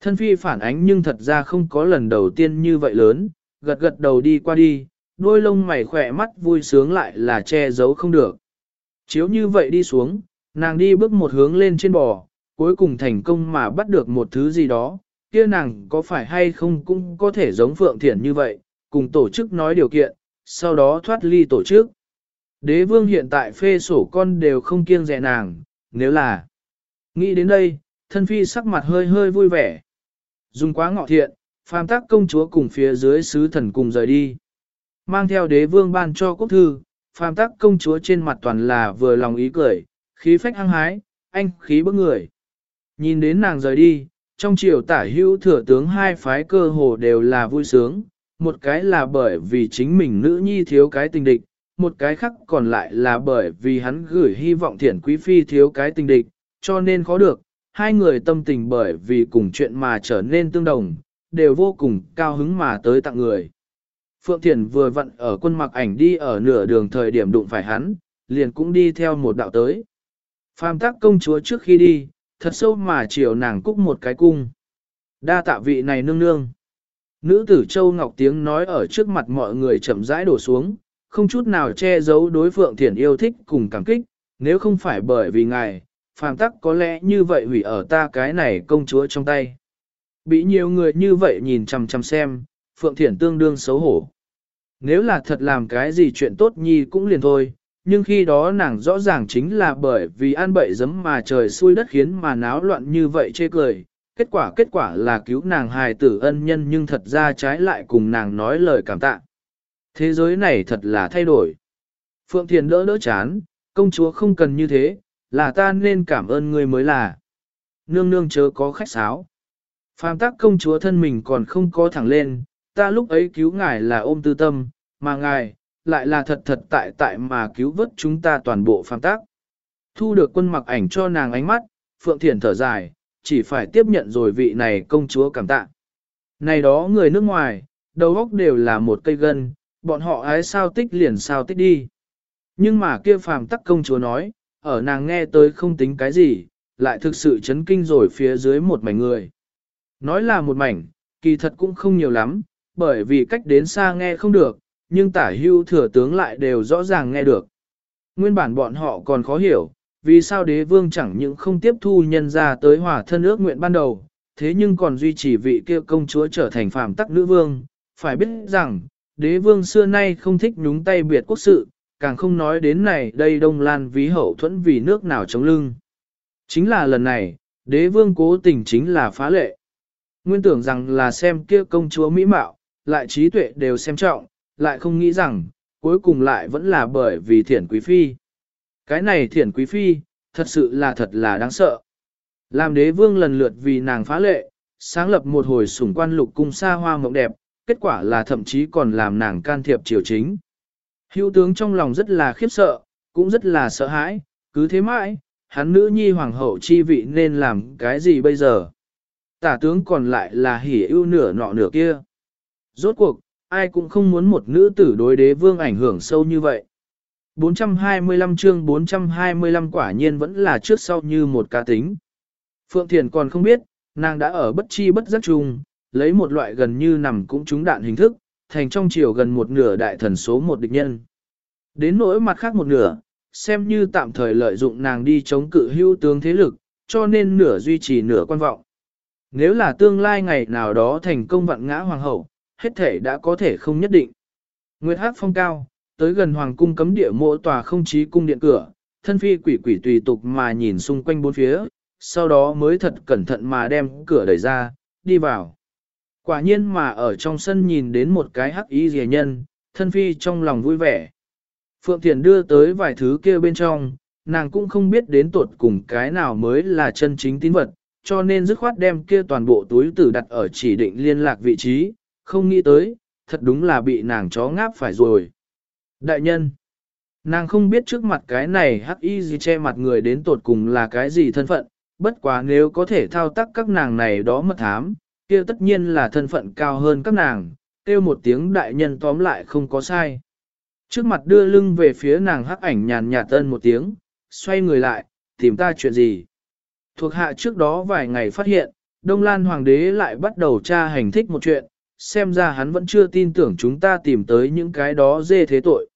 Thân phi phản ánh nhưng thật ra không có lần đầu tiên như vậy lớn, gật gật đầu đi qua đi, đôi lông mày khỏe mắt vui sướng lại là che giấu không được. Chiếu như vậy đi xuống, nàng đi bước một hướng lên trên bò, cuối cùng thành công mà bắt được một thứ gì đó, kia nàng có phải hay không cũng có thể giống Phượng Thiển như vậy, cùng tổ chức nói điều kiện, sau đó thoát ly tổ chức. Đế vương hiện tại phê sổ con đều không kiêng dè nàng, nếu là... Nghĩ đến đây, thân phi sắc mặt hơi hơi vui vẻ. Dùng quá ngọ thiện, phàm tác công chúa cùng phía dưới sứ thần cùng rời đi. Mang theo đế vương ban cho quốc thư, phàm Tắc công chúa trên mặt toàn là vừa lòng ý cười, khí phách hăng hái, anh khí bức người. Nhìn đến nàng rời đi, trong triều tả hữu thừa tướng hai phái cơ hồ đều là vui sướng, một cái là bởi vì chính mình nữ nhi thiếu cái tình địch, một cái khác còn lại là bởi vì hắn gửi hy vọng thiển quý phi thiếu cái tình địch, cho nên khó được, hai người tâm tình bởi vì cùng chuyện mà trở nên tương đồng, đều vô cùng cao hứng mà tới tặng người. Phượng Thiển vừa vặn ở quân mặc ảnh đi ở nửa đường thời điểm đụng phải hắn, liền cũng đi theo một đạo tới. Phàm tác công chúa trước khi đi, thật sâu mà chiều nàng cúc một cái cung. Đa tạ vị này nương nương. Nữ tử Châu Ngọc tiếng nói ở trước mặt mọi người chậm rãi đổ xuống, không chút nào che giấu đối Phượng Thiển yêu thích cùng cảm kích, nếu không phải bởi vì ngài, phàm tắc có lẽ như vậy hủy ở ta cái này công chúa trong tay. Bị nhiều người như vậy nhìn chằm chằm xem, Phượng Thiển tương đương xấu hổ. Nếu là thật làm cái gì chuyện tốt nhi cũng liền thôi, nhưng khi đó nàng rõ ràng chính là bởi vì ăn bậy giấm mà trời xui đất khiến mà náo loạn như vậy chê cười. Kết quả kết quả là cứu nàng hài tử ân nhân nhưng thật ra trái lại cùng nàng nói lời cảm tạ. Thế giới này thật là thay đổi. Phượng Thiền đỡ đỡ chán, công chúa không cần như thế, là ta nên cảm ơn người mới là. Nương nương chớ có khách sáo. Phàm tác công chúa thân mình còn không có thẳng lên, ta lúc ấy cứu ngài là ôm tư tâm, mà ngài, lại là thật thật tại tại mà cứu vớt chúng ta toàn bộ phàm tác. Thu được quân mặc ảnh cho nàng ánh mắt, Phượng Thiển thở dài, chỉ phải tiếp nhận rồi vị này công chúa cảm tạ. Này đó người nước ngoài, đầu óc đều là một cây gân, bọn họ ái sao tích liền sao tích đi. Nhưng mà kia phàm tắc công chúa nói, ở nàng nghe tới không tính cái gì, lại thực sự chấn kinh rồi phía dưới một mảnh người. Nói là một mảnh, kỳ thật cũng không nhiều lắm, bởi vì cách đến xa nghe không được, nhưng tả hưu thừa tướng lại đều rõ ràng nghe được. Nguyên bản bọn họ còn khó hiểu, vì sao đế vương chẳng những không tiếp thu nhân ra tới hòa thân ước nguyện ban đầu, thế nhưng còn duy trì vị kia công chúa trở thành phàm tắc nữ vương. Phải biết rằng, đế vương xưa nay không thích nhúng tay biệt quốc sự, càng không nói đến này đây đông lan ví hậu thuẫn vì nước nào chống lưng. Chính là lần này, đế vương cố tình chính là phá lệ. Nguyên tưởng rằng là xem kia công chúa mỹ mạo, lại trí tuệ đều xem trọng, lại không nghĩ rằng, cuối cùng lại vẫn là bởi vì thiển quý phi. Cái này thiển quý phi, thật sự là thật là đáng sợ. Làm đế vương lần lượt vì nàng phá lệ, sáng lập một hồi sủng quan lục cung xa hoa mộng đẹp, kết quả là thậm chí còn làm nàng can thiệp triều chính. Hữu tướng trong lòng rất là khiếp sợ, cũng rất là sợ hãi, cứ thế mãi, hắn nữ nhi hoàng hậu chi vị nên làm cái gì bây giờ. Tả tướng còn lại là hỉ ưu nửa nọ nửa kia. Rốt cuộc, ai cũng không muốn một nữ tử đối đế vương ảnh hưởng sâu như vậy. 425 chương 425 quả nhiên vẫn là trước sau như một cá tính. Phượng Thiền còn không biết, nàng đã ở bất chi bất giác chung, lấy một loại gần như nằm cũng trúng đạn hình thức, thành trong chiều gần một nửa đại thần số một địch nhân. Đến nỗi mặt khác một nửa, xem như tạm thời lợi dụng nàng đi chống cự hưu tướng thế lực, cho nên nửa duy trì nửa quan vọng. Nếu là tương lai ngày nào đó thành công vạn ngã hoàng hậu, hết thể đã có thể không nhất định. Nguyệt hát phong cao, tới gần hoàng cung cấm địa mộ tòa không chí cung điện cửa, thân phi quỷ quỷ tùy tục mà nhìn xung quanh bốn phía, sau đó mới thật cẩn thận mà đem cửa đẩy ra, đi vào. Quả nhiên mà ở trong sân nhìn đến một cái hắc y rìa nhân, thân phi trong lòng vui vẻ. Phượng Thiền đưa tới vài thứ kia bên trong, nàng cũng không biết đến tuột cùng cái nào mới là chân chính tín vật, cho nên dứt khoát đem kia toàn bộ túi tử đặt ở chỉ định liên lạc vị trí, không nghĩ tới, thật đúng là bị nàng chó ngáp phải rồi. Đại nhân, nàng không biết trước mặt cái này hắc y gì che mặt người đến tột cùng là cái gì thân phận, bất quá nếu có thể thao tác các nàng này đó mật thám, kia tất nhiên là thân phận cao hơn các nàng, kêu một tiếng đại nhân tóm lại không có sai. Trước mặt đưa lưng về phía nàng hắc ảnh nhàn nhạt tân một tiếng, xoay người lại, tìm ta chuyện gì. Thuộc hạ trước đó vài ngày phát hiện, Đông Lan Hoàng đế lại bắt đầu tra hành thích một chuyện, xem ra hắn vẫn chưa tin tưởng chúng ta tìm tới những cái đó dê thế tội.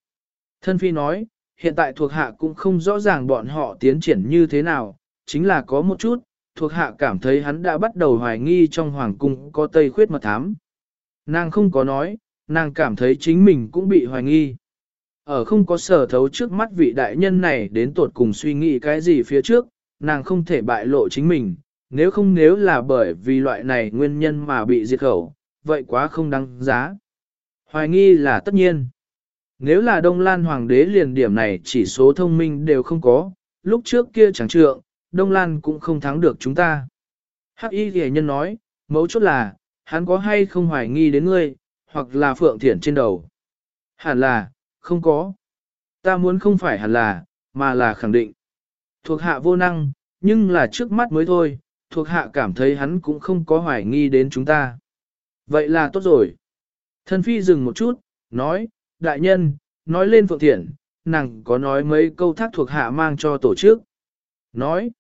Thân phi nói, hiện tại thuộc hạ cũng không rõ ràng bọn họ tiến triển như thế nào, chính là có một chút, thuộc hạ cảm thấy hắn đã bắt đầu hoài nghi trong hoàng cung có tây khuyết mật thám. Nàng không có nói, nàng cảm thấy chính mình cũng bị hoài nghi. Ở không có sở thấu trước mắt vị đại nhân này đến tột cùng suy nghĩ cái gì phía trước, nàng không thể bại lộ chính mình, nếu không nếu là bởi vì loại này nguyên nhân mà bị diệt khẩu, vậy quá không đáng giá. Hoài nghi là tất nhiên. Nếu là Đông Lan Hoàng đế liền điểm này chỉ số thông minh đều không có, lúc trước kia chẳng trượng, Đông Lan cũng không thắng được chúng ta. Hắc y ghi nhân nói, mấu chốt là, hắn có hay không hoài nghi đến ngươi, hoặc là phượng thiển trên đầu. Hẳn là, không có. Ta muốn không phải hẳn là, mà là khẳng định. Thuộc hạ vô năng, nhưng là trước mắt mới thôi, thuộc hạ cảm thấy hắn cũng không có hoài nghi đến chúng ta. Vậy là tốt rồi. Thân phi dừng một chút, nói, đại nhân, nói lên Phượng thiện, nàng có nói mấy câu thác thuộc hạ mang cho tổ chức. Nói,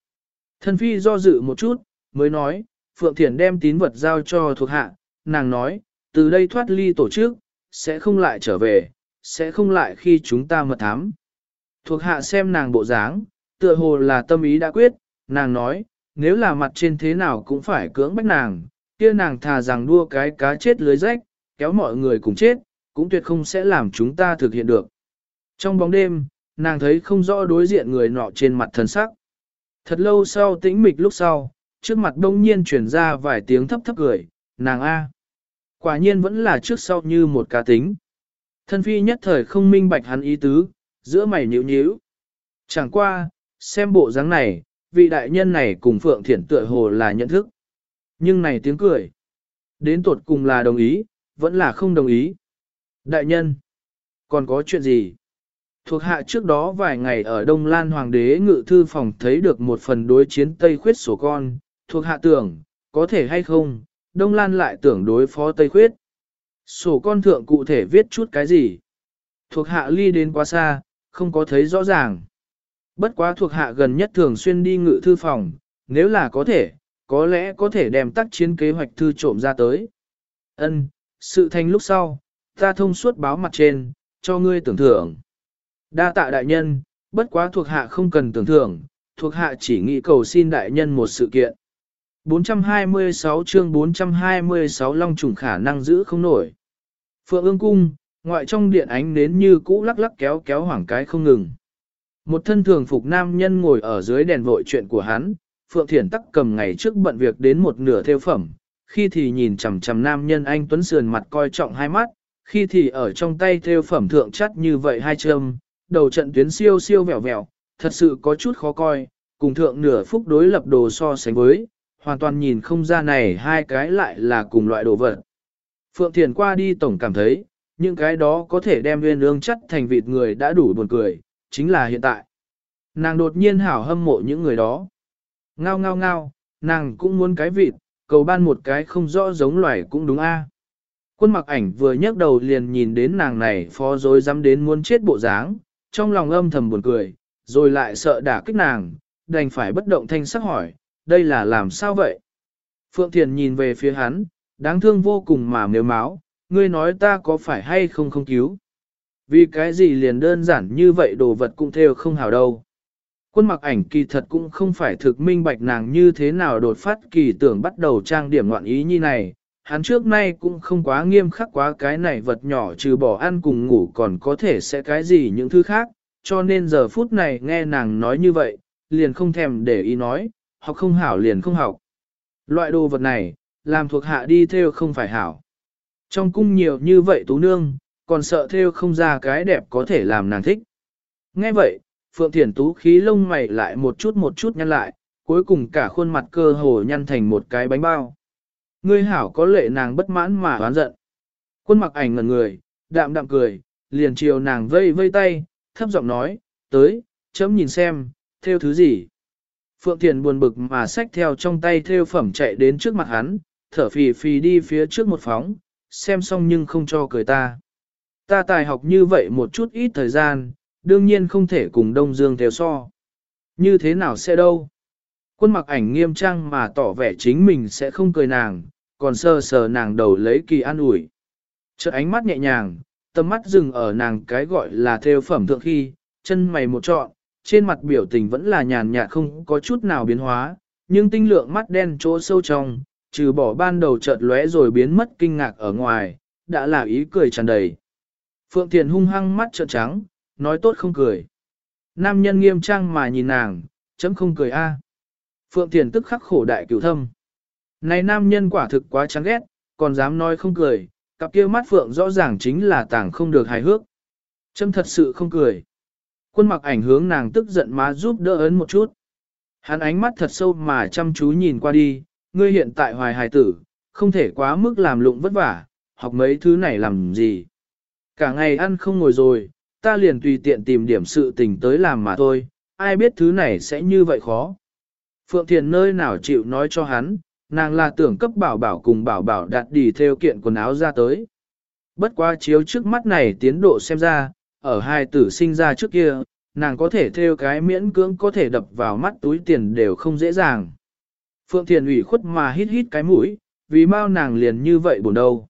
thân phi do dự một chút, mới nói, Phượng thiện đem tín vật giao cho thuộc hạ, nàng nói, từ đây thoát ly tổ chức, sẽ không lại trở về, sẽ không lại khi chúng ta mật thám. Thuộc hạ xem nàng bộ dáng, tựa hồ là tâm ý đã quyết, nàng nói, nếu là mặt trên thế nào cũng phải cưỡng bách nàng, kia nàng thà rằng đua cái cá chết lưới rách, kéo mọi người cùng chết, cũng tuyệt không sẽ làm chúng ta thực hiện được. Trong bóng đêm, nàng thấy không rõ đối diện người nọ trên mặt thần sắc. Thật lâu sau tĩnh mịch lúc sau, trước mặt đông nhiên chuyển ra vài tiếng thấp thấp cười, nàng A. Quả nhiên vẫn là trước sau như một cá tính. Thân phi nhất thời không minh bạch hắn ý tứ, giữa mày nhíu nhíu. Chẳng qua, xem bộ dáng này, vị đại nhân này cùng Phượng Thiển tựa hồ là nhận thức. Nhưng này tiếng cười. Đến tột cùng là đồng ý, vẫn là không đồng ý. Đại nhân, còn có chuyện gì? Thuộc hạ trước đó vài ngày ở Đông Lan Hoàng đế ngự thư phòng thấy được một phần đối chiến Tây Khuyết sổ con, thuộc hạ tưởng, có thể hay không, Đông Lan lại tưởng đối phó Tây Khuyết. Sổ con thượng cụ thể viết chút cái gì? Thuộc hạ ly đến quá xa, không có thấy rõ ràng. Bất quá thuộc hạ gần nhất thường xuyên đi ngự thư phòng, nếu là có thể, có lẽ có thể đem tác chiến kế hoạch thư trộm ra tới. Ân, sự thành lúc sau, ta thông suốt báo mặt trên, cho ngươi tưởng thưởng. Đa tạ đại nhân, bất quá thuộc hạ không cần tưởng thưởng, thuộc hạ chỉ nghĩ cầu xin đại nhân một sự kiện. 426 chương 426 long trùng khả năng giữ không nổi. Phượng ương cung, ngoại trong điện ánh nến như cũ lắc lắc kéo kéo hoảng cái không ngừng. Một thân thường phục nam nhân ngồi ở dưới đèn vội chuyện của hắn, Phượng Thiển tắc cầm ngày trước bận việc đến một nửa theo phẩm, khi thì nhìn chằm chằm nam nhân anh Tuấn Sườn mặt coi trọng hai mắt, khi thì ở trong tay theo phẩm thượng chất như vậy hai châm, đầu trận tuyến siêu siêu vẹo vẹo, thật sự có chút khó coi, cùng thượng nửa phút đối lập đồ so sánh với, hoàn toàn nhìn không ra này hai cái lại là cùng loại đồ vật. Phượng Thiền qua đi tổng cảm thấy, những cái đó có thể đem nguyên ương chất thành vịt người đã đủ buồn cười, chính là hiện tại. Nàng đột nhiên hảo hâm mộ những người đó. Ngao ngao ngao, nàng cũng muốn cái vịt, cầu ban một cái không rõ giống loài cũng đúng a. Quân mặc ảnh vừa nhấc đầu liền nhìn đến nàng này phó dối dám đến muốn chết bộ dáng, trong lòng âm thầm buồn cười, rồi lại sợ đả kích nàng, đành phải bất động thanh sắc hỏi, đây là làm sao vậy? Phượng Thiền nhìn về phía hắn, đáng thương vô cùng mà nếu máu, ngươi nói ta có phải hay không không cứu? Vì cái gì liền đơn giản như vậy đồ vật cũng theo không hào đâu. Quân mặc ảnh kỳ thật cũng không phải thực minh bạch nàng như thế nào đột phát kỳ tưởng bắt đầu trang điểm ngoạn ý như này. Hắn trước nay cũng không quá nghiêm khắc quá cái này vật nhỏ trừ bỏ ăn cùng ngủ còn có thể sẽ cái gì những thứ khác, cho nên giờ phút này nghe nàng nói như vậy, liền không thèm để ý nói, học không hảo liền không học. Loại đồ vật này, làm thuộc hạ đi theo không phải hảo. Trong cung nhiều như vậy tú nương, còn sợ theo không ra cái đẹp có thể làm nàng thích. Nghe vậy, Phượng Thiển Tú khí lông mày lại một chút một chút nhăn lại, cuối cùng cả khuôn mặt cơ hồ nhăn thành một cái bánh bao. Ngươi hảo có lệ nàng bất mãn mà oán giận. Quân mặc ảnh ngẩn người, đạm đạm cười, liền chiều nàng vây vây tay, thấp giọng nói, tới, chấm nhìn xem, theo thứ gì. Phượng Thiền buồn bực mà xách theo trong tay theo phẩm chạy đến trước mặt hắn, thở phì phì đi phía trước một phóng, xem xong nhưng không cho cười ta. Ta tài học như vậy một chút ít thời gian, đương nhiên không thể cùng Đông Dương theo so. Như thế nào sẽ đâu? Quân mặc ảnh nghiêm trang mà tỏ vẻ chính mình sẽ không cười nàng, còn sờ sờ nàng đầu lấy kỳ an ủi. Chợt ánh mắt nhẹ nhàng, tầm mắt dừng ở nàng cái gọi là theo phẩm thượng khi, chân mày một trọn, trên mặt biểu tình vẫn là nhàn nhạt không có chút nào biến hóa, nhưng tinh lượng mắt đen chỗ sâu trong, trừ bỏ ban đầu chợt lóe rồi biến mất kinh ngạc ở ngoài, đã là ý cười tràn đầy. Phượng Thiền hung hăng mắt trợn trắng, nói tốt không cười. Nam nhân nghiêm trang mà nhìn nàng, chấm không cười a. Phượng Thiền tức khắc khổ đại cửu thâm. Này nam nhân quả thực quá chán ghét, còn dám nói không cười, cặp kia mắt Phượng rõ ràng chính là tảng không được hài hước. Chấm thật sự không cười. Quân mặc ảnh hướng nàng tức giận má giúp đỡ ấn một chút. Hắn ánh mắt thật sâu mà chăm chú nhìn qua đi, ngươi hiện tại hoài hài tử, không thể quá mức làm lụng vất vả, học mấy thứ này làm gì. Cả ngày ăn không ngồi rồi, ta liền tùy tiện tìm điểm sự tình tới làm mà thôi, ai biết thứ này sẽ như vậy khó. Phượng Thiền nơi nào chịu nói cho hắn, nàng là tưởng cấp bảo bảo cùng bảo bảo đặt đi theo kiện quần áo ra tới. Bất qua chiếu trước mắt này tiến độ xem ra, ở hai tử sinh ra trước kia, nàng có thể theo cái miễn cưỡng có thể đập vào mắt túi tiền đều không dễ dàng. Phượng Thiền ủy khuất mà hít hít cái mũi, vì mau nàng liền như vậy buồn đâu.